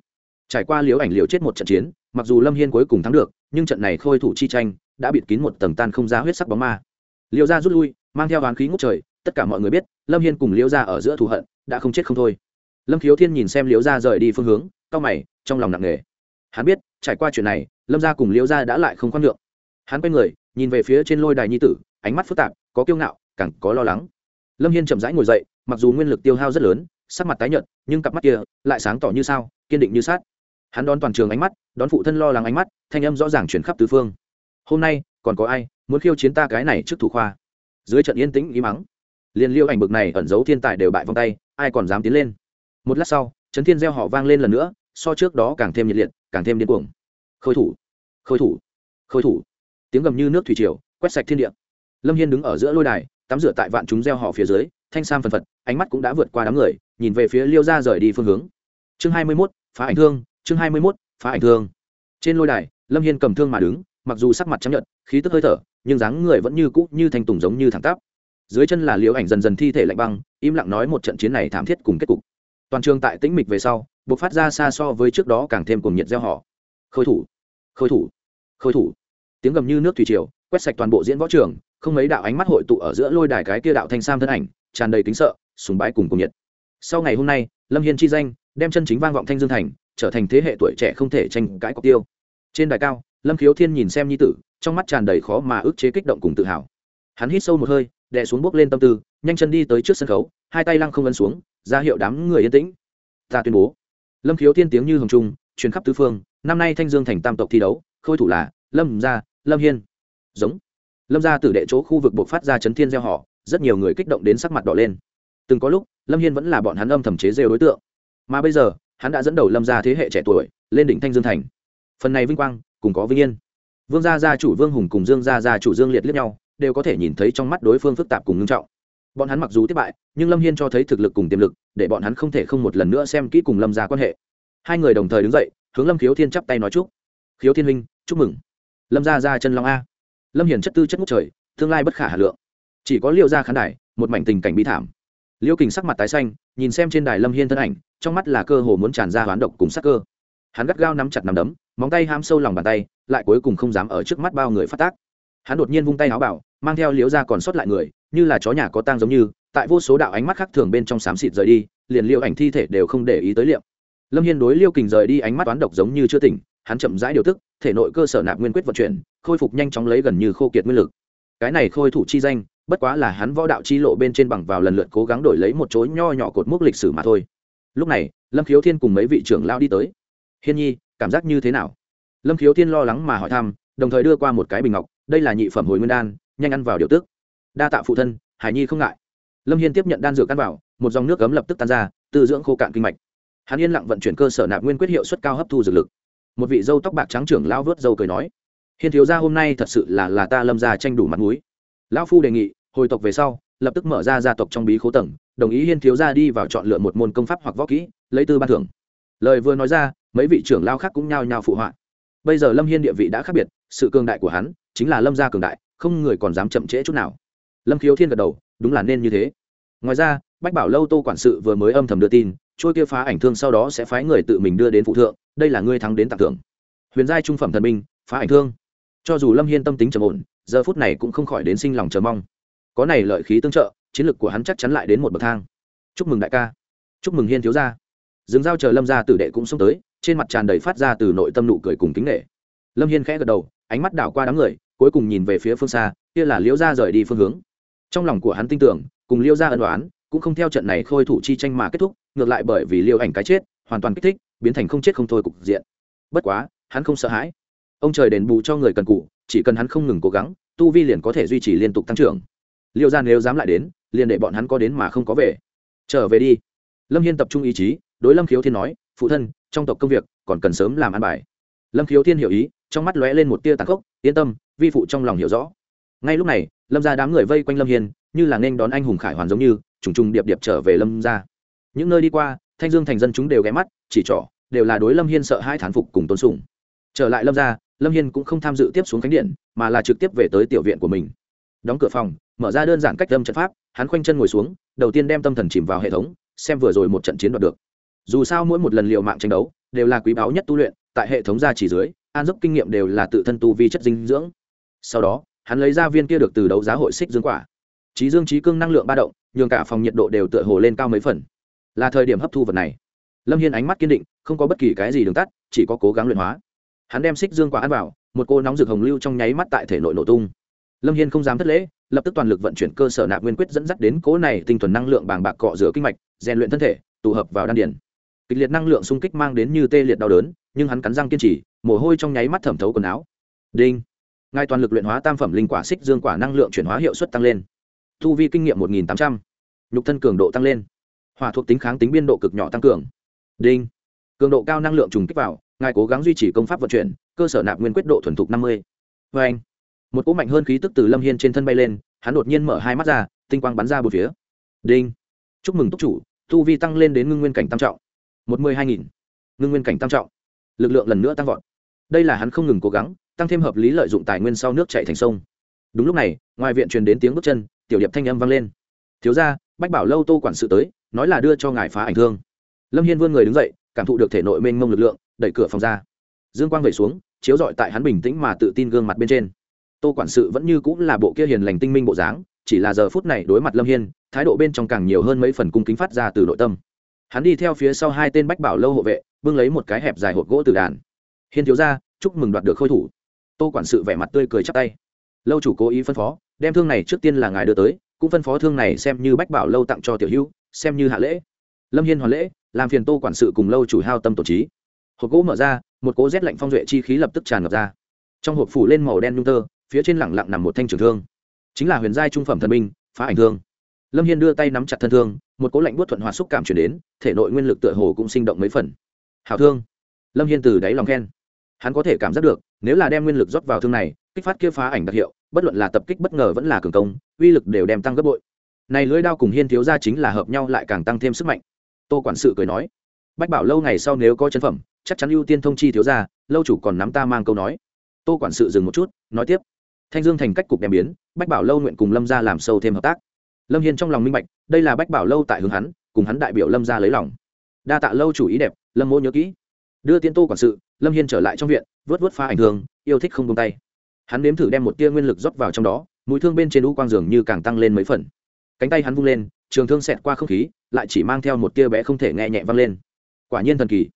Trải qua liếu ảnh liều chết một trận chiến, mặc dù lâm hiên cuối cùng thắng được, nhưng trận này khôi thủ chi tranh đã bịt kín một tầng tan không giá huyết sắc bóng ma. Liêu gia rút lui, mang theo đoán khí ngốc trời, tất cả mọi người biết, lâm hiên cùng liễu gia ở giữa thù hận, đã không chết không thôi. Lâm khiếu thiên nhìn xem liễu gia rời đi phương hướng cao mày, trong lòng nặng nề. Hắn biết, trải qua chuyện này, lâm gia cùng liễu gia đã lại không khoan nhượng. Hắn quay người, nhìn về phía trên lôi đài nhi tử, ánh mắt phức tạp, có kiêu ngạo, càng có lo lắng lâm hiên chậm rãi ngồi dậy, mặc dù nguyên lực tiêu hao rất lớn, sắc mặt tái nhợt, nhưng cặp mắt kia lại sáng tỏ như sao, kiên định như sát hắn đón toàn trường ánh mắt, đón phụ thân lo lắng ánh mắt, thanh âm rõ ràng chuyển khắp tứ phương. Hôm nay, còn có ai muốn khiêu chiến ta cái này trước thủ khoa? Dưới trận yên tĩnh ý mắng liền liêu ảnh bực này ẩn giấu thiên tài đều bại vòng tay, ai còn dám tiến lên? Một lát sau, trấn thiên gieo họ vang lên lần nữa, so trước đó càng thêm nhiệt liệt, càng thêm điên cuồng. Khôi thủ khôi thủ khôi thủ. Tiếng gầm như nước thủy triều, quét sạch thiên địa. Lâm hiên đứng ở giữa lôi đài tắm rửa tại vạn chúng gieo họ phía dưới, thanh sam phần phật, ánh mắt cũng đã vượt qua đám người, nhìn về phía liêu ra rời đi phương hướng. Chương hai mươi mốt, phá ảnh thương, chương hai mươi mốt, phá ảnh thương. Trên lôi đài, lâm hiên cầm thương mà đứng, mặc dù sắc mặt chấp nhận khí tức hơi thở, nhưng dáng người vẫn như cũ như thanh tùng giống như thẳng tắp. Dưới chân là liễu ảnh dần dần thi thể lạnh băng, im lặng nói một trận chiến này thảm thiết cùng kết cục. Toàn trường tại tĩnh mịch về sau buộc phát ra xa so với trước đó càng thêm cùng nhiệt gieo họ. Khôi thủ khôi thủ khôi thủ. Tiếng gầm như nước thủy triều, quét sạch toàn bộ diễn võ trường không mấy đạo ánh mắt hội tụ ở giữa lôi đài cái kia đạo thanh sam thân ảnh, tràn đầy kính sợ, sùng bái cùng cùng nhiệt. Sau ngày hôm nay, lâm hiên chi danh, đem chân chính vang vọng thanh dương thành, trở thành thế hệ tuổi trẻ không thể tranh cãi cọc tiêu. Trên đài cao, lâm khiếu thiên nhìn xem nhi tử, trong mắt tràn đầy khó mà ức chế kích động cùng tự hào. Hắn hít sâu một hơi, đè xuống bước lên tâm tư, nhanh chân đi tới trước sân khấu, hai tay lăng không ấn xuống, ra hiệu đám người yên tĩnh. Ta tuyên bố. Lâm khiếu thiên tiếng như hồng trung, truyền khắp tứ phương, năm nay thanh dương thành tam tộc thi đấu, khôi thủ là lâm gia, lâm hiên. Giống lâm gia tử đệ chỗ khu vực buộc phát ra chấn thiên gieo họ, rất nhiều người kích động đến sắc mặt đỏ lên. Từng có lúc, lâm hiên vẫn là bọn hắn âm thầm chế rêu đối tượng. Mà bây giờ, hắn đã dẫn đầu lâm gia thế hệ trẻ tuổi lên đỉnh thanh dương thành. Phần này vinh quang, cùng có vinh yên. Vương gia gia chủ vương hùng cùng dương gia gia chủ dương liệt liếc nhau, đều có thể nhìn thấy trong mắt đối phương phức tạp cùng ngưng trọng. Bọn hắn mặc dù thất bại, nhưng lâm hiên cho thấy thực lực cùng tiềm lực, để bọn hắn không thể không một lần nữa xem kỹ cùng lâm gia quan hệ. Hai người đồng thời đứng dậy, hướng lâm khiếu thiên chắp tay nói chúc. Khiếu thiên huynh, chúc mừng. Lâm gia ra chân long a lâm hiền chất tư chất ngút trời, tương lai bất khả hà lượng. Chỉ có liêu ra khán đài, một mảnh tình cảnh bi thảm. Liêu kình sắc mặt tái xanh, nhìn xem trên đài lâm hiên thân ảnh, trong mắt là cơ hồ muốn tràn ra hoán độc cùng sắc cơ. Hắn gắt gao nắm chặt nắm đấm, móng tay ham sâu lòng bàn tay, lại cuối cùng không dám ở trước mắt bao người phát tác. Hắn đột nhiên vung tay áo bảo, mang theo liễu ra còn sót lại người, như là chó nhà có tang giống như, tại vô số đạo ánh mắt khác thường bên trong xám xịt rời đi, liền liễu ảnh thi thể đều không để ý tới liệu. Lâm hiên đối liêu kình rời đi ánh mắt toán độc giống như chưa tỉnh, hắn chậm rãi điều tức, thể nội cơ sở nạp nguyên quyết vận chuyển khôi phục nhanh chóng lấy gần như khô kiệt nguyên lực. Cái này khôi thủ chi danh, bất quá là hắn võ đạo chi lộ bên trên bằng vào lần lượt cố gắng đổi lấy một chối nho nhỏ cột mốc lịch sử mà thôi. Lúc này, lâm khiếu thiên cùng mấy vị trưởng lao đi tới. Hiên nhi, cảm giác như thế nào? Lâm khiếu thiên lo lắng mà hỏi thăm, đồng thời đưa qua một cái bình ngọc, đây là nhị phẩm hồi nguyên đan, nhanh ăn vào điều tức. Đa tạ phụ thân, hải nhi không ngại. Lâm hiên tiếp nhận đan dược ăn vào, một dòng nước cấm lập tức tan ra tự dưỡng khô cạn kinh mạch. Hắn yên lặng vận chuyển cơ sở nạp nguyên quyết hiệu suất cao hấp thu dược lực. Một vị dâu tóc bạc trắng trưởng lao vớt dâu cười nói hiên thiếu gia hôm nay thật sự là là ta lâm ra tranh đủ mặt mũi. Lão phu đề nghị, hồi tộc về sau, lập tức mở ra gia tộc trong bí khố tầng, đồng ý hiên thiếu gia đi vào chọn lựa một môn công pháp hoặc võ kỹ, lấy tư ban thưởng. Lời vừa nói ra, mấy vị trưởng lao khác cũng nhao nhao phụ họa. Bây giờ lâm hiên địa vị đã khác biệt, sự cường đại của hắn chính là lâm gia cường đại, không người còn dám chậm trễ chút nào. Lâm khiếu thiên gật đầu, đúng là nên như thế. Ngoài ra, bách bảo lâu tô quản sự vừa mới âm thầm đưa tin trôi kia phá ảnh thương sau đó sẽ phái người tự mình đưa đến phụ thượng, đây là ngươi thắng đến tặng thưởng. Huyền giai trung phẩm thần minh phá ảnh thương cho dù lâm hiên tâm tính trầm ổn, giờ phút này cũng không khỏi đến sinh lòng chờ mong. Có này lợi khí tương trợ, chiến lược của hắn chắc chắn lại đến một bậc thang. Chúc mừng đại ca. Chúc mừng hiên thiếu gia. Dừng dao chờ lâm gia tử đệ cũng xông tới, trên mặt tràn đầy phát ra từ nội tâm nụ cười cùng kính nghệ lâm hiên khẽ gật đầu, ánh mắt đảo qua đám người, cuối cùng nhìn về phía phương xa, kia là liễu gia rời đi phương hướng. Trong lòng của hắn tin tưởng, cùng liễu gia ân đoán cũng không theo trận này khôi thủ chi tranh mà kết thúc, ngược lại bởi vì liễu ảnh cái chết, hoàn toàn kích thích, biến thành không chết không thôi cục diện. Bất quá, hắn không sợ hãi ông trời đền bù cho người cần cụ chỉ cần hắn không ngừng cố gắng, tu vi liền có thể duy trì liên tục tăng trưởng. Liệu gia nếu dám lại đến, liền để bọn hắn có đến mà không có về. Trở về đi. Lâm hiên tập trung ý chí, đối lâm khiếu thiên nói, phụ thân, trong tộc công việc, còn cần sớm làm ăn bài. Lâm khiếu thiên hiểu ý, trong mắt lóe lên một tia tàn khốc, yên tâm, vi phụ trong lòng hiểu rõ. Ngay lúc này, lâm ra đám người vây quanh lâm hiên, như là nên đón anh hùng khải hoàn giống như, trùng trùng điệp điệp trở về lâm ra những nơi đi qua, thanh dương thành dân chúng đều ghé mắt, chỉ trỏ, đều là đối lâm hiên sợ hai thán phục cùng tôn sùng. Trở lại lâm ra lâm hiên cũng không tham dự tiếp xuống khánh điện, mà là trực tiếp về tới tiểu viện của mình. Đóng cửa phòng, mở ra đơn giản cách lâm trận pháp, hắn khoanh chân ngồi xuống, đầu tiên đem tâm thần chìm vào hệ thống, xem vừa rồi một trận chiến đoạt được. Dù sao mỗi một lần liệu mạng tranh đấu, đều là quý báu nhất tu luyện, tại hệ thống gia chỉ dưới, an dốc kinh nghiệm đều là tự thân tu vi chất dinh dưỡng. Sau đó, hắn lấy ra viên kia được từ đấu giá hội xích dương quả. Trí dương trí cương năng lượng ba động, nhường cả phòng nhiệt độ đều tựa hồ lên cao mấy phần. Là thời điểm hấp thu vật này. Lâm hiên ánh mắt kiên định, không có bất kỳ cái gì đường tắt, chỉ có cố gắng luyện hóa hắn đem xích dương quả ăn vào, một cô nóng rực hồng lưu trong nháy mắt tại thể nội nổ tung. Lâm hiên không dám thất lễ, lập tức toàn lực vận chuyển cơ sở nạp nguyên quyết dẫn dắt đến cố này tinh thuần năng lượng bàng bạc cọ rửa kinh mạch, rèn luyện thân thể, tụ hợp vào đan điển kịch liệt năng lượng xung kích mang đến như tê liệt đau đớn, nhưng hắn cắn răng kiên trì, mồ hôi trong nháy mắt thẩm thấu quần áo. Đinh! Ngài toàn lực luyện hóa tam phẩm linh quả xích dương quả năng lượng chuyển hóa hiệu suất tăng lên. Thu vi kinh nghiệm một nghìn tám trăm. Nhục thân cường độ tăng lên. Hỏa thuộc tính kháng tính biên độ cực nhỏ tăng cường. Đinh! Cường độ cao năng lượng trùng kích vào ngài cố gắng duy trì công pháp vận chuyển, cơ sở nạp nguyên quyết độ thuần thục năm mươi. Vê anh, một cỗ mạnh hơn khí tức từ lâm hiên trên thân bay lên, hắn đột nhiên mở hai mắt ra, tinh quang bắn ra một phía. Đinh. Chúc mừng túc chủ thu vi tăng lên đến ngưng nguyên cảnh tam trọng. Một mươi hai nghìn. Ngưng nguyên cảnh tam trọng. Lực lượng lần nữa tăng vọt. Đây là hắn không ngừng cố gắng, tăng thêm hợp lý lợi dụng tài nguyên sau nước chạy thành sông. Đúng lúc này, ngoài viện truyền đến tiếng bước chân, tiểu điệp thanh âm vang lên. Thiếu ra bách bảo lâu tô quản sự tới, nói là đưa cho ngài phá ảnh thương. Lâm hiên vươn người đứng dậy, cảm thụ được thể nội mênh mông lực lượng đẩy cửa phòng ra. Dương quang vẩy xuống, chiếu rọi tại hắn bình tĩnh mà tự tin gương mặt bên trên. Tô quản sự vẫn như cũng là bộ kia hiền lành tinh minh bộ dáng, chỉ là giờ phút này đối mặt lâm hiên, thái độ bên trong càng nhiều hơn mấy phần cung kính phát ra từ nội tâm. Hắn đi theo phía sau hai tên bách bảo lâu hộ vệ, bưng lấy một cái hẹp dài hộp gỗ từ đàn. Hiên thiếu ra chúc mừng đoạt được khôi thủ. Tô quản sự vẻ mặt tươi cười chắp tay. Lâu chủ cố ý phân phó, đem thương này trước tiên là ngài đưa tới, cũng phân phó thương này xem như bách bảo lâu tặng cho tiểu hữu, xem như hạ lễ. Lâm hiên hoàn lễ, làm phiền tô quản sự cùng lâu chủ hao tâm tổ trí hộp gỗ mở ra, một cỗ rét lạnh phong duệ chi khí lập tức tràn ngập ra. Trong hộp phủ lên màu đen nhung tơ, phía trên lẳng lặng nằm một thanh trường thương. Chính là huyền giai trung phẩm thần binh, phá ảnh thương. Lâm hiên đưa tay nắm chặt thân thương, một cỗ lạnh buốt thuận hòa xúc cảm chuyển đến, thể nội nguyên lực tựa hồ cũng sinh động mấy phần. Hảo thương. Lâm hiên từ đáy lòng khen. Hắn có thể cảm giác được, nếu là đem nguyên lực rót vào thương này, kích phát kia phá ảnh đặc hiệu, bất luận là tập kích bất ngờ vẫn là cường công, uy lực đều đem tăng gấp bội. Này lưỡi đao cùng hiên thiếu ra chính là hợp nhau lại càng tăng thêm sức mạnh. Tô quản sự cười nói, bách bảo lâu ngày sau nếu có chân phẩm chắc chắn ưu tiên thông chi thiếu ra lâu chủ còn nắm ta mang câu nói. Tô quản sự dừng một chút, nói tiếp. Thanh dương thành cách cục đem biến, bách bảo lâu nguyện cùng lâm ra làm sâu thêm hợp tác. Lâm hiên trong lòng minh bạch, đây là bách bảo lâu tại hướng hắn, cùng hắn đại biểu lâm ra lấy lòng. Đa tạ lâu chủ ý đẹp, lâm mô nhớ kỹ. Đưa tiến tô quản sự, lâm hiên trở lại trong viện, vớt vớt phá ảnh hưởng, yêu thích không tung tay. Hắn nếm thử đem một tia nguyên lực rót vào trong đó mũi thương bên trên u quang dường như càng tăng lên mấy phần. Cánh tay hắn vung lên, trường thương xẹt qua không khí, lại chỉ mang theo một tia bé không thể nghe nhẹ văng lên. Quả nhiên thần kỳ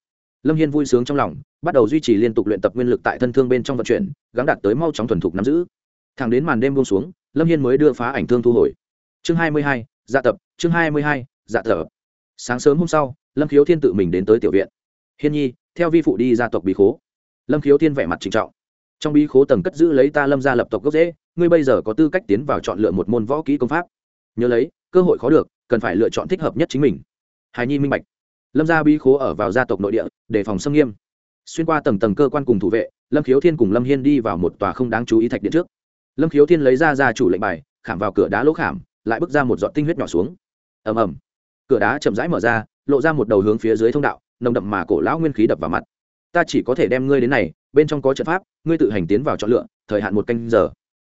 lâm hiên vui sướng trong lòng, bắt đầu duy trì liên tục luyện tập nguyên lực tại thân thương bên trong vận chuyển gắn đạt tới mau chóng thuần thục nắm giữ. Thẳng đến màn đêm buông xuống, lâm hiên mới đưa phá ảnh thương thu hồi. Chương hai mươi hai dạ tập, chương hai mươi hai dạ tập. Sáng sớm hôm sau, lâm khiếu thiên tự mình đến tới tiểu viện. Hiên nhi, theo vi phụ đi gia tộc bí khố. Lâm khiếu thiên vẻ mặt trịnh trọng. Trong bí khố tầng cất giữ lấy ta lâm gia lập tộc gốc dễ ngươi bây giờ có tư cách tiến vào chọn lựa một môn võ kỹ công pháp. Nhớ lấy, cơ hội khó được, cần phải lựa chọn thích hợp nhất chính mình. Hài nhi minh bạch lâm gia bí khố ở vào gia tộc nội địa, đề phòng xâm nghiêm. Xuyên qua tầng tầng cơ quan cùng thủ vệ, lâm khiếu thiên cùng lâm hiên đi vào một tòa không đáng chú ý thạch điện trước. Lâm khiếu thiên lấy ra gia chủ lệnh bài, khảm vào cửa đá lỗ khảm, lại bước ra một giọt tinh huyết nhỏ xuống. Ầm ầm. Cửa đá chậm rãi mở ra, lộ ra một đầu hướng phía dưới thông đạo, nồng đậm mà cổ lão nguyên khí đập vào mặt. Ta chỉ có thể đem ngươi đến này, bên trong có trận pháp, ngươi tự hành tiến vào chọn lựa, thời hạn một canh giờ.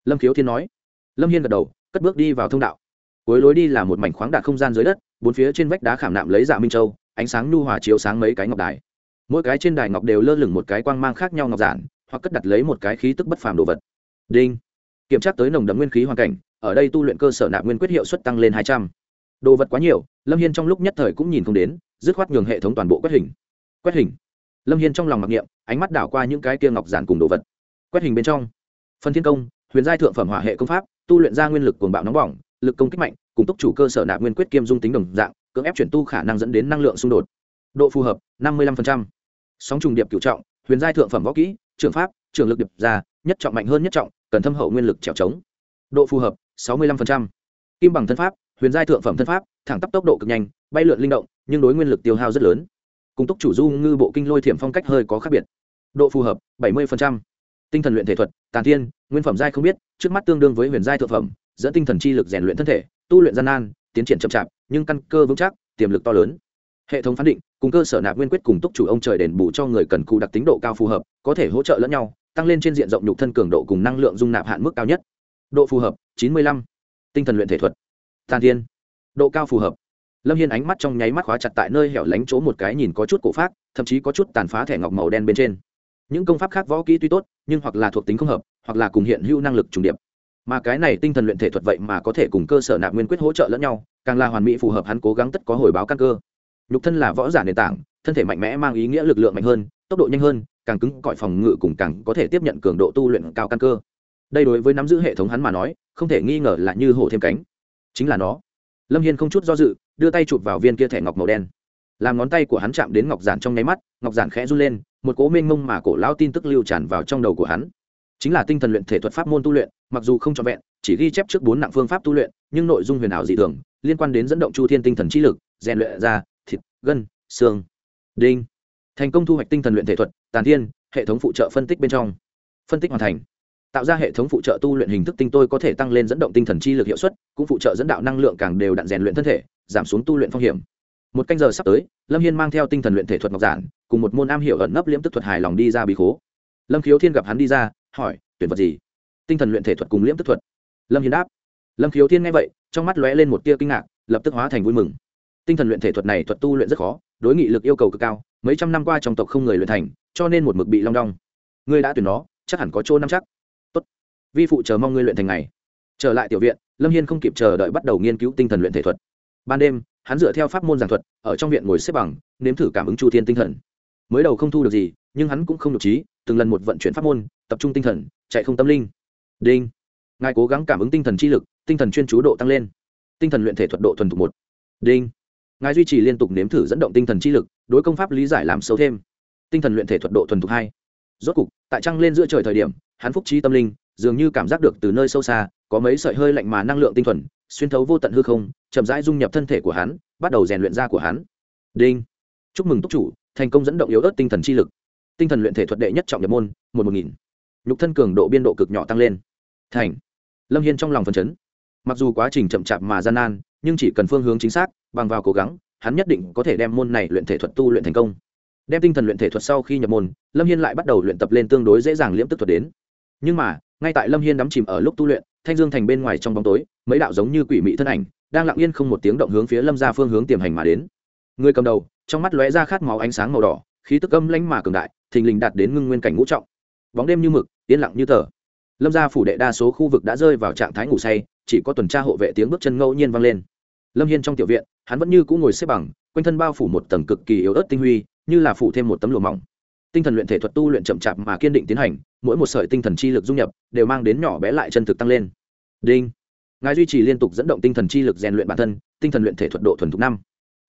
Lâm khiếu thiên nói. Lâm hiên gật đầu, cất bước đi vào thông đạo. Cuối lối đi là một mảnh khoáng đạt không gian dưới đất, bốn phía trên vách đá khảm nạm lấy dạ minh châu ánh sáng nhu hòa chiếu sáng mấy cái ngọc đài. Mỗi cái trên đài ngọc đều lơ lửng một cái quang mang khác nhau ngọc giản, hoặc cất đặt lấy một cái khí tức bất phàm đồ vật. Đinh. Kiểm tra tới nồng đậm nguyên khí hoàn cảnh, ở đây tu luyện cơ sở nạp nguyên quyết hiệu suất tăng lên hai trăm. Đồ vật quá nhiều, lâm hiên trong lúc nhất thời cũng nhìn không đến, dứt khoát nhường hệ thống toàn bộ quét hình. Quét hình. Lâm hiên trong lòng mặc niệm, ánh mắt đảo qua những cái kia ngọc giản cùng đồ vật. Quét hình bên trong. Phần thiên công, huyền giai thượng phẩm hỏa hệ công pháp, tu luyện ra nguyên lực cuồng bạo nóng bỏng, lực công kích mạnh, cùng túc chủ cơ sở nạp nguyên quyết kiêm dung tính đồng dạng cưỡng ép chuyển tu khả năng dẫn đến năng lượng xung đột. Độ phù hợp, năm mươi năm sóng trùng điệp cựu trọng, huyền giai thượng phẩm võ kỹ trường pháp trường lực điệp ra, nhất trọng mạnh hơn nhất trọng, cần thâm hậu nguyên lực trèo trống. Độ phù hợp, sáu mươi năm kim bằng thân pháp, huyền giai thượng phẩm thân pháp, thẳng tắp tốc độ cực nhanh, bay lượn linh động, nhưng đối nguyên lực tiêu hao rất lớn. Cùng túc chủ du ngư bộ kinh lôi thiểm phong cách hơi có khác biệt. Độ phù hợp, bảy mươi tinh thần luyện thể thuật, tàn thiên, nguyên phẩm giai không biết, trước mắt tương đương với huyền giai thượng phẩm, dẫn tinh thần chi lực rèn luyện thân thể, tu luyện gian nan, tiến triển chậm chạp nhưng căn cơ vững chắc, tiềm lực to lớn. Hệ thống phán định, cùng cơ sở nạp nguyên quyết cùng túc chủ ông trời đền bù cho người cần cụ đặc tính độ cao phù hợp, có thể hỗ trợ lẫn nhau, tăng lên trên diện rộng nhục thân cường độ cùng năng lượng dung nạp hạn mức cao nhất. Độ phù hợp, chín mươi lăm. Tinh thần luyện thể thuật. Tàn thiên. Độ cao phù hợp. Lâm hiên ánh mắt trong nháy mắt khóa chặt tại nơi hẻo lánh chỗ một cái nhìn có chút cổ phát thậm chí có chút tàn phá thẻ ngọc màu đen bên trên. Những công pháp khác võ kỹ tuy tốt, nhưng hoặc là thuộc tính không hợp, hoặc là cùng hiện hữu năng lực trùng điệp mà cái này tinh thần luyện thể thuật vậy mà có thể cùng cơ sở nạp nguyên quyết hỗ trợ lẫn nhau, càng là hoàn mỹ phù hợp hắn cố gắng tất có hồi báo căn cơ. Nhục thân là võ giả nền tảng, thân thể mạnh mẽ mang ý nghĩa lực lượng mạnh hơn, tốc độ nhanh hơn, càng cứng cỏi phòng ngự cùng càng có thể tiếp nhận cường độ tu luyện cao căn cơ. Đây đối với nắm giữ hệ thống hắn mà nói, không thể nghi ngờ là như hổ thêm cánh. Chính là nó. Lâm hiên không chút do dự, đưa tay chụp vào viên kia thẻ ngọc màu đen. Làm ngón tay của hắn chạm đến ngọc giản trong nháy mắt, ngọc giản khẽ run lên, một cố mênh mông mà cổ lão tin tức lưu tràn vào trong đầu của hắn chính là tinh thần luyện thể thuật pháp môn tu luyện, mặc dù không trọn vẹn, chỉ ghi chép trước bốn nặng phương pháp tu luyện, nhưng nội dung huyền ảo dị thường, liên quan đến dẫn động chu thiên tinh thần trí lực, rèn luyện ra thịt, gân, xương. Đinh. Thành công thu hoạch tinh thần luyện thể thuật, tàn thiên, hệ thống phụ trợ phân tích bên trong. Phân tích hoàn thành. Tạo ra hệ thống phụ trợ tu luyện hình thức tinh tôi có thể tăng lên dẫn động tinh thần chi lực hiệu suất, cũng phụ trợ dẫn đạo năng lượng càng đều đặn rèn luyện thân thể, giảm xuống tu luyện phong hiểm. Một canh giờ sắp tới, lâm hiên mang theo tinh thần luyện thể thuật ngọc giản, cùng một môn am hiểu ẩn nấp liễm tức thuật hài lòng đi ra bí khố. Lâm khiếu thiên gặp hắn đi ra hỏi, tuyển vật gì? Tinh thần luyện thể thuật cùng liễm tức thuật. Lâm hiền đáp. Lâm khiếu thiên nghe vậy, trong mắt lóe lên một tia kinh ngạc, lập tức hóa thành vui mừng. Tinh thần luyện thể thuật này thuật tu luyện rất khó, đối nghị lực yêu cầu cực cao, mấy trăm năm qua trong tộc không người luyện thành, cho nên một mực bị long đong. Ngươi đã tuyển nó, chắc hẳn có chỗ năm chắc. Tốt. Vi phụ chờ mong ngươi luyện thành ngày. Trở lại tiểu viện, lâm hiên không kịp chờ đợi bắt đầu nghiên cứu tinh thần luyện thể thuật. Ban đêm, hắn dựa theo pháp môn giảng thuật, ở trong viện ngồi xếp bằng, nếm thử cảm ứng chu thiên tinh thần mới đầu không thu được gì, nhưng hắn cũng không được trí, từng lần một vận chuyển pháp môn, tập trung tinh thần, chạy không tâm linh. Đinh. Ngài cố gắng cảm ứng tinh thần chi lực, tinh thần chuyên chú độ tăng lên. Tinh thần luyện thể thuật độ thuần thục một. Đinh. Ngài duy trì liên tục nếm thử dẫn động tinh thần chi lực, đối công pháp lý giải làm sâu thêm. Tinh thần luyện thể thuật độ thuần thục hai. Rốt cục, tại trăng lên giữa trời thời điểm, hắn phúc trí tâm linh, dường như cảm giác được từ nơi sâu xa, có mấy sợi hơi lạnh mà năng lượng tinh thuần, xuyên thấu vô tận hư không, chậm rãi dung nhập thân thể của hắn, bắt đầu rèn luyện da của hắn. Đinh. Chúc mừng túc chủ thành công dẫn động yếu ớt tinh thần chi lực. Tinh thần luyện thể thuật đệ nhất trọng nhập môn, một một nghìn. Nhục thân cường độ biên độ cực nhỏ tăng lên. Thành. Lâm hiên trong lòng phần chấn. Mặc dù quá trình chậm chạp mà gian nan, nhưng chỉ cần phương hướng chính xác, bằng vào cố gắng, hắn nhất định có thể đem môn này luyện thể thuật tu luyện thành công. Đem tinh thần luyện thể thuật sau khi nhập môn, lâm hiên lại bắt đầu luyện tập lên tương đối dễ dàng liễm tức thuật đến. Nhưng mà, ngay tại lâm hiên đắm chìm ở lúc tu luyện, thanh dương thành bên ngoài trong bóng tối, mấy đạo giống như quỷ mị thân ảnh, đang lặng yên không một tiếng động hướng phía lâm ra phương hướng tiềm hành mà đến người cầm đầu, trong mắt lóe ra khát máu ánh sáng màu đỏ, khí tức âm lãnh mà cường đại, thình lình đạt đến ngưng nguyên cảnh ngũ trọng. Bóng đêm như mực, yên lặng như tờ. Lâm gia phủ đệ đa số khu vực đã rơi vào trạng thái ngủ say, chỉ có tuần tra hộ vệ tiếng bước chân ngẫu nhiên vang lên. Lâm hiên trong tiểu viện, hắn vẫn như cũng ngồi xếp bằng, quanh thân bao phủ một tầng cực kỳ yếu ớt tinh huy, như là phủ thêm một tấm lụa mỏng. Tinh thần luyện thể thuật tu luyện chậm chạp mà kiên định tiến hành, mỗi một sợi tinh thần chi lực dung nhập, đều mang đến nhỏ bé lại chân thực tăng lên. Đinh. Ngài duy trì liên tục dẫn động tinh thần chi lực rèn luyện bản thân, tinh thần luyện thể thuật độ thuần thục năm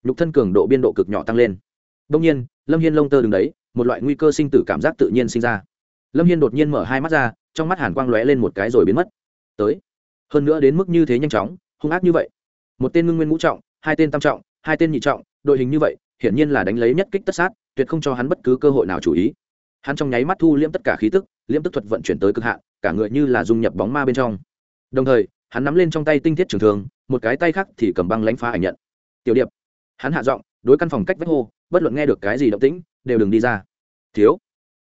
nhục thân cường độ biên độ cực nhỏ tăng lên. Đông nhiên, lâm hiên lông tơ đứng đấy, một loại nguy cơ sinh tử cảm giác tự nhiên sinh ra. Lâm hiên đột nhiên mở hai mắt ra, trong mắt hàn quang lóe lên một cái rồi biến mất. Tới. Hơn nữa đến mức như thế nhanh chóng, hung ác như vậy. Một tên ngưng nguyên ngũ trọng, hai tên tam trọng, hai tên nhị trọng, đội hình như vậy, hiển nhiên là đánh lấy nhất kích tất sát, tuyệt không cho hắn bất cứ cơ hội nào chủ ý. Hắn trong nháy mắt thu liễm tất cả khí tức, liễm tức thuật vận chuyển tới cực hạn, cả người như là dung nhập bóng ma bên trong. Đồng thời, hắn nắm lên trong tay tinh thiết trường thường một cái tay khác thì cầm băng lãnh phá ảnh nhận. Tiểu điệp hắn hạ giọng, đối căn phòng cách vách hô, bất luận nghe được cái gì động tĩnh, đều đừng đi ra. Thiếu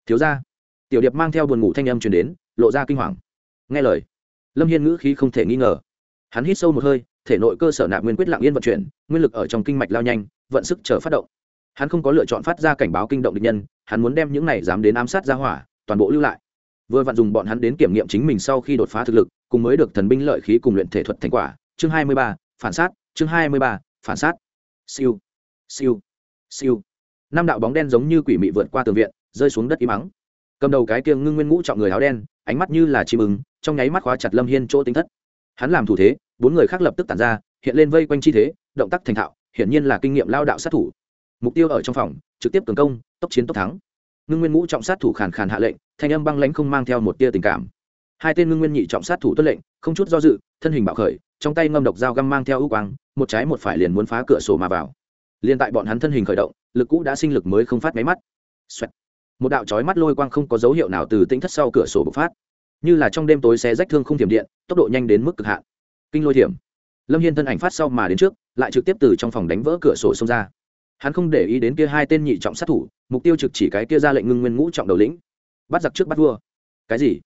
thiếu ra. Tiểu điệp mang theo buồn ngủ thanh âm truyền đến, lộ ra kinh hoàng. Nghe lời, lâm hiên ngữ khí không thể nghi ngờ. Hắn hít sâu một hơi, thể nội cơ sở nạp nguyên quyết lặng yên vận chuyển, nguyên lực ở trong kinh mạch lao nhanh, vận sức chờ phát động. Hắn không có lựa chọn phát ra cảnh báo kinh động địch nhân, hắn muốn đem những này dám đến ám sát ra hỏa, toàn bộ lưu lại. Vừa vặn dùng bọn hắn đến kiểm nghiệm chính mình sau khi đột phá thực lực, cùng mới được thần binh lợi khí cùng luyện thể thuật thành quả. Chương hai mươi ba, phản sát, chương hai mươi ba, phản sát siêu. Siêu. Siêu. Năm đạo bóng đen giống như quỷ mị vượt qua tường viện, rơi xuống đất im mắng cầm đầu cái kiêng ngưng nguyên ngũ trọng người áo đen, ánh mắt như là chim ứng trong nháy mắt khóa chặt lâm hiên chỗ tính thất. Hắn làm thủ thế, bốn người khác lập tức tản ra, hiện lên vây quanh chi thế, động tác thành thạo, hiển nhiên là kinh nghiệm lao đạo sát thủ. Mục tiêu ở trong phòng, trực tiếp cường công, tốc chiến tốc thắng. Ngưng nguyên ngũ trọng sát thủ khàn khàn hạ lệnh, thanh âm băng lãnh không mang theo một tia tình cảm. Hai tên ngưng nguyên nhị trọng sát thủ tuất lệnh, không chút do dự, thân hình bạo khởi, trong tay ngâm độc dao găm mang theo ưu quang một trái một phải liền muốn phá cửa sổ mà vào. Liền tại bọn hắn thân hình khởi động, lực cũ đã sinh lực mới không phát máy mắt. Xoẹt. một đạo chói mắt lôi quang không có dấu hiệu nào từ tĩnh thất sau cửa sổ bộc phát. Như là trong đêm tối xé rách thương không thiểm điện, tốc độ nhanh đến mức cực hạn. Kinh lôi thiểm. Lâm hiên thân ảnh phát sau mà đến trước, lại trực tiếp từ trong phòng đánh vỡ cửa sổ xông ra. Hắn không để ý đến kia hai tên nhị trọng sát thủ, mục tiêu trực chỉ cái kia ra lệnh ngưng nguyên ngũ trọng đầu lĩnh. Bắt giặc trước bắt vua. Cái gì?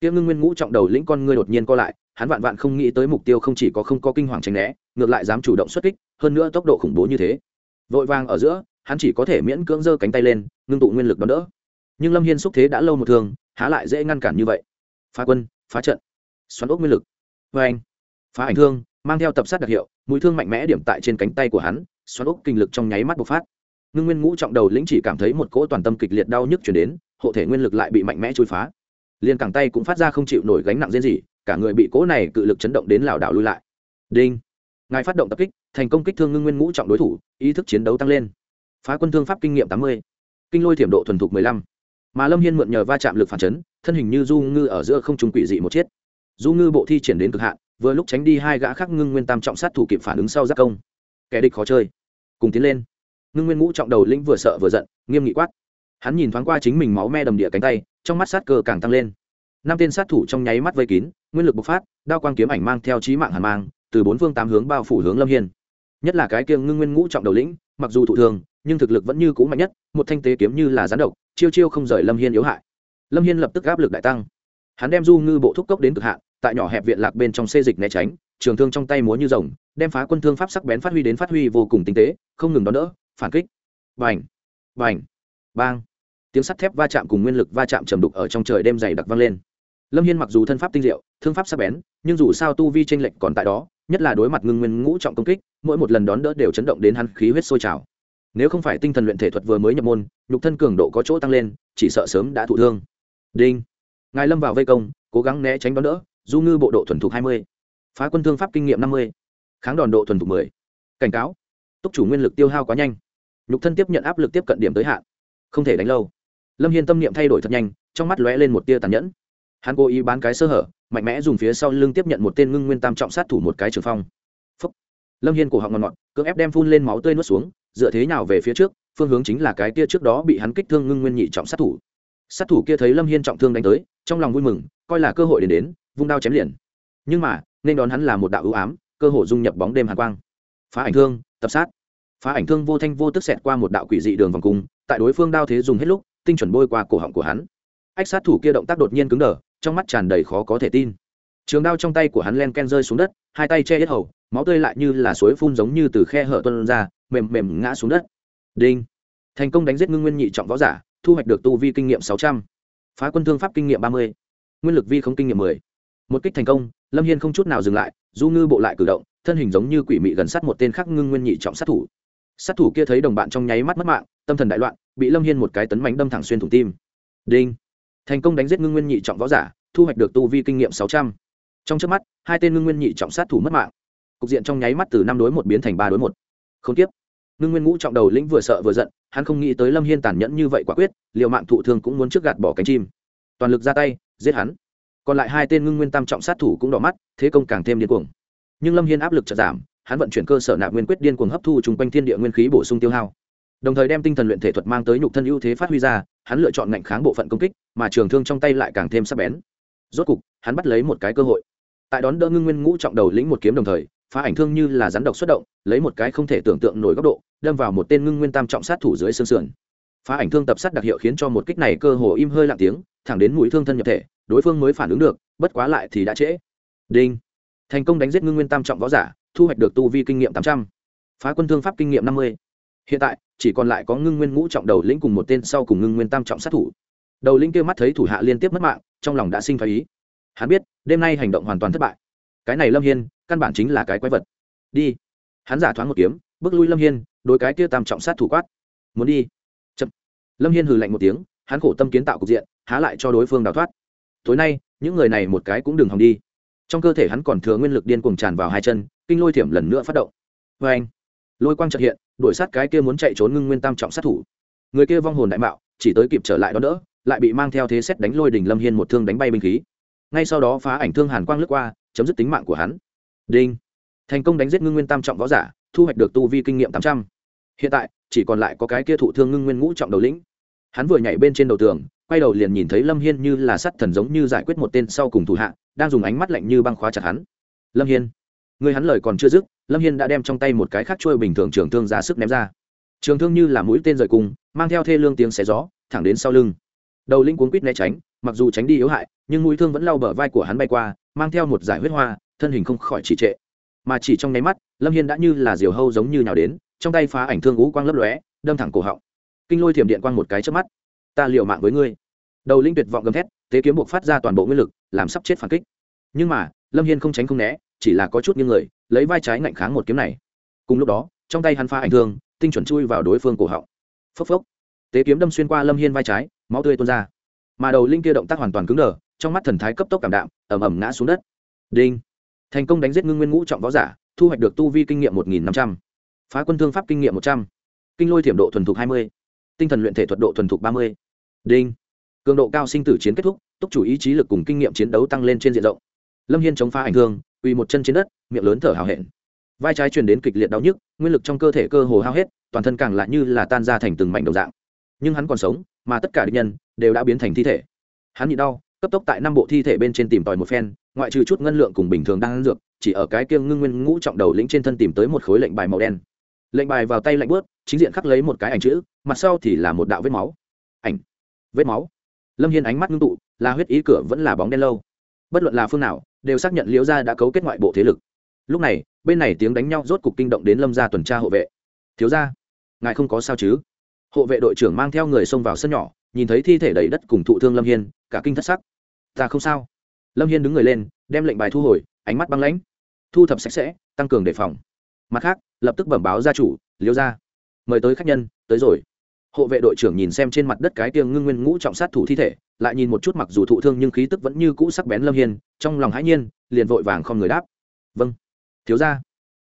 Kia ngưng nguyên ngũ trọng đầu lĩnh con ngươi đột nhiên co lại hắn vạn vạn không nghĩ tới mục tiêu không chỉ có không có kinh hoàng tránh né, ngược lại dám chủ động xuất kích, hơn nữa tốc độ khủng bố như thế. Vội vàng ở giữa, hắn chỉ có thể miễn cưỡng giơ cánh tay lên, ngưng tụ nguyên lực đón đỡ. Nhưng lâm hiên xúc thế đã lâu một thường há lại dễ ngăn cản như vậy. Phá quân, phá trận. Xoắn ốc nguyên lực. Vê anh phá ảnh thương, mang theo tập sát đặc hiệu, mũi thương mạnh mẽ điểm tại trên cánh tay của hắn, xoắn ốc kinh lực trong nháy mắt bộc phát. Ngưng nguyên ngũ trọng đầu lĩnh chỉ cảm thấy một cỗ toàn tâm kịch liệt đau nhức chuyển đến, hộ thể nguyên lực lại bị mạnh mẽ chui phá liền cẳng tay cũng phát ra không chịu nổi gánh nặng riêng gì cả người bị cỗ này cự lực chấn động đến lảo đảo lui lại. Đinh! Ngài phát động tập kích, thành công kích thương ngưng nguyên ngũ trọng đối thủ, ý thức chiến đấu tăng lên. Phá quân thương pháp kinh nghiệm tám mươi, kinh lôi thiểm độ thuần thục mười lăm. Mà lâm hiên mượn nhờ va chạm lực phản chấn, thân hình như du ngư ở giữa không trùng quỷ dị một chiết du ngư bộ thi triển đến cực hạn, vừa lúc tránh đi hai gã khác ngưng nguyên tam trọng sát thủ kịp phản ứng sau giác công. Kẻ địch khó chơi. Cùng tiến lên. Ngưng nguyên ngũ trọng đầu lĩnh vừa sợ vừa giận, nghiêm nghị quát hắn nhìn thoáng qua chính mình máu me đầm địa cánh tay, trong mắt sát cơ càng tăng lên. Năm tên sát thủ trong nháy mắt vây kín, nguyên lực bộc phát, đao quang kiếm ảnh mang theo trí mạng hàn mang, từ bốn phương tám hướng bao phủ hướng lâm hiên. Nhất là cái kiêng ngưng nguyên ngũ trọng đầu lĩnh, mặc dù thụ thường, nhưng thực lực vẫn như cũ mạnh nhất, một thanh tế kiếm như là rán độc, chiêu chiêu không rời lâm hiên yếu hại. Lâm hiên lập tức áp lực đại tăng. Hắn đem du ngư bộ thúc cốc đến cực hạn, tại nhỏ hẹp viện lạc bên trong xê dịch né tránh, trường thương trong tay múa như rồng, đem phá quân thương pháp sắc bén phát huy đến phát huy vô cùng tinh tế, không ngừng đón đỡ, phản kích. Vành vành bang! Tiếng sắt thép va chạm cùng nguyên lực va chạm trầm đục ở trong trời đêm dày đặc vang lên. Lâm hiên mặc dù thân pháp tinh diệu, thương pháp sắc bén, nhưng dù sao tu vi tranh lệch còn tại đó, nhất là đối mặt ngưng nguyên ngũ trọng công kích, mỗi một lần đón đỡ đều chấn động đến hắn khí huyết sôi trào. Nếu không phải tinh thần luyện thể thuật vừa mới nhập môn, nhục thân cường độ có chỗ tăng lên, chỉ sợ sớm đã thụ thương. Đinh. Ngài lâm vào vây công, cố gắng né tránh đón đỡ, du ngư bộ độ thuần thục hai mươi, phá quân thương pháp kinh nghiệm năm mươi, kháng đòn độ thuần thục mười. Cảnh cáo. Túc chủ nguyên lực tiêu hao quá nhanh. Nhục thân tiếp nhận áp lực tiếp cận điểm tới hạn. Không thể đánh lâu lâm hiên tâm niệm thay đổi thật nhanh, trong mắt lóe lên một tia tàn nhẫn. Hắn cố ý bán cái sơ hở, mạnh mẽ dùng phía sau lưng tiếp nhận một tên ngưng nguyên tam trọng sát thủ một cái trường phong. Phúc. lâm hiên cổ họng ngọt ngọt, cưỡng ép đem phun lên máu tươi nuốt xuống, dựa thế nào về phía trước, phương hướng chính là cái tia trước đó bị hắn kích thương ngưng nguyên nhị trọng sát thủ. Sát thủ kia thấy lâm hiên trọng thương đánh tới, trong lòng vui mừng, coi là cơ hội đến đến, vung đao chém liền. Nhưng mà, nên đón hắn là một đạo ưu ám, cơ hội dung nhập bóng đêm hàn quang. Phá ảnh thương, tập sát. Phá ảnh thương vô thanh vô tức xẹt qua một đạo quỷ dị đường vòng cung, tại đối phương đao thế dùng hết lúc tinh chuẩn bôi qua cổ họng của hắn. Ách sát thủ kia động tác đột nhiên cứng đờ, trong mắt tràn đầy khó có thể tin. Trường đao trong tay của hắn len ken rơi xuống đất, hai tay che hết hầu, máu tươi lại như là suối phun giống như từ khe hở tuân ra, mềm mềm ngã xuống đất. Đinh. Thành công đánh giết ngưng nguyên nhị trọng võ giả, thu hoạch được tu vi kinh nghiệm sáu trăm, phá quân thương pháp kinh nghiệm ba mươi, nguyên lực vi không kinh nghiệm mười. Một kích thành công, lâm hiên không chút nào dừng lại, du ngư bộ lại cử động, thân hình giống như quỷ mị gần sát một tên khác ngưng nguyên nhị trọng sát thủ. Sát thủ kia thấy đồng bạn trong nháy mắt mất mạng, tâm thần đại loạn bị lâm hiên một cái tấn mánh đâm thẳng xuyên thủng tim đinh thành công đánh giết ngưng nguyên nhị trọng võ giả thu hoạch được tu vi kinh nghiệm sáu trăm trong trước mắt hai tên ngưng nguyên nhị trọng sát thủ mất mạng cục diện trong nháy mắt từ năm đối một biến thành ba đối một không tiếp ngưng nguyên ngũ trọng đầu lĩnh vừa sợ vừa giận hắn không nghĩ tới lâm hiên tàn nhẫn như vậy quả quyết liệu mạng thụ thương cũng muốn trước gạt bỏ cánh chim toàn lực ra tay giết hắn còn lại hai tên ngưng nguyên tam trọng sát thủ cũng đỏ mắt thế công càng thêm điên cuồng nhưng lâm hiên áp lực chật giảm hắn vận chuyển cơ sở nạp nguyên quyết điên cuồng hấp thu chung quanh thiên địa nguyên khí bổ sung tiêu hao đồng thời đem tinh thần luyện thể thuật mang tới nhục thân ưu thế phát huy ra, hắn lựa chọn ngạnh kháng bộ phận công kích, mà trường thương trong tay lại càng thêm sắc bén. Rốt cục, hắn bắt lấy một cái cơ hội. Tại đón đỡ ngưng nguyên ngũ trọng đầu lĩnh một kiếm đồng thời, phá ảnh thương như là rắn độc xuất động, lấy một cái không thể tưởng tượng nổi góc độ, đâm vào một tên ngưng nguyên tam trọng sát thủ dưới xương sườn. Phá ảnh thương tập sát đặc hiệu khiến cho một kích này cơ hồ im hơi lặng tiếng, thẳng đến mũi thương thân nhập thể, đối phương mới phản ứng được, bất quá lại thì đã trễ. Đinh. Thành công đánh giết ngưng nguyên tam trọng võ giả, thu hoạch được tu vi kinh nghiệm tám trăm. Phá quân thương pháp kinh nghiệm năm mươi hiện tại, chỉ còn lại có ngưng nguyên ngũ trọng đầu lĩnh cùng một tên sau cùng ngưng nguyên tam trọng sát thủ. Đầu lĩnh kia mắt thấy thủ hạ liên tiếp mất mạng, trong lòng đã sinh phái ý. Hắn biết, đêm nay hành động hoàn toàn thất bại. Cái này lâm hiên, căn bản chính là cái quái vật. Đi. Hắn giả thoáng một kiếm, bước lui lâm hiên đôi cái kia tam trọng sát thủ quát. Muốn đi. Chậm. Lâm hiên hừ lạnh một tiếng, hắn khổ tâm kiến tạo cục diện, há lại cho đối phương đào thoát. Tối nay, những người này một cái cũng đừng hòng đi. Trong cơ thể hắn còn thừa nguyên lực điên cuồng tràn vào hai chân, kinh lôi thiểm lần nữa phát động. Vê anh lôi quang trật hiện, đuổi sát cái kia muốn chạy trốn ngưng nguyên tam trọng sát thủ. Người kia vong hồn đại mạo, chỉ tới kịp trở lại đó đỡ, lại bị mang theo thế xét đánh lôi đình lâm hiên một thương đánh bay binh khí. Ngay sau đó phá ảnh thương hàn quang lướt qua, chấm dứt tính mạng của hắn. Đinh! Thành công đánh giết ngưng nguyên tam trọng võ giả, thu hoạch được tu vi kinh nghiệm tám trăm. Hiện tại, chỉ còn lại có cái kia thụ thương ngưng nguyên ngũ trọng đầu lĩnh. Hắn vừa nhảy bên trên đầu tường, quay đầu liền nhìn thấy lâm hiên như là sắt thần giống như giải quyết một tên sau cùng thủ hạ, đang dùng ánh mắt lạnh như băng khóa chặt hắn. Lâm hiên, người hắn lời còn chưa dứt lâm hiên đã đem trong tay một cái khác trôi bình thường trường thương ra sức ném ra. Trường thương như là mũi tên rời cung mang theo thê lương tiếng xé gió, thẳng đến sau lưng. Đầu linh cuốn quýt né tránh, mặc dù tránh đi yếu hại, nhưng mũi thương vẫn lau bờ vai của hắn bay qua, mang theo một giải huyết hoa, thân hình không khỏi trì trệ. Mà chỉ trong nháy mắt, lâm hiên đã như là diều hâu giống như nhào đến, trong tay phá ảnh thương ngũ quang lấp lóe, đâm thẳng cổ họng. Kinh lôi thiểm điện quang một cái trước mắt. Ta liều mạng với ngươi. Đầu linh tuyệt vọng gầm thét tế kiếm buộc phát ra toàn bộ nguyên lực, làm sắp chết phản kích. Nhưng mà, lâm hiên không tránh không né, chỉ là có chút như người lấy vai trái ngạnh kháng một kiếm này. Cùng lúc đó, trong tay hắn pha ảnh thương, tinh chuẩn chui vào đối phương cổ họng. Phốc phốc. Tế kiếm đâm xuyên qua lâm hiên vai trái, máu tươi tuôn ra. Mà đầu linh kia động tác hoàn toàn cứng đờ, trong mắt thần thái cấp tốc cảm đạm ẩm ẩm ngã xuống đất. Đinh. Thành công đánh giết ngưng nguyên ngũ trọng võ giả, thu hoạch được tu vi kinh nghiệm một nghìn năm trăm. Phá quân thương pháp kinh nghiệm một trăm. Kinh lôi thiểm độ thuần thục hai mươi. Tinh thần luyện thể thuật độ thuần thục ba mươi. Đinh. Cường độ cao sinh tử chiến kết thúc, túc chủ ý chí lực cùng kinh nghiệm chiến đấu tăng lên trên diện rộng lâm hiên chống phá ảnh thương uy một chân trên đất, miệng lớn thở hào hẹn. Vai trái truyền đến kịch liệt đau nhức, nguyên lực trong cơ thể cơ hồ hao hết, toàn thân càng lại như là tan ra thành từng mảnh đồng dạng. Nhưng hắn còn sống, mà tất cả địch nhân đều đã biến thành thi thể. Hắn nhịn đau, cấp tốc tại năm bộ thi thể bên trên tìm tòi một phen, ngoại trừ chút ngân lượng cùng bình thường đang ăn dược, chỉ ở cái kiêng ngưng nguyên ngũ trọng đầu lĩnh trên thân tìm tới một khối lệnh bài màu đen. Lệnh bài vào tay lạnh bớt chính diện khắc lấy một cái ảnh chữ, mặt sau thì là một đạo vết máu. Ảnh. Vết máu. Lâm hiên ánh mắt ngưng tụ, là huyết ý cửa vẫn là bóng đen lâu. Bất luận là phương nào đều xác nhận liễu gia đã cấu kết ngoại bộ thế lực. Lúc này, bên này tiếng đánh nhau rốt cục kinh động đến lâm gia tuần tra hộ vệ. Thiếu gia, ngài không có sao chứ? Hộ vệ đội trưởng mang theo người xông vào sân nhỏ, nhìn thấy thi thể đầy đất cùng thụ thương lâm hiên, cả kinh thất sắc. Ta không sao. Lâm hiên đứng người lên, đem lệnh bài thu hồi, ánh mắt băng lãnh. Thu thập sạch sẽ, tăng cường đề phòng. Mặt khác, lập tức bẩm báo gia chủ, liễu gia, mời tới khách nhân, tới rồi hộ vệ đội trưởng nhìn xem trên mặt đất cái tiêng ngưng nguyên ngũ trọng sát thủ thi thể, lại nhìn một chút mặc dù thụ thương nhưng khí tức vẫn như cũ sắc bén lâm hiên, trong lòng hãi nhiên, liền vội vàng không người đáp. Vâng. Thiếu ra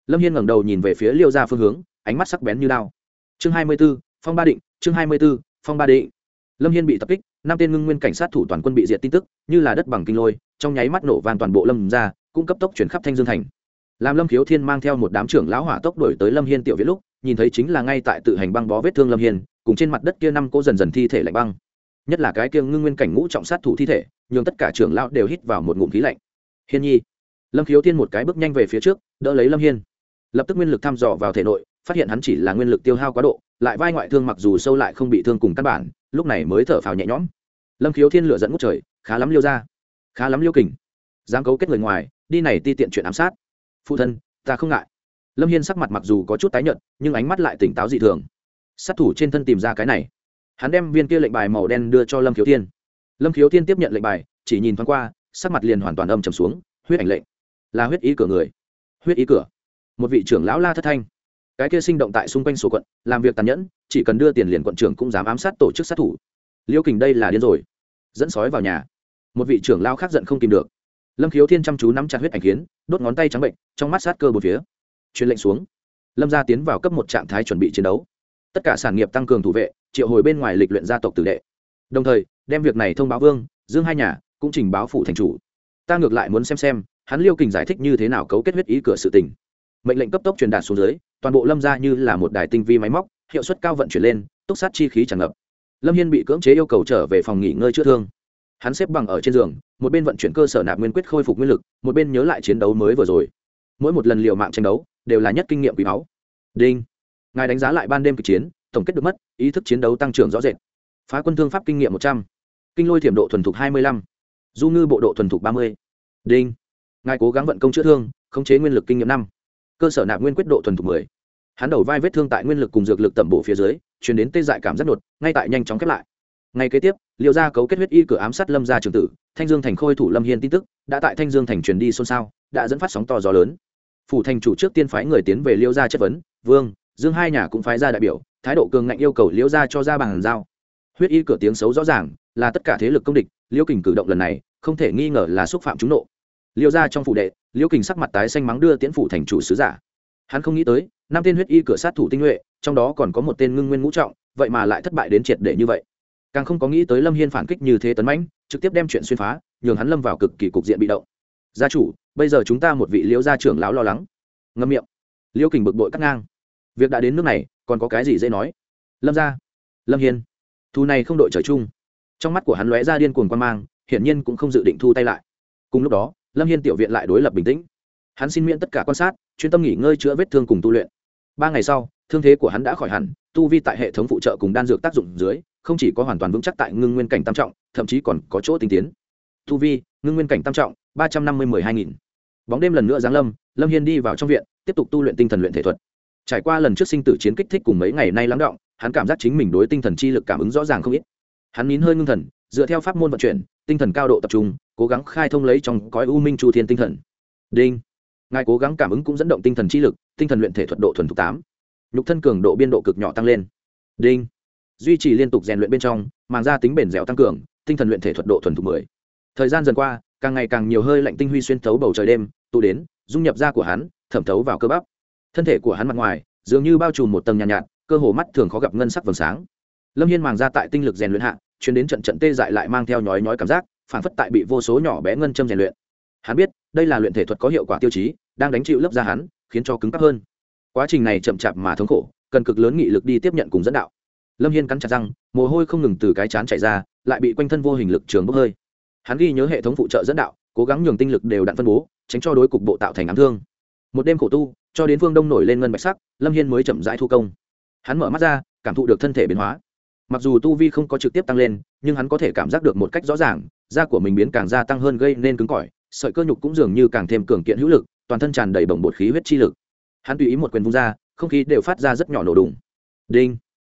lâm hiên ngẩng đầu nhìn về phía liêu ra phương hướng, ánh mắt sắc bén như đao. chương hai mươi b ố phong ba định, chương hai mươi b ố phong ba định. Lâm hiên bị tập kích, năm tên ngưng nguyên cảnh sát thủ toàn quân bị diệt tin tức, như là đất bằng kinh lôi, trong nháy mắt nổ vàng toàn bộ lâm ra cũng cấp tốc chuyển khắp thanh dương thành. Làm lâm khiếu thiên mang theo một đám trưởng lão hỏa tốc đổi tới lâm hiên tiểu viết lúc nhìn thấy chính là ngay tại tự hành băng bó vết thương lâm hiền cùng trên mặt đất kia năm cô dần dần thi thể lạnh băng. Nhất là cái kia ngưng nguyên cảnh ngũ trọng sát thủ thi thể, nhường tất cả trưởng lão đều hít vào một ngụm khí lạnh. Hiên nhi, lâm khiếu thiên một cái bước nhanh về phía trước, đỡ lấy lâm hiên. Lập tức nguyên lực thăm dò vào thể nội, phát hiện hắn chỉ là nguyên lực tiêu hao quá độ, lại vai ngoại thương mặc dù sâu lại không bị thương cùng căn bản, lúc này mới thở phào nhẹ nhõm. Lâm khiếu thiên lửa dẫn ngút trời, khá lắm liêu ra khá lắm liêu kình. Dám cấu kết người ngoài, đi này ti tiện chuyện ám sát. Phụ thân, ta không ngại lâm hiên sắc mặt mặc dù có chút tái nhợt, nhưng ánh mắt lại tỉnh táo dị thường. Sát thủ trên thân tìm ra cái này. Hắn đem viên kia lệnh bài màu đen đưa cho lâm khiếu thiên. Lâm khiếu thiên tiếp nhận lệnh bài, chỉ nhìn thoáng qua, sắc mặt liền hoàn toàn âm trầm xuống, huyết ảnh lệnh. Là huyết ý cửa người. Huyết ý cửa. Một vị trưởng lão la thất thanh. Cái kia sinh động tại xung quanh sổ quận, làm việc tàn nhẫn, chỉ cần đưa tiền liền quận trưởng cũng dám ám sát tổ chức sát thủ. Liêu kình đây là điên rồi. Dẫn sói vào nhà. Một vị trưởng lao khác giận không tìm được. Lâm khiếu thiên chăm chú nắm chặt huyết ảnh kiến, đốt ngón tay trắng bệnh, trong mắt sát cơ một phía truyền lệnh xuống. Lâm gia tiến vào cấp một trạng thái chuẩn bị chiến đấu. Tất cả sản nghiệp tăng cường thủ vệ, triệu hồi bên ngoài lịch luyện gia tộc tử đệ. Đồng thời, đem việc này thông báo vương, dương hai nhà, cũng trình báo phủ thành chủ. Ta ngược lại muốn xem xem, hắn liêu kình giải thích như thế nào cấu kết huyết ý cửa sự tình. Mệnh lệnh cấp tốc truyền đạt xuống dưới, toàn bộ lâm ra như là một đài tinh vi máy móc, hiệu suất cao vận chuyển lên, túc sát chi khí tràn ngập. Lâm hiên bị cưỡng chế yêu cầu trở về phòng nghỉ ngơi chữa thương. Hắn xếp bằng ở trên giường, một bên vận chuyển cơ sở nạp nguyên quyết khôi phục nguyên lực, một bên nhớ lại chiến đấu mới vừa rồi. Mỗi một lần liều mạng tranh đấu đều là nhất kinh nghiệm quý báu. Đinh. Ngài đánh giá lại ban đêm kịch chiến, tổng kết được mất, ý thức chiến đấu tăng trưởng rõ rệt. Phá quân thương pháp kinh nghiệm một trăm, kinh lôi thiểm độ thuần thục hai mươi lăm, du ngư bộ độ thuần thục ba mươi. Đinh. Ngài cố gắng vận công chữa thương, khống chế nguyên lực kinh nghiệm năm, cơ sở nạp nguyên quyết độ thuần thục mười. Hắn đầu vai vết thương tại nguyên lực cùng dược lực tẩm bổ phía dưới chuyển đến tê dại cảm giác đột, ngay tại nhanh chóng khép lại. Ngay kế tiếp liệu ra cấu kết huyết y cửa ám sát lâm gia trường tử, thanh dương thành khôi thủ lâm hiên tin tức, đã tại thanh dương thành truyền đi xôn xao, đã dẫn phát sóng to gió lớn phủ thành chủ trước tiên phái người tiến về liêu gia chất vấn, vương, dương hai nhà cũng phái ra đại biểu, thái độ cường ngạnh yêu cầu liêu gia cho ra bàn giao. Huyết y cửa tiếng xấu rõ ràng, là tất cả thế lực công địch, liêu kình cử động lần này, không thể nghi ngờ là xúc phạm chúng nộ. Liêu gia trong phủ đệ, liêu kình sắc mặt tái xanh mắng đưa tiễn phủ thành chủ sứ giả. Hắn không nghĩ tới, năm tên huyết y cửa sát thủ tinh nhuệ, trong đó còn có một tên ngưng nguyên ngũ trọng, vậy mà lại thất bại đến triệt để như vậy. Càng không có nghĩ tới lâm hiên phản kích như thế tấn mãnh, trực tiếp đem chuyện xuyên phá, nhường hắn lâm vào cực kỳ cục diện bị động gia chủ, bây giờ chúng ta một vị liễu gia trưởng lão lo lắng. Ngâm miệng. Liễu kình bực bội cắt ngang. Việc đã đến nước này, còn có cái gì dễ nói? Lâm gia. Lâm hiên. Thu này không đội trời chung. Trong mắt của hắn lóe ra điên cuồng quan mang, hiển nhiên cũng không dự định thu tay lại. Cùng lúc đó, lâm hiên tiểu viện lại đối lập bình tĩnh. Hắn xin miễn tất cả quan sát, chuyên tâm nghỉ ngơi chữa vết thương cùng tu luyện. Ba ngày sau, thương thế của hắn đã khỏi hẳn, tu vi tại hệ thống phụ trợ cùng đan dược tác dụng dưới, không chỉ có hoàn toàn vững chắc tại ngưng nguyên cảnh tam trọng, thậm chí còn có chỗ tinh tiến. Thu vi, ngưng nguyên cảnh tam trọng, ba trăm năm mươi mười hai nghìn. Bóng đêm lần nữa giáng lâm lâm hiên đi vào trong viện, tiếp tục tu luyện tinh thần luyện thể thuật. Trải qua lần trước sinh tử chiến kích thích cùng mấy ngày nay lắng động, hắn cảm giác chính mình đối tinh thần chi lực cảm ứng rõ ràng không ít. Hắn nín hơi ngưng thần, dựa theo pháp môn vận chuyển, tinh thần cao độ tập trung, cố gắng khai thông lấy trong cõi u minh chu thiên tinh thần. Đinh. Ngài cố gắng cảm ứng cũng dẫn động tinh thần chi lực, tinh thần luyện thể thuật độ thuần thục tám. Nhục thân cường độ biên độ cực nhỏ tăng lên. Đinh. Duy trì liên tục rèn luyện bên trong mang ra tính bền dẻo tăng cường, tinh thần luyện thể thuật độ thuần thục mười thời gian dần qua càng ngày càng nhiều hơi lạnh tinh huy xuyên thấu bầu trời đêm tụ đến dung nhập da của hắn thẩm thấu vào cơ bắp. Thân thể của hắn mặt ngoài dường như bao trùm một tầng nhàn nhạt, nhạt cơ hồ mắt thường khó gặp ngân sắc vầng sáng. Lâm hiên màng ra tại tinh lực rèn luyện hạ chuyến đến trận trận tê dại lại mang theo nhói nhói cảm giác phản phất tại bị vô số nhỏ bé ngân châm rèn luyện. Hắn biết đây là luyện thể thuật có hiệu quả tiêu chí đang đánh chịu lớp da hắn khiến cho cứng cắp hơn. Quá trình này chậm chạp mà thống khổ cần cực lớn nghị lực đi tiếp nhận cùng dẫn đạo. Lâm hiên cắn chặt răng mồ hôi không ngừng từ cái chán chạy ra lại bị quanh thân vô hình lực trường bốc hơi hắn ghi nhớ hệ thống phụ trợ dẫn đạo, cố gắng nhường tinh lực đều đặn phân bố, tránh cho đối cục bộ tạo thành ám thương. Một đêm khổ tu, cho đến phương đông nổi lên ngân bạch sắc, lâm hiên mới chậm rãi thu công. Hắn mở mắt ra, cảm thụ được thân thể biến hóa. Mặc dù tu vi không có trực tiếp tăng lên, nhưng hắn có thể cảm giác được một cách rõ ràng, da của mình biến càng gia tăng hơn gây nên cứng cỏi, sợi cơ nhục cũng dường như càng thêm cường kiện hữu lực, toàn thân tràn đầy bồng bột khí huyết chi lực. Hắn tùy ý một quyền vung ra, không khí đều phát ra rất nhỏ nổ đùng. Đinh.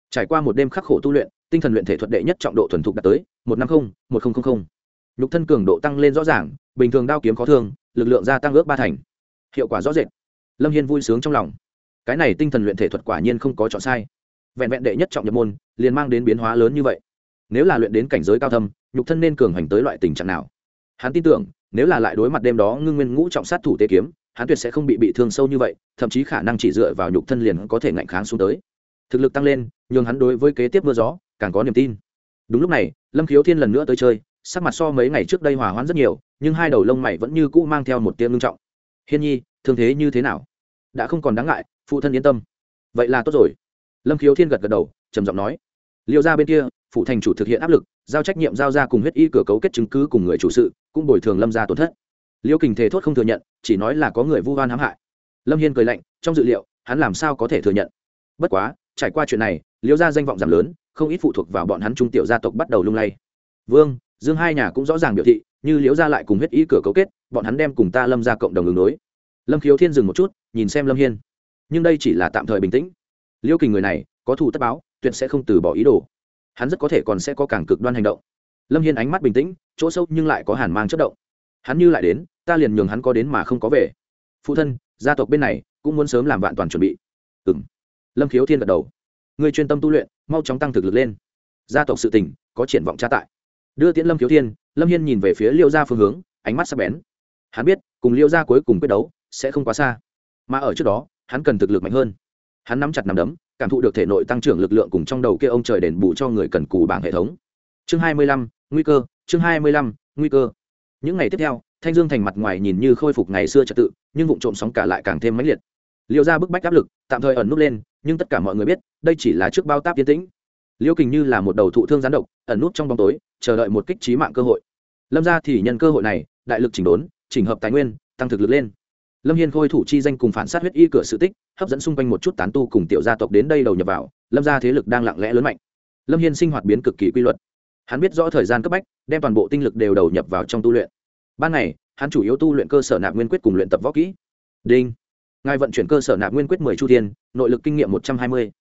Trải qua một đêm khắc khổ tu luyện, tinh thần luyện thể thuật đệ nhất trọng độ thuần thục đạt tới, một năm không, một nghìn nhục thân cường độ tăng lên rõ ràng, bình thường đao kiếm khó thương, lực lượng gia tăng ước ba thành. Hiệu quả rõ rệt. Lâm hiên vui sướng trong lòng. Cái này tinh thần luyện thể thuật quả nhiên không có chọn sai. Vẹn vẹn đệ nhất trọng nhập môn, liền mang đến biến hóa lớn như vậy. Nếu là luyện đến cảnh giới cao thâm, nhục thân nên cường hành tới loại tình trạng nào? Hắn tin tưởng, nếu là lại đối mặt đêm đó ngưng nguyên ngũ trọng sát thủ tế kiếm, hắn tuyệt sẽ không bị bị thương sâu như vậy, thậm chí khả năng chỉ dựa vào nhục thân liền có thể ngạnh kháng xuống tới. Thực lực tăng lên nhưng hắn đối với kế tiếp mưa gió càng có niềm tin. Đúng lúc này, lâm khiếu thiên lần nữa tới chơi sắc mặt so mấy ngày trước đây hòa hoãn rất nhiều, nhưng hai đầu lông mày vẫn như cũ mang theo một tiếng ngưng trọng. Hiên nhi, thương thế như thế nào? Đã không còn đáng ngại, phụ thân yên tâm. Vậy là tốt rồi. Lâm khiếu thiên gật gật đầu, trầm giọng nói. Liêu ra bên kia, phụ thành chủ thực hiện áp lực, giao trách nhiệm giao ra cùng huyết y cửa cấu kết chứng cứ cùng người chủ sự, cũng bồi thường lâm ra tổn thất. Liêu kình thề thốt không thừa nhận, chỉ nói là có người vu oan hãm hại. Lâm hiên cười lạnh, trong dự liệu, hắn làm sao có thể thừa nhận? Bất quá, trải qua chuyện này, liêu ra danh vọng giảm lớn, không ít phụ thuộc vào bọn hắn trung tiểu gia tộc bắt đầu lung lay. Vương dương hai nhà cũng rõ ràng biểu thị, như liễu gia lại cùng huyết ý cửa cấu kết, bọn hắn đem cùng ta lâm ra cộng đồng ứng đối lâm khiếu thiên dừng một chút, nhìn xem lâm hiên. Nhưng đây chỉ là tạm thời bình tĩnh. Liễu kình người này, có thù tất báo, tuyệt sẽ không từ bỏ ý đồ. Hắn rất có thể còn sẽ có càng cực đoan hành động. Lâm hiên ánh mắt bình tĩnh, chỗ sâu nhưng lại có hàn mang chất động. Hắn như lại đến, ta liền nhường hắn có đến mà không có về. Phụ thân, gia tộc bên này, cũng muốn sớm làm vạn toàn chuẩn bị. Ừ m lâm khiếu thiên gật đầu. Người chuyên tâm tu luyện, mau chóng tăng thực lực lên. Gia tộc sự tình, có triển vọng tra tại đưa tiễn lâm khiếu thiên lâm hiên nhìn về phía liêu gia phương hướng ánh mắt sắp bén hắn biết cùng liêu gia cuối cùng quyết đấu sẽ không quá xa mà ở trước đó hắn cần thực lực mạnh hơn hắn nắm chặt nắm đấm cảm thụ được thể nội tăng trưởng lực lượng cùng trong đầu kia ông trời đền bù cho người cần cù bảng hệ thống chương hai mươi lăm nguy cơ chương hai mươi lăm nguy cơ những ngày tiếp theo thanh dương thành mặt ngoài nhìn như khôi phục ngày xưa trật tự nhưng vụ trộm sóng cả lại càng thêm mãnh liệt liêu ra bức bách áp lực tạm thời ẩn nút lên nhưng tất cả mọi người biết đây chỉ là trước bao táp tiến tĩnh liêu kình như là một đầu thụ thương gián độc ẩn nút trong bóng tối chờ đợi một kích trí mạng cơ hội. Lâm ra thì nhân cơ hội này, đại lực chỉnh đốn, chỉnh hợp tài nguyên, tăng thực lực lên. Lâm hiên khôi thủ chi danh cùng phản sát huyết y cửa sự tích, hấp dẫn xung quanh một chút tán tu cùng tiểu gia tộc đến đây đầu nhập vào, lâm gia thế lực đang lặng lẽ lớn mạnh. Lâm hiên sinh hoạt biến cực kỳ quy luật. Hắn biết rõ thời gian cấp bách, đem toàn bộ tinh lực đều đầu nhập vào trong tu luyện. Ban ngày, hắn chủ yếu tu luyện cơ sở nạp nguyên quyết cùng luyện tập võ kỹ. Đinh. Ngài vận chuyển cơ sở nạp nguyên quyết mười chu thiên, nội lực kinh nghiệm một trăm hai mươi.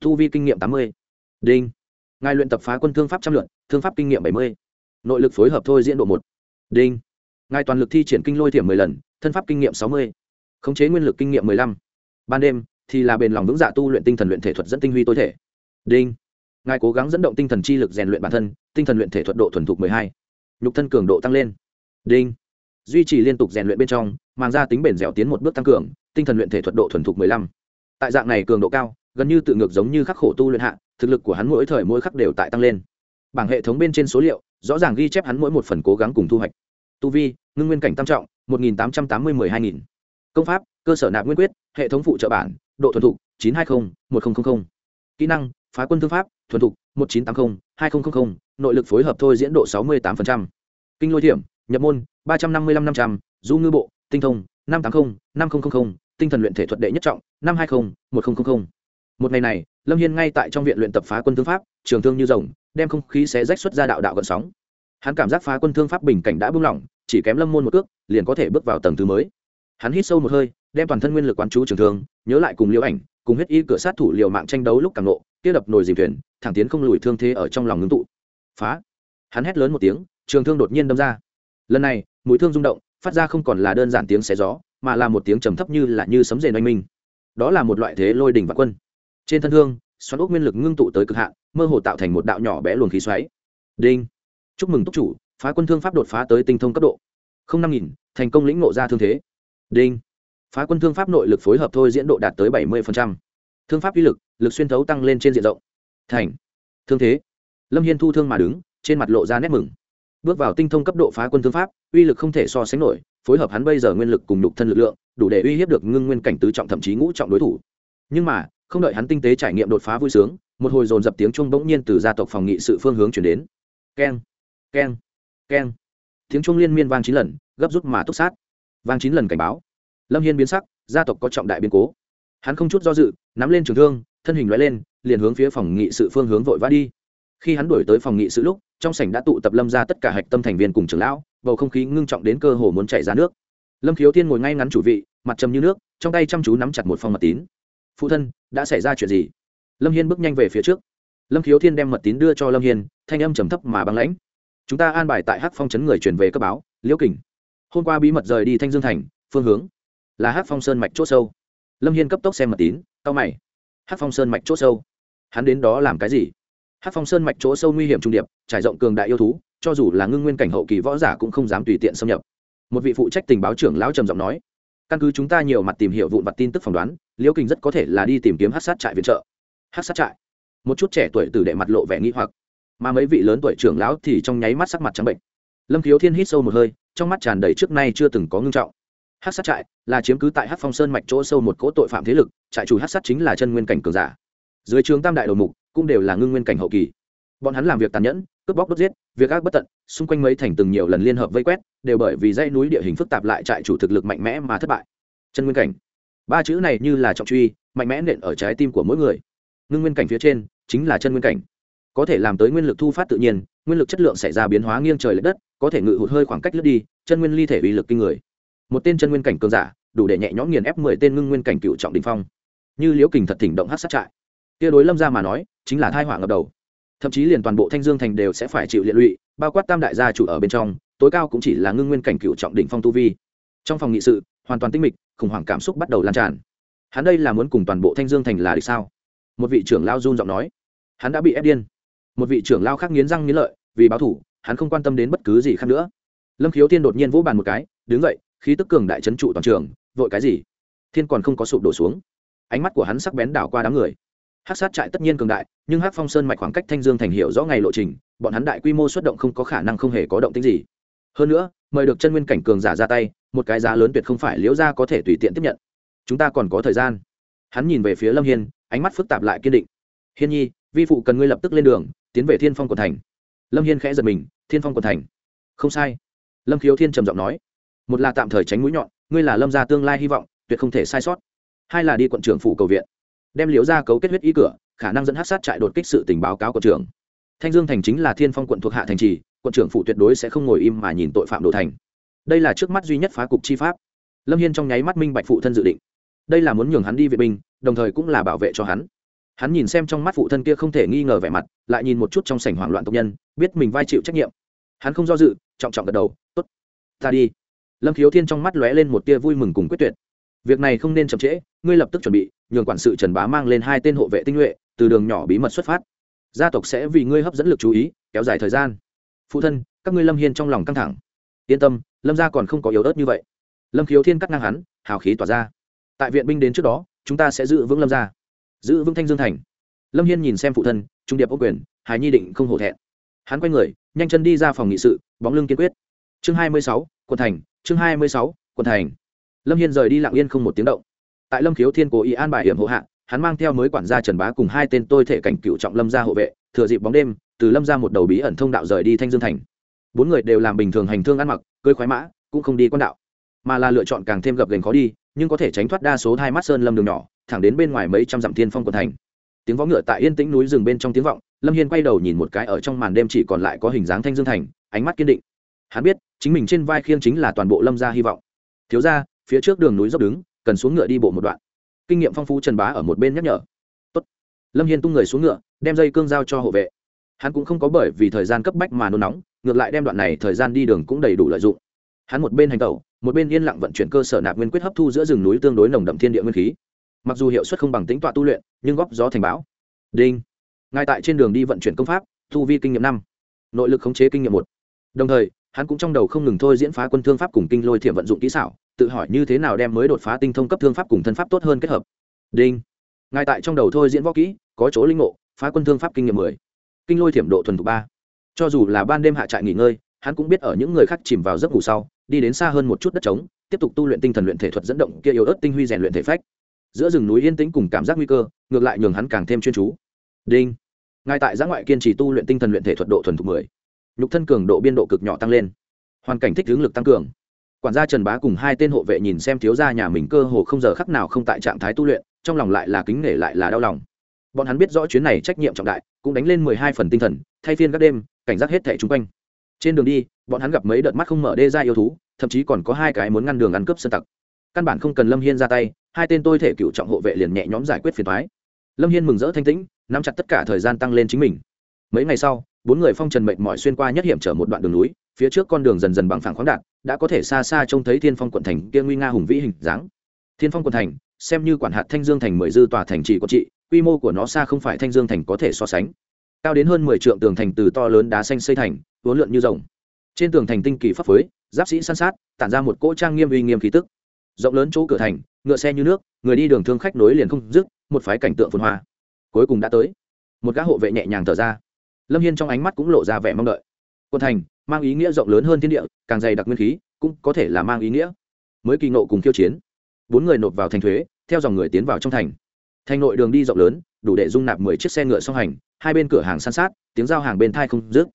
Thu vi kinh nghiệm tám mươi. Đinh ngài luyện tập phá quân thương pháp trăm lượt, thương pháp kinh nghiệm bảy mươi. Nội lực phối hợp thôi diễn độ một. Đinh. Ngài toàn lực thi triển kinh lôi thiểm mười lần, thân pháp kinh nghiệm sáu mươi. Khống chế nguyên lực kinh nghiệm mười lăm. Ban đêm, thì là bền lòng vững dạ tu luyện tinh thần luyện thể thuật dẫn tinh huy tối thể. Đinh. Ngài cố gắng dẫn động tinh thần chi lực rèn luyện bản thân, tinh thần luyện thể thuật độ thuần thục mười hai. Nhục thân cường độ tăng lên. Đinh. Duy trì liên tục rèn luyện bên trong mang ra tính bền dẻo tiến một bước tăng cường, tinh thần luyện thể thuật độ thuần thục mười lăm. Tại dạng này cường độ cao, gần như tự ngược giống như khắc khổ tu luyện hạ thực lực của hắn mỗi thời mỗi khắc đều tại tăng lên. Bảng hệ thống bên trên số liệu rõ ràng ghi chép hắn mỗi một phần cố gắng cùng thu hoạch. Tu vi, ngưng nguyên cảnh tam trọng, một nghìn tám trăm tám mươi mười hai nghìn. Công pháp, cơ sở nạp nguyên quyết, hệ thống phụ trợ bản, độ thuần thục, chín trăm hai mươi một nghìn kỹ năng, phá quân thương pháp, thuần thục, một chín trăm tám mươi hai nghìn nội lực phối hợp thôi diễn độ sáu mươi tám kinh lôi thiểm, nhập môn, ba trăm năm mươi năm năm trăm. Du ngư bộ, tinh thông, năm tám mươi năm nghìn tinh thần luyện thể thuật đệ nhất trọng, năm hai mươi một nghìn một ngày này lâm hiên ngay tại trong viện luyện tập phá quân thương pháp, trường thương như rồng, đem không khí xé rách xuất ra đạo đạo gợn sóng. Hắn cảm giác phá quân thương pháp bình cảnh đã buông lỏng, chỉ kém lâm môn một cước, liền có thể bước vào tầng thứ mới. Hắn hít sâu một hơi, đem toàn thân nguyên lực quán chú trường thương, nhớ lại cùng liễu ảnh, cùng huyết y cửa sát thủ liều mạng tranh đấu lúc càng nộ kia đập nồi dìm thuyền, thẳng tiến không lùi thương thế ở trong lòng ngưng tụ. Phá! Hắn hét lớn một tiếng, trường thương đột nhiên đâm ra. Lần này, mũi thương rung động, phát ra không còn là đơn giản tiếng xé gió, mà là một tiếng trầm thấp như là như sấm rền oanh minh. Đó là một loại thế lôi đỉnh và quân trên thân thương xoắn ốc nguyên lực ngưng tụ tới cực hạn, mơ hồ tạo thành một đạo nhỏ bé luồng khí xoáy. Đinh. Chúc mừng túc chủ, phá quân thương pháp đột phá tới tinh thông cấp độ. Không năm nghìn, thành công lĩnh ngộ ra thương thế. Đinh. Phá quân thương pháp nội lực phối hợp thôi diễn độ đạt tới bảy mươi thương pháp uy lực lực xuyên thấu tăng lên trên diện rộng. Thành. Thương thế. Lâm hiên thu thương mà đứng, trên mặt lộ ra nét mừng. Bước vào tinh thông cấp độ phá quân thương pháp, uy lực không thể so sánh nổi, phối hợp hắn bây giờ nguyên lực cùng đục thân lực lượng, đủ để uy hiếp được ngưng nguyên cảnh tứ trọng thậm chí ngũ trọng đối thủ. Nhưng mà không đợi hắn tinh tế trải nghiệm đột phá vui sướng, một hồi dồn dập tiếng chuông bỗng nhiên từ gia tộc phòng nghị sự phương hướng chuyển đến. Keng keng keng. Tiếng chuông liên miên vang chín lần, gấp rút mà túc sát. Vang chín lần cảnh báo. Lâm hiên biến sắc, gia tộc có trọng đại biến cố. Hắn không chút do dự, nắm lên trường thương, thân hình loại lên, liền hướng phía phòng nghị sự phương hướng vội vã đi. Khi hắn đuổi tới phòng nghị sự lúc, trong sảnh đã tụ tập lâm ra tất cả hạch tâm thành viên cùng trưởng lão, bầu không khí ngưng trọng đến cơ hồ muốn chạy ra nước. Lâm khiếu thiên ngồi ngay ngắn chủ vị, mặt trầm như nước, trong tay chăm chú nắm chặt một phong mật tín phụ thân, đã xảy ra chuyện gì? Lâm hiên bước nhanh về phía trước. Lâm khiếu thiên đem mật tín đưa cho lâm hiên, thanh âm trầm thấp mà băng lãnh. Chúng ta an bài tại hắc phong chấn người truyền về cấp báo, liễu kình. Hôm qua bí mật rời đi thanh dương thành, phương hướng là hắc phong sơn mạch c h ỗ sâu. Lâm hiên cấp tốc xem mật tín tao mày. Hắc phong sơn mạch c h ỗ sâu? Hắn đến đó làm cái gì? Hắc phong sơn mạch chỗ sâu nguy hiểm trung điệp, trải rộng cường đại yêu thú, cho dù là ngưng nguyên cảnh hậu kỳ võ giả cũng không dám tùy tiện xâm nhập. Một vị phụ trách tình báo trưởng lão trầm giọng nói căn cứ chúng ta nhiều mặt tìm hiểu vụn vặt tin tức phỏng đoán, liễu kình rất có thể là đi tìm kiếm hát sát trại viện trợ. Hát sát trại? Một chút trẻ tuổi từ đệ mặt lộ vẻ nghi hoặc. Mà mấy vị lớn tuổi trưởng lão thì trong nháy mắt sắc mặt trắng bệnh. Lâm khiếu thiên hít sâu một hơi, trong mắt tràn đầy trước nay chưa từng có ngưng trọng. Hát sát trại là chiếm cứ tại hát phong sơn mạch chỗ sâu một cỗ tội phạm thế lực, trại chủ hát sát chính là chân nguyên cảnh cường giả. Dưới trường tam đại đầu mục cũng đều là ngưng nguyên cảnh hậu kỳ. Bọn hắn làm việc tàn nhẫn cướp bóc đốt giết, việc ác bất tận, xung quanh mấy thành từng nhiều lần liên hợp vây quét, đều bởi vì dãy núi địa hình phức tạp lại trại chủ thực lực mạnh mẽ mà thất bại. Chân nguyên cảnh. Ba chữ này như là trọng truy, mạnh mẽ nện ở trái tim của mỗi người. Ngưng nguyên cảnh phía trên, chính là chân nguyên cảnh. Có thể làm tới nguyên lực thu phát tự nhiên, nguyên lực chất lượng xảy ra biến hóa nghiêng trời l ệ đất, có thể ngự hụt hơi khoảng cách lướt đi, chân nguyên ly thể uy lực kinh người. Một tên chân nguyên cảnh cường giả, đủ để nhẹ nhõm nghiền ép mười tên ngưng nguyên cảnh cựu trọng đình phong. Như liễu kình thật thỉnh động hát sát trại. Tia đối lâm ra mà nói, chính là thai họa ngập đầu thậm chí liền toàn bộ thanh dương thành đều sẽ phải chịu liệt lụy, bao quát tam đại gia chủ ở bên trong, tối cao cũng chỉ là ngưng nguyên cảnh cựu trọng đỉnh phong tu vi. Trong phòng nghị sự, hoàn toàn tinh mịch, khủng hoảng cảm xúc bắt đầu lan tràn. Hắn đây là muốn cùng toàn bộ thanh dương thành là địch sao? Một vị trưởng lao run giọng nói. Hắn đã bị ép điên. Một vị trưởng lao khác nghiến răng nghiến lợi, vì báo thủ, hắn không quan tâm đến bất cứ gì khác nữa. Lâm khiếu thiên đột nhiên vỗ bàn một cái, đứng dậy, khí tức cường đại trấn trụ toàn trường, vội cái gì? Thiên còn không có sụp đổ xuống. Ánh mắt của hắn sắc bén đảo qua đám người hát sát trại tất nhiên cường đại, nhưng hát phong sơn mạch khoảng cách thanh dương thành hiệu rõ ngày lộ trình, bọn hắn đại quy mô xuất động không có khả năng không hề có động tính gì. Hơn nữa, mời được chân nguyên cảnh cường giả ra tay, một cái giá lớn tuyệt không phải liễu ra có thể tùy tiện tiếp nhận. Chúng ta còn có thời gian. Hắn nhìn về phía lâm hiên, ánh mắt phức tạp lại kiên định. Hiên nhi, vi phụ cần ngươi lập tức lên đường, tiến về thiên phong quận thành. Lâm hiên khẽ giật mình, thiên phong quận thành. Không sai. Lâm khiếu thiên trầm giọng nói. Một là tạm thời tránh mũi nhọn, ngươi là lâm gia tương lai hy vọng, tuyệt không thể sai sót. Hai là đi quận trưởng phủ cầu viện đem liễu ra cấu kết huyết ý cửa, khả năng dẫn hát sát trại đột kích sự tình báo cáo của trưởng. Thanh dương thành chính là thiên phong quận thuộc hạ thành trì, quận trưởng phụ tuyệt đối sẽ không ngồi im mà nhìn tội phạm đổ thành. Đây là trước mắt duy nhất phá cục chi pháp. Lâm hiên trong nháy mắt minh bạch phụ thân dự định. Đây là muốn nhường hắn đi vệ binh, đồng thời cũng là bảo vệ cho hắn. Hắn nhìn xem trong mắt phụ thân kia không thể nghi ngờ vẻ mặt, lại nhìn một chút trong sảnh hoảng loạn tộc nhân, biết mình vai chịu trách nhiệm. Hắn không do dự, trọng trọng gật đầu t ố t ta đi. Lâm khiếu thiên trong mắt lóe lên một tia vui mừng cùng quyết tuyệt. Việc này không nên chậm trễ, ngươi lập tức chuẩn bị nhường quản sự trần bá mang lên hai tên hộ vệ tinh nhuệ, từ đường nhỏ bí mật xuất phát. Gia tộc sẽ vì ngươi hấp dẫn lực chú ý, kéo dài thời gian. Phụ thân, các ngươi lâm hiên trong lòng căng thẳng. Yên tâm, lâm gia còn không có yếu ớt như vậy. Lâm khiếu thiên cắt ngang hắn, hào khí tỏa ra. Tại viện binh đến trước đó, chúng ta sẽ giữ vững lâm gia. Giữ vững thanh dương thành. Lâm hiên nhìn xem phụ thân, trung điệp ô quyền hải nhi định không hổ thẹn. Hắn quay người, nhanh chân đi ra phòng nghị sự, bóng lưng kiên quyết. Chương hai mươi sáu, quận thành, chương hai mươi sáu, quận thành. Lâm hiên rời đi lặng yên không một tiếng động tại lâm khiếu thiên cố ý an bài hiểm hộ hạ, hắn mang theo mới quản gia trần bá cùng hai tên tôi thể cảnh cựu trọng lâm gia hộ vệ, thừa dịp bóng đêm, từ lâm ra một đầu bí ẩn thông đạo rời đi thanh dương thành. Bốn người đều làm bình thường hành thương ăn mặc cơi khoái mã, cũng không đi quan đạo. Mà là lựa chọn càng thêm gập gành khó đi, nhưng có thể tránh thoát đa số hai mắt sơn lâm đường nhỏ, thẳng đến bên ngoài mấy trăm dặm thiên phong quận thành. Tiếng võ ngựa tại yên tĩnh núi rừng bên trong tiếng vọng, lâm hiên quay đầu nhìn một cái ở trong màn đêm chỉ còn lại có hình dáng thanh dương thành, ánh mắt kiên định. Hắn biết, chính mình trên vai khiêng chính là toàn bộ lâm gia hy vọng. Thiếu ra phía trước đường núi dốc đứng cần xuống ngựa đi bộ một đoạn. Kinh nghiệm phong phú trần bá ở một bên nhắc nhở. Tốt. lâm hiên tung người xuống ngựa, đem dây cương giao cho hộ vệ. Hắn cũng không có bởi vì thời gian cấp bách mà nôn nóng, ngược lại đem đoạn này thời gian đi đường cũng đầy đủ lợi dụng. Hắn một bên hành tẩu, một bên yên lặng vận chuyển cơ sở nạp nguyên quyết hấp thu giữa rừng núi tương đối nồng đậm thiên địa nguyên khí. Mặc dù hiệu suất không bằng tính tọa tu luyện, nhưng góp gió thành báo đinh. Ngay tại trên đường đi vận chuyển công pháp thu vi kinh nghiệm năm. Nội lực khống chế kinh nghiệm một. Đồng thời, hắn cũng trong đầu không ngừng thôi diễn phá quân thương pháp cùng kinh lôi thiểm vận dụng kỹ xảo tự hỏi như thế nào đem mới đột phá tinh thông cấp thương pháp cùng thân pháp tốt hơn kết hợp. Đinh. Ngay tại trong đầu thôi diễn võ kỹ, có chỗ linh ngộ, phá quân thương pháp kinh nghiệm mười. Kinh lôi thiểm độ thuần thục ba. Cho dù là ban đêm hạ trại nghỉ ngơi, hắn cũng biết ở những người khác chìm vào giấc ngủ sau, đi đến xa hơn một chút đất trống, tiếp tục tu luyện tinh thần luyện thể thuật dẫn động kia yếu ớt tinh huy rèn luyện thể phách. Giữa rừng núi yên tĩnh cùng cảm giác nguy cơ, ngược lại nhường hắn càng thêm chuyên chú. Đinh. Ngay tại giã ngoại kiên trì tu luyện tinh thần luyện thể thuật độ thuần thục mười, nhục thân cường độ biên độ cực nhỏ tăng lên. Hoàn cảnh thích hướng lực tăng cường quản gia trần bá cùng hai tên hộ vệ nhìn xem thiếu gia nhà mình cơ hồ không giờ khắc nào không tại trạng thái tu luyện, trong lòng lại là kính nể lại là đau lòng. Bọn hắn biết rõ chuyến này trách nhiệm trọng đại, cũng đánh lên mười hai phần tinh thần, thay phiên các đêm, cảnh giác hết thẻ chung quanh. Trên đường đi, bọn hắn gặp mấy đợt mắt không mở đê ra yêu thú, thậm chí còn có hai cái muốn ngăn đường ăn cướp sơn tặc. Căn bản không cần lâm hiên ra tay, hai tên tôi thể cựu trọng hộ vệ liền nhẹ nhóm giải quyết phiền thoái lâm hiên mừng rỡ thanh tĩnh, nắm chặt tất cả thời gian tăng lên chính mình. Mấy ngày sau, bốn người phong trần mệnh mỏi xuyên qua nhất hiểm trở một đoạn đường núi, phía trước con đường dần dần bằng phẳng khoáng đạt đã có thể xa xa trông thấy thiên phong quận thành kia nguy nga hùng vĩ hình dáng. Thiên phong quận thành, xem như quản hạt thanh dương thành mười dư tòa thành trì quận trị, quy mô của nó xa không phải thanh dương thành có thể so sánh. Cao đến hơn mười trượng tường thành từ to lớn đá xanh xây thành, vốn lượn như rồng. Trên tường thành tinh kỳ pháp phới giáp sĩ san sát, tản ra một cỗ trang nghiêm uy nghiêm khí tức. Rộng lớn chỗ cửa thành, ngựa xe như nước, người đi đường thương khách nối liền không dứt, một phái cảnh tượng phồn hoa. Cuối cùng đã tới. Một gã hộ vệ nhẹ nhàng thở ra. Lâm hiên trong ánh mắt cũng lộ ra vẻ mong đợi quân thành, mang ý nghĩa rộng lớn hơn thiên địa, càng dày đặc nguyên khí, cũng có thể là mang ý nghĩa. Mới kỳ nộ cùng khiêu chiến. Bốn người nộp vào thành thuế, theo dòng người tiến vào trong thành. Thành nội đường đi rộng lớn, đủ để dung nạp mười chiếc xe ngựa song hành, hai bên cửa hàng san sát, tiếng giao hàng bên thai không dứt.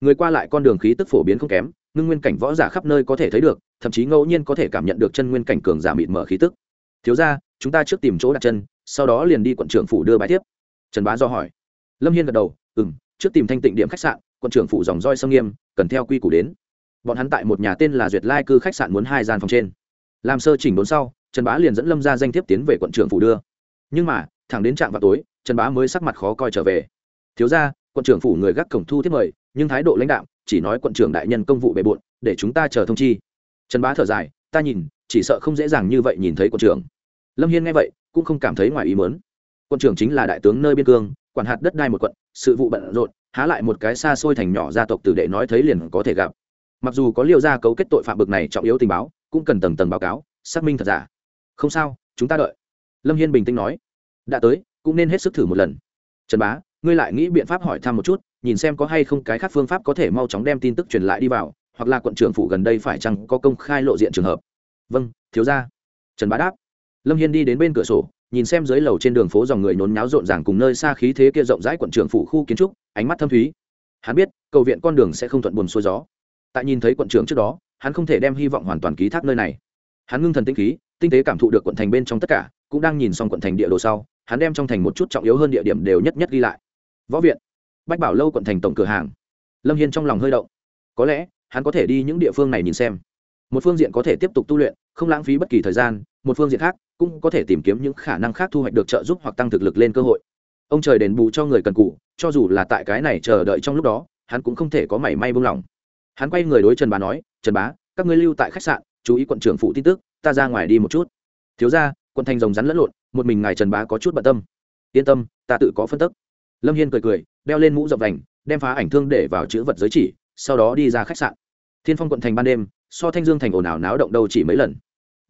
Người qua lại con đường khí tức phổ biến không kém, ngưng nguyên cảnh võ giả khắp nơi có thể thấy được, thậm chí ngẫu nhiên có thể cảm nhận được chân nguyên cảnh cường giả mịt mở khí tức. Thiếu ra chúng ta trước tìm chỗ đặt chân, sau đó liền đi quận trưởng phủ đưa bài tiếp. Trần bá do hỏi. Lâm hiên gật đầu ừ m trước tìm thanh tịnh điểm khách sạn quận trưởng phủ dòng roi sông nghiêm, cần theo quy củ đến. Bọn hắn tại một nhà tên là duyệt lai cư khách sạn muốn hai gian phòng trên. Làm sơ chỉnh đốn sau, trần bá liền dẫn lâm ra danh thiếp tiến về quận trưởng phủ đưa. Nhưng mà, thẳng đến trạm vào tối, trần bá mới sắc mặt khó coi trở về. Thiếu ra quận trưởng phủ người gác cổng thu tiếp mời, nhưng thái độ lãnh đạo chỉ nói quận trưởng đại nhân công vụ bề bộn, để chúng ta chờ thông chi. Trần bá thở dài, ta nhìn, chỉ sợ không dễ dàng như vậy nhìn thấy quận trưởng. Lâm hiên nghe vậy, cũng không cảm thấy ngoài ý mớn quận trưởng chính là đại tướng nơi biên cương, quản hạt đất đai một quận, sự vụ bận rộn há lại một cái xa xôi thành nhỏ gia tộc từ đệ nói thấy liền có thể gặp. Mặc dù có liều ra cấu kết tội phạm bực này trọng yếu tình báo, cũng cần tầng tầng báo cáo, xác minh thật giả. Không sao, chúng ta đợi. Lâm hiên bình tĩnh nói. Đã tới, cũng nên hết sức thử một lần. Trần bá, ngươi lại nghĩ biện pháp hỏi thăm một chút, nhìn xem có hay không cái khác phương pháp có thể mau chóng đem tin tức truyền lại đi vào, hoặc là quận trưởng phủ gần đây phải chăng có công khai lộ diện trường hợp. Vâng thiếu ra trần bá đáp. Lâm hiên đi đến bên cửa sổ nhìn xem dưới lầu trên đường phố dòng người nhốn nháo rộn ràng cùng nơi xa khí thế kia rộng rãi quận trưởng phủ khu kiến trúc, ánh mắt thâm thúy. Hắn biết, cầu viện con đường sẽ không thuận buồn xuôi gió. Tại nhìn thấy quận trưởng trước đó, hắn không thể đem hy vọng hoàn toàn ký thác nơi này. Hắn ngưng thần tinh khí, tinh tế cảm thụ được quận thành bên trong tất cả, cũng đang nhìn xong quận thành địa đồ sau, hắn đem trong thành một chút trọng yếu hơn địa điểm đều nhất nhất ghi lại. Võ viện. Bách bảo lâu quận thành tổng cửa hàng. Lâm hiên trong lòng hơi động. Có lẽ, hắn có thể đi những địa phương này nhìn xem. Một phương diện có thể tiếp tục tu luyện, không lãng phí bất kỳ thời gian một phương diện khác, cũng có thể tìm kiếm những khả năng khác thu hoạch được trợ giúp hoặc tăng thực lực lên cơ hội. Ông trời đền bù cho người cần cụ cho dù là tại cái này chờ đợi trong lúc đó, hắn cũng không thể có mảy may buông lỏng. Hắn quay người đối trần bá nói, trần bá, các ngươi lưu tại khách sạn, chú ý quận trưởng phụ tin tức, ta ra ngoài đi một chút. Thiếu ra quận thành rồng rắn lẫn lộn, một mình ngài trần bá có chút bận tâm. Yên tâm, ta tự có phân tức. Lâm hiên cười cười, đeo lên mũ dọc vành đem phá ảnh thương để vào chữ vật giới chỉ, sau đó đi ra khách sạn. Thiên phong quận thành ban đêm, so thanh dương thành ồn ào náo động đâu chỉ mấy lần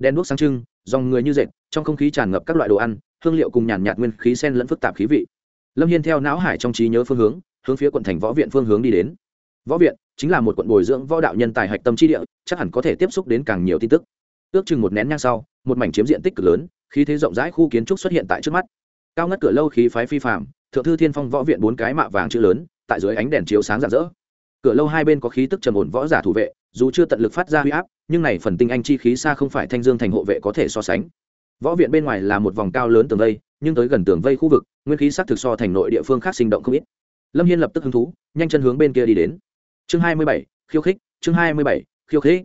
đen đuốc sáng trưng, dòng người như dệt, trong không khí tràn ngập các loại đồ ăn, hương liệu cùng nhàn nhạt nguyên khí sen lẫn phức tạp khí vị. Lâm hiên theo não hải trong trí nhớ phương hướng hướng phía quận thành võ viện phương hướng đi đến. Võ viện chính là một quận bồi dưỡng võ đạo nhân tài hạch tâm trí địa, chắc hẳn có thể tiếp xúc đến càng nhiều tin tức. Ước chừng một nén nhang sau, một mảnh chiếm diện tích cực lớn, khí thế rộng rãi khu kiến trúc xuất hiện tại trước mắt. Cao ngất cửa lâu khí phái phi phạm thượng thư thiên phong võ viện bốn cái mạ vàng chữ lớn, tại dưới ánh đèn chiếu sáng rạng rỡ cửa lâu hai bên có khí tức trầm ổn võ giả thủ vệ, dù chưa tận lực phát ra huy áp, nhưng này phần tinh anh chi khí xa không phải thanh dương thành hộ vệ có thể so sánh. Võ viện bên ngoài là một vòng cao lớn tường vây, nhưng tới gần tường vây khu vực, nguyên khí sắc thực so thành nội địa phương khác sinh động không ít. Lâm hiên lập tức hứng thú, nhanh chân hướng bên kia đi đến. Chương hai mươi bảy, khiêu khích, chương hai mươi bảy, khiêu khích.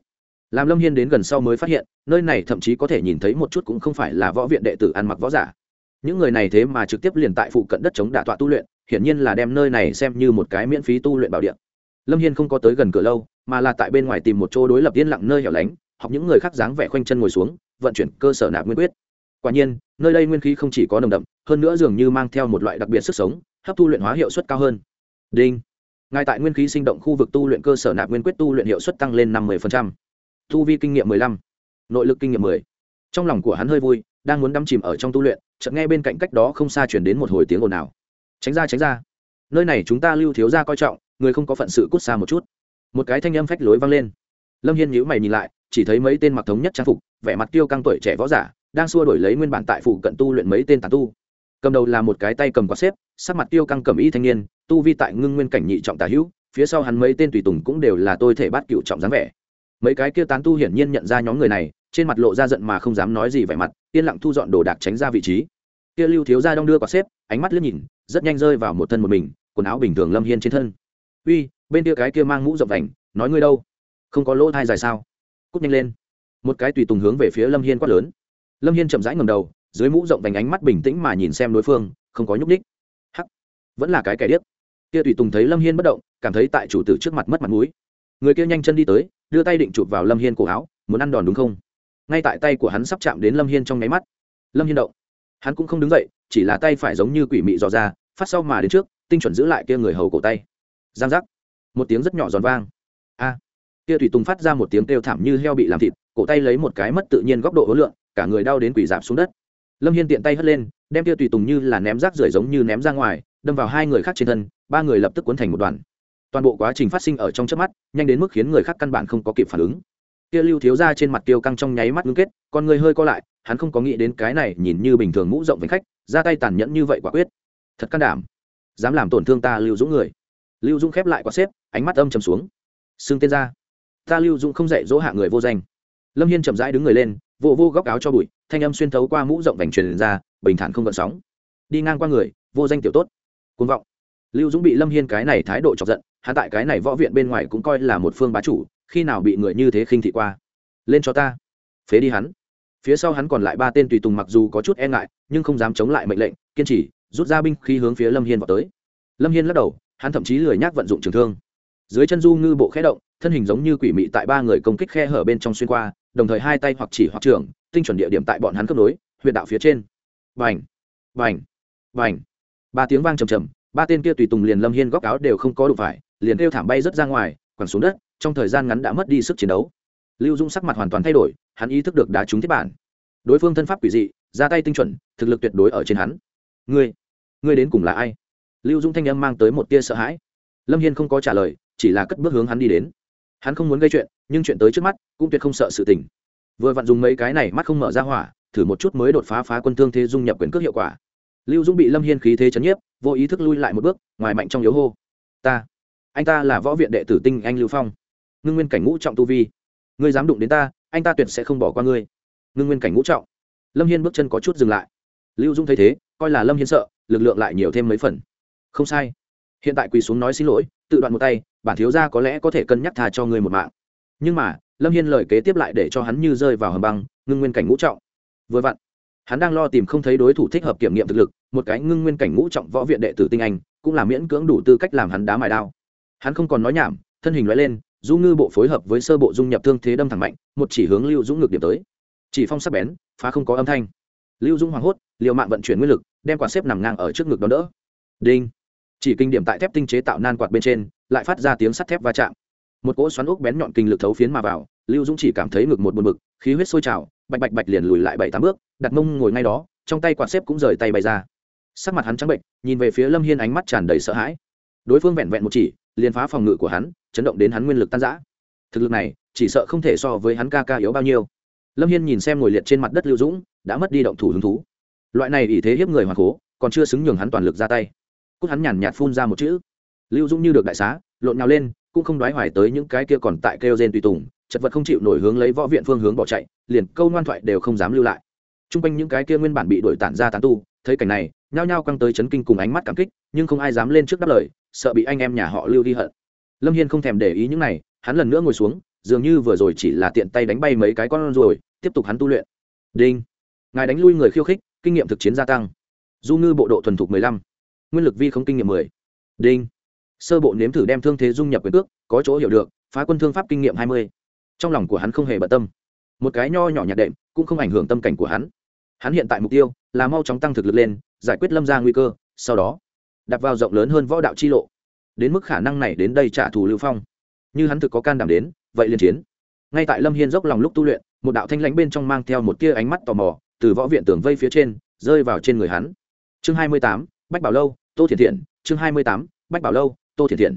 Làm lâm hiên đến gần sau mới phát hiện, nơi này thậm chí có thể nhìn thấy một chút cũng không phải là võ viện đệ tử ăn mặc võ giả. Những người này thế mà trực tiếp liền tại phụ cận đất chống đả tọa tu luyện, hiển nhiên là đem nơi này xem như một cái miễn phí tu luyện bảo điện lâm hiên không có tới gần cửa lâu, mà là tại bên ngoài tìm một chỗ đối lập yên lặng nơi hẻo lánh, học những người khác dáng vẻ khoanh chân ngồi xuống, vận chuyển cơ sở nạp nguyên quyết. Quả nhiên, nơi đây nguyên khí không chỉ có nồng đậm, hơn nữa dường như mang theo một loại đặc biệt sức sống, hấp thu luyện hóa hiệu suất cao hơn. Đinh. Ngài tại nguyên khí sinh động khu vực tu luyện cơ sở nạp nguyên quyết tu luyện hiệu suất tăng lên năm mươi thu vi kinh nghiệm mười lăm. Nội lực kinh nghiệm mười. Trong lòng của hắn hơi vui, đang muốn đắm chìm ở trong tu luyện, chợt nghe bên cạnh cách đó không xa chuyển đến một hồi tiếng ồn ào. Tránh ra tránh ra. Nơi này chúng ta lưu thiếu ra coi trọng người không có phận sự cút xa một chút. Một cái thanh âm phách lối vang lên. Lâm hiên nhữ mày nhìn lại, chỉ thấy mấy tên mặc thống nhất trang phục, vẻ mặt tiêu căng tuổi trẻ võ giả, đang xua đổi lấy nguyên bản tại phủ cận tu luyện mấy tên tàn tu. Cầm đầu là một cái tay cầm quạt xếp, sắc mặt tiêu căng cầm y thanh niên, tu vi tại ngưng nguyên cảnh nhị trọng tà hữu, phía sau hắn mấy tên tùy tùng cũng đều là tôi thể bát cựu trọng dáng vẻ. Mấy cái kia tán tu hiển nhiên nhận ra nhóm người này, trên mặt lộ ra giận mà không dám nói gì vẻ mặt, yên lặng thu dọn đồ đạc tránh ra vị trí. Kia lưu thiếu gia đong đưa quạt xếp, ánh mắt liếc nhìn, rất nhanh rơi vào một thân một mình, quần áo bình thường lâm hiên trên thân uy, bên kia cái kia mang mũ rộng vành, nói ngươi đâu? Không có lỗ thai dài sao? Cút nhanh lên. Một cái tùy tùng hướng về phía lâm hiên quát lớn. Lâm hiên chậm rãi ngầm đầu, dưới mũ rộng vành ánh mắt bình tĩnh mà nhìn xem đối phương, không có nhúc ních hắc. Vẫn là cái kẻ điếc. Kia tùy tùng thấy lâm hiên bất động, cảm thấy tại chủ tử trước mặt mất mặt mũi. Người kia nhanh chân đi tới, đưa tay định chụp vào lâm hiên cổ áo, muốn ăn đòn đúng không? Ngay tại tay của hắn sắp chạm đến lâm hiên trong nháy mắt. Lâm hiên động. Hắn cũng không đứng dậy, chỉ là tay phải giống như quỷ mị dò ra, phát sau mà đến trước, tinh chuẩn giữ lại kia người hầu cổ tay giang giác. Một tiếng rất nhỏ giòn vang. A. Kia thủy tùng phát ra một tiếng kêu thảm như heo bị làm thịt, cổ tay lấy một cái mất tự nhiên góc độ hối lượng cả người đau đến quỷ giảm xuống đất. Lâm hiên tiện tay hất lên, đem kia tùy tùng như là ném rác rưởi giống như ném ra ngoài, đâm vào hai người khác trên thân, ba người lập tức cuốn thành một đoàn. Toàn bộ quá trình phát sinh ở trong chớp mắt, nhanh đến mức khiến người khác căn bản không có kịp phản ứng. Kia lưu thiếu ra trên mặt tiêu căng trong nháy mắt ngưng kết, con người hơi co lại, hắn không có nghĩ đến cái này nhìn như bình thường mũ rộng với khách, ra tay tàn nhẫn như vậy quả quyết. Thật can đảm. Dám làm tổn thương ta lưu dũng người lưu dũng khép lại quả xếp, ánh mắt âm trầm xuống. Xưng tên ra. Ta lưu dũng không dạy dỗ hạ người vô danh. Lâm hiên chậm rãi đứng người lên vô vô góc áo cho bụi, thanh âm xuyên thấu qua mũ rộng vành truyền ra, bình thản không gợn sóng. Đi ngang qua người, vô danh tiểu tốt. Côn vọng. Lưu dũng bị lâm hiên cái này thái độ chọc giận hắn tại cái này võ viện bên ngoài cũng coi là một phương bá chủ, khi nào bị người như thế khinh thị qua? Lên cho ta. Phế đi hắn. Phía sau hắn còn lại ba tên tùy tùng mặc dù có chút e ngại, nhưng không dám chống lại mệnh lệnh, kiên trì, rút ra binh khi hướng phía lâm hiên vào tới. Lâm hiên lắc đầu hắn thậm chí lười nhác vận dụng trường thương. Dưới chân du ngư bộ khẽ động, thân hình giống như quỷ mị tại ba người công kích khe hở bên trong xuyên qua, đồng thời hai tay hoặc chỉ hoặc trường tinh chuẩn địa điểm tại bọn hắn cấp nối huyện đạo phía trên. Vành vành vành ba tiếng vang trầm trầm, ba tên kia tùy tùng liền lâm hiên góc áo đều không có đụng phải, liền kêu thảm bay rất ra ngoài, quẳng xuống đất, trong thời gian ngắn đã mất đi sức chiến đấu. Lưu dung sắc mặt hoàn toàn thay đổi, hắn ý thức được đá trúng thiết bản. Đối phương thân pháp quỷ dị, ra tay tinh chuẩn, thực lực tuyệt đối ở trên hắn. Ngươi! Ngươi đến cùng là ai? Lưu dung thanh âm mang tới một tia sợ hãi. Lâm hiên không có trả lời, chỉ là cất bước hướng hắn đi đến. Hắn không muốn gây chuyện, nhưng chuyện tới trước mắt cũng tuyệt không sợ sự tình. Vừa vặn dùng mấy cái này mắt không mở ra hỏa, thử một chút mới đột phá phá quân thương thế dung nhập quyền cước hiệu quả. Lưu dung bị lâm hiên khí thế chấn nhiếp, vô ý thức lui lại một bước, ngoài mạnh trong yếu hô. Ta, anh ta là võ viện đệ tử tinh anh lưu phong. Ngưng nguyên cảnh ngũ trọng tu vi. Ngươi dám đụng đến ta, anh ta tuyệt sẽ không bỏ qua ngươi. Ngưng nguyên cảnh ngũ trọng. Lâm hiên bước chân có chút dừng lại. Lưu dung thấy thế, coi là lâm hiên sợ, lực lượng lại nhiều thêm mấy phần không sai. Hiện tại quỳ xuống nói xin lỗi, tự đoạn một tay, bản thiếu gia có lẽ có thể cân nhắc thà cho người một mạng. Nhưng mà, lâm hiên lời kế tiếp lại để cho hắn như rơi vào hầm băng, ngưng nguyên cảnh ngũ trọng. Vừa vặn, hắn đang lo tìm không thấy đối thủ thích hợp kiểm nghiệm thực lực, một cái ngưng nguyên cảnh ngũ trọng võ viện đệ tử tinh anh, cũng là miễn cưỡng đủ tư cách làm hắn đá mài đao. Hắn không còn nói nhảm, thân hình loại lên, du ngư bộ phối hợp với sơ bộ dung nhập thương thế đâm thẳng mạnh, một chỉ hướng lưu dũng ngược điểm tới. Chỉ phong sắc bén, phá không có âm thanh. Lưu dũng hoảng hốt, liều mạng vận chuyển nguyên lực, đem quả xếp nằm ngang ở trước ngực đón đỡ. Đinh! Chỉ kinh điểm tại thép tinh chế tạo nan quạt bên trên, lại phát ra tiếng sắt thép va chạm. Một cỗ xoắn ốc bén nhọn kinh lực thấu phiến mà vào, lưu dũng chỉ cảm thấy ngực một buồn bực, khí huyết sôi trào, bạch bạch bạch liền lùi lại bảy tám bước, đặt mông ngồi ngay đó, trong tay quạt xếp cũng rời tay bay ra. Sắc mặt hắn trắng bệnh, nhìn về phía lâm hiên ánh mắt tràn đầy sợ hãi. Đối phương vẹn vẹn một chỉ, liền phá phòng ngự của hắn, chấn động đến hắn nguyên lực tan giã thực lực này, chỉ sợ không thể so với hắn ca ca yếu bao nhiêu. Lâm hiên nhìn xem ngồi liệt trên mặt đất lưu dũng, đã mất đi động thủ hứng thú. Loại này ỷ thế hiếp người hoàng cố, còn chưa xứng nhường hắn toàn lực ra tay cúc hắn nhàn nhạt phun ra một chữ. Lưu dũng như được đại xá, lộn nhào lên, cũng không đoái hoài tới những cái kia còn tại kêu gen tùy tùng, chật vật không chịu nổi hướng lấy võ viện phương hướng bỏ chạy, liền câu ngoan thoại đều không dám lưu lại. T r u n g quanh những cái kia nguyên bản bị đổi tản ra tán tu, thấy cảnh này, nhao nhao căng tới chấn kinh cùng ánh mắt cảm kích, nhưng không ai dám lên trước đáp lời, sợ bị anh em nhà họ lưu đi hận. Lâm hiên không thèm để ý những này, hắn lần nữa ngồi xuống, dường như vừa rồi chỉ là tiện tay đánh bay mấy cái con rồi tiếp tục hắn tu luyện. Đinh. Ngài đánh lui người khiêu khích, kinh nghiệm thực chiến gia tăng. Du ngư bộ độ thuần thục mười lăm nguyên lực vi không kinh nghiệm mười. Đinh. Sơ bộ nếm thử đem thương thế dung nhập quyền cước, có chỗ hiểu được, phá quân thương pháp kinh nghiệm hai mươi. Trong lòng của hắn không hề bận tâm. Một cái nho nhỏ nhạt đệm cũng không ảnh hưởng tâm cảnh của hắn. Hắn hiện tại mục tiêu là mau chóng tăng thực lực lên, giải quyết lâm ra nguy cơ, sau đó đặt vào rộng lớn hơn võ đạo chi lộ. Đến mức khả năng này đến đây trả thù lưu phong. Như hắn thực có can đảm đến, vậy liền chiến. Ngay tại lâm hiên dốc lòng lúc tu luyện, một đạo thanh lãnh bên trong mang theo một tia ánh mắt tò mò, từ võ viện tường vây phía trên, rơi vào trên người hắn. Chương hai mươi tám, bách bảo lâu tô thiện thiện chương hai mươi tám, bách bảo lâu, tô thiện thiện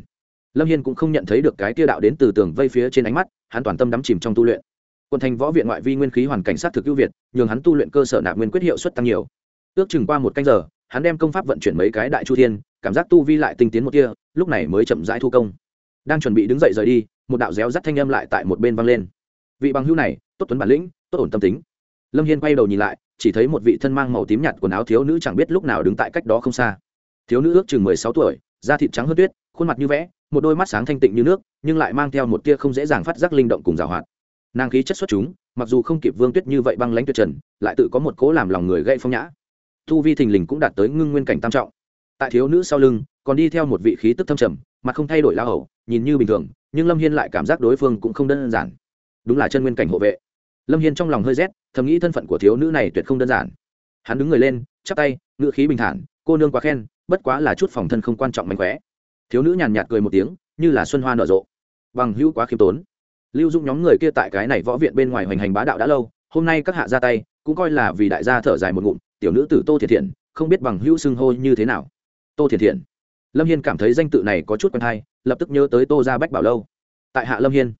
lâm hiên cũng không nhận thấy được cái tia đạo đến từ tường vây phía trên ánh mắt, hắn toàn tâm đắm chìm trong tu luyện. Quận thành võ viện ngoại vi nguyên khí hoàn cảnh sát thực ưu việt, nhường hắn tu luyện cơ sở nạp nguyên quyết hiệu suất tăng nhiều. Ước chừng qua một canh giờ, hắn đem công pháp vận chuyển mấy cái đại chu thiên, cảm giác tu vi lại tinh tiến một kia lúc này mới chậm rãi thu công. Đang chuẩn bị đứng dậy rời đi, một đạo réo rắt thanh âm lại tại một bên vang lên. Vị bằng hữu này, tốt tuấn bản lĩnh, tốt ổn tâm tính. Lâm hiên quay đầu nhìn lại, chỉ thấy một vị thân mang màu tím nhạt quần áo thiếu nữ chẳng biết lúc nào đứng tại cách đó không xa thiếu nữ ước chừng mười sáu tuổi, da thịt trắng hơn tuyết, khuôn mặt như vẽ, một đôi mắt sáng thanh tịnh như nước, nhưng lại mang theo một tia không dễ dàng phát giác linh động cùng rào hoạt. Nàng khí chất xuất chúng, mặc dù không kịp vương tuyết như vậy băng lãnh tuyệt trần, lại tự có một cố làm lòng người gây phong nhã. Thu vi thình lình cũng đạt tới ngưng nguyên cảnh tam trọng. Tại thiếu nữ sau lưng, còn đi theo một vị khí tức thâm trầm, mặt không thay đổi la hầu, nhìn như bình thường, nhưng lâm hiên lại cảm giác đối phương cũng không đơn giản. Đúng là chân nguyên cảnh hộ vệ. Lâm hiên trong lòng hơi rét, thầm nghĩ thân phận của thiếu nữ này tuyệt không đơn giản. Hắn đứng người lên, chắp tay ngự khí bình thản, cô nương quá khen bất quá là chút phòng thân không quan trọng mạnh khỏe thiếu nữ nhàn nhạt cười một tiếng, như là xuân hoa nở rộ. Bằng hữu quá khiêm tốn. Lưu dung nhóm người kia tại cái này võ viện bên ngoài hoành hành bá đạo đã lâu, hôm nay các hạ ra tay, cũng coi là vì đại gia thở dài một ngụm, tiểu nữ tử tô thiệt thiện không biết bằng hữu xưng hô như thế nào. Tô thiệt thiện lâm hiên cảm thấy danh tự này có chút quen hay, lập tức nhớ tới tô gia bách bảo lâu. Tại hạ lâm hiên.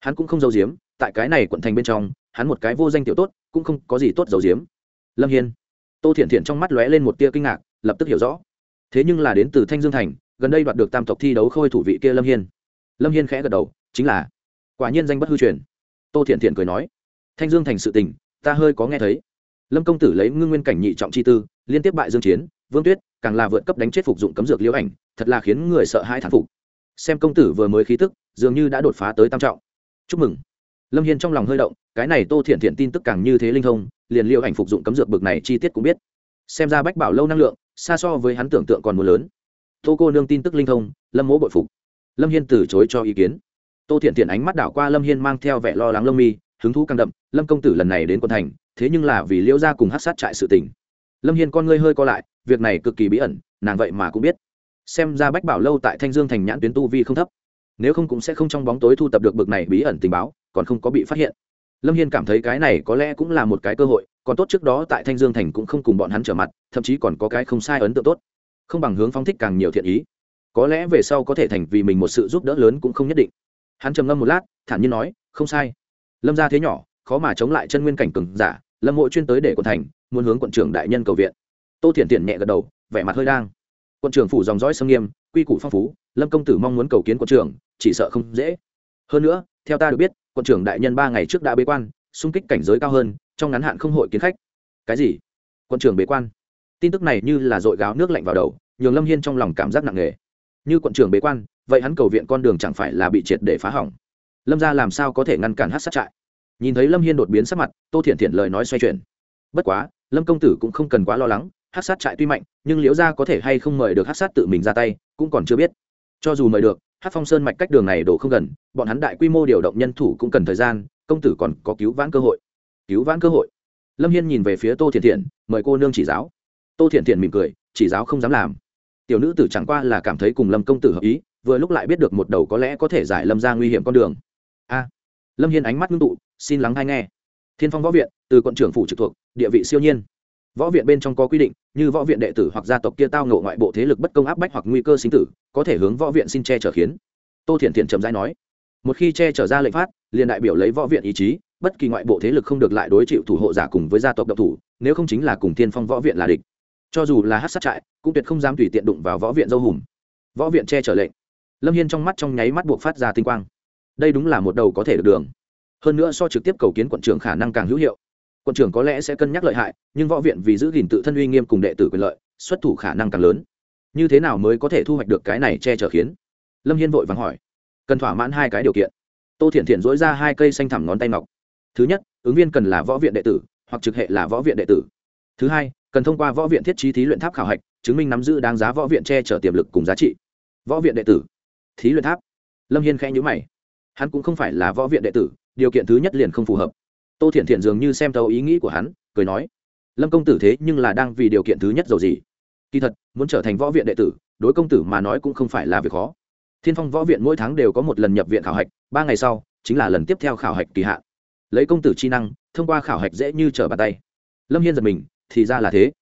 Hắn cũng không giấu giếm, tại cái này quận thành bên trong, hắn một cái vô danh tiểu tốt, cũng không có gì tốt giấu giếm. Lâm hiên. Tô thiện thiện trong mắt lóe lên một tia kinh ngạc, lập tức hiểu rõ thế nhưng là đến từ thanh dương thành, gần đây đoạt được tam tộc thi đấu khôi thủ vị kia lâm hiên. Lâm hiên khẽ gật đầu, chính là, quả nhiên danh bất hư truyền. Tô thiện thiện cười nói, thanh dương thành sự tình, ta hơi có nghe thấy. Lâm công tử lấy ngưng nguyên cảnh nhị trọng chi tư, liên tiếp bại dương chiến, vương tuyết, càng là vượt cấp đánh chết phục dụng cấm dược liễu ảnh, thật là khiến người sợ hai thán phục. Xem công tử vừa mới khí tức, dường như đã đột phá tới tam trọng. Chúc mừng. Lâm hiên trong lòng hơi động, cái này tô thiện thiện tin tức càng như thế linh thông, liền liễu ảnh phục dụng cấm dược bực này chi tiết cũng biết. Xem ra bách bảo lâu năng lượng xa so với hắn tưởng tượng còn muốn lớn. Tô cô nương tin tức linh thông, lâm mỗ bội phục. Lâm hiên từ chối cho ý kiến. Tô thiện thiện ánh mắt đảo qua lâm hiên mang theo vẻ lo lắng lông mi, hứng thú càng đậm, lâm công tử lần này đến quân thành, thế nhưng là vì liễu gia cùng hát sát trại sự tình. Lâm hiên con ngươi hơi co lại, việc này cực kỳ bí ẩn, nàng vậy mà cũng biết. Xem ra bách bảo lâu tại thanh dương thành nhãn tuyến tu vi không thấp, nếu không cũng sẽ không trong bóng tối thu tập được bực này bí ẩn tình báo, còn không có bị phát hiện lâm hiên cảm thấy cái này có lẽ cũng là một cái cơ hội, còn tốt trước đó tại thanh dương thành cũng không cùng bọn hắn trở mặt, thậm chí còn có cái không sai ấn tượng tốt. Không bằng hướng phong thích càng nhiều thiện ý. Có lẽ về sau có thể thành vì mình một sự giúp đỡ lớn cũng không nhất định. Hắn trầm ngâm một lát, thản nhiên nói, không sai. Lâm ra thế nhỏ, khó mà chống lại chân nguyên cảnh cừng giả, lâm hội chuyên tới để quận thành, muốn hướng quận trưởng đại nhân cầu viện. Tô thiện tiện nhẹ gật đầu, vẻ mặt hơi đang. Quận trưởng phủ dòng dõi sâm nghiêm, quy củ phong phú, lâm công tử mong muốn cầu kiến quận trưởng, chỉ sợ không dễ. Hơn nữa, theo ta được biết quận trưởng đại nhân ba ngày trước đã bế quan, xung kích cảnh giới cao hơn, trong ngắn hạn không hội kiến khách. Cái gì? Quận trưởng bế quan. Tin tức này như là dội gáo nước lạnh vào đầu, nhường lâm hiên trong lòng cảm giác nặng nề. Như quận trưởng bế quan, vậy hắn cầu viện con đường chẳng phải là bị triệt để phá hỏng. Lâm ra làm sao có thể ngăn cản hát sát trại? Nhìn thấy lâm hiên đột biến sắc mặt, tô thiện thiện lời nói xoay chuyển. Bất quá, lâm công tử cũng không cần quá lo lắng, hát sát trại tuy mạnh, nhưng liễu gia có thể hay không mời được hát sát tự mình ra tay, cũng còn chưa biết. Cho dù mời được hát phong sơn mạch cách đường này đổ không gần, bọn hắn đại quy mô điều động nhân thủ cũng cần thời gian, công tử còn có cứu vãn cơ hội. Cứu vãn cơ hội? Lâm hiên nhìn về phía tô thiện thiện mời cô nương chỉ giáo. Tô thiện thiện mỉm cười, chỉ giáo không dám làm. Tiểu nữ tử chẳng qua là cảm thấy cùng lâm công tử hợp ý, vừa lúc lại biết được một đầu có lẽ có thể giải lâm ra nguy hiểm con đường. A! Lâm hiên ánh mắt ngưng tụ, xin lắng hay nghe. Thiên phong võ viện, từ quận trưởng phủ trực thuộc, địa vị siêu nhiên. Võ viện bên trong có quy định như võ viện đệ tử hoặc gia tộc kia tao ngộ ngoại bộ thế lực bất công áp bách hoặc nguy cơ sinh tử, có thể hướng võ viện xin che chở khiến. Tô thiện thiện trầm dai nói. Một khi che chở ra lệnh phát, liền đại biểu lấy võ viện ý chí, bất kỳ ngoại bộ thế lực không được lại đối chịu thủ hộ giả cùng với gia tộc độc thủ, nếu không chính là cùng tiên phong võ viện là địch. Cho dù là hát sát trại, cũng tuyệt không dám tùy tiện đụng vào võ viện dâu hùm. Võ viện che chở lệnh. Lâm hiên trong mắt trong nháy mắt buộc phát ra tinh quang. Đây đúng là một đầu có thể được đường. Hơn nữa so trực tiếp cầu kiến quận trưởng khả năng càng hữu hiệu quận trưởng có lẽ sẽ cân nhắc lợi hại, nhưng võ viện vì giữ gìn tự thân uy nghiêm cùng đệ tử quyền lợi, xuất thủ khả năng càng lớn. Như thế nào mới có thể thu hoạch được cái này che chở khiến? Lâm hiên vội vàng hỏi. Cần thỏa mãn hai cái điều kiện. Tô thiện thiện dối ra hai cây xanh thẳm ngón tay ngọc. Thứ nhất, ứng viên cần là võ viện đệ tử, hoặc trực hệ là võ viện đệ tử. Thứ hai, cần thông qua võ viện thiết trí thí luyện tháp khảo hạch, chứng minh nắm giữ đáng giá võ viện che chở tiềm lực cùng giá trị. Võ viện đệ tử. Thí luyện tháp. Lâm hiên khẽ nhữ mày. Hắn cũng không phải là võ viện đệ tử, điều kiện thứ nhất liền không phù hợp tô thiện thiện dường như xem thấu ý nghĩ của hắn, cười nói, lâm công tử thế nhưng là đang vì điều kiện thứ nhất rồi gì? Kỳ thật, muốn trở thành võ viện đệ tử, đối công tử mà nói cũng không phải là việc khó. Thiên phong võ viện mỗi tháng đều có một lần nhập viện khảo hạch, ba ngày sau, chính là lần tiếp theo khảo hạch kỳ hạn. Lấy công tử chi năng, thông qua khảo hạch dễ như trở bàn tay. Lâm hiên giật mình, thì ra là thế.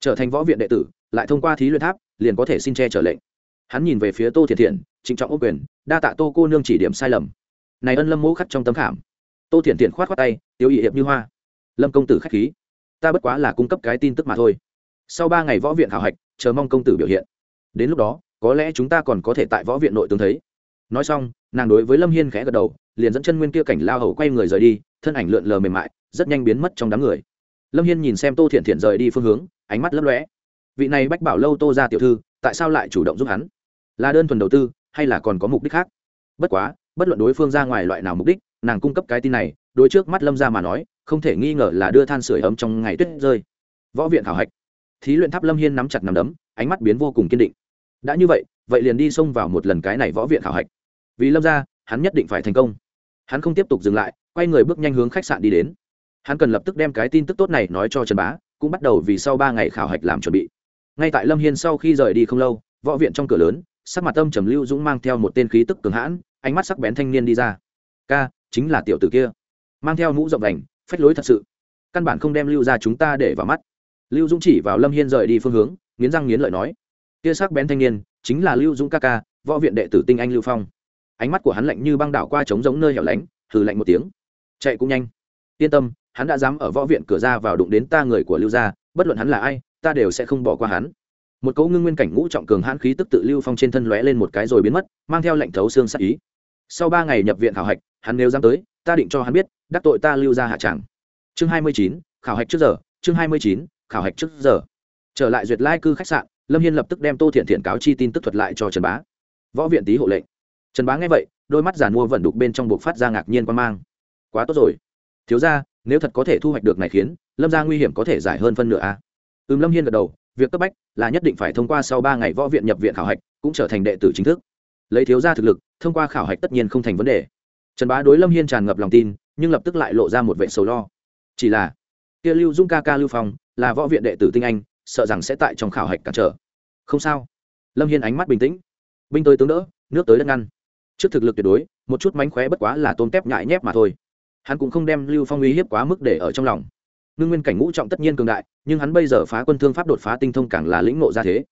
Trở thành võ viện đệ tử, lại thông qua thí luyện tháp, liền có thể xin che trở lệnh. Hắn nhìn về phía tô thiện thiện, trịnh trọng ô quyền, đa tạ tô cô nương chỉ điểm sai lầm. Này ân lâm mỗ khắc trong tấm khảm tô thiện thiện khoát khoát tay tiêu ỵ hiệp như hoa, lâm công tử k h á c h khí. Ta bất quá là cung cấp cái tin tức mà thôi. Sau ba ngày võ viện khảo hạch, chờ mong công tử biểu hiện. Đến lúc đó, có lẽ chúng ta còn có thể tại võ viện nội tướng thấy. Nói xong, nàng đối với lâm hiên khẽ gật đầu, liền dẫn chân nguyên kia cảnh lao hầu quay người rời đi, thân ảnh lượn lờ mềm mại, rất nhanh biến mất trong đám người. Lâm hiên nhìn xem tô thiện thiện rời đi phương hướng, ánh mắt lấp lóe. Vị này bách bảo lâu tô ra tiểu thư, tại sao lại chủ động giúp hắn? Là đơn thuần đầu tư, hay là còn có mục đích khác? Bất quá, bất luận đối phương ra ngoài loại nào mục đích nàng cung cấp cái tin này, đối trước mắt lâm ra mà nói, không thể nghi ngờ là đưa than sửa ấm trong ngày tuyết rơi. Võ viện khảo hạch. Thí luyện tháp lâm hiên nắm chặt nằm đấm, ánh mắt biến vô cùng kiên định. Đã như vậy vậy liền đi xông vào một lần cái này võ viện khảo hạch. Vì lâm ra hắn nhất định phải thành công. Hắn không tiếp tục dừng lại, quay người bước nhanh hướng khách sạn đi đến. Hắn cần lập tức đem cái tin tức tốt này nói cho trần bá, cũng bắt đầu vì sau ba ngày khảo hạch làm chuẩn bị. Ngay tại lâm hiên sau khi rời đi không lâu, võ viện trong cửa lớn, sắc mặt tâm trầm lưu dũng mang theo một tên khí tức cường hãn, ánh mắt sắc bén thanh niên đi ra. Ca chính là tiểu tử kia. Mang theo mũ rộng đành, phách lối thật sự. Căn bản không đem lưu ra chúng ta để vào mắt. Lưu dũng chỉ vào lâm hiên rời đi phương hướng, nghiến răng nghiến lợi nói, kia sắc bén thanh niên, chính là lưu dũng ca ca, võ viện đệ tử tinh anh lưu phong. Ánh mắt của hắn lạnh như băng đảo qua trống giống nơi hẻo lánh, hừ lạnh một tiếng. Chạy cũng nhanh. Yên tâm, hắn đã dám ở võ viện cửa ra vào đụng đến ta người của lưu gia, bất luận hắn là ai, ta đều sẽ không bỏ qua hắn. Một cấu ngưng nguyên cảnh ngũ trọng cường hãn khí tức tự lưu phong trên thân lóe lên một cái rồi biến mất, mang theo lệnh thấu xương sắc ý. Sau ba ngày nhập viện thảo hạch hắn nếu dám tới, ta định cho hắn biết, đắc tội ta lưu ra hạ tràng. Chương hai mươi chín, khảo hạch trước giờ, chương hai mươi chín, khảo hạch trước giờ. Trở lại duyệt lai cư khách sạn, lâm hiên lập tức đem tô thiện thiện cáo chi tin tức thuật lại cho trần bá. Võ viện tý hộ lệnh. Trần bá nghe vậy, đôi mắt giàn mua vẫn đục bên trong buộc phát ra ngạc nhiên quan mang. Quá tốt rồi. Thiếu ra nếu thật có thể thu hoạch được này khiến, lâm ra nguy hiểm có thể giải hơn phân nửa a. À? ừm lâm hiên gật đầu, việc cấp bách là nhất định phải thông qua sau ba ngày võ viện nhập viện khảo hạch, cũng trở thành đệ tử chính thức. Lấy thiếu gia thực lực, thông qua khảo hạch tất nhiên không thành vấn đề trần bá đối lâm hiên tràn ngập lòng tin, nhưng lập tức lại lộ ra một vệ sầu lo. Chỉ là, kia lưu dung ca ca lưu phong, là võ viện đệ tử tinh anh, sợ rằng sẽ tại trong khảo hạch cản trở. Không sao. Lâm hiên ánh mắt bình tĩnh. Binh tới tướng đỡ, nước tới đất ngăn. Trước thực lực tuyệt đối, một chút mánh khóe bất quá là tôm tép nhại nhép mà thôi. Hắn cũng không đem lưu phong uy hiếp quá mức để ở trong lòng. Ngưng nguyên cảnh ngũ trọng tất nhiên cường đại, nhưng hắn bây giờ phá quân thương pháp đột phá tinh thông càng là lĩnh ngộ ra thế.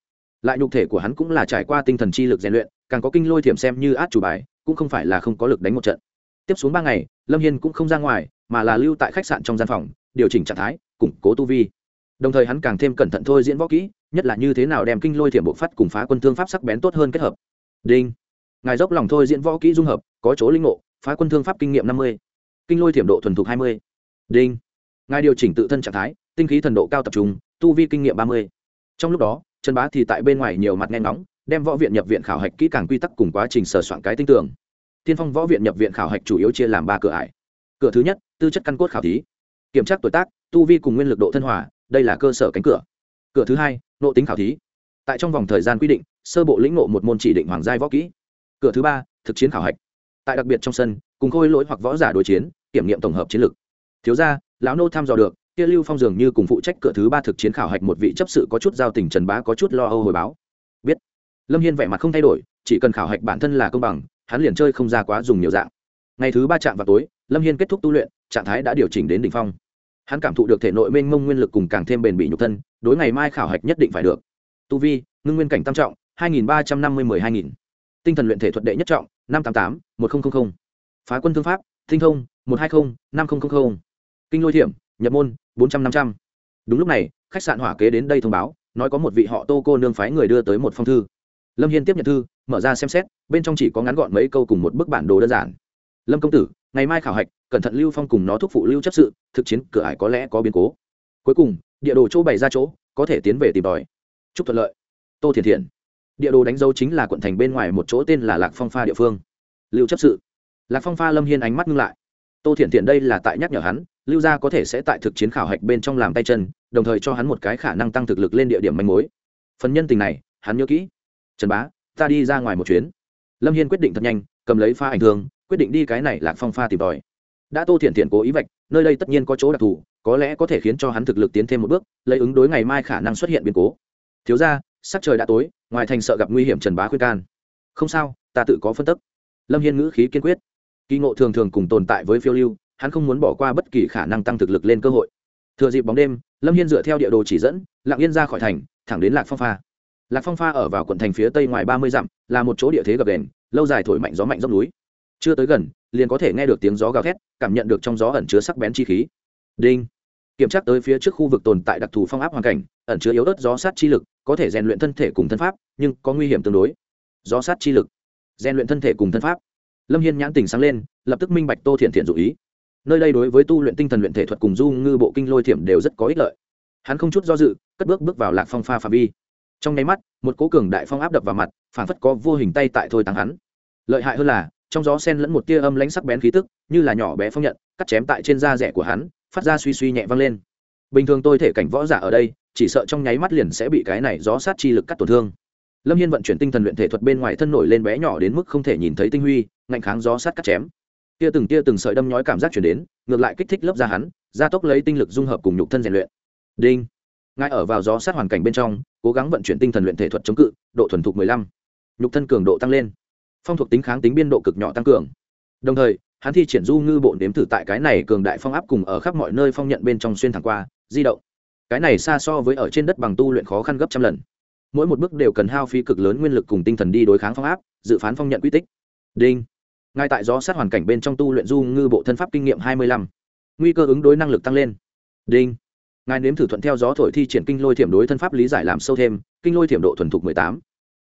Lại nhục thể của hắn cũng là trải qua tinh thần chi lực rèn luyện, càng có kinh lôi thiểm xem như át chủ bài, cũng không phải là không có lực đánh một trận tiếp xuống ba ngày, lâm hiên cũng không ra ngoài, mà là lưu tại khách sạn trong gian phòng, điều chỉnh trạng thái, củng cố tu vi. Đồng thời hắn càng thêm cẩn thận thôi diễn võ kỹ, nhất là như thế nào đem kinh lôi thiểm bộ phát cùng phá quân thương pháp sắc bén tốt hơn kết hợp. Đinh. Ngài dốc lòng thôi diễn võ kỹ dung hợp, có chỗ linh ngộ, phá quân thương pháp kinh nghiệm năm mươi, kinh lôi thiểm độ thuần thục hai mươi. Đinh. Ngài điều chỉnh tự thân trạng thái, tinh khí thần độ cao tập trung, tu vi kinh nghiệm ba mươi. Trong lúc đó, trần bá thì tại bên ngoài nhiều mặt nghe ngóng, đem võ viện nhập viện khảo hạch kỹ càng quy tắc cùng quá trình sửa soạn cái tinh tưởng tiên phong võ viện nhập viện khảo hạch chủ yếu chia làm ba cửa ải. Cửa thứ nhất, tư chất căn cốt khảo thí. Kiểm tra tuổi tác, tu vi cùng nguyên lực độ thân hòa, đây là cơ sở cánh cửa. Cửa thứ hai, nộ tính khảo thí. Tại trong vòng thời gian quy định, sơ bộ lĩnh ngộ một môn chỉ định hoàng giai võ kỹ. Cửa thứ ba, thực chiến khảo hạch. Tại đặc biệt trong sân, cùng khôi lỗi hoặc võ giả đối chiến, kiểm nghiệm tổng hợp chiến lược thiếu ra lão nô tham dò được, kia lưu phong dường như cùng phụ trách cửa thứ ba thực chiến khảo hạch một vị chấp sự có chút giao tình trần bá có chút lo âu hồi báo. Biết. Lâm hiên vẻ mặt không thay đổi, chỉ cần khảo hạch bản thân là công bằng hắn liền chơi không ra quá dùng nhiều dạng. Ngày thứ ba chạm vào tối, lâm hiên kết thúc tu luyện, trạng thái đã điều chỉnh đến đỉnh phong. Hắn cảm thụ được thể nội mênh mông nguyên lực cùng càng thêm bền bỉ nhục thân, đối ngày mai khảo hạch nhất định phải được. Tu vi, ngưng nguyên cảnh tam trọng, hai nghìn ba trăm năm mươi mười hai nghìn. Tinh thần luyện thể thuật đệ nhất trọng, năm trăm tám mươi tám một nghìn phá quân thương pháp, tinh thông, một hai mươi năm nghìn kinh lôi thiểm, nhập môn, bốn trăm năm trăm. Đúng lúc này, khách sạn hỏa kế đến đây thông báo, nói có một vị họ tô cô nương phái người đưa tới một phong thư. Lâm hiên tiếp nhận thư mở ra xem xét, bên trong chỉ có ngắn gọn mấy câu cùng một bức bản đồ đơn giản. Lâm công tử, ngày mai khảo hạch, cẩn thận lưu phong cùng nó thúc phụ lưu chấp sự, thực chiến cửa ải có lẽ có biến cố. Cuối cùng, địa đồ chỗ bày ra chỗ, có thể tiến về tìm tòi. Chúc thuận lợi. Tô thiền thiện địa đồ đánh dấu chính là quận thành bên ngoài một chỗ tên là lạc phong pha địa phương. Lưu chấp sự. Lạc phong pha lâm hiên ánh mắt ngưng lại. Tô thiện thiện đây là tại nhắc nhở hắn, lưu gia có thể sẽ tại thực chiến khảo hạch bên trong làm tay chân, đồng thời cho hắn một cái khả năng tăng thực lực lên địa điểm manh mối. Phần nhân tình này, hắn nhớ kỹ. Trần bá ta đi ra ngoài một chuyến. Lâm hiên quyết định thật nhanh, cầm lấy pha ảnh thương quyết định đi cái này lạc phong pha tìm tòi. Đã tô thiện thiện cố ý vạch, nơi đây tất nhiên có chỗ đặc thù, có lẽ có thể khiến cho hắn thực lực tiến thêm một bước, lấy ứng đối ngày mai khả năng xuất hiện biến cố. Thiếu ra sắc trời đã tối, ngoài thành sợ gặp nguy hiểm trần bá khuyên can. Không sao, ta tự có phân tức. Lâm hiên ngữ khí kiên quyết. Kỳ ngộ thường thường cùng tồn tại với phiêu lưu, hắn không muốn bỏ qua bất kỳ khả năng tăng thực lực lên cơ hội. Thừa dịp bóng đêm, lâm hiên dựa theo địa đồ chỉ dẫn, lặng yên ra khỏi thành, thẳng đến lạc phong pha lạc phong pha ở vào quận thành phía tây ngoài ba mươi dặm, là một chỗ địa thế gập đền lâu dài thổi mạnh gió mạnh dốc núi. Chưa tới gần, liền có thể nghe được tiếng gió gào thét, cảm nhận được trong gió ẩn chứa sắc bén chi khí. Đinh. Kiểm tra tới phía trước khu vực tồn tại đặc thù phong áp hoàn cảnh, ẩn chứa yếu ớt gió sát chi lực, có thể rèn luyện thân thể cùng thân pháp, nhưng có nguy hiểm tương đối. Gió sát chi lực. Rèn luyện thân thể cùng thân pháp. Lâm hiên nhãn tình sáng lên, lập tức minh bạch tô thiện thiện dụ ý. Nơi đây đối với tu luyện tinh thần luyện thể thuật cùng du ngư bộ kinh lôi thiểm đều rất có ích lợi. Hắn không chút do dự, cất bước bước vào lạc phong pha phạm vi trong nháy mắt, một cố cường đại phong áp đập vào mặt phản phất có vô hình tay tại thôi tàng hắn. Lợi hại hơn là, trong gió sen lẫn một tia âm lãnh sắc bén khí tức, như là nhỏ bé phong nhận, cắt chém tại trên da rẻ của hắn, phát ra suy suy nhẹ vang lên. Bình thường tôi thể cảnh võ giả ở đây, chỉ sợ trong nháy mắt liền sẽ bị cái này gió sát chi lực cắt tổn thương. Lâm hiên vận chuyển tinh thần luyện thể thuật bên ngoài thân nổi lên bé nhỏ đến mức không thể nhìn thấy tinh huy, ngạnh kháng gió sát cắt chém. Tia từng tia từng sợi đâm nhói cảm giác chuyển đến, ngược lại kích thích lớp da hắn, gia tốc lấy tinh lực dung hợp cùng nhục thân rèn luyện. Đinh. Ngay ở vào gió sát hoàn cảnh bên trong cố gắng vận chuyển tinh thần luyện thể thuật chống cự, độ thuần thục mười lăm. Nhục thân cường độ tăng lên. Phong thuộc tính kháng tính biên độ cực nhỏ tăng cường. Đồng thời, hắn thi triển du ngư bộ nếm thử tại cái này cường đại phong áp cùng ở khắp mọi nơi phong nhận bên trong xuyên thẳng qua, di động. Cái này xa so với ở trên đất bằng tu luyện khó khăn gấp trăm lần. Mỗi một bước đều cần hao phí cực lớn nguyên lực cùng tinh thần đi đối kháng phong áp, dự phán phong nhận quy tích. Đinh. Ngay tại gió sát hoàn cảnh bên trong tu luyện du ngư bộ thân pháp kinh nghiệm hai mươi lăm. Nguy cơ ứng đối năng lực tăng lên. Đinh ngài nếm thử thuận theo gió thổi thi triển kinh lôi thiểm đối thân pháp lý giải làm sâu thêm, kinh lôi thiểm độ thuần thục mười tám.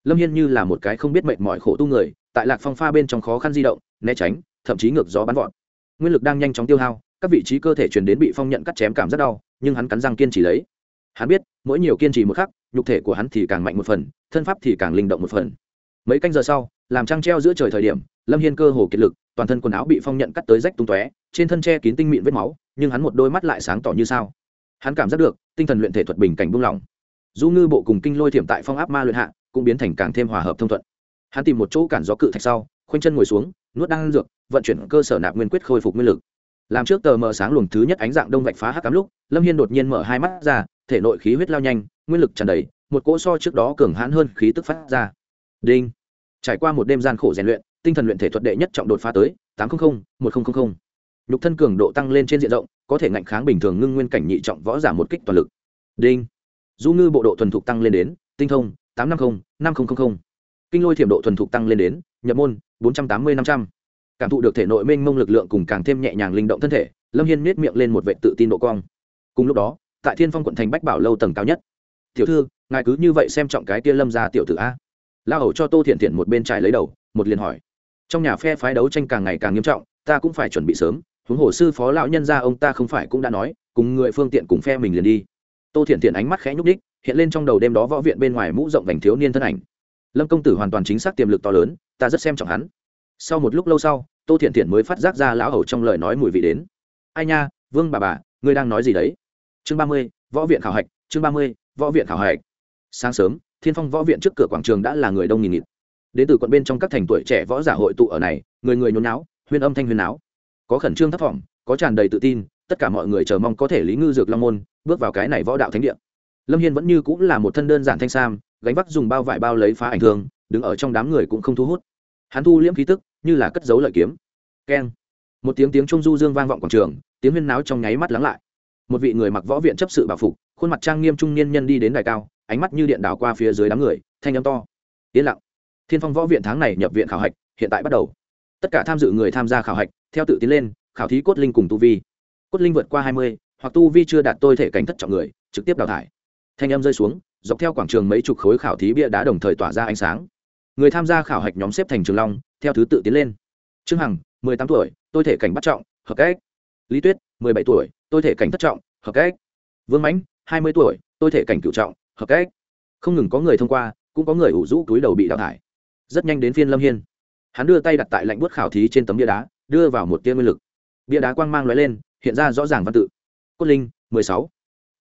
Lâm hiên như là một cái không biết mệnh mọi khổ tu người, tại lạc phong pha bên trong khó khăn di động, né tránh, thậm chí ngược gió bắn vọt. Nguyên lực đang nhanh chóng tiêu hao, các vị trí cơ thể chuyển đến bị phong nhận cắt chém cảm rất đau, nhưng hắn cắn răng kiên trì lấy. Hắn biết, mỗi nhiều kiên trì một khắc, nhục thể của hắn thì càng mạnh một phần, thân pháp thì càng linh động một phần. Mấy canh giờ sau, làm trăng treo giữa trời thời điểm, lâm hiên cơ hồ kiệt lực, toàn thân quần áo bị phong nhận cắt tới rách tung tóe, trên thân che kín tinh mịn vết máu, nhưng hắn một đôi mắt lại sáng tỏ như sao hắn cảm giác được tinh thần luyện thể thuật bình cảnh buông lỏng. Du ngư bộ cùng kinh lôi thiểm tại phong áp ma luyện hạ, cũng biến thành càng thêm hòa hợp thông thuận. Hắn tìm một chỗ cản gió cự thạch sau, khoanh chân ngồi xuống, nuốt đang dược, vận chuyển cơ sở nạp nguyên quyết khôi phục nguyên lực. Làm trước tờ mờ sáng luồng thứ nhất ánh dạng đông vạch phá hắc cám lúc, lâm hiên đột nhiên mở hai mắt ra, thể nội khí huyết lao nhanh, nguyên lực tràn đầy, một cỗ so trước đó cường hãn hơn khí tức phát ra. Đinh. Trải qua một đêm gian khổ rèn luyện, tinh thần luyện thể thuật đệ nhất trọng đột phá tới, tám trăm linh một nghìn nhục thân cường độ tăng lên trên diện rộng có thể ngạnh kháng bình thường ngưng nguyên cảnh nhị trọng võ giả một kích toàn lực. Đinh. Du ngư bộ độ thuần thục tăng lên đến, tinh thông, tám trăm năm mươi năm nghìn kinh lôi thiểm độ thuần thục tăng lên đến, nhập môn, bốn trăm tám mươi năm trăm. Cảm thụ được thể nội mênh mông lực lượng cùng càng thêm nhẹ nhàng linh động thân thể, lâm hiên miết miệng lên một vệ tự tin độ cong. Cùng lúc đó, tại thiên phong quận thành bách bảo lâu tầng cao nhất. Tiểu thư, ngài cứ như vậy xem trọng cái tia lâm ra tiểu tử a. La hầu cho tô thiện thiện một bên trải lấy đầu, một liền hỏi. Trong nhà phe phái đấu tranh càng ngày càng nghiêm trọng, ta cũng phải chuẩn bị sớm huống hồ sư phó lão nhân gia ông ta không phải cũng đã nói, cùng người phương tiện cùng phe mình liền đi. Tô thiện thiện ánh mắt khẽ nhúc đích hiện lên trong đầu đêm đó võ viện bên ngoài mũ rộng vành thiếu niên thân ảnh. Lâm công tử hoàn toàn chính xác tiềm lực to lớn, ta rất xem trọng hắn. Sau một lúc lâu sau, tô thiện thiện mới phát giác ra lão hầu trong lời nói mùi vị đến. Ai nha, vương bà bà, ngươi đang nói gì đấy? Chương ba mươi, võ viện khảo hạch, chương ba mươi, võ viện khảo hạch. Sáng sớm, thiên phong võ viện trước cửa quảng trường đã là người đông nghìn nghịt. Đến từ quận bên trong các thành tuổi trẻ võ giả hội tụ ở này, người người nhốn náo huyên âm thanh huyên náo có khẩn trương thấp thỏm, có tràn đầy tự tin, tất cả mọi người chờ mong có thể lý ngư dược long môn, bước vào cái này võ đạo thánh địa. Lâm hiên vẫn như cũng là một thân đơn giản thanh sam, gánh vác dùng bao vải bao lấy phá ảnh thương, đứng ở trong đám người cũng không thu hút. Hắn thu liễm khí tức, như là cất giấu lợi kiếm. Keng. Một tiếng tiếng trung du dương vang vọng quảng trường, tiếng huyên náo trong nháy mắt lắng lại. Một vị người mặc võ viện chấp sự bảo phục, khuôn mặt trang nghiêm trung niên nhân đi đến đài cao, ánh mắt như điện đảo qua phía dưới đám người, thanh âm to. Yên lặng. Thiên phong võ viện tháng này nhập viện khảo hạch, hiện tại bắt đầu tất cả tham dự người tham gia khảo hạch, theo tự tiến lên, khảo thí cốt linh cùng tu vi. Cốt linh vượt qua hai mươi, hoặc tu vi chưa đạt tôi thể cảnh thất trọng người, trực tiếp đào thải. Thanh âm rơi xuống, dọc theo quảng trường mấy chục khối khảo thí bia đá đồng thời tỏa ra ánh sáng. Người tham gia khảo hạch nhóm xếp thành trường long, theo thứ tự tiến lên. Trương hằng, mười tám tuổi, tôi thể cảnh bắt trọng, hợp cách. Lý tuyết, mười bảy tuổi, tôi thể cảnh thất trọng, hợp cách. Vương mãnh, hai mươi tuổi, tôi thể cảnh cựu trọng, hợp cách. Không ngừng có người thông qua, cũng có người ủ rũ túi đầu bị đào thải. Rất nhanh đến phiên lâm hiên hắn đưa tay đặt tại lạnh bút khảo thí trên tấm bia đá, đưa vào một tia nguyên lực. Bia đá quang mang l ó e lên, hiện ra rõ ràng văn tự. Cốt linh, mười sáu.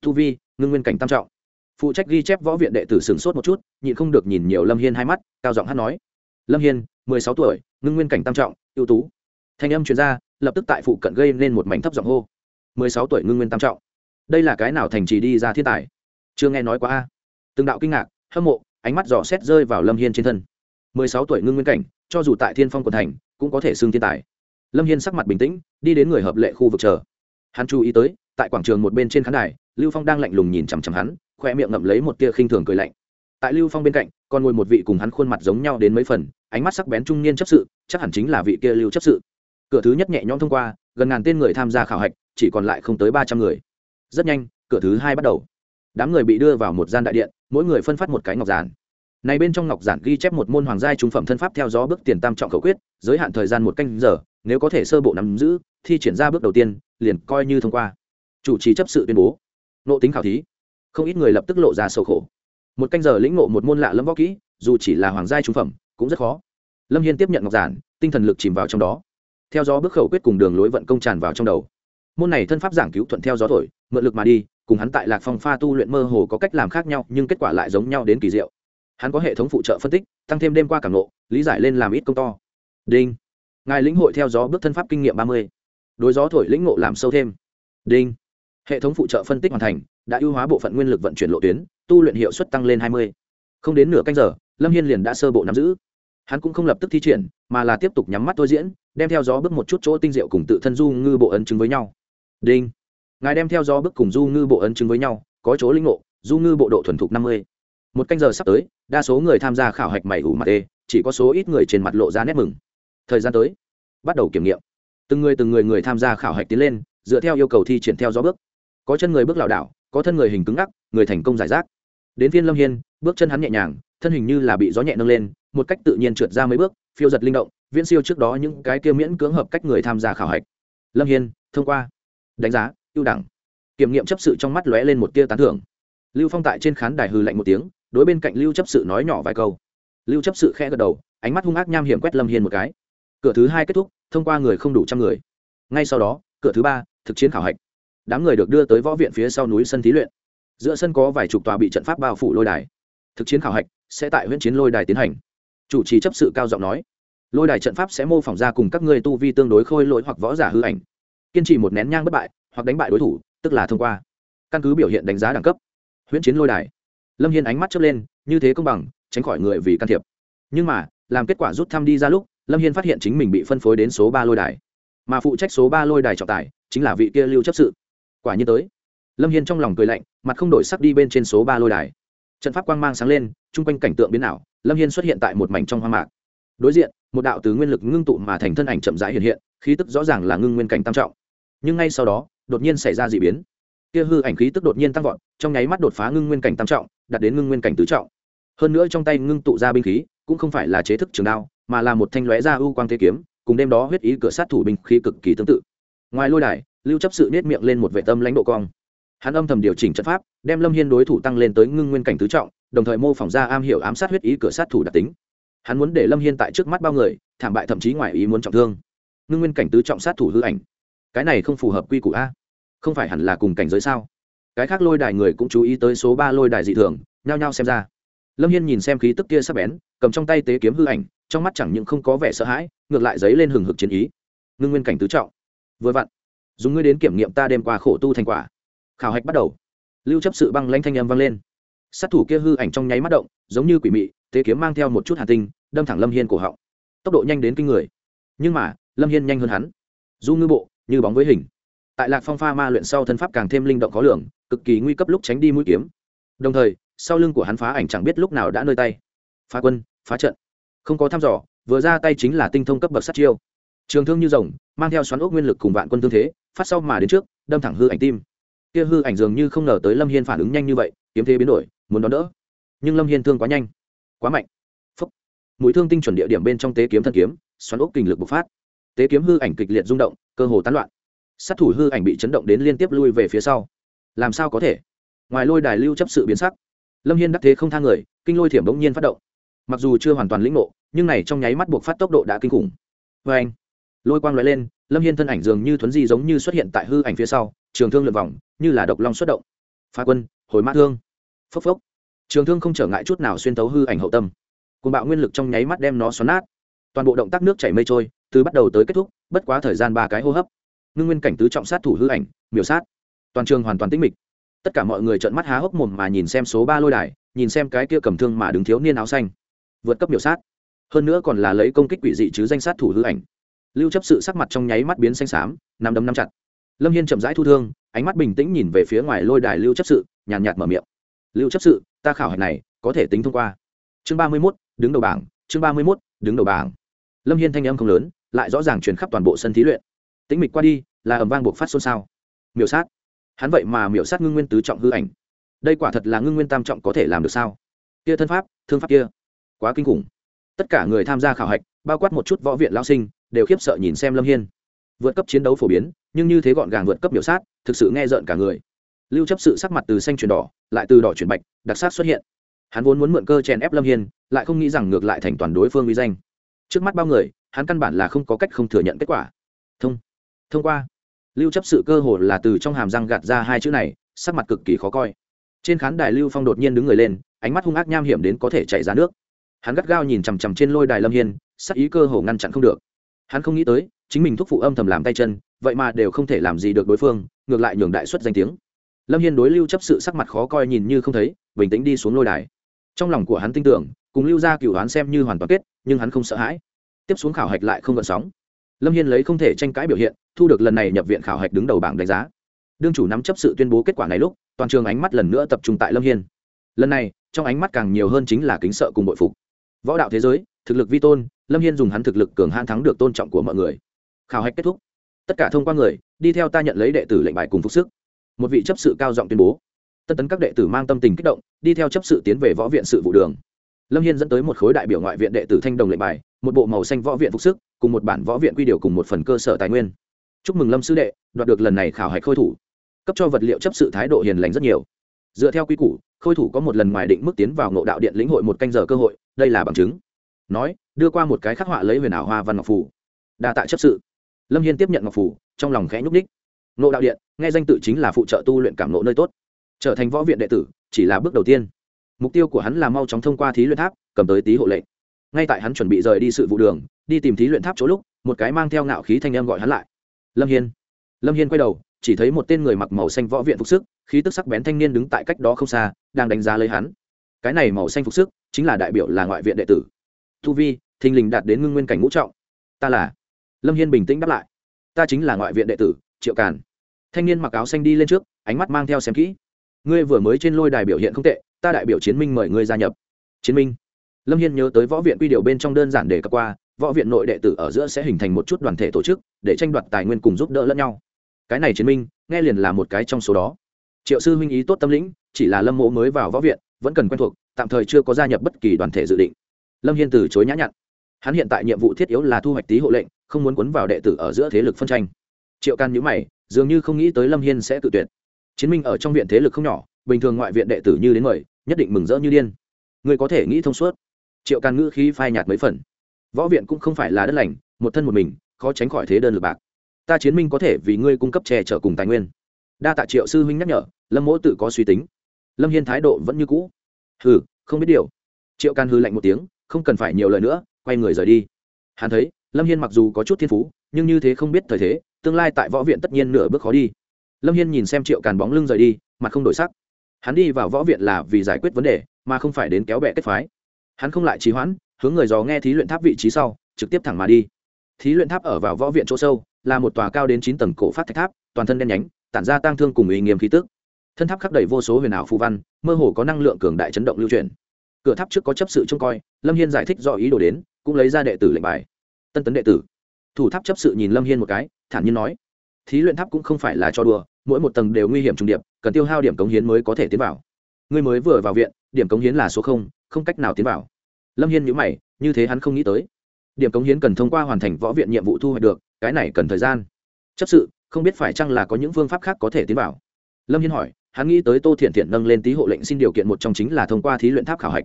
Thu vi, ngưng nguyên cảnh tam trọng. Phụ trách ghi chép võ viện đệ tử sửng sốt một chút, nhịn không được nhìn nhiều lâm hiên hai mắt, cao giọng hát nói. Lâm hiên, mười sáu tuổi, ngưng nguyên cảnh tam trọng, ưu tú. Thanh âm chuyên gia lập tức tại phụ cận gây nên một mảnh thấp giọng hô. mười sáu tuổi ngưng nguyên tam trọng. Đây là cái nào thành trì đi ra thiên tài? Chưa nghe nói quá a. Từng đạo kinh ngạc, hâm mộ, ánh mắt dò xét rơi vào lâm hiên trên thân mười sáu tuổi ngưng nguyên cảnh, cho dù tại thiên phong quận thành, cũng có thể xưng thiên tài. Lâm hiên sắc mặt bình tĩnh, đi đến người hợp lệ khu vực chờ. Hắn chú ý tới, tại quảng trường một bên trên khán đài, lưu phong đang lạnh lùng nhìn chằm chằm hắn khoe miệng ngậm lấy một tia khinh thường cười lạnh. Tại lưu phong bên cạnh, còn ngồi một vị cùng hắn khuôn mặt giống nhau đến mấy phần, ánh mắt sắc bén trung niên chấp sự, chắc hẳn chính là vị kia lưu chấp sự. Cửa thứ nhất nhẹ nhõm thông qua, gần ngàn tên người tham gia khảo hạch, chỉ còn lại không tới ba trăm người. Rất nhanh, cửa thứ hai bắt đầu. Đám người bị đưa vào một gian đại điện, mỗi người phân phát một cái ngọc giản này bên trong ngọc giản ghi chép một môn hoàng giai trung phẩm thân pháp theo gió bước tiền tam trọng khẩu quyết, giới hạn thời gian một canh giờ, nếu có thể sơ bộ nắm giữ, thi triển ra bước đầu tiên, liền coi như thông qua. Chủ trì chấp sự tuyên bố. Nộ tính khảo thí. Không ít người lập tức lộ ra sầu khổ. Một canh giờ lĩnh ngộ một môn lạ lâm võ kỹ, dù chỉ là hoàng giai trung phẩm, cũng rất khó. Lâm hiên tiếp nhận ngọc giản, tinh thần lực chìm vào trong đó. Theo gió bước khẩu quyết cùng đường lối vận công tràn vào trong đầu. Môn này thân pháp giảng cứu thuận theo gió thổi, mượn lực mà đi, cùng hắn tại lạc phong pha tu luyện mơ hồ có cách làm khác nhau, nhưng kết quả lại giống nhau đến kỳ diệu hắn có hệ thống phụ trợ phân tích, tăng thêm đêm qua cảm nộ lý giải lên làm ít công to. Đinh. Ngài lĩnh hội theo gió bước thân pháp kinh nghiệm ba mươi. Đối gió thổi lĩnh ngộ làm sâu thêm. Đinh. Hệ thống phụ trợ phân tích hoàn thành, đã ưu hóa bộ phận nguyên lực vận chuyển lộ tuyến, tu luyện hiệu suất tăng lên hai mươi. Không đến nửa canh giờ, lâm hiên liền đã sơ bộ nắm giữ. Hắn cũng không lập tức thi triển, mà là tiếp tục nhắm mắt thôi diễn, đem theo gió bước một chút chỗ tinh diệu cùng tự thân du ngư bộ ấn chứng với nhau. Đinh. Ngài đem theo gió bước cùng du ngư bộ ấn chứng với nhau, có chỗ linh ngộ, du ngư bộ độ thuần thục năm mươi một canh giờ sắp tới, đa số người tham gia khảo hạch mày ủ mặt ê chỉ có số ít người trên mặt lộ ra nét mừng. Thời gian tới, bắt đầu kiểm nghiệm. Từng người từng người người tham gia khảo hạch tiến lên, dựa theo yêu cầu thi triển theo gió bước. Có chân người bước lảo đảo, có thân người hình cứng ngắc, người thành công giải rác. Đến viên lâm hiên, bước chân hắn nhẹ nhàng, thân hình như là bị gió nhẹ nâng lên, một cách tự nhiên trượt ra mấy bước, phiêu giật linh động, viễn siêu trước đó những cái kia miễn cưỡng hợp cách người tham gia khảo hạch. Lâm hiên, thông qua. Đánh giá, ưu đẳng. Kiểm nghiệm chấp sự trong mắt lóe lên một tia tán thưởng. Lưu phong tại trên khán đài hư lạnh một tiếng đối bên cạnh lưu chấp sự nói nhỏ vài câu. Lưu chấp sự khẽ gật đầu, ánh mắt hung ác nham hiểm quét lâm hiên một cái. Cửa thứ hai kết thúc, thông qua người không đủ trăm người. Ngay sau đó, cửa thứ ba, thực chiến khảo hạch. Đám người được đưa tới võ viện phía sau núi sân thí luyện. Giữa sân có vài chục tòa bị trận pháp bao phủ lôi đài. Thực chiến khảo hạch sẽ tại huyện chiến lôi đài tiến hành. Chủ trì chấp sự cao giọng nói. Lôi đài trận pháp sẽ mô phỏng ra cùng các ngươi tu vi tương đối khôi lỗi hoặc võ giả hư ảnh. Kiên trì một nén nhang bất bại hoặc đánh bại đối thủ, tức là thông qua. Căn cứ biểu hiện đánh giá đẳng cấp. Huyễn chiến lôi đài lâm hiên ánh mắt chớp lên, như thế công bằng, tránh khỏi người vì can thiệp. Nhưng mà, làm kết quả rút thăm đi ra lúc, lâm hiên phát hiện chính mình bị phân phối đến số ba lôi đài. Mà phụ trách số ba lôi đài trọng tài, chính là vị kia lưu chấp sự. Quả nhiên tới. Lâm hiên trong lòng cười lạnh, mặt không đổi sắc đi bên trên số ba lôi đài. Trận pháp quang mang sáng lên, chung quanh cảnh tượng biến ảo, lâm hiên xuất hiện tại một mảnh trong hoang mạc. Đối diện, một đạo từ nguyên lực ngưng tụ mà thành thân ảnh chậm rãi hiện hiện, khí tức rõ ràng là ngưng nguyên cảnh tam trọng. Nhưng ngay sau đó, đột nhiên xảy ra d ị biến. Kia hư ảnh khí tức đột nhiên tăng vọt, trong nháy mắt đột phá ngưng nguyên cảnh tam trọng đạt đến ngưng nguyên cảnh tứ trọng. Hơn nữa trong tay ngưng tụ ra binh khí, cũng không phải là chế thức trường đao, mà là một thanh lóe ra ưu quang thế kiếm, cùng đêm đó huyết ý cửa sát thủ binh khí cực kỳ tương tự. Ngoài lôi đài, lưu chấp sự nết miệng lên một vệ tâm lãnh độ cong. Hắn âm thầm điều chỉnh trận pháp, đem lâm hiên đối thủ tăng lên tới ngưng nguyên cảnh tứ trọng, đồng thời mô phỏng ra am hiểu ám sát huyết ý cửa sát thủ đặc tính. Hắn muốn để lâm hiên tại trước mắt bao người, thảm bại thậm chí ngoài ý muốn trọng thương. Ngưng nguyên cảnh tứ trọng sát thủ hư ảnh. Cái này không phù hợp quy củ a. Không phải hẳn là cùng cảnh giới sao? Cái khác lôi đài người cũng chú ý tới số ba lôi đài dị thường, nhao nhao xem ra. Lâm hiên nhìn xem khí tức kia sắp bén, cầm trong tay tế kiếm hư ảnh, trong mắt chẳng những không có vẻ sợ hãi, ngược lại dấy lên hừng hực chiến ý. Ngưng nguyên cảnh tứ trọng. Vừa vặn, dùng ngươi đến kiểm nghiệm ta đêm qua khổ tu thành quả. Khảo hạch bắt đầu. Lưu chấp sự băng lanh thanh âm vang lên. Sát thủ kia hư ảnh trong nháy mắt động, giống như quỷ mị, tế kiếm mang theo một chút hà tinh, đâm thẳng lâm hiên cổ họng. Tốc độ nhanh đến kinh người. Nhưng mà, lâm hiên nhanh hơn hắn. Du ngư bộ, như bóng với hình. Tại lạc phong pha ma luyện sau thân pháp càng thêm linh động khó lường cực kỳ nguy cấp lúc tránh đi mũi kiếm. Đồng thời, sau lưng của hắn phá ảnh chẳng biết lúc nào đã nơi tay. Phá quân, phá trận. Không có thăm dò, vừa ra tay chính là tinh thông cấp bậc sát chiêu. Trường thương như rồng, mang theo xoắn ốc nguyên lực cùng vạn quân tương thế, phát sau mà đến trước, đâm thẳng hư ảnh tim. Kia hư ảnh dường như không ngờ tới lâm hiên phản ứng nhanh như vậy, kiếm thế biến đổi, muốn đón đỡ. Nhưng lâm hiên thương quá nhanh, quá mạnh. Phấp mũi thương tinh chuẩn địa điểm bên trong tế kiếm thân kiếm, xoắn ốc kình lực bộc phát. Tế kiếm hư ảnh kịch liệt rung động, cơ hồ tán loạn. Sát thủ hư ảnh bị chấn động đến liên tiếp lui về phía sau làm sao có thể? Ngoài lôi đài lưu chấp sự biến sắc. Lâm hiên đắc thế không thang người, kinh lôi thiểm bỗng nhiên phát động. Mặc dù chưa hoàn toàn lĩnh ngộ, nhưng này trong nháy mắt buộc phát tốc độ đã kinh khủng. Vê anh, lôi quang lóe lên, lâm hiên thân ảnh dường như thuấn di giống như xuất hiện tại hư ảnh phía sau, trường thương lượt vòng, như là độc long xuất động. Phá quân, hồi mát thương. Phốc phốc. Trường thương không trở ngại chút nào xuyên tấu hư ảnh hậu tâm. Cùng bạo nguyên lực trong nháy mắt đem nó xoắn nát. Toàn bộ động tác nước chảy mây trôi, từ bắt đầu tới kết thúc, bất quá thời gian ba cái hô hấp. Ngưng nguyên cảnh tứ trọng sát thủ hư ảnh, miểu sát toàn trường hoàn toàn tĩnh mịch. Tất cả mọi người trợn mắt há hốc mồm mà nhìn xem số ba lôi đài, nhìn xem cái kia cầm thương mà đứng thiếu niên áo xanh. Vượt cấp biểu sát. Hơn nữa còn là lấy công kích quỷ dị chứ danh sát thủ hư ảnh. Lưu chấp sự sắc mặt trong nháy mắt biến xanh xám nằm đấm nằm chặt. Lâm hiên chậm rãi thu thương, ánh mắt bình tĩnh nhìn về phía ngoài lôi đài lưu chấp sự, nhàn nhạt mở miệng. Lưu chấp sự, ta khảo hạch này có thể tính thông qua. Chương ba mươi mốt, đứng đầu bảng, chương ba mươi mốt, đứng đầu bảng. Lâm hiên thanh âm không lớn, lại rõ ràng truyền khắp toàn bộ sân thí luyện. Tĩnh mịch qua đi, là ầm vang buộc phát xôn xao. Miểu sát hắn vậy mà miểu sát ngưng nguyên tứ trọng hư ảnh. Đây quả thật là ngưng nguyên tam trọng có thể làm được sao? Kia thân pháp, thương pháp kia, quá kinh khủng. Tất cả người tham gia khảo hạch, bao quát một chút võ viện lao sinh, đều khiếp sợ nhìn xem lâm hiên. Vượt cấp chiến đấu phổ biến, nhưng như thế gọn gàng vượt cấp biểu sát, thực sự nghe rợn cả người. Lưu chấp sự sắc mặt từ xanh chuyển đỏ, lại từ đỏ chuyển bạch, đặc sắc xuất hiện. Hắn vốn muốn mượn cơ chèn ép lâm hiên, lại không nghĩ rằng ngược lại thành toàn đối phương uy danh. Trước mắt bao người, hắn căn bản là không có cách không thừa nhận kết quả. Thông. Thông qua lưu chấp sự cơ hồ là từ trong hàm răng gạt ra hai chữ này, sắc mặt cực kỳ khó coi. Trên khán đài lưu phong đột nhiên đứng người lên, ánh mắt hung ác nham hiểm đến có thể chạy ra nước. Hắn gắt gao nhìn chằm chằm trên lôi đài lâm hiên, sắc ý cơ hồ ngăn chặn không được. Hắn không nghĩ tới, chính mình thúc phụ âm thầm làm tay chân, vậy mà đều không thể làm gì được đối phương, ngược lại nhường đại xuất danh tiếng. Lâm hiên đối lưu chấp sự sắc mặt khó coi nhìn như không thấy, bình tĩnh đi xuống lôi đài. Trong lòng của hắn tin tưởng, cùng lưu gia cựu đoán xem như hoàn toàn kết, nhưng hắn không sợ hãi. Tiếp xuống khảo hạch lại không gợn sóng lâm hiên lấy không thể tranh cãi biểu hiện, thu được lần này nhập viện khảo hạch đứng đầu bảng đánh giá. Đương chủ nắm chấp sự tuyên bố kết quả này lúc, toàn trường ánh mắt lần nữa tập trung tại lâm hiên. Lần này, trong ánh mắt càng nhiều hơn chính là kính sợ cùng bội phục. Võ đạo thế giới, thực lực vi tôn, lâm hiên dùng hắn thực lực cường hãn thắng được tôn trọng của mọi người. Khảo hạch kết thúc. Tất cả thông qua người, đi theo ta nhận lấy đệ tử lệnh bài cùng phục sức. Một vị chấp sự cao giọng tuyên bố. Tân tấn các đệ tử mang tâm tình kích động, đi theo chấp sự tiến về võ viện sự vụ đường. Lâm hiên dẫn tới một khối đại biểu ngoại viện đệ tử thanh đồng lệnh bài, một bộ màu xanh võ viện phục sức cùng một bản võ viện quy điều cùng một phần cơ sở tài nguyên. Chúc mừng lâm sư đệ, đoạt được lần này khảo hạch khôi thủ. Cấp cho vật liệu chấp sự thái độ hiền lành rất nhiều. Dựa theo quy củ, khôi thủ có một lần ngoài định mức tiến vào ngộ đạo điện lĩnh hội một canh giờ cơ hội, đây là bằng chứng. Nói, đưa qua một cái khắc họa lấy huyền ảo hoa văn ngọc phủ đa tạ chấp sự. Lâm hiên tiếp nhận ngọc phủ trong lòng khẽ nhúc ních ngộ đạo điện, nghe danh tự chính là phụ trợ tu luyện cảm nộ nơi tốt. Trở thành võ viện đệ tử, chỉ là bước đầu tiên. Mục tiêu của hắn là mau chóng thông qua thí luyện tháp, cầm tới tý hộ lệnh ngay tại hắn chuẩn bị rời đi sự vụ đường, đi tìm thí luyện tháp chỗ lúc, một cái mang theo ngạo khí thanh em gọi hắn lại. Lâm hiên. Lâm hiên quay đầu, chỉ thấy một tên người mặc màu xanh võ viện phục sức, khí tức sắc bén thanh niên đứng tại cách đó không xa, đang đánh giá lấy hắn. Cái này màu xanh phục sức, chính là đại biểu là ngoại viện đệ tử. Thu vi, thình lình đạt đến ngưng nguyên cảnh ngũ trọng. Ta là. Lâm hiên bình tĩnh đáp lại. Ta chính là ngoại viện đệ tử, triệu càn. Thanh niên mặc áo xanh đi lên trước, ánh mắt mang theo xem kỹ. Ngươi vừa mới trên lôi đài biểu hiện không tệ, ta đại biểu chiến minh mời ngươi gia nhập. Chiến minh lâm hiên nhớ tới võ viện quy điều bên trong đơn giản để cập qua, võ viện nội đệ tử ở giữa sẽ hình thành một chút đoàn thể tổ chức, để tranh đoạt tài nguyên cùng giúp đỡ lẫn nhau. Cái này chiến minh, nghe liền là một cái trong số đó. Triệu sư huynh ý tốt tâm lĩnh, chỉ là lâm mộ mới vào võ viện, vẫn cần quen thuộc, tạm thời chưa có gia nhập bất kỳ đoàn thể dự định. Lâm hiên từ chối nhã nhặn. Hắn hiện tại nhiệm vụ thiết yếu là thu hoạch tý hộ lệnh, không muốn quấn vào đệ tử ở giữa thế lực phân tranh. Triệu can nhữ mày, dường như không nghĩ tới lâm hiên sẽ tự tuyệt. Chiến minh ở trong viện thế lực không nhỏ, bình thường ngoại viện đệ tử như đến mời, nhất định mừng rỡ như điên. Người có thể nghĩ thông suốt triệu càn ngữ khí phai nhạt mấy phần. Võ viện cũng không phải là đất lành, một thân một mình, khó tránh khỏi thế đơn lực bạc. Ta chiến minh có thể vì ngươi cung cấp che chở cùng tài nguyên. Đa tạ triệu sư huynh nhắc nhở, lâm mỗ tự có suy tính. Lâm hiên thái độ vẫn như cũ. Hừ, không biết điều. Triệu can hư lạnh một tiếng, không cần phải nhiều lời nữa, quay người rời đi. Hắn thấy, lâm hiên mặc dù có chút thiên phú, nhưng như thế không biết thời thế, tương lai tại võ viện tất nhiên nửa bước khó đi. Lâm hiên nhìn xem triệu càn bóng lưng rời đi, mặt không đổi sắc. Hắn đi vào võ viện là vì giải quyết vấn đề, mà không phải đến kéo bẹ kết phái hắn không lại trì hoãn, hướng người dò nghe thí luyện tháp vị trí sau, trực tiếp thẳng mà đi. Thí luyện tháp ở vào võ viện chỗ sâu, là một tòa cao đến chín tầng cổ phát thạch tháp, toàn thân đen nhánh, tản ra tang thương cùng uy nghiêm khí tức. Thân tháp khắc đầy vô số huyền ảo phù văn, mơ hồ có năng lượng cường đại chấn động lưu truyền cửa tháp trước có chấp sự trông coi, lâm hiên giải thích do ý đồ đến, cũng lấy ra đệ tử lệnh bài. Tân tấn đệ tử. Thủ tháp chấp sự nhìn lâm hiên một cái, thản nhiên nói, thí luyện tháp cũng không phải là cho đùa, mỗi một tầng đều nguy hiểm trùng điệp, cần tiêu hao điểm cống hiến mới có thể tiến vào ngươi mới vừa vào viện, điểm cống hiến là số không không cách nào tiến vào. Lâm hiên nhữ mày, như thế hắn không nghĩ tới. Điểm cống hiến cần thông qua hoàn thành võ viện nhiệm vụ thu hoạch được, cái này cần thời gian. Chấp sự, không biết phải chăng là có những phương pháp khác có thể tiến vào? Lâm hiên hỏi, hắn nghĩ tới tô thiện thiện nâng lên tý hộ lệnh xin điều kiện một trong chính là thông qua thí luyện tháp khảo hạch.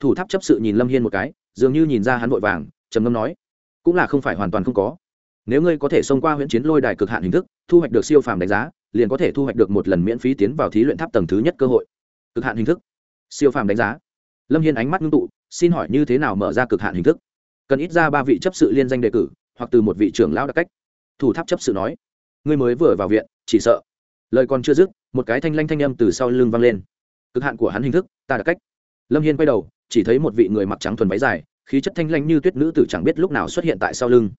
Thủ tháp chấp sự nhìn lâm hiên một cái, dường như nhìn ra hắn vội vàng, trầm ngâm nói, cũng là không phải hoàn toàn không có. Nếu ngươi có thể xông qua huyễn chiến lôi đài cực hạn hình thức, thu hoạch được siêu phàm đánh giá, liền có thể thu hoạch được một lần miễn phí tiến vào thí luyện tháp tầng thứ nhất cơ hội cực hạn hình thức. Siêu phàm đánh giá. Lâm hiên ánh mắt ngưng tụ, xin hỏi như thế nào mở ra cực hạn hình thức? Cần ít ra ba vị chấp sự liên danh đề cử, hoặc từ một vị trưởng lão đặc cách. Thủ tháp chấp sự nói, ngươi mới vừa vào viện, chỉ sợ. Lời còn chưa dứt, một cái thanh lanh thanh âm từ sau lưng vang lên. Cực hạn của hắn hình thức, ta đặc cách. Lâm hiên quay đầu, chỉ thấy một vị người mặc trắng thuần váy dài, khí chất thanh lanh như tuyết nữ tử chẳng biết lúc nào xuất hiện tại sau lưng.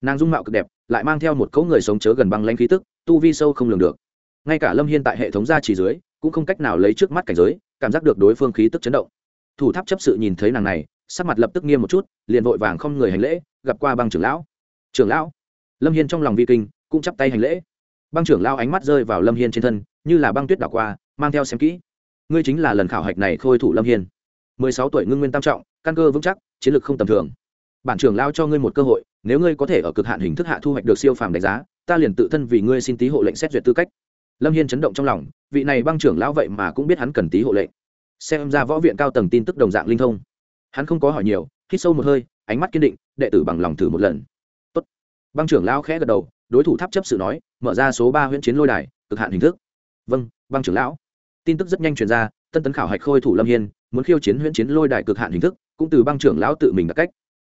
Nàng dung mạo cực đẹp, lại mang theo một cấu người sống chớ gần băng lanh khí tức, tu vi sâu không lường được. Ngay cả lâm hiên tại hệ thống gia chỉ dưới cũng không cách nào lấy trước mắt cảnh giới, cảm giác được đối phương khí tức chấn động. Thủ tháp chấp sự nhìn thấy nàng này, sắc mặt lập tức nghiêm một chút, liền vội vàng không người hành lễ, gặp qua băng trưởng lão. Trưởng lão? Lâm hiên trong lòng vi kinh, cũng chắp tay hành lễ. Băng trưởng lão ánh mắt rơi vào lâm hiên trên thân, như là băng tuyết đảo qua, mang theo xem kỹ. Ngươi chính là lần khảo hạch này khôi thủ lâm hiên. Mười sáu tuổi ngưng nguyên tam trọng, căn cơ vững chắc, chiến lược không tầm thường. Bản trưởng lao cho ngươi một cơ hội, nếu ngươi có thể ở cực hạn hình thức hạ thu hoạch được siêu phàm đánh giá, ta liền tự thân vì ngươi xin tí hộ lệnh xét duyệt tư cách. Lâm hiên chấn động trong lòng vị này băng trưởng lão vậy mà cũng biết hắn cần tí hộ lệnh. Xem ra võ viện cao tầng tin tức đồng dạng linh thông. Hắn không có hỏi nhiều, hít sâu một hơi, ánh mắt kiên định, đệ tử bằng lòng thử một lần. Tốt. băng trưởng lão khẽ gật đầu, đối thủ tháp chấp sự nói, mở ra số ba huyễn chiến lôi đài, cực hạn hình thức. Vâng băng trưởng lão. Tin tức rất nhanh truyền ra, tân tấn khảo hạch khôi thủ lâm hiên, muốn khiêu chiến huyễn chiến lôi đài cực hạn hình thức, cũng từ băng trưởng lão tự mình đặt cách.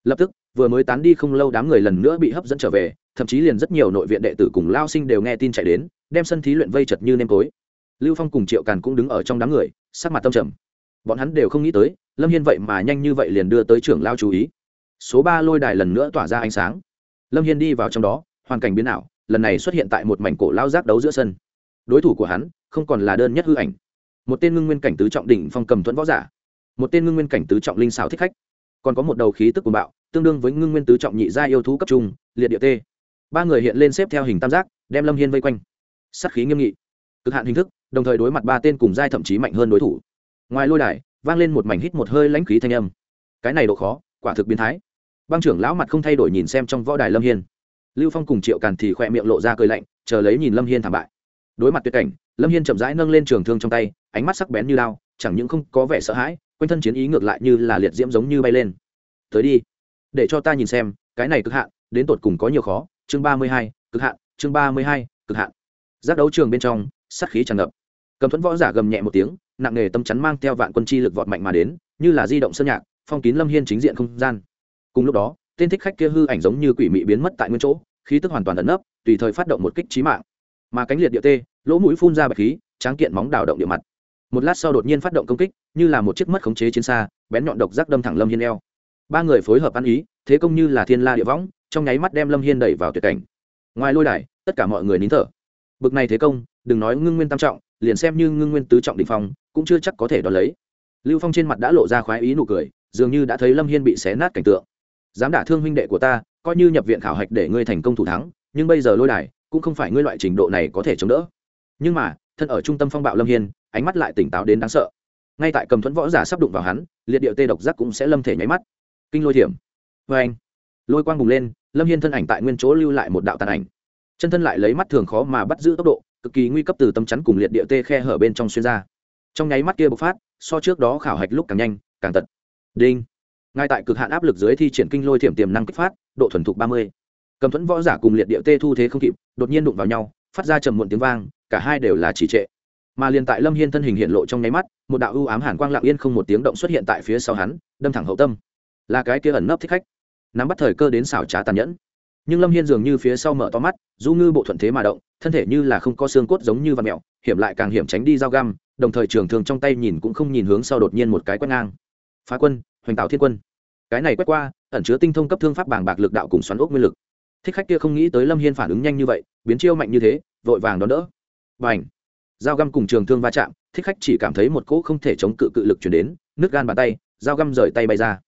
Lập tức, vừa mới tán đi không lâu đám người lần nữa bị hấp dẫn trở về, thậm chí liền rất nhiều nội viện đệ tử cùng lao sinh đều nghe tin chạy đến, đem sân thí luyện vây chật như nêm tối lưu phong cùng triệu càn cũng đứng ở trong đám người, sắc mặt tâm trầm. Bọn hắn đều không nghĩ tới, lâm hiên vậy mà nhanh như vậy liền đưa tới trưởng lao chú ý. Số ba lôi đài lần nữa tỏa ra ánh sáng. Lâm hiên đi vào trong đó, hoàn cảnh biến ảo, lần này xuất hiện tại một mảnh cổ lao giác đấu giữa sân. Đối thủ của hắn, không còn là đơn nhất hư ảnh. Một tên ngưng nguyên cảnh tứ trọng đỉnh phong cầm thuẫn võ giả. Một tên ngưng nguyên cảnh tứ trọng linh xào thích khách. Còn có một đầu khí tức của bạo, tương đương với ngưng nguyên tứ trọng nhị gia yêu thú cấp trung, liệt địa tê. Ba người hiện lên xếp theo hình tam giác, đem lâm hiên vây quanh. Sắt khí nghiêm nghị cực hạn hình thức, đồng thời đối mặt ba tên cùng giai thậm chí mạnh hơn đối thủ. Ngoài lôi đài, vang lên một mảnh hít một hơi lãnh khí thanh âm. Cái này độ khó, quả thực biến thái. Băng trưởng lão mặt không thay đổi nhìn xem trong võ đài lâm hiên. Lưu phong cùng triệu càn thì khỏe miệng lộ ra cười lạnh, chờ lấy nhìn lâm hiên thảm bại. Đối mặt tuyệt cảnh, lâm hiên chậm rãi nâng lên trường thương trong tay, ánh mắt sắc bén như lao, chẳng những không có vẻ sợ hãi, quanh thân chiến ý ngược lại như là liệt diễm giống như bay lên. Tới đi. Để cho ta nhìn xem, cái này cực hạn, đến tột cùng có nhiều khó? Chương ba mươi hai, cực hạn, chương ba mươi hai, cực hạn. Giác đấu trường bên trong sát khí tràn ngập. Cầm thuẫn võ giả gầm nhẹ một tiếng, nặng nghề tâm chắn mang theo vạn quân chi lực vọt mạnh mà đến, như là di động sơn nhạc, phong kín lâm hiên chính diện không gian. Cùng lúc đó, tên thích khách kia hư ảnh giống như quỷ mị biến mất tại nguyên chỗ, khí tức hoàn toàn ẩn nấp, tùy thời phát động một kích trí mạng. Mà cánh liệt địa tê, lỗ mũi phun ra bạch khí, tráng kiện móng đào động địa mặt. Một lát sau đột nhiên phát động công kích, như là một chiếc mất khống chế chiến xa, bén nhọn độc giác đâm thẳng lâm hiên eo. Ba người phối hợp ăn ý, thế công như là thiên la địa võng, trong nháy mắt đem lâm hiên đẩy vào tuyệt cảnh. Ngoài lôi đài, tất cả mọi người nín thở. Bực này thế công đừng nói ngưng nguyên tam trọng, liền xem như ngưng nguyên tứ trọng định phong, cũng chưa chắc có thể đón lấy. Lưu phong trên mặt đã lộ ra khoái ý nụ cười, dường như đã thấy lâm hiên bị xé nát cảnh tượng. Dám đả thương huynh đệ của ta, coi như nhập viện khảo hạch để ngươi thành công thủ thắng, nhưng bây giờ lôi đài, cũng không phải ngươi loại trình độ này có thể chống đỡ. Nhưng mà, thân ở trung tâm phong bạo lâm hiên, ánh mắt lại tỉnh táo đến đáng sợ. Ngay tại cầm thuẫn võ giả sắp đụng vào hắn, liệt điệu tê độc giác cũng sẽ lâm thể nháy mắt. Kinh lôi thiểm. Vê anh. Lôi quang bùng lên, lâm hiên thân ảnh tại nguyên chỗ lưu lại một đạo tàn ảnh. Chân thân lại lấy mắt thường khó mà bắt giữ tốc độ cực kỳ nguy cấp từ tâm chắn cùng liệt địa tê khe hở bên trong xuyên ra. Trong nháy mắt kia bộc phát, so trước đó khảo hạch lúc càng nhanh, càng tật. Đinh. Ngay tại cực hạn áp lực dưới thi triển kinh lôi thiểm tiềm năng kích phát, độ thuần thục ba mươi. Cầm thuẫn võ giả cùng liệt địa tê thu thế không kịp, đột nhiên đụng vào nhau, phát ra trầm muộn tiếng vang, cả hai đều là trì trệ. Mà liền tại lâm hiên thân hình hiện lộ trong nháy mắt, một đạo ưu ám hàn quang lặng yên không một tiếng động xuất hiện tại phía sau hắn, đâm thẳng hậu tâm. Là cái kia ẩn nấp thích khách. Nắm bắt thời cơ đến xảo trá tàn nhẫn nhưng lâm hiên dường như phía sau mở to mắt du ngư bộ thuận thế mà động thân thể như là không có xương cốt giống như vật mẹo hiểm lại càng hiểm tránh đi dao găm đồng thời trường thường trong tay nhìn cũng không nhìn hướng sau đột nhiên một cái quét ngang phá quân hoành tạo thiên quân cái này quét qua ẩn chứa tinh thông cấp thương pháp bàng bạc lực đạo cùng xoắn ốc nguyên lực thích khách kia không nghĩ tới lâm hiên phản ứng nhanh như vậy biến chiêu mạnh như thế vội vàng đón đỡ và ảnh dao găm cùng trường thương va chạm thích khách chỉ cảm thấy một cỗ không thể chống cự cự lực chuyển đến nước gan bàn tay dao găm rời tay bay ra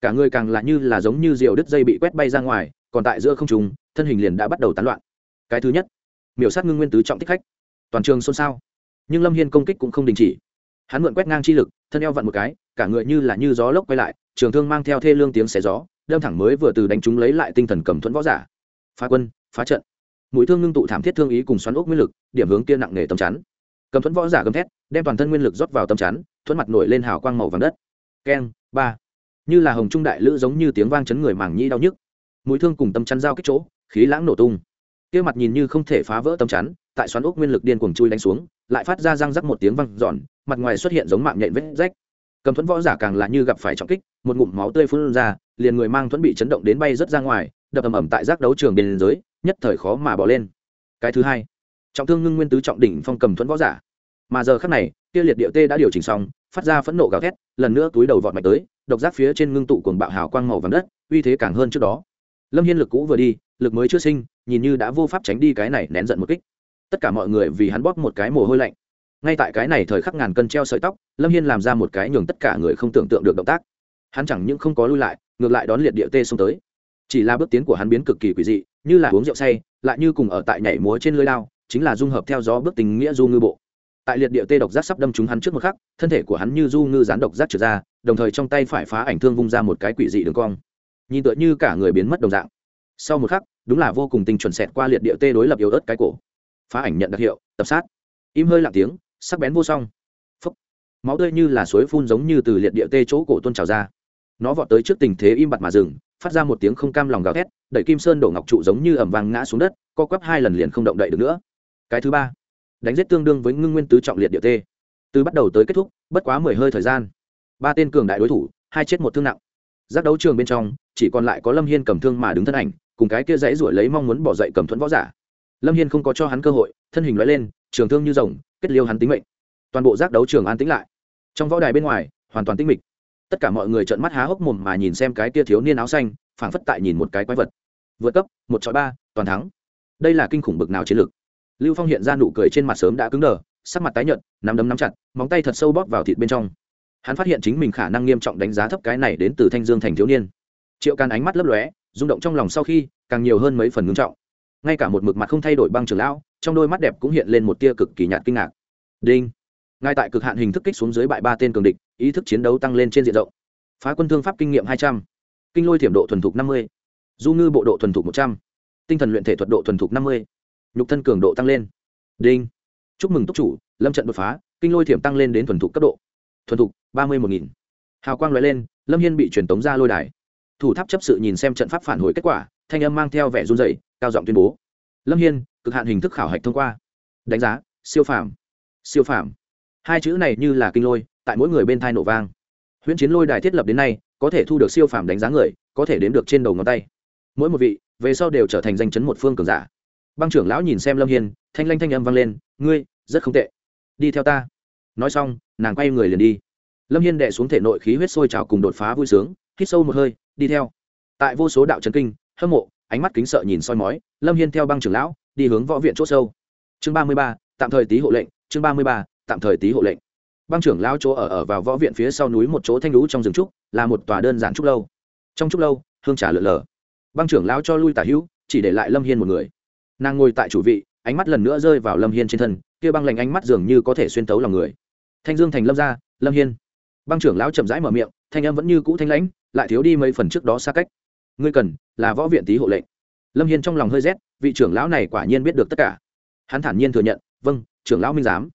cả người càng là như là giống như rượu đứt dây bị quét bay ra ngoài còn tại giữa không trùng thân hình liền đã bắt đầu tán loạn. Cái thứ nhất, miểu sát ngưng nguyên tứ trọng thích khách. Toàn trường xôn xao. Nhưng lâm hiên công kích cũng không đình chỉ. Hắn mượn quét ngang chi lực, thân eo vặn một cái, cả người như là như gió lốc quay lại, trường thương mang theo thê lương tiếng xé gió, đâm thẳng mới vừa từ đánh chúng lấy lại tinh thần cầm thuẫn võ giả. Phá quân, phá trận. Mũi thương ngưng tụ thảm thiết thương ý cùng xoắn ốc nguyên lực, điểm hướng kia nặng nề tầm chắn. Cầm thuẫn võ giả gầm thét, đem toàn thân nguyên lực rót vào tầm chắn, thuẫn mặt nổi lên hào quang màu vàng đất. Keng, ba. Như là hồng trung đại lữ giống như tiếng vang chấn người màng nhĩ đau nhức mũi thương cùng tâm chắn giao kích chỗ, khí lãng nổ tung. Kia mặt nhìn như không thể phá vỡ tâm chắn, tại xoắn ốc nguyên lực điên cuồng chui đánh xuống, lại phát ra răng rắc một tiếng vang giòn mặt ngoài xuất hiện giống mạng nhện vết rách. Cầm thuẫn võ giả càng là như gặp phải trọng kích, một ngụm máu tươi phun ra, liền người mang thuẫn bị chấn động đến bay rất ra ngoài, đập ầm ầm tại giác đấu trường biên giới, nhất thời khó mà bỏ lên. Cái thứ hai, trọng thương ngưng nguyên tứ trọng đỉnh phong cầm thuẫn võ giả. Mà giờ khắc này, kia liệt địa tê đã điều chỉnh xong, phát ra phẫn nộ gào thét, lần nữa túi đầu vọt mạnh tới, độc giác phía trên ngưng tụ cuồng bạo hào quang màu vàng đất, uy thế càng hơn trước đó lâm hiên lực cũ vừa đi, lực mới chưa sinh, nhìn như đã vô pháp tránh đi cái này nén giận một kích. Tất cả mọi người vì hắn bóp một cái mồ hôi lạnh. Ngay tại cái này thời khắc ngàn cân treo sợi tóc, lâm hiên làm ra một cái nhường tất cả người không tưởng tượng được động tác. Hắn chẳng những không có lui lại, ngược lại đón liệt địa tê xông tới. Chỉ là bước tiến của hắn biến cực kỳ quỷ dị, như là uống rượu say, lại như cùng ở tại nhảy múa trên lưới lao chính là dung hợp theo gió bước tình nghĩa du ngư bộ. Tại liệt địa tê độc giác sắp đâm trúng hắn trước một khắc, thân thể của hắn như du ngư rán độc giác trượt ra, đồng thời trong tay phải phá ảnh thương vung ra một cái quỷ dị đường cong nhìn tựa như cả người biến mất đồng dạng. Sau một khắc, đúng là vô cùng tinh chuẩn xẹt qua liệt địa tê đối lập yếu ớt cái cổ. Phá ảnh nhận đặc hiệu, tập sát. Im hơi lặng tiếng, sắc bén vô song. Phấp máu tươi như là suối phun giống như từ liệt địa tê chỗ cổ tôn trào ra. Nó vọt tới trước tình thế im bặt mà dừng, phát ra một tiếng không cam lòng gào thét, đẩy kim sơn đổ ngọc trụ giống như ẩm vàng ngã xuống đất, co quắp hai lần liền không động đậy được nữa. Cái thứ ba, đánh giết tương đương với ngưng nguyên tứ trọng liệt địa tê. Từ bắt đầu tới kết thúc, bất quá mười hơi thời gian. Ba tên cường đại đối thủ, hai chết một thương nặng giác đấu trường bên trong, chỉ còn lại có lâm hiên cầm thương mà đứng thân ảnh, cùng cái kia dãy ruổi lấy mong muốn bỏ dậy cầm thuẫn võ giả. Lâm hiên không có cho hắn cơ hội, thân hình loại lên, trường thương như rồng, kết liêu hắn tính mệnh. Toàn bộ giác đấu trường an tĩnh lại. Trong võ đài bên ngoài, hoàn toàn tĩnh mịch. Tất cả mọi người trợn mắt há hốc mồm mà nhìn xem cái kia thiếu niên áo xanh, phảng phất tại nhìn một cái quái vật. Vượt cấp, một chọi ba, toàn thắng. Đây là kinh khủng bực nào chiến lược. Lưu phong hiện ra nụ cười trên mặt sớm đã cứng đờ, sắc mặt tái nhợt, nắm đấm nắm chặt, móng tay thật sâu bóp vào thịt bên trong hắn phát hiện chính mình khả năng nghiêm trọng đánh giá thấp cái này đến từ thanh dương thành thiếu niên. Triệu can ánh mắt lấp lóe, rung động trong lòng sau khi, càng nhiều hơn mấy phần ngưng trọng. Ngay cả một mực mặt không thay đổi băng trường lão, trong đôi mắt đẹp cũng hiện lên một tia cực kỳ nhạt kinh ngạc. Đinh! Ngay tại cực hạn hình thức kích xuống dưới bại ba tên cường địch, ý thức chiến đấu tăng lên trên diện rộng. Phá quân thương pháp kinh nghiệm hai trăm, kinh lôi thiểm độ thuần thục năm mươi, du ngư bộ độ thuần thục một trăm, tinh thần luyện thể thuật độ thuần thục năm mươi, nhục thân cường độ tăng lên. Đinh! Chúc mừng túc chủ, lâm trận đột phá, kinh lôi thiểm tăng lên đến thuần thục cấp độ thuần thục, ba mươi một nghìn. Hào quang loại lên, lâm hiên bị truyền tống ra lôi đài. Thủ tháp chấp sự nhìn xem trận pháp phản hồi kết quả, thanh âm mang theo vẻ run dày cao giọng tuyên bố. Lâm hiên, cực hạn hình thức khảo hạch thông qua. Đánh giá, siêu phàm. Siêu phàm. Hai chữ này như là kinh lôi, tại mỗi người bên thai nổ vang. Huyễn chiến lôi đài thiết lập đến nay, có thể thu được siêu phàm đánh giá người, có thể đếm được trên đầu ngón tay. Mỗi một vị, về sau đều trở thành danh chấn một phương cường giả. Băng trưởng lão nhìn xem lâm hiên, thanh lanh thanh âm vang lên, ngươi, rất không tệ. Đi theo ta. Nói xong nàng quay người liền đi. Lâm hiên đệ xuống thể nội khí huyết sôi trào cùng đột phá vui sướng, hít sâu một hơi, đi theo. Tại vô số đạo trấn kinh, hâm mộ, ánh mắt kính sợ nhìn soi mói, lâm hiên theo băng trưởng lão, đi hướng võ viện c h ỗ sâu. Chương ba mươi ba, tạm thời tý hộ lệnh, chương ba mươi ba, tạm thời tý hộ lệnh. Băng trưởng lão chỗ ở ở vào võ viện phía sau núi một chỗ thanh lũ trong rừng trúc, là một tòa đơn giản trúc lâu. Trong trúc lâu, hương trà lượn lờ. Băng trưởng lão cho lui tả hữu, chỉ để lại lâm hiên một người. Nàng ngồi tại chủ vị, ánh mắt lần nữa rơi vào lâm hiên trên thân, kia băng lạnh ánh mắt dường như có thể xuyên tấu lòng người thanh dương thành lâm gia, lâm hiên. Băng trưởng lão chậm rãi mở miệng, thanh em vẫn như cũ thanh lãnh, lại thiếu đi mấy phần trước đó xa cách. Ngươi cần là võ viện tý hộ lệnh. Lâm hiên trong lòng hơi rét, vị trưởng lão này quả nhiên biết được tất cả. Hắn thản nhiên thừa nhận vâng trưởng lão minh giám.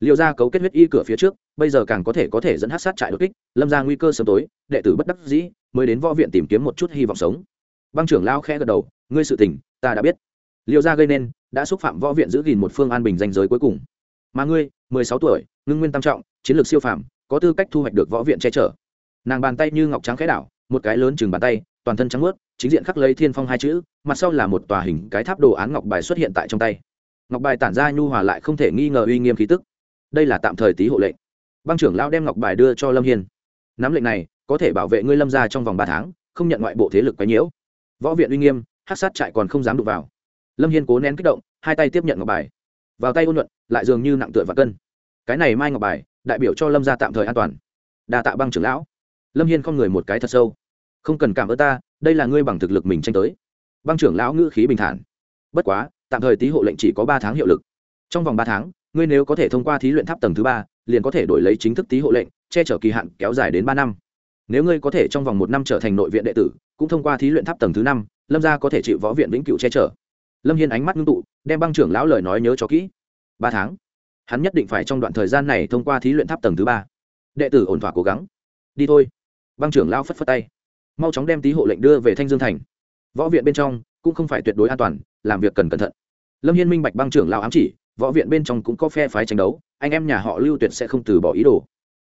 Liệu ra cấu kết huyết y cửa phía trước, bây giờ càng có thể có thể dẫn hát sát trại đột kích, lâm ra nguy cơ sớm tối, đệ tử bất đắc dĩ, mới đến võ viện tìm kiếm một chút hy vọng sống. Băng trưởng lao khẽ gật đầu, ngươi sự tình, ta đã biết. Liệu ra gây nên, đã xúc phạm võ viện giữ gìn một phương an bình danh giới cuối cùng. Mà ngươi, mười sáu tuổi ngưng nguyên tam trọng, chiến lược siêu phàm, có tư cách thu hoạch được võ viện che chở. Nàng bàn tay như ngọc trắng khẽ đảo, một cái lớn chừng bàn tay, toàn thân trắng ướt chính diện khắc lấy thiên phong hai chữ, mặt sau là một tòa hình cái tháp đồ án ngọc bài xuất hiện tại trong tay. Ngọc bài tản ra nhu hòa lại không thể nghi ngờ uy nghiêm khí tức. Đây là tạm thời tý hộ lệnh. Băng trưởng lão đem ngọc bài đưa cho lâm hiên. Nắm lệnh này, có thể bảo vệ ngươi lâm ra trong vòng ba tháng, không nhận ngoại bộ thế lực quấy nhiễu. Võ viện uy nghiêm hát sát trại còn không dám đụng vào. Lâm hiên cố nén kích động, hai tay tiếp nhận ngọc bài. Vào tay ôn nhuận, lại dường như nặng tựa và cân cái này mai ngọc bài, đại biểu cho lâm gia tạm thời an toàn. Đa tạ băng trưởng lão. Lâm hiên không người một cái thật sâu. Không cần cảm ơn ta, đây là ngươi bằng thực lực mình tranh tới. Băng trưởng lão ngữ khí bình thản. Bất quá, tạm thời tý hộ lệnh chỉ có ba tháng hiệu lực. Trong vòng ba tháng, ngươi nếu có thể thông qua thí luyện tháp tầng thứ ba, liền có thể đổi lấy chính thức tý hộ lệnh, che chở kỳ hạn kéo dài đến ba năm. Nếu ngươi có thể trong vòng một năm trở thành nội viện đệ tử, cũng thông qua thí luyện tháp tầng thứ năm, lâm gia có thể chịu võ viện vĩnh cựu che chở. Lâm hiên ánh mắt ngưng tụ, đem băng trưởng lão lời nói nhớ cho kỹ. Ba tháng hắn nhất định phải trong đoạn thời gian này thông qua thí luyện tháp tầng thứ ba. Đệ tử ổn thỏa cố gắng. Đi thôi. Băng trưởng lão phất phất tay. Mau chóng đem tý hộ lệnh đưa về thanh dương thành. Võ viện bên trong cũng không phải tuyệt đối an toàn, làm việc cần cẩn thận. Lâm hiên minh bạch băng trưởng lão ám chỉ, võ viện bên trong cũng có phe phái tranh đấu, anh em nhà họ lưu tuyệt sẽ không từ bỏ ý đồ.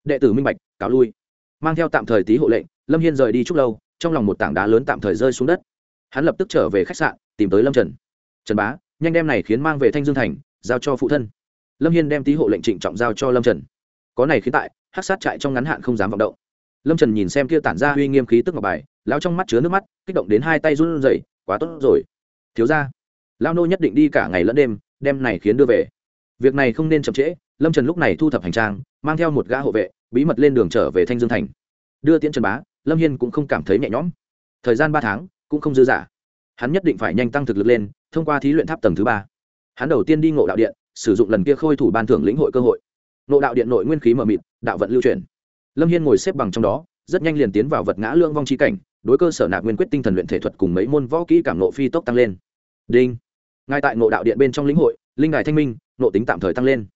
Đệ tử minh bạch, cáo lui. Mang theo tạm thời tý hộ lệnh, lâm hiên rời đi chúc lâu, trong lòng một tảng đá lớn tạm thời rơi xuống đất. Hắn lập tức trở về khách sạn, tìm tới lâm trần. Trần bá, nhanh đem này khiến mang về thanh dương thành, giao cho phụ thân lâm hiên đem tý hộ lệnh trịnh trọng giao cho lâm trần. Có này khiến tại hát sát trại trong ngắn hạn không dám vọng động. Lâm trần nhìn xem kia tản ra uy nghiêm khí tức ngọc bài, lão trong mắt chứa nước mắt, kích động đến hai tay run rẩy, quá tốt rồi. Thiếu ra lao nô nhất định đi cả ngày lẫn đêm, đem này khiến đưa về. Việc này không nên chậm trễ, lâm trần lúc này thu thập hành trang, mang theo một gã hộ vệ, bí mật lên đường trở về thanh dương thành. Đưa tiễn trần bá, lâm hiên cũng không cảm thấy nhẹ nhõm. Thời gian ba tháng, cũng không dư dả. Hắn nhất định phải nhanh tăng thực lực lên, thông qua thí luyện tháp tầng thứ ba. Hắn đầu tiên đi ngộ đạo điện sử dụng lần kia khôi thủ ban thưởng lĩnh hội cơ hội. Nộ đạo điện nội nguyên khí mờ mịt, đạo vận lưu truyền lâm hiên ngồi xếp bằng trong đó, rất nhanh liền tiến vào vật ngã lương vong trí cảnh, đối cơ sở nạp nguyên quyết tinh thần luyện thể thuật cùng mấy môn võ kỹ cảm nộ phi tốc tăng lên. Đinh. Ngay tại nộ đạo điện bên trong lĩnh hội, linh đài thanh minh nộ tính tạm thời tăng lên.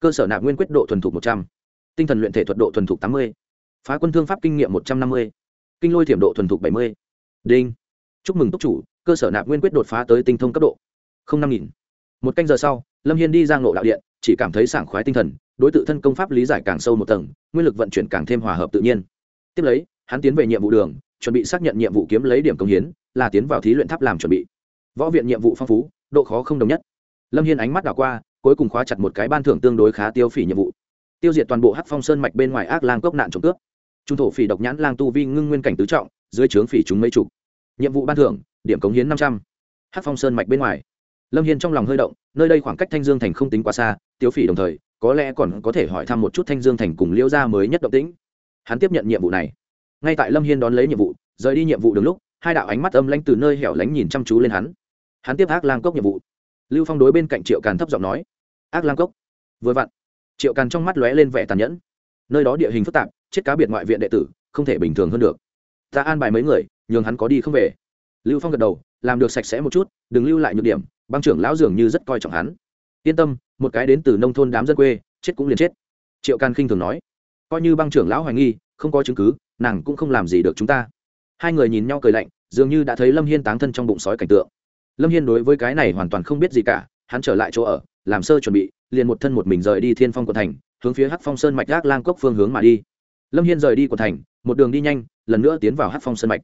Cơ sở nạp nguyên quyết độ thuần thục một trăm. Tinh thần luyện thể thuật độ thuần thục tám mươi. Phá quân thương pháp kinh nghiệm một trăm năm mươi. Kinh lôi thiểm độ thuần thục bảy mươi. Đinh. Chúc mừng túc chủ, cơ sở nạp nguyên quyết đột phá tới tinh thông cấp độ. Không năm nghìn. Một canh giờ sau lâm hiên đi ra ngộ đạo điện, chỉ cảm thấy sảng khoái tinh thần, đối tượng thân công pháp lý giải càng sâu một tầng, nguyên lực vận chuyển càng thêm hòa hợp tự nhiên. Tiếp lấy, hắn tiến về nhiệm vụ đường, chuẩn bị xác nhận nhiệm vụ kiếm lấy điểm công hiến, là tiến vào thí luyện tháp làm chuẩn bị. Võ viện nhiệm vụ phong phú, độ khó không đồng nhất. Lâm hiên ánh mắt đảo qua, cuối cùng khóa chặt một cái ban thưởng tương đối khá tiêu phỉ nhiệm vụ. Tiêu diệt toàn bộ hắc phong sơn mạch bên ngoài ác lang cốc nạn trộm cướp. Trung thổ phỉ độc nhãn lang tu vi ngưng nguyên cảnh tứ trọng, dưới trướng phỉ chúng mấy chục. Nhiệm vụ ban thưởng, điểm cống hiến năm trăm. H phong sơn mạch bên ngoài lâm hiên trong lòng hơi động, nơi đây khoảng cách thanh dương thành không tính quá xa tiêu phỉ đồng thời, có lẽ còn có thể hỏi thăm một chút thanh dương thành cùng liễu gia mới nhất động tĩnh. Hắn tiếp nhận nhiệm vụ này. Ngay tại lâm hiên đón lấy nhiệm vụ, rời đi nhiệm vụ đúng lúc, hai đạo ánh mắt âm lãnh từ nơi hẻo lánh nhìn chăm chú lên hắn. Hắn tiếp ác lang cốc nhiệm vụ. Lưu phong đối bên cạnh triệu càn thấp giọng nói, ác lang cốc. Vừa vặn, triệu càn trong mắt lóe lên vẻ tàn nhẫn. Nơi đó địa hình phức tạp, chết cá biệt ngoại viện đệ tử, không thể bình thường hơn được. Ta an bài mấy người, nhường hắn có đi không về. Lưu phong gật đầu làm được sạch sẽ một chút, đừng lưu lại nhược điểm, băng trưởng lão dường như rất coi trọng hắn. Yên tâm, một cái đến từ nông thôn đám dân quê, chết cũng liền chết. Triệu can khinh thường nói. Coi như băng trưởng lão hoài nghi, không có chứng cứ, nàng cũng không làm gì được chúng ta. Hai người nhìn nhau cười lạnh, dường như đã thấy lâm hiên táng thân trong bụng sói cảnh tượng. Lâm hiên đối với cái này hoàn toàn không biết gì cả, hắn trở lại chỗ ở, làm sơ chuẩn bị, liền một thân một mình rời đi thiên phong quận thành, hướng phía hắc phong sơn mạch gác lang cốc phương hướng mà đi. Lâm hiên rời đi quận thành, một đường đi nhanh, lần nữa tiến vào hắc phong sơn mạch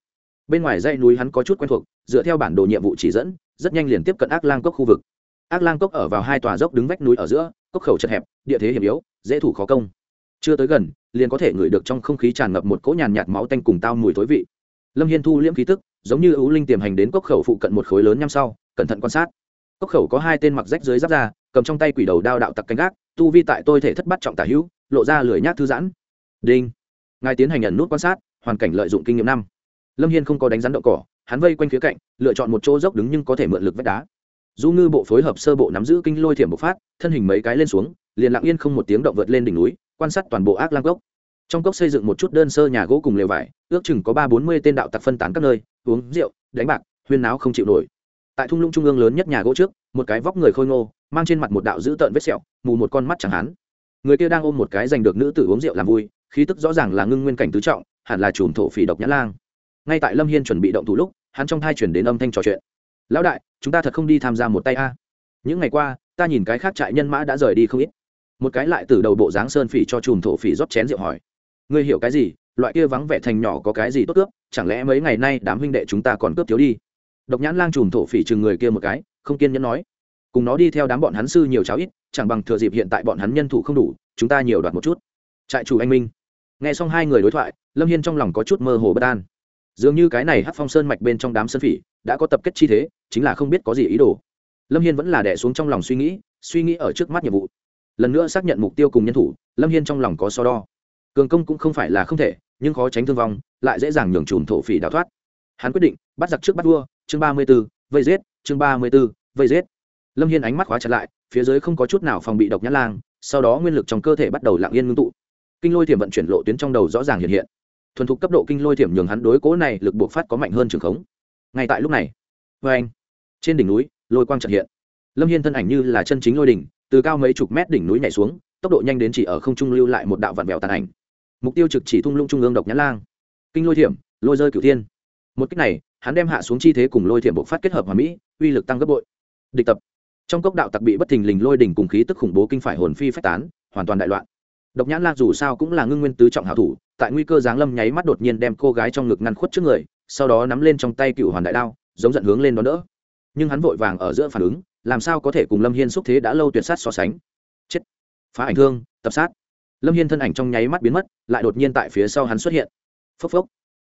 bên ngoài dãy núi hắn có chút quen thuộc, dựa theo bản đồ nhiệm vụ chỉ dẫn, rất nhanh liền tiếp cận ác lang cốc khu vực. Ác lang cốc ở vào hai tòa dốc đứng vách núi ở giữa, cốc khẩu chật hẹp, địa thế hiểm yếu, dễ thủ khó công. Chưa tới gần, liền có thể ngửi được trong không khí tràn ngập một cỗ nhàn nhạt máu tanh cùng tao mùi thối vị. Lâm hiên thu liễm khí tức, giống như ưu linh tiềm hành đến cốc khẩu phụ cận một khối lớn nhăm sau, cẩn thận quan sát. Cốc khẩu có hai tên mặc rách dưới giáp ra cầm trong tay quỷ đầu đao đạo tặc canh gác, tu vi tại tôi thể thất bắt trọng tả hữu, lộ ra lười nhát thư giãn. Đinh. Ngài tiến hành nhận nút quan sát, hoàn cảnh lợi dụng kinh nghiệm năm lâm hiên không có đánh rắn đậu cỏ, hắn vây quanh phía cạnh, lựa chọn một chỗ dốc đứng nhưng có thể mượn lực vách đá. Du ngư bộ phối hợp sơ bộ nắm giữ kinh lôi thiểm bộc phát, thân hình mấy cái lên xuống, liền lặng yên không một tiếng động vượt lên đỉnh núi, quan sát toàn bộ ác lang cốc. Trong cốc xây dựng một chút đơn sơ nhà gỗ cùng lều vải, ước chừng có ba bốn mươi tên đạo tặc phân tán các nơi, uống rượu, đánh bạc, huyên náo không chịu nổi. Tại thung lũng trung ương lớn nhất nhà gỗ trước, một cái vóc người khôi ngô, mang trên mặt một đạo dữ tợn vết sẹo, mù một con mắt chẳng hắn người kia đang ôm một cái giành được nữ tử uống rượu làm vui, khí tức rõ ràng là ngưng nguyên cảnh tứ trọng, hẳn là chùm thổ phỉ độc nhã lang ngay tại lâm hiên chuẩn bị động thủ lúc, hắn trong thai chuyển đến âm thanh trò chuyện. Lão đại, chúng ta thật không đi tham gia một tay a. Những ngày qua, ta nhìn cái khác trại nhân mã đã rời đi không ít. Một cái lại từ đầu bộ dáng sơn phỉ cho chùm thổ phỉ rót chén rượu hỏi. Ngươi hiểu cái gì? Loại kia vắng vẻ thành nhỏ có cái gì tốt cướp? Chẳng lẽ mấy ngày nay đám huynh đệ chúng ta còn cướp thiếu đi? Độc nhãn lang chùm thổ phỉ chừng người kia một cái, không kiên nhẫn nói. Cùng nó đi theo đám bọn hắn sư nhiều cháo ít, chẳng bằng thừa dịp hiện tại bọn hắn nhân thủ không đủ, chúng ta nhiều đoạt một chút. Trại chủ anh minh. Nghe xong hai người đối thoại, lâm hiên trong lòng có chút mơ hồ bất an dường như cái này hát phong sơn mạch bên trong đám sơn phỉ đã có tập kết chi thế, chính là không biết có gì ý đồ. Lâm hiên vẫn là đẻ xuống trong lòng suy nghĩ suy nghĩ ở trước mắt nhiệm vụ. Lần nữa xác nhận mục tiêu cùng nhân thủ, lâm hiên trong lòng có so đo. Cường công cũng không phải là không thể, nhưng khó tránh thương vong, lại dễ dàng nhường chùm thổ phỉ đào thoát. Hắn quyết định, bắt giặc trước bắt vua, chương ba mươi b ố vây giết, chương ba mươi b ố vây giết. Lâm hiên ánh mắt khóa chặt lại, phía dưới không có chút nào phòng bị độc nhãn lang, sau đó nguyên lực trong cơ thể bắt đầu lặng yên ngưng tụ. Kinh lôi thiểm vận chuyển lộ tuyến trong đầu rõ ràng hiện hiện thuần thục cấp độ kinh lôi thiểm nhường hắn đối cố này lực buộc phát có mạnh hơn trường khống. Ngay tại lúc này vê anh, trên đỉnh núi, lôi quang trật hiện. Lâm hiên thân ảnh như là chân chính lôi đỉnh, từ cao mấy chục mét đỉnh núi nhảy xuống, tốc độ nhanh đến chỉ ở không trung lưu lại một đạo vạn vẹo tàn ảnh. Mục tiêu trực chỉ thung lũng trung ương độc nhãn lang. Kinh lôi thiểm, lôi rơi cửu thiên. Một cách này, hắn đem hạ xuống chi thế cùng lôi thiểm bộc phát kết hợp hòa mỹ, uy lực tăng gấp bội. Địch tập. Trong cốc đạo tặc bị bất thình lình lôi đỉnh cùng khí tức khủng bố kinh phải hồn phi phách tán, hoàn toàn đại loạn. Độc nhãn lang dù sao cũng là ngưng nguyên tứ trọng hảo thủ tại nguy cơ giáng lâm nháy mắt đột nhiên đem cô gái trong ngực ngăn khuất trước người, sau đó nắm lên trong tay cựu hoàn đại đao, giống giận hướng lên đón đỡ. Nhưng hắn vội vàng ở giữa phản ứng, làm sao có thể cùng lâm hiên xúc thế đã lâu tuyệt sát so sánh? Chết! Phá ảnh thương, tập sát! Lâm hiên thân ảnh trong nháy mắt biến mất, lại đột nhiên tại phía sau hắn xuất hiện. Phốc phốc!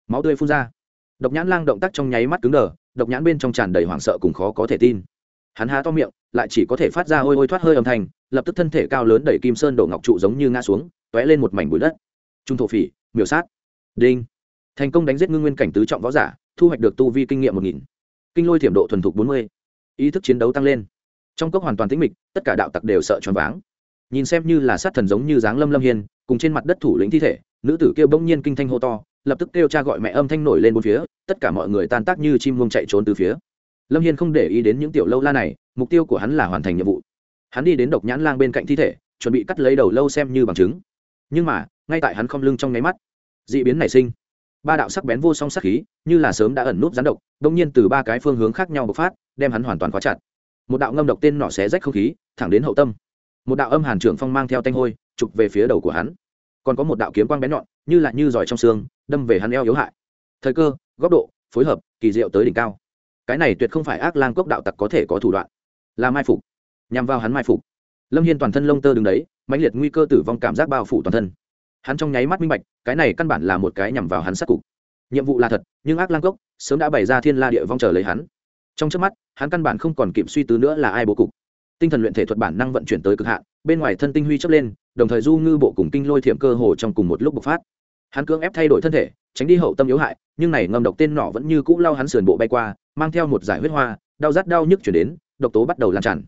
Máu tươi phun ra. Độc nhãn lang động tác trong nháy mắt cứng đờ, độc nhãn bên trong tràn đầy hoảng sợ cùng khó có thể tin. Hắn há to miệng, lại chỉ có thể phát ra ôi ôi thoát hơi âm thanh, lập tức thân thể cao lớn đẩy kim sơn đổ ngọc trụ giống như ngã xuống t ó é lên một mảnh bụi đất. Trung thổ phỉ miểu sát. Đinh. Thành công đánh giết ngưng nguyên cảnh tứ trọng võ giả, thu hoạch được tu vi kinh nghiệm một nghìn. Kinh lôi thiểm độ thuần thục bốn mươi. Ý thức chiến đấu tăng lên. Trong cốc hoàn toàn tĩnh mịch, tất cả đạo tặc đều sợ choáng váng. Nhìn xem như là sát thần giống như dáng lâm lâm hiên, cùng trên mặt đất thủ lĩnh thi thể, nữ tử kêu bỗng nhiên kinh thanh hô to, lập tức kêu cha gọi mẹ âm thanh nổi lên bốn phía, tất cả mọi người tan tác như chim muông chạy trốn từ phía. Lâm hiên không để ý đến những tiểu lâu la này, mục tiêu của hắn là hoàn thành nhiệm vụ. Hắn đi đến độc nhãn lang bên cạnh thi thể, chuẩn bị cắt lấy đầu lâu xem như bằng chứng. Nhưng mà ngay tại hắn không lưng trong nháy mắt. D ị biến nảy sinh. Ba đạo sắc bén vô song sắc khí, như là sớm đã ẩn núp rắn độc, đông nhiên từ ba cái phương hướng khác nhau bộc phát, đem hắn hoàn toàn khóa chặt. Một đạo ngâm độc tên nọ xé rách không khí, thẳng đến hậu tâm. Một đạo âm hàn trưởng phong mang theo tanh hôi, chụp về phía đầu của hắn. Còn có một đạo kiếm quang bén nhọn, như là như giỏi trong xương, đâm về hắn eo yếu hại. Thời cơ, góc độ, phối hợp, kỳ diệu tới đỉnh cao. Cái này tuyệt không phải ác lang cốc đạo tặc có thể có thủ đoạn. Là mai phục. Nhằm vào hắn mai phục. Lâm hiên toàn thân lông tơ đứng đấy, mãnh liệt nguy cơ tử vong cảm giác bao phủ toàn thân hắn trong nháy mắt minh bạch, cái này căn bản là một cái nhằm vào hắn sát cục. Nhiệm vụ là thật, nhưng ác lang cốc sớm đã bày ra thiên la địa vong chờ lấy hắn. Trong trước mắt, hắn căn bản không còn kịp suy tư nữa là ai bố cục. Tinh thần luyện thể thuật bản năng vận chuyển tới cực hạn, bên ngoài thân tinh huy chấp lên, đồng thời du ngư bộ cùng kinh lôi thiểm cơ hồ trong cùng một lúc bộc phát. Hắn cưỡng ép thay đổi thân thể, tránh đi hậu tâm yếu hại, nhưng này ngâm độc tên nọ vẫn như cũ lao hắn sườn bộ bay qua, mang theo một giải huyết hoa, đau rát đau nhức chuyển đến, độc tố bắt đầu lan tràn.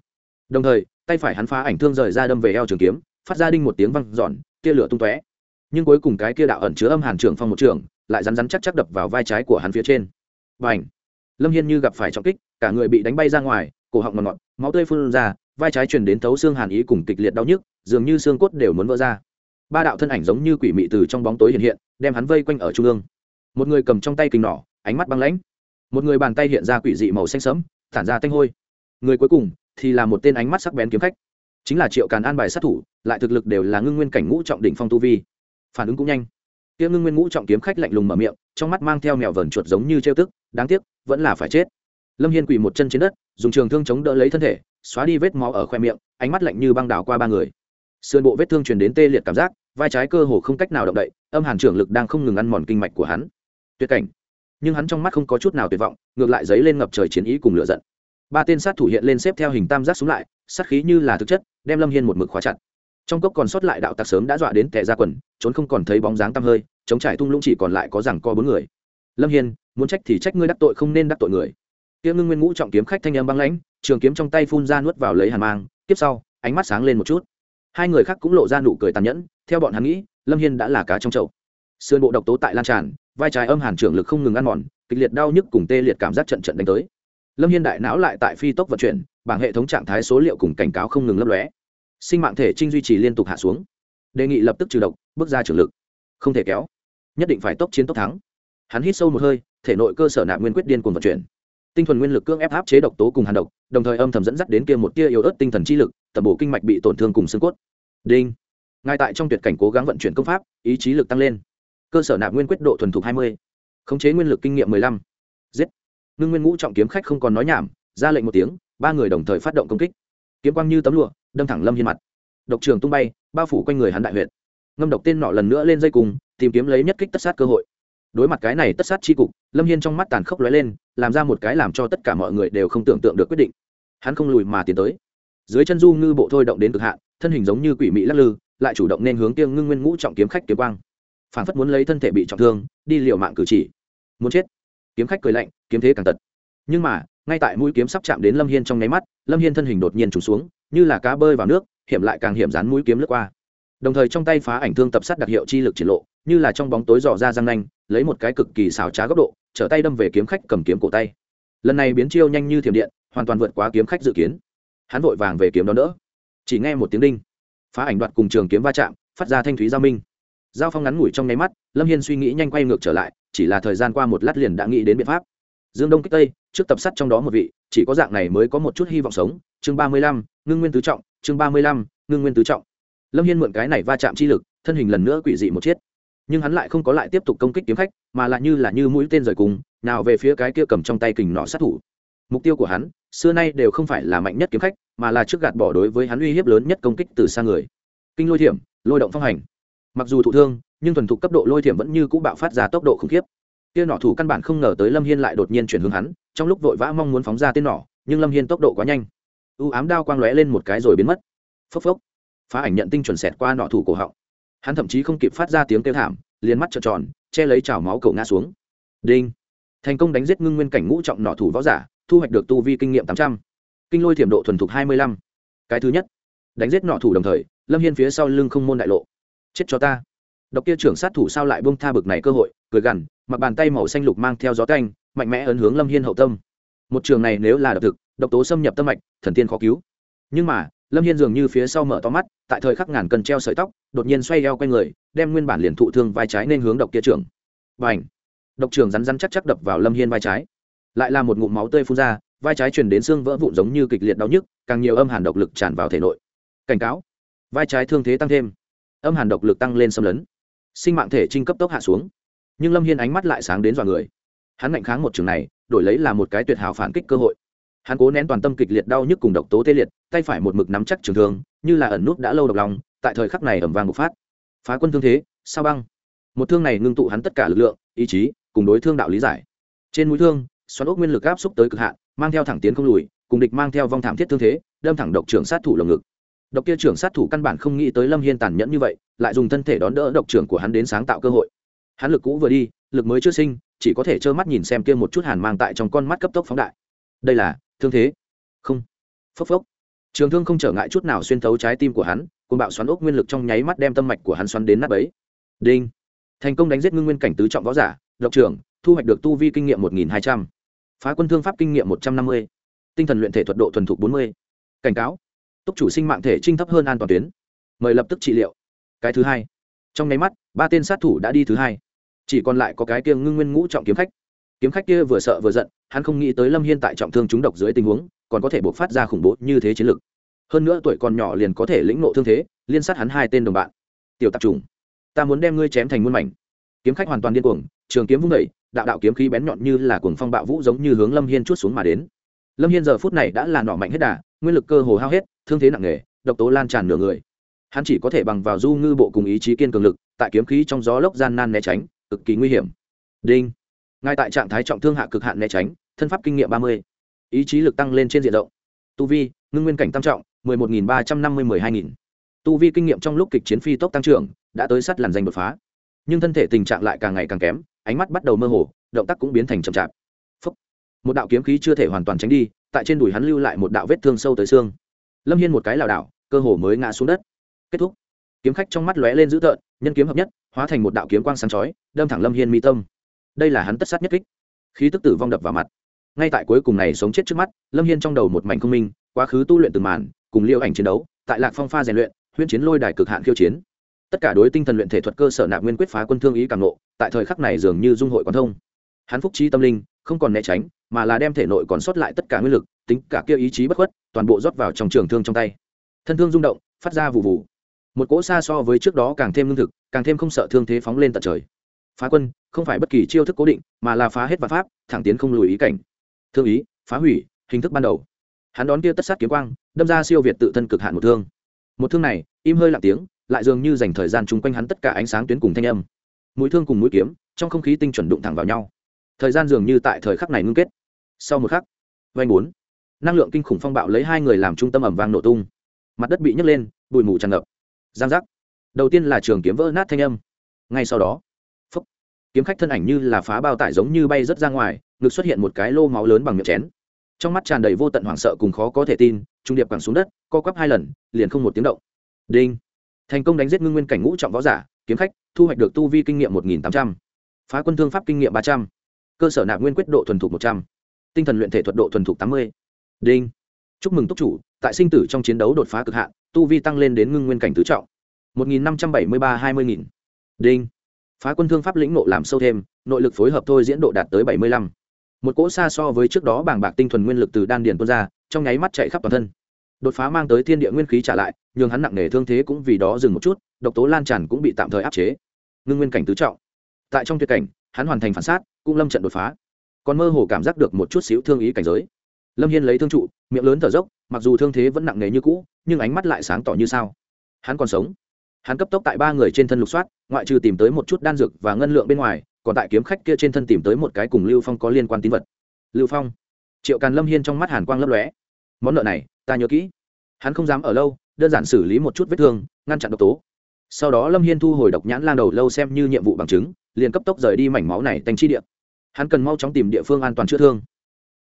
Đồng thời, tay phải hắn phá ảnh thương rời ra đâm về eo trường kiếm, phát ra đinh một tiếng văng giòn tia lửa tung tóe nhưng cuối cùng cái kia đạo ẩn chứa âm hàn trưởng phong một trường lại rắn rắn chắc chắc đập vào vai trái của hắn phía trên. Và ảnh lâm hiên như gặp phải trọng kích, cả người bị đánh bay ra ngoài, cổ họng ngọt ngọt, máu tươi phun ra, vai trái truyền đến thấu xương hàn ý cùng kịch liệt đau nhức, dường như xương cốt đều muốn vỡ ra. Ba đạo thân ảnh giống như quỷ mị từ trong bóng tối hiện hiện, đem hắn vây quanh ở trung ương. Một người cầm trong tay kình nỏ, ánh mắt băng lãnh. Một người bàn tay hiện ra quỷ dị màu xanh sẫm, tản ra tanh hôi. Người cuối cùng thì là một tên ánh mắt sắc bén kiếm khách. Chính là triệu càn an bài sát thủ, lại thực lực đều là ngưng nguyên cảnh ngũ trọng đỉnh phong tu vi phản ứng cũng nhanh. Kia ngưng nguyên ngũ trọng kiếm khách lạnh lùng mở miệng, trong mắt mang theo mèo vờn chuột giống như trêu tức, đáng tiếc, vẫn là phải chết. Lâm hiên quỳ một chân trên đất, dùng trường thương chống đỡ lấy thân thể, xóa đi vết máu ở khoe miệng, ánh mắt lạnh như băng đảo qua ba người. Sườn bộ vết thương truyền đến tê liệt cảm giác, vai trái cơ hồ không cách nào động đậy, âm hàn trưởng lực đang không ngừng ăn mòn kinh mạch của hắn. Tuyệt cảnh. Nhưng hắn trong mắt không có chút nào tuyệt vọng, ngược lại dấy lên ngập trời chiến ý cùng lửa giận. Ba tên sát thủ hiện lên xếp theo hình tam giác xuống lại, sát khí như là thực chất, đem lâm hiên một mực khóa chặt trong cốc còn sót lại đạo tặc sớm đã dọa đến tẻ ra quần, trốn không còn thấy bóng dáng tăm hơi, chống trải tung lũng chỉ còn lại có rằng co bốn người. Lâm hiên, muốn trách thì trách ngươi đắc tội không nên đắc tội người. Tiêm ngưng nguyên ngũ trọng kiếm khách thanh âm băng lãnh, trường kiếm trong tay phun ra nuốt vào lấy hàn mang, tiếp sau, ánh mắt sáng lên một chút. Hai người khác cũng lộ ra nụ cười tàn nhẫn, theo bọn hắn nghĩ, lâm hiên đã là cá trong chậu. Sườn bộ độc tố tại lan tràn, vai trái âm hàn trưởng lực không ngừng ăn mòn, kịch liệt đau nhức cùng tê liệt cảm giác trận trận đánh tới. Lâm hiên đại não lại tại phi tốc vận chuyển, bảng hệ thống trạng thái số liệu cùng cảnh cáo không ngừng lấp lóe sinh mạng thể trinh duy trì liên tục hạ xuống. Đề nghị lập tức trừ độc, bước ra trường lực. Không thể kéo. Nhất định phải tốc chiến tốc thắng. Hắn hít sâu một hơi, thể nội cơ sở nạp nguyên quyết điên cuồng vận chuyển. Tinh thuần nguyên lực cưỡng ép áp chế độc tố cùng hàn độc, đồng thời âm thầm dẫn dắt đến kia một tia yếu ớt tinh thần chi lực, tầm bổ kinh mạch bị tổn thương cùng xương cốt. Đinh. Ngay tại trong tuyệt cảnh cố gắng vận chuyển công pháp, ý chí lực tăng lên. Cơ sở nạp nguyên quyết độ thuần thục hai mươi. Khống chế nguyên lực kinh nghiệm mười lăm. Giết. Ngưng nguyên ngũ trọng kiếm khách không còn nói nhảm, ra lệnh một tiếng, ba người đồng thời phát động công kích. Kiếm quang như tấm lụa đâm thẳng lâm hiên mặt độc trường tung bay bao phủ quanh người hắn đại huyện ngâm độc tên nọ lần nữa lên dây cùng tìm kiếm lấy nhất kích tất sát cơ hội đối mặt cái này tất sát tri cục lâm hiên trong mắt tàn khốc lóe lên làm ra một cái làm cho tất cả mọi người đều không tưởng tượng được quyết định hắn không lùi mà tiến tới dưới chân du ngư bộ thôi động đến cực hạn thân hình giống như quỷ mỹ lắc lư lại chủ động nên hướng tiêng ngưng nguyên ngũ trọng kiếm khách kiếm quang phản phất muốn lấy thân thể bị trọng thương đi liều mạng cử chỉ muốn chết kiếm khách cười lạnh kiếm thế càng tật nhưng mà ngay tại mũi kiếm sắp chạm đến lâm hiên trong nháy mắt lâm hiên thân hình đột nhiên trùng xuống như là cá bơi vào nước, hiểm lại càng hiểm dán mũi kiếm lướt qua. Đồng thời trong tay phá ảnh thương tập sát đặc hiệu chi lực triển lộ, như là trong bóng tối dò ra răng nanh, lấy một cái cực kỳ xảo trá góc độ, trở tay đâm về kiếm khách cầm kiếm cổ tay. Lần này biến chiêu nhanh như thiểm điện, hoàn toàn vượt quá kiếm khách dự kiến. Hắn vội vàng về kiếm đón đỡ. Chỉ nghe một tiếng đinh. Phá ảnh đoạt cùng trường kiếm va chạm, phát ra thanh thúy giao minh. Giao phong ngắn ngủi trong nháy mắt, lâm hiên suy nghĩ nhanh quay ngược trở lại, chỉ là thời gian qua một lát liền đã nghĩ đến biện pháp. Dương đông kích tây, trước tập sắt trong đó một vị, chỉ có dạng này mới có một chút hy vọng sống. Chương ba mươi lăm ngưng nguyên tứ trọng, chương ba mươi lăm, ngưng nguyên tứ trọng. Lâm hiên mượn cái này va chạm chi lực, thân hình lần nữa quỷ dị một chiết nhưng hắn lại không có lại tiếp tục công kích kiếm khách, mà lại như là như mũi tên rời cùng, nào về phía cái kia cầm trong tay kình nọ sát thủ. Mục tiêu của hắn, xưa nay đều không phải là mạnh nhất kiếm khách, mà là trước gạt bỏ đối với hắn uy hiếp lớn nhất công kích từ xa người. Kinh lôi thiểm, lôi động phong hành. Mặc dù thụ thương, nhưng thuần thục cấp độ lôi thiểm vẫn như cũ bạo phát ra tốc độ khủng khiếp. Kia nọ thủ căn bản không ngờ tới lâm hiên lại đột nhiên chuyển hướng hắn, trong lúc vội vã mong muốn phóng ra tên nỏ, nhưng lâm hiên tốc độ quá nhanh u ám đao quang lóe lên một cái rồi biến mất. Phốc phốc. Phá ảnh nhận tinh chuẩn xẹt qua nọ thủ cổ họng. Hắn thậm chí không kịp phát ra tiếng kêu thảm, liền mắt trợn tròn, che lấy chảo máu cầu ngã xuống. Đinh. Thành công đánh giết ngưng nguyên cảnh ngũ trọng nọ thủ võ giả, thu hoạch được tu vi kinh nghiệm tám trăm. Kinh lôi thiểm độ thuần thục hai mươi lăm. Cái thứ nhất. Đánh giết nọ thủ đồng thời, lâm hiên phía sau lưng không môn đại lộ. Chết cho ta. Độc kia trưởng sát thủ sao lại bông tha bực này cơ hội, cười gằn, mặc bàn tay màu xanh lục mang theo gió canh, mạnh mẽ ấn hướng lâm hiên hậu tâm. Một trường này nếu là độc thực độc tố xâm nhập tâm mạch, thần tiên khó cứu. Nhưng mà, lâm hiên dường như phía sau mở to mắt, tại thời khắc ngàn cần treo sợi tóc, đột nhiên xoay eo q u a n người, đem nguyên bản liền thụ thương vai trái nên hướng độc kia trưởng. Và h độc trường rắn rắn chắc chắc đập vào lâm hiên vai trái. Lại là một ngụm máu tươi phun ra, vai trái truyền đến xương vỡ vụn giống như kịch liệt đau nhức, càng nhiều âm hàn độc lực tràn vào thể nội. Cảnh cáo! Vai trái thương thế tăng thêm. Âm hàn độc lực tăng lên xâm lấn. Sinh mạng thể trinh cấp tốc hạ xuống. Nhưng lâm hiên ánh mắt lại sáng đến dọa người. Hắn ngạnh kháng một trường này, đổi lấy là một cái tuyệt hảo phản kích cơ hội hắn cố nén toàn tâm kịch liệt đau nhức cùng độc tố tê liệt, tay phải một mực nắm chắc trường thương, như là ẩn nút đã lâu độc lòng, tại thời khắc này ẩm vàng bộc phát. Phá quân thương thế, sao băng? Một thương này ngưng tụ hắn tất cả lực lượng, ý chí, cùng đối thương đạo lý giải. Trên mũi thương, xoắn ốc nguyên lực áp xúc tới cực hạn, mang theo thẳng tiến không lùi, cùng địch mang theo vong thảm thiết thương thế, đâm thẳng độc trưởng sát thủ lồng ngực. Độc kia trưởng sát thủ căn bản không nghĩ tới lâm hiên tàn nhẫn như vậy, lại dùng thân thể đón đỡ độc trưởng của hắn đến sáng tạo cơ hội. Hắn lực cũ vừa đi, lực mới chưa sinh, chỉ có thể trơ mắt nhìn xem kia một chút hàn mang tại trong con mắt cấp tốc phóng đại. Đây là thương thế. Không. Phốc phốc. Trường thương không trở ngại chút nào xuyên thấu trái tim của hắn côn bạo xoắn ốc nguyên lực trong nháy mắt đem tâm mạch của hắn xoắn đến nắp ấy đinh. Thành công đánh giết ngưng nguyên cảnh tứ trọng võ giả, độc trưởng, thu hoạch được tu vi kinh nghiệm một nghìn hai trăm. Phá quân thương pháp kinh nghiệm một trăm năm mươi. Tinh thần luyện thể thuật độ thuần thục bốn mươi. Cảnh cáo. Túc chủ sinh mạng thể trinh thấp hơn an toàn tuyến. Mời lập tức trị liệu. Cái thứ hai. Trong nháy mắt, ba tên sát thủ đã đi thứ hai. Chỉ còn lại có cái kia ngưng nguyên ngũ trọng kiếm khách kiếm khách kia vừa sợ vừa giận, hắn không nghĩ tới lâm hiên tại trọng thương trúng độc dưới tình huống, còn có thể buộc phát ra khủng bố như thế chiến lực. Hơn nữa tuổi còn nhỏ liền có thể lĩnh nộ thương thế, liên sát hắn hai tên đồng bạn. Tiểu tạp trùng, ta muốn đem ngươi chém thành muôn mảnh. Kiếm khách hoàn toàn điên cuồng, trường kiếm vung đẩy đạo đạo kiếm khí bén nhọn như là cuồng phong bạo vũ giống như hướng lâm hiên chút xuống mà đến. Lâm hiên giờ phút này đã là nọ mạnh hết đà, nguyên lực cơ hồ hao hết, thương thế nặng nề, độc tố lan tràn nửa người. Hắn chỉ có thể bằng vào du ngư bộ cùng ý chí kiên cường lực, tại kiếm khí trong gió lốc gian nan né tránh, cực kỳ nguy hiểm. Đinh ngay tại trạng thái trọng thương hạ cực hạn né tránh, thân pháp kinh nghiệm ba mươi, ý chí lực tăng lên trên diện rộng. Tu vi, ngưng nguyên cảnh tam trọng, mười một nghìn ba trăm năm mươi mười hai nghìn. Tu vi kinh nghiệm trong lúc kịch chiến phi tốc tăng trưởng, đã tới sắt làn danh đột phá. Nhưng thân thể tình trạng lại càng ngày càng kém, ánh mắt bắt đầu mơ hồ, động tác cũng biến thành chậm chạp. Phúc. một đạo kiếm khí chưa thể hoàn toàn tránh đi, tại trên đùi hắn lưu lại một đạo vết thương sâu tới xương. Lâm hiên một cái lảo đảo, cơ hồ mới ngã xuống đất. Kết thúc. Kiếm khách trong mắt lóe lên dữ tợn, nhân kiếm hợp nhất, hóa thành một đạo kiếm quang sáng chói, đâm thẳng lâm hiên mi tâm đây là hắn tất sát nhất kích. Khí tức tử vong đập vào mặt. Ngay tại cuối cùng này sống chết trước mắt, lâm hiên trong đầu một mảnh không minh, quá khứ tu luyện từng màn, cùng liêu ảnh chiến đấu, tại lạc phong pha rèn luyện, huyễn chiến lôi đài cực hạn khiêu chiến. Tất cả đối tinh thần luyện thể thuật cơ sở nạp nguyên quyết phá quân thương ý càng nộ tại thời khắc này dường như dung hội quan thông. Hắn phúc trí tâm linh, không còn né tránh, mà là đem thể nội còn sót lại tất cả nguyên lực, tính cả kia ý chí bất khuất, toàn bộ rót vào trong trường thương trong tay. Thân thương rung động, phát ra vụ vụ một cỗ xa so với trước đó càng thêm lương thực, càng thêm không sợ thương thế phóng lên tận trời phá quân, không phải bất kỳ chiêu thức cố định, mà là phá hết vạn pháp, thẳng tiến không lùi ý cảnh. Thương ý, phá hủy, hình thức ban đầu. Hắn đón kia tất sát kiếm quang, đâm ra siêu việt tự thân cực hạn một thương. Một thương này, im hơi lặng tiếng, lại dường như dành thời gian chung quanh hắn tất cả ánh sáng tuyến cùng thanh âm. Mũi thương cùng mũi kiếm, trong không khí tinh chuẩn đụng thẳng vào nhau. Thời gian dường như tại thời khắc này ngưng kết. Sau một khắc vanh bốn, năng lượng kinh khủng phong bạo lấy hai người làm trung tâm ẩm vang nổ tung. Mặt đất bị nhấc lên, bụi mù tràn ngập. Giang giác. Đầu tiên là trường kiếm vỡ nát thanh âm. Ngay sau đó kiếm khách thân ảnh như là phá bao tải giống như bay rớt ra ngoài, ngực xuất hiện một cái lô máu lớn bằng miệng chén. Trong mắt tràn đầy vô tận hoảng sợ cùng khó có thể tin, trung điệp quẳng xuống đất, co quắp hai lần, liền không một tiếng động. Đinh! Thành công đánh giết ngưng nguyên cảnh ngũ trọng võ giả, kiếm khách, thu hoạch được tu vi kinh nghiệm một nghìn tám trăm, phá quân thương pháp kinh nghiệm ba trăm, cơ sở nạp nguyên quyết độ thuần thục một trăm, tinh thần luyện thể thuật độ thuần thục tám mươi. Đinh! Chúc mừng túc chủ, tại sinh tử trong chiến đấu đột phá cực hạn, tu vi tăng lên đến ngưng nguyên cảnh tứ trọng. một nghìn năm trăm bảy mươi ba hai mươi nghìn. Đinh! Phá quân thương pháp lĩnh nộ làm sâu thêm, nội lực phối hợp thôi diễn độ đạt tới bảy mươi lăm. Một cỗ xa so với trước đó bảng bạc tinh thuần nguyên lực từ đan điền tuôn ra, trong nháy mắt chạy khắp toàn thân. Đột phá mang tới thiên địa nguyên khí trả lại, nhường hắn nặng nề thương thế cũng vì đó dừng một chút, độc tố lan tràn cũng bị tạm thời áp chế. Ngưng nguyên cảnh tứ trọng. Tại trong tuyệt cảnh, hắn hoàn thành phản sát, cũng lâm trận đột phá. Còn mơ hồ cảm giác được một chút xíu thương ý cảnh giới. Lâm hiên lấy thương trụ, miệng lớn thở dốc, mặc dù thương thế vẫn nặng nề như cũ, nhưng ánh mắt lại sáng tỏ như sao. Hắn còn sống hắn cấp tốc tại ba người trên thân lục soát, ngoại trừ tìm tới một chút đan dược và ngân lượng bên ngoài, còn tại kiếm khách kia trên thân tìm tới một cái cùng lưu phong có liên quan tín vật. Lưu phong. Triệu càn lâm hiên trong mắt hàn quang lấp lóe. Món nợ này, ta nhớ kỹ. Hắn không dám ở lâu, đơn giản xử lý một chút vết thương, ngăn chặn độc tố. Sau đó lâm hiên thu hồi độc nhãn lan đầu lâu xem như nhiệm vụ bằng chứng, liền cấp tốc rời đi mảnh máu này thành chi địa. Hắn cần mau chóng tìm địa phương an toàn chữa thương.